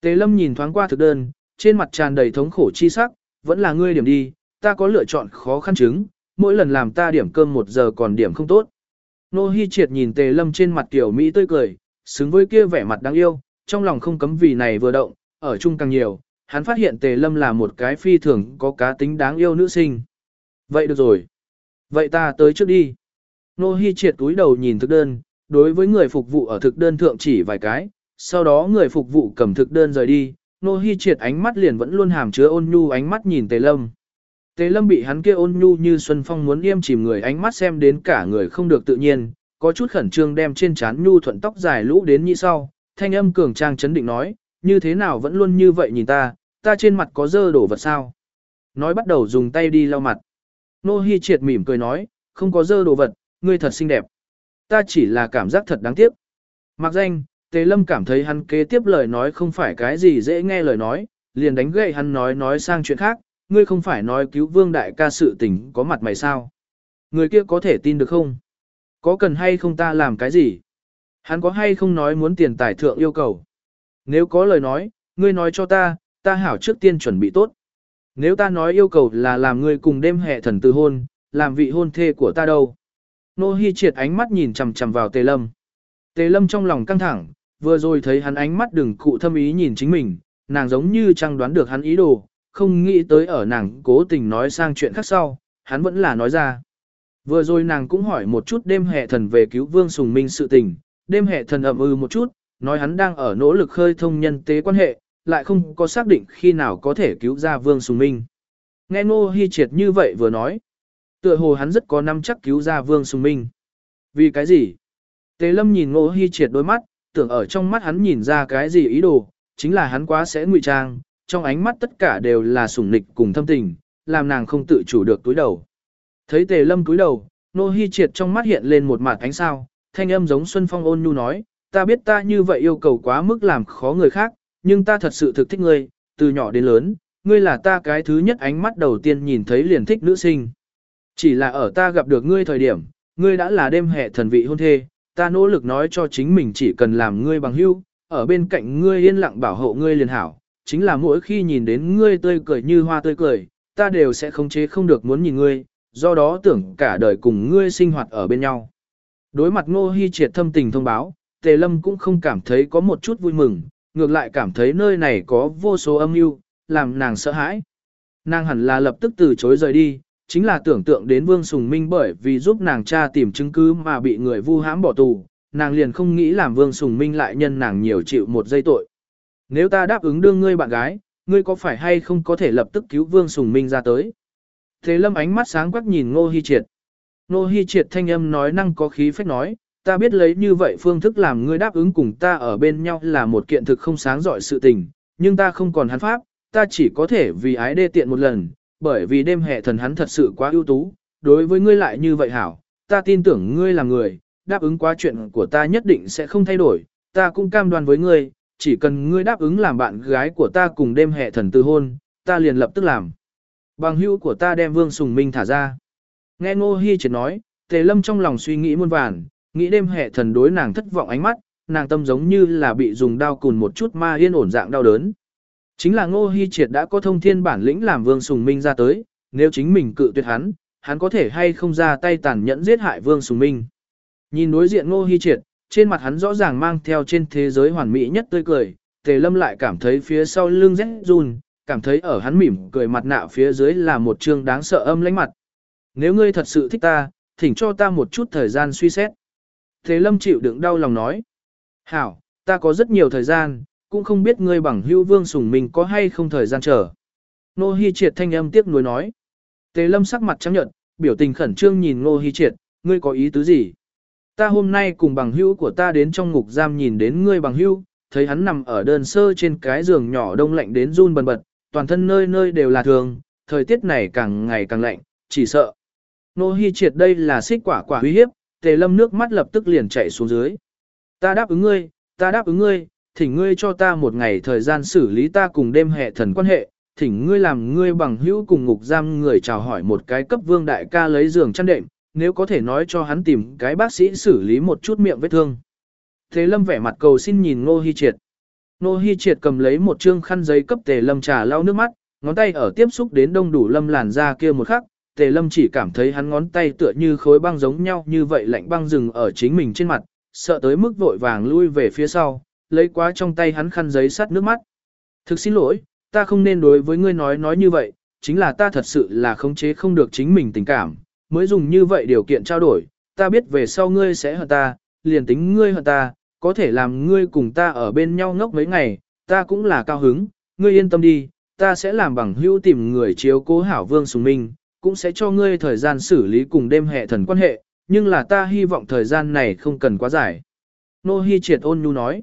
Tề Lâm nhìn thoáng qua thực đơn, trên mặt tràn đầy thống khổ chi sắc, vẫn là ngươi điểm đi, ta có lựa chọn khó khăn chứng, mỗi lần làm ta điểm cơm một giờ còn điểm không tốt. Nô Hi Triệt nhìn Tề Lâm trên mặt tiểu Mỹ tươi cười, xứng với kia vẻ mặt đáng yêu, trong lòng không cấm vì này vừa động, ở chung càng nhiều, hắn phát hiện Tề Lâm là một cái phi thường có cá tính đáng yêu nữ sinh. Vậy được rồi. Vậy ta tới trước đi. Nô Hi triệt túi đầu nhìn thực đơn, đối với người phục vụ ở thực đơn thượng chỉ vài cái, sau đó người phục vụ cầm thực đơn rời đi, Nô Hi triệt ánh mắt liền vẫn luôn hàm chứa ôn nhu ánh mắt nhìn Tề Lâm. Tề Lâm bị hắn kia ôn nhu như Xuân Phong muốn yêm chìm người ánh mắt xem đến cả người không được tự nhiên, có chút khẩn trương đem trên trán nhu thuận tóc dài lũ đến như sau, thanh âm cường trang chấn định nói, như thế nào vẫn luôn như vậy nhìn ta, ta trên mặt có dơ đổ vật sao? Nói bắt đầu dùng tay đi lau mặt. Nô Hi triệt mỉm cười nói, không có dơ đồ vật, ngươi thật xinh đẹp. Ta chỉ là cảm giác thật đáng tiếc. Mặc danh, Tề Lâm cảm thấy hắn kế tiếp lời nói không phải cái gì dễ nghe lời nói, liền đánh gậy hắn nói nói sang chuyện khác, ngươi không phải nói cứu vương đại ca sự tình có mặt mày sao. Người kia có thể tin được không? Có cần hay không ta làm cái gì? Hắn có hay không nói muốn tiền tài thượng yêu cầu? Nếu có lời nói, ngươi nói cho ta, ta hảo trước tiên chuẩn bị tốt. Nếu ta nói yêu cầu là làm ngươi cùng đêm hệ thần từ hôn, làm vị hôn thê của ta đâu? Nô Hi triệt ánh mắt nhìn chằm chằm vào Tề Lâm. Tề Lâm trong lòng căng thẳng, vừa rồi thấy hắn ánh mắt đừng cụ thâm ý nhìn chính mình, nàng giống như chẳng đoán được hắn ý đồ, không nghĩ tới ở nàng cố tình nói sang chuyện khác sau, hắn vẫn là nói ra. Vừa rồi nàng cũng hỏi một chút đêm hệ thần về cứu vương sùng minh sự tình, đêm hệ thần ậm ư một chút, nói hắn đang ở nỗ lực khơi thông nhân tế quan hệ, lại không có xác định khi nào có thể cứu ra Vương Sùng Minh. Nghe Ngô Hi Triệt như vậy vừa nói, tựa hồ hắn rất có năm chắc cứu ra Vương Sùng Minh. Vì cái gì? Tề Lâm nhìn Ngô Hi Triệt đôi mắt, tưởng ở trong mắt hắn nhìn ra cái gì ý đồ, chính là hắn quá sẽ ngụy trang, trong ánh mắt tất cả đều là sủng nịch cùng thâm tình, làm nàng không tự chủ được túi đầu. Thấy Tề Lâm túi đầu, Ngô Hi Triệt trong mắt hiện lên một mặt ánh sao, thanh âm giống Xuân Phong ôn nhu nói, ta biết ta như vậy yêu cầu quá mức làm khó người khác, nhưng ta thật sự thực thích ngươi, từ nhỏ đến lớn, ngươi là ta cái thứ nhất ánh mắt đầu tiên nhìn thấy liền thích nữ sinh. Chỉ là ở ta gặp được ngươi thời điểm, ngươi đã là đêm hệ thần vị hôn thê, ta nỗ lực nói cho chính mình chỉ cần làm ngươi bằng hữu, ở bên cạnh ngươi yên lặng bảo hộ ngươi liền hảo, chính là mỗi khi nhìn đến ngươi tươi cười như hoa tươi cười, ta đều sẽ không chế không được muốn nhìn ngươi, do đó tưởng cả đời cùng ngươi sinh hoạt ở bên nhau. Đối mặt ngô Hi triệt thâm tình thông báo, Tề Lâm cũng không cảm thấy có một chút vui mừng, ngược lại cảm thấy nơi này có vô số âm mưu, làm nàng sợ hãi. Nàng hẳn là lập tức từ chối rời đi, chính là tưởng tượng đến Vương Sùng Minh bởi vì giúp nàng cha tìm chứng cứ mà bị người vu hãm bỏ tù, nàng liền không nghĩ làm Vương Sùng Minh lại nhân nàng nhiều chịu một giây tội. Nếu ta đáp ứng đương ngươi bạn gái, ngươi có phải hay không có thể lập tức cứu Vương Sùng Minh ra tới? Thế lâm ánh mắt sáng quắc nhìn Ngô Hi Triệt. Ngô Hi Triệt thanh âm nói năng có khí phách nói, ta biết lấy như vậy phương thức làm ngươi đáp ứng cùng ta ở bên nhau là một kiện thực không sáng giỏi sự tình, nhưng ta không còn hắn pháp, ta chỉ có thể vì ái đê tiện một lần, bởi vì đêm hệ thần hắn thật sự quá ưu tú, đối với ngươi lại như vậy hảo, ta tin tưởng ngươi là người, đáp ứng quá chuyện của ta nhất định sẽ không thay đổi, ta cũng cam đoan với ngươi, chỉ cần ngươi đáp ứng làm bạn gái của ta cùng đêm hệ thần từ hôn, ta liền lập tức làm. Bằng hữu của ta đem Vương Sùng Minh thả ra. Nghe Ngô Hi Triệt nói, Tề Lâm trong lòng suy nghĩ muôn vàn, nghĩ đêm hệ thần đối nàng thất vọng ánh mắt, nàng tâm giống như là bị dùng đao cùn một chút ma yên ổn dạng đau đớn. Chính là Ngô Hi Triệt đã có thông thiên bản lĩnh làm Vương Sùng Minh ra tới, nếu chính mình cự tuyệt hắn, hắn có thể hay không ra tay tàn nhẫn giết hại Vương Sùng Minh. Nhìn đối diện Ngô Hi Triệt, trên mặt hắn rõ ràng mang theo trên thế giới hoàn mỹ nhất tươi cười, Tề Lâm lại cảm thấy phía sau lưng rét run, cảm thấy ở hắn mỉm cười mặt nạ phía dưới là một trương đáng sợ âm lãnh mặt. Nếu ngươi thật sự thích ta, thỉnh cho ta một chút thời gian suy xét. Thế Lâm chịu đựng đau lòng nói. Hảo, ta có rất nhiều thời gian, cũng không biết ngươi bằng hữu vương sủng mình có hay không thời gian chờ. Nô Hi Triệt thanh âm tiếc nuối nói. Tề Lâm sắc mặt trắng nhợt, biểu tình khẩn trương nhìn Nô Hi Triệt, ngươi có ý tứ gì? Ta hôm nay cùng bằng hữu của ta đến trong ngục giam nhìn đến ngươi bằng hữu, thấy hắn nằm ở đơn sơ trên cái giường nhỏ đông lạnh đến run bần bật, toàn thân nơi nơi đều là thường, thời tiết này càng ngày càng lạnh, chỉ sợ. Nô Hi Triệt đây là xích quả quả uy hiếp, Tề Lâm nước mắt lập tức liền chảy xuống dưới. Ta đáp ứng ngươi, ta đáp ứng ngươi, thỉnh ngươi cho ta một ngày thời gian xử lý ta cùng đêm hệ thần quan hệ, thỉnh ngươi làm ngươi bằng hữu cùng ngục giam người chào hỏi một cái cấp vương đại ca lấy giường chăn đệm, nếu có thể nói cho hắn tìm cái bác sĩ xử lý một chút miệng vết thương. Thế lâm vẻ mặt cầu xin nhìn Ngô Hi Triệt. Ngô Hi Triệt cầm lấy một trương khăn giấy cấp Tề Lâm trà lau nước mắt, ngón tay ở tiếp xúc đến đông đủ Lâm làn da kia một khắc, Tề Lâm chỉ cảm thấy hắn ngón tay tựa như khối băng giống nhau như vậy lạnh băng dừng ở chính mình trên mặt, sợ tới mức vội vàng lui về phía sau, lấy quá trong tay hắn khăn giấy sắt nước mắt. Thực xin lỗi, ta không nên đối với ngươi nói nói như vậy, chính là ta thật sự là khống chế không được chính mình tình cảm, mới dùng như vậy điều kiện trao đổi, ta biết về sau ngươi sẽ hận ta, liền tính ngươi hận ta, có thể làm ngươi cùng ta ở bên nhau ngốc mấy ngày, ta cũng là cao hứng, ngươi yên tâm đi, ta sẽ làm bằng hữu tìm người chiếu cố hảo vương sùng minh, cũng sẽ cho ngươi thời gian xử lý cùng đêm hệ thần quan hệ, nhưng là ta hy vọng thời gian này không cần quá dài. Nô Hi triệt ôn nhu nói,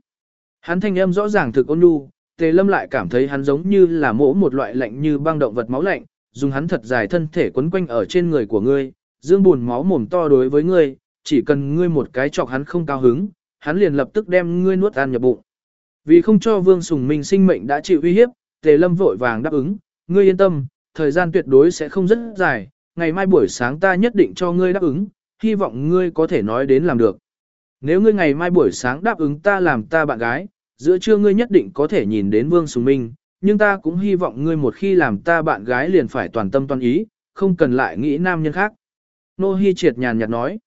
hắn thanh âm rõ ràng thực ôn nhu, tề lâm lại cảm thấy hắn giống như là mỗ một loại lạnh như băng động vật máu lạnh, dùng hắn thật dài thân thể quấn quanh ở trên người của ngươi, dương buồn máu mồm to đối với ngươi, chỉ cần ngươi một cái chọc hắn không cao hứng, hắn liền lập tức đem ngươi nuốt ăn nhập bụng. Vì không cho Vương Sùng Minh sinh mệnh đã chịu uy hiếp, Tề Lâm vội vàng đáp ứng, ngươi yên tâm, thời gian tuyệt đối sẽ không rất dài, ngày mai buổi sáng ta nhất định cho ngươi đáp ứng, hy vọng ngươi có thể nói đến làm được. Nếu ngươi ngày mai buổi sáng đáp ứng ta làm ta bạn gái, giữa trưa ngươi nhất định có thể nhìn đến Vương Sùng Minh, nhưng ta cũng hy vọng ngươi một khi làm ta bạn gái liền phải toàn tâm toàn ý, không cần lại nghĩ nam nhân khác. Nô Hi triệt nhàn nhạt nói,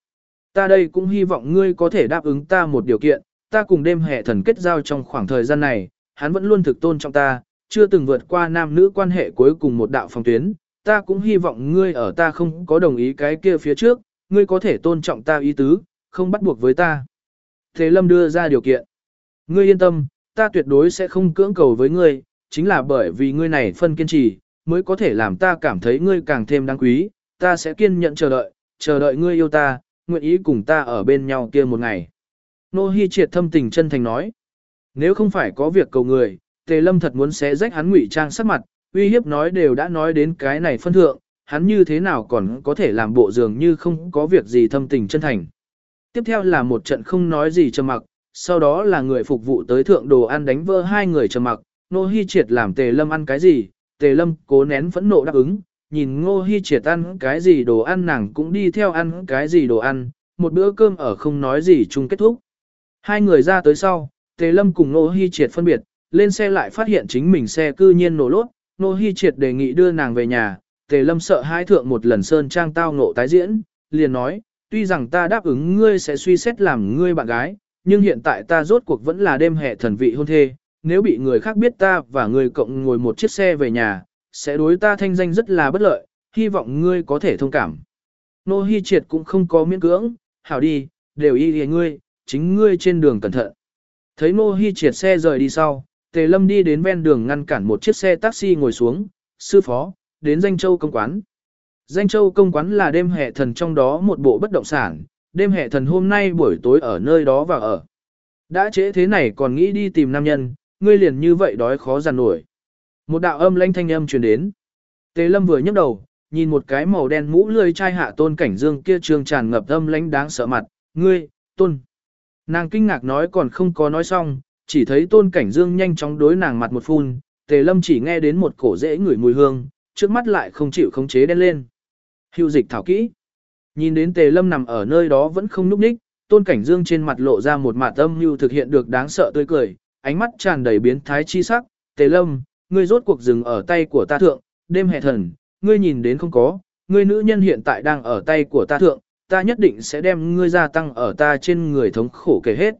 ta đây cũng hy vọng ngươi có thể đáp ứng ta một điều kiện, ta cùng đêm hệ thần kết giao trong khoảng thời gian này, hắn vẫn luôn thực tôn trọng ta, chưa từng vượt qua nam nữ quan hệ cuối cùng một đạo phòng tuyến, ta cũng hy vọng ngươi ở ta không có đồng ý cái kia phía trước, ngươi có thể tôn trọng ta ý tứ, không bắt buộc với ta. Thế Lâm đưa ra điều kiện. Ngươi yên tâm, ta tuyệt đối sẽ không cưỡng cầu với ngươi, chính là bởi vì ngươi này phân kiên trì, mới có thể làm ta cảm thấy ngươi càng thêm đáng quý, ta sẽ kiên nhẫn chờ đợi, chờ đợi ngươi yêu ta, nguyện ý cùng ta ở bên nhau kia một ngày. Nô Hi triệt thâm tình chân thành nói, nếu không phải có việc cầu người, Tề Lâm thật muốn xé rách hắn ngụy trang sắc mặt, uy hiếp nói đều đã nói đến cái này phân thượng, hắn như thế nào còn có thể làm bộ dường như không có việc gì thâm tình chân thành. Tiếp theo là một trận không nói gì trầm mặc, sau đó là người phục vụ tới thượng đồ ăn đánh vỡ hai người trầm mặc, Nô Hi Triệt làm Tề Lâm ăn cái gì, Tề Lâm cố nén phẫn nộ đáp ứng, nhìn Ngô Hi Triệt ăn cái gì đồ ăn nàng cũng đi theo ăn cái gì đồ ăn, một bữa cơm ở không nói gì chung kết thúc. Hai người ra tới sau, Tề Lâm cùng Ngô Hi Triệt phân biệt, lên xe lại phát hiện chính mình xe cư nhiên nổ lốt, Nô Hi Triệt đề nghị đưa nàng về nhà, Tề Lâm sợ hai thượng một lần sơn trang tao ngộ tái diễn, liền nói, tuy rằng ta đáp ứng ngươi sẽ suy xét làm ngươi bạn gái, nhưng hiện tại ta rốt cuộc vẫn là đêm hệ thần vị hôn thê, nếu bị người khác biết ta và người cộng ngồi một chiếc xe về nhà, sẽ đối ta thanh danh rất là bất lợi, hy vọng ngươi có thể thông cảm. Nô Hi Triệt cũng không có miễn cưỡng, hảo đi, đều y lìa ngươi, chính ngươi trên đường cẩn thận. Thấy Nô Hi Triệt xe rời đi sau, Tề Lâm đi đến ven đường ngăn cản một chiếc xe taxi ngồi xuống, sư phó, đến danh châu công quán. Danh châu công quán là đêm hệ thần trong đó một bộ bất động sản, đêm hệ thần hôm nay buổi tối ở nơi đó và ở. Đã trễ thế này còn nghĩ đi tìm nam nhân, ngươi liền như vậy đói khó giàn nổi. Một đạo âm lanh thanh âm truyền đến. Tề lâm vừa nhấc đầu, nhìn một cái màu đen mũ lươi chai hạ tôn cảnh dương kia trương tràn ngập âm lãnh đáng sợ mặt, ngươi, tôn. Nàng kinh ngạc nói còn không có nói xong, chỉ thấy tôn cảnh dương nhanh chóng đối nàng mặt một phun, tề lâm chỉ nghe đến một cổ dễ ngửi mùi hương, trước mắt lại không chịu khống chế đen lên. Hưu dịch thảo kỹ. Nhìn đến tề lâm nằm ở nơi đó vẫn không núp ních, tôn cảnh dương trên mặt lộ ra một mặt âm mưu thực hiện được đáng sợ tươi cười, ánh mắt tràn đầy biến thái chi sắc, tề lâm, ngươi rốt cuộc dừng ở tay của ta thượng, đêm hè thần, ngươi nhìn đến không có, ngươi nữ nhân hiện tại đang ở tay của ta thượng, ta nhất định sẽ đem ngươi gia tăng ở ta trên người thống khổ kể hết.